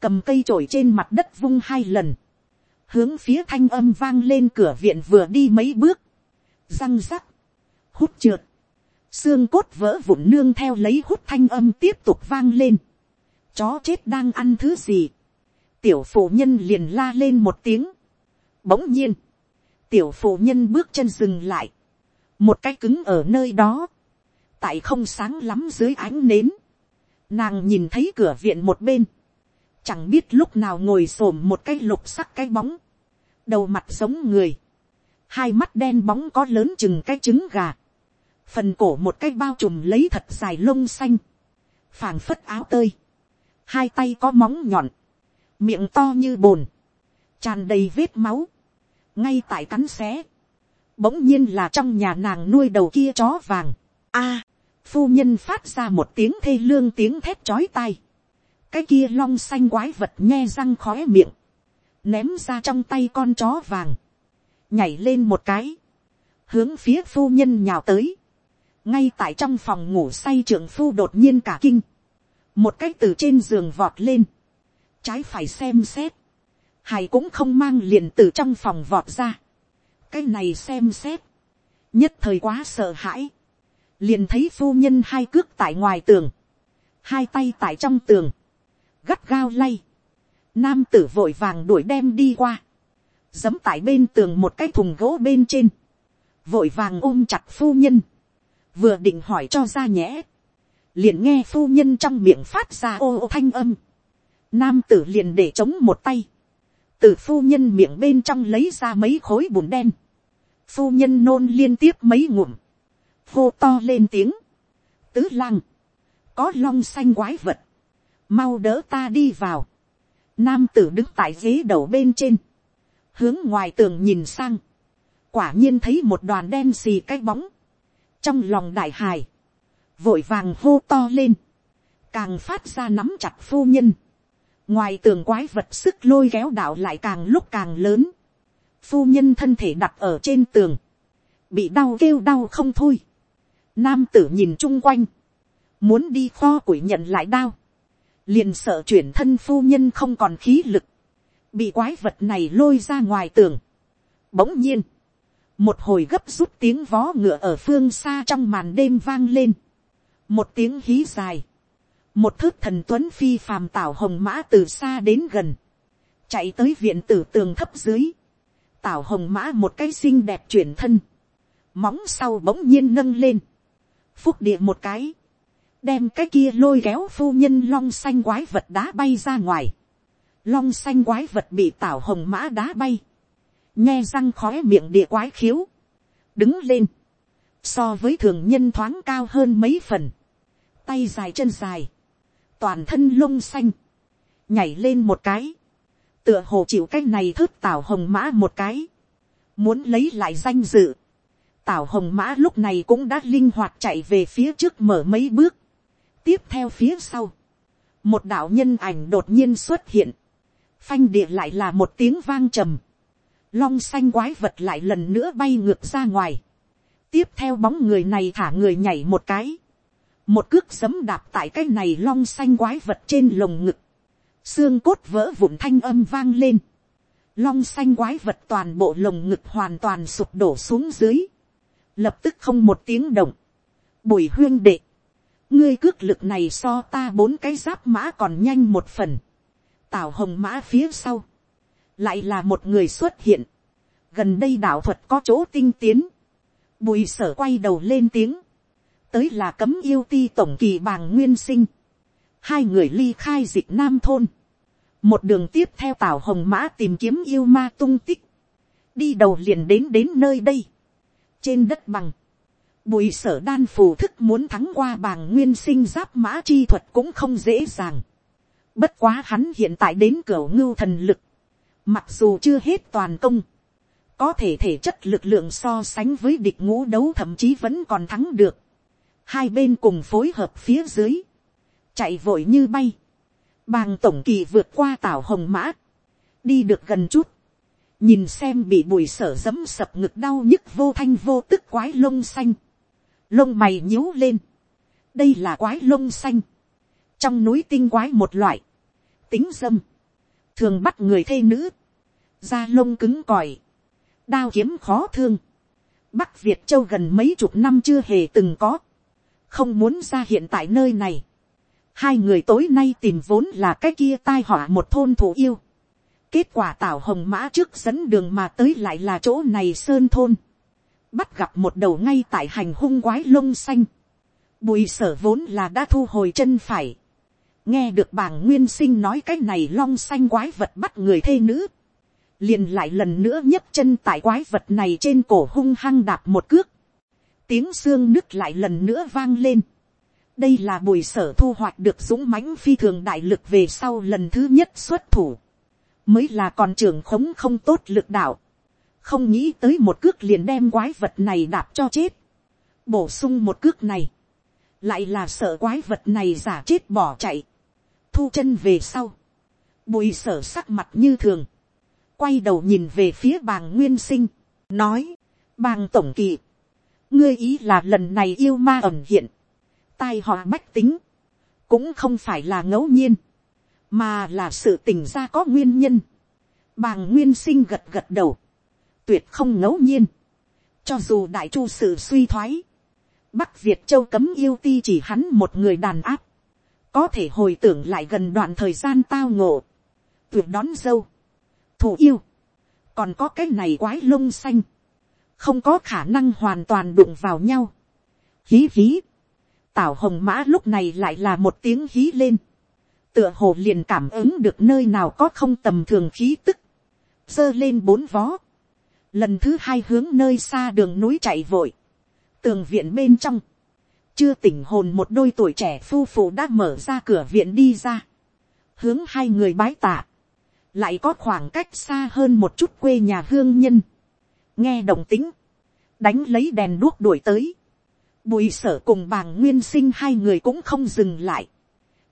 Speaker 1: cầm cây chổi trên mặt đất vung hai lần, hướng phía thanh âm vang lên cửa viện vừa đi mấy bước, răng rắc, hút trượt, xương cốt vỡ vụn nương theo lấy hút thanh âm tiếp tục vang lên, chó chết đang ăn thứ gì, tiểu phụ nhân liền la lên một tiếng, bỗng nhiên, tiểu phụ nhân bước chân dừng lại, một cái cứng ở nơi đó, tại không sáng lắm dưới ánh nến, nàng nhìn thấy cửa viện một bên, chẳng biết lúc nào ngồi s ổ m một cái lục sắc cái bóng, đầu mặt giống người, hai mắt đen bóng có lớn chừng cái trứng gà, phần cổ một cái bao trùm lấy thật dài lông xanh, phảng phất áo tơi, hai tay có móng nhọn, miệng to như bồn, tràn đầy vết máu, ngay tại cắn xé, bỗng nhiên là trong nhà nàng nuôi đầu kia chó vàng. A, phu nhân phát ra một tiếng thê lương tiếng thét chói tai. cái kia long xanh quái vật nhe răng khói miệng, ném ra trong tay con chó vàng, nhảy lên một cái, hướng phía phu nhân nhào tới, ngay tại trong phòng ngủ say trưởng phu đột nhiên cả kinh, một cách từ trên giường vọt lên, trái phải xem xét, hải cũng không mang liền từ trong phòng vọt ra, cái này xem xét, nhất thời quá sợ hãi, liền thấy phu nhân hai cước tại ngoài tường, hai tay tại trong tường, gắt gao lay, nam tử vội vàng đuổi đem đi qua, giấm tại bên tường một cái thùng gỗ bên trên, vội vàng ôm chặt phu nhân, vừa định hỏi cho ra nhẽ, liền nghe phu nhân trong miệng phát ra ô ô thanh âm, nam tử liền để chống một tay, từ phu nhân miệng bên trong lấy ra mấy khối bùn đen, phu nhân nôn liên tiếp mấy ngụm, hô to lên tiếng, tứ lang, có long xanh quái vật, mau đỡ ta đi vào, nam tử đứng tại ghế đầu bên trên, hướng ngoài tường nhìn sang, quả nhiên thấy một đoàn đen xì cái bóng, trong lòng đại hài, vội vàng hô to lên, càng phát ra nắm chặt phu nhân, ngoài tường quái vật sức lôi kéo đạo lại càng lúc càng lớn, phu nhân thân thể đặt ở trên tường, bị đau kêu đau không thôi, nam tử nhìn chung quanh, muốn đi kho củi nhận lại đau, liền sợ chuyển thân phu nhân không còn khí lực, bị quái vật này lôi ra ngoài tường. Bỗng nhiên, một hồi gấp rút tiếng vó ngựa ở phương xa trong màn đêm vang lên, một tiếng hí dài, một thước thần tuấn phi phàm tảo hồng mã từ xa đến gần, chạy tới viện tử tường thấp dưới, tảo hồng mã một cái xinh đẹp chuyển thân, móng sau bỗng nhiên nâng lên, phúc địa một cái, đem cái kia lôi kéo phu nhân long xanh quái vật đá bay ra ngoài, long xanh quái vật bị tảo hồng mã đá bay, nghe răng khói miệng địa quái khiếu, đứng lên, so với thường nhân thoáng cao hơn mấy phần, tay dài chân dài, toàn thân lông xanh, nhảy lên một cái, tựa hồ chịu cái này thớt tảo hồng mã một cái, muốn lấy lại danh dự, tảo hồng mã lúc này cũng đã linh hoạt chạy về phía trước mở mấy bước, tiếp theo phía sau, một đạo nhân ảnh đột nhiên xuất hiện, phanh địa lại là một tiếng vang trầm, long xanh quái vật lại lần nữa bay ngược ra ngoài, tiếp theo bóng người này thả người nhảy một cái, một cước giấm đạp tại cái này long xanh quái vật trên lồng ngực, xương cốt vỡ vụn thanh âm vang lên, long xanh quái vật toàn bộ lồng ngực hoàn toàn sụp đổ xuống dưới, lập tức không một tiếng động, bùi huyên đệ, ngươi cước lực này so ta bốn cái giáp mã còn nhanh một phần, tào hồng mã phía sau, lại là một người xuất hiện, gần đây đạo thuật có chỗ tinh tiến, bùi sở quay đầu lên tiếng, tới là cấm yêu ti tổng kỳ bàng nguyên sinh, hai người ly khai dịch nam thôn, một đường tiếp theo tào hồng mã tìm kiếm yêu ma tung tích, đi đầu liền đến đến nơi đây, trên đất bằng, bùi sở đan phù thức muốn thắng qua bàng nguyên sinh giáp mã chi thuật cũng không dễ dàng, bất quá hắn hiện tại đến cửa ngưu thần lực, mặc dù chưa hết toàn công, có thể thể chất lực lượng so sánh với địch ngũ đấu thậm chí vẫn còn thắng được, hai bên cùng phối hợp phía dưới, chạy vội như bay, bàng tổng kỳ vượt qua tảo hồng mã, đi được gần chút, nhìn xem bị bùi sở dẫm sập ngực đau nhức vô thanh vô tức quái lông xanh, lông mày nhíu lên, đây là quái lông xanh, trong núi tinh quái một loại, tính dâm, thường bắt người thê nữ, da lông cứng còi, đao kiếm khó thương, bắc việt châu gần mấy chục năm chưa hề từng có, không muốn ra hiện tại nơi này. hai người tối nay tìm vốn là cái kia tai họa một thôn thủ yêu. kết quả tảo hồng mã trước dẫn đường mà tới lại là chỗ này sơn thôn. bắt gặp một đầu ngay tại hành hung quái lông xanh. bùi sở vốn là đã thu hồi chân phải nghe được bảng nguyên sinh nói cái này long xanh quái vật bắt người thê nữ. Liền lại lần nữa nhấc chân tại quái vật này trên cổ hung hăng đạp một cước, tiếng xương nứt lại lần nữa vang lên. đây là bùi sở thu hoạch được dũng mãnh phi thường đại lực về sau lần thứ nhất xuất thủ, mới là còn trưởng khống không tốt lực đạo, không nghĩ tới một cước liền đem quái vật này đạp cho chết, bổ sung một cước này, lại là sợ quái vật này giả chết bỏ chạy, thu chân về sau, bùi sở sắc mặt như thường, quay đầu nhìn về phía bàng nguyên sinh, nói, bàng tổng kỳ, ngươi ý là lần này yêu ma ẩm hiện, tai họ bách tính, cũng không phải là ngẫu nhiên, mà là sự tình ra có nguyên nhân. Bàng nguyên sinh gật gật đầu, tuyệt không ngẫu nhiên, cho dù đại chu sự suy thoái, bắc việt châu cấm yêu ti chỉ hắn một người đàn áp, có thể hồi tưởng lại gần đoạn thời gian tao ngộ, tuyệt đón dâu, thủ yêu, còn có cái này quái lông xanh, không có khả năng hoàn toàn đụng vào nhau. Hí hí, tảo hồng mã lúc này lại là một tiếng hí lên, tựa hồ liền cảm ứng được nơi nào có không tầm thường khí tức, giơ lên bốn vó, lần thứ hai hướng nơi xa đường núi chạy vội, tường viện bên trong, chưa tỉnh hồn một đôi tuổi trẻ phu phụ đã mở ra cửa viện đi ra, hướng hai người bái tạ, lại có khoảng cách xa hơn một chút quê nhà hương nhân, nghe đồng tính, đánh lấy đèn đuốc đuổi tới, bùi sở cùng bàng nguyên sinh hai người cũng không dừng lại,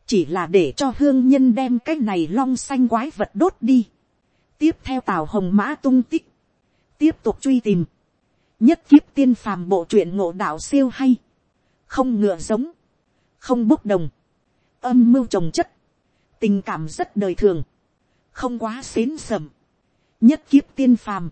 Speaker 1: chỉ là để cho hương nhân đem cái này long xanh quái vật đốt đi, tiếp theo tào hồng mã tung tích, tiếp tục truy tìm, nhất kiếp tiên phàm bộ truyện ngộ đạo siêu hay, không ngựa giống, không bốc đồng, âm mưu trồng chất, tình cảm rất đời thường, không quá xến sầm, nhất kiếp tiên phàm,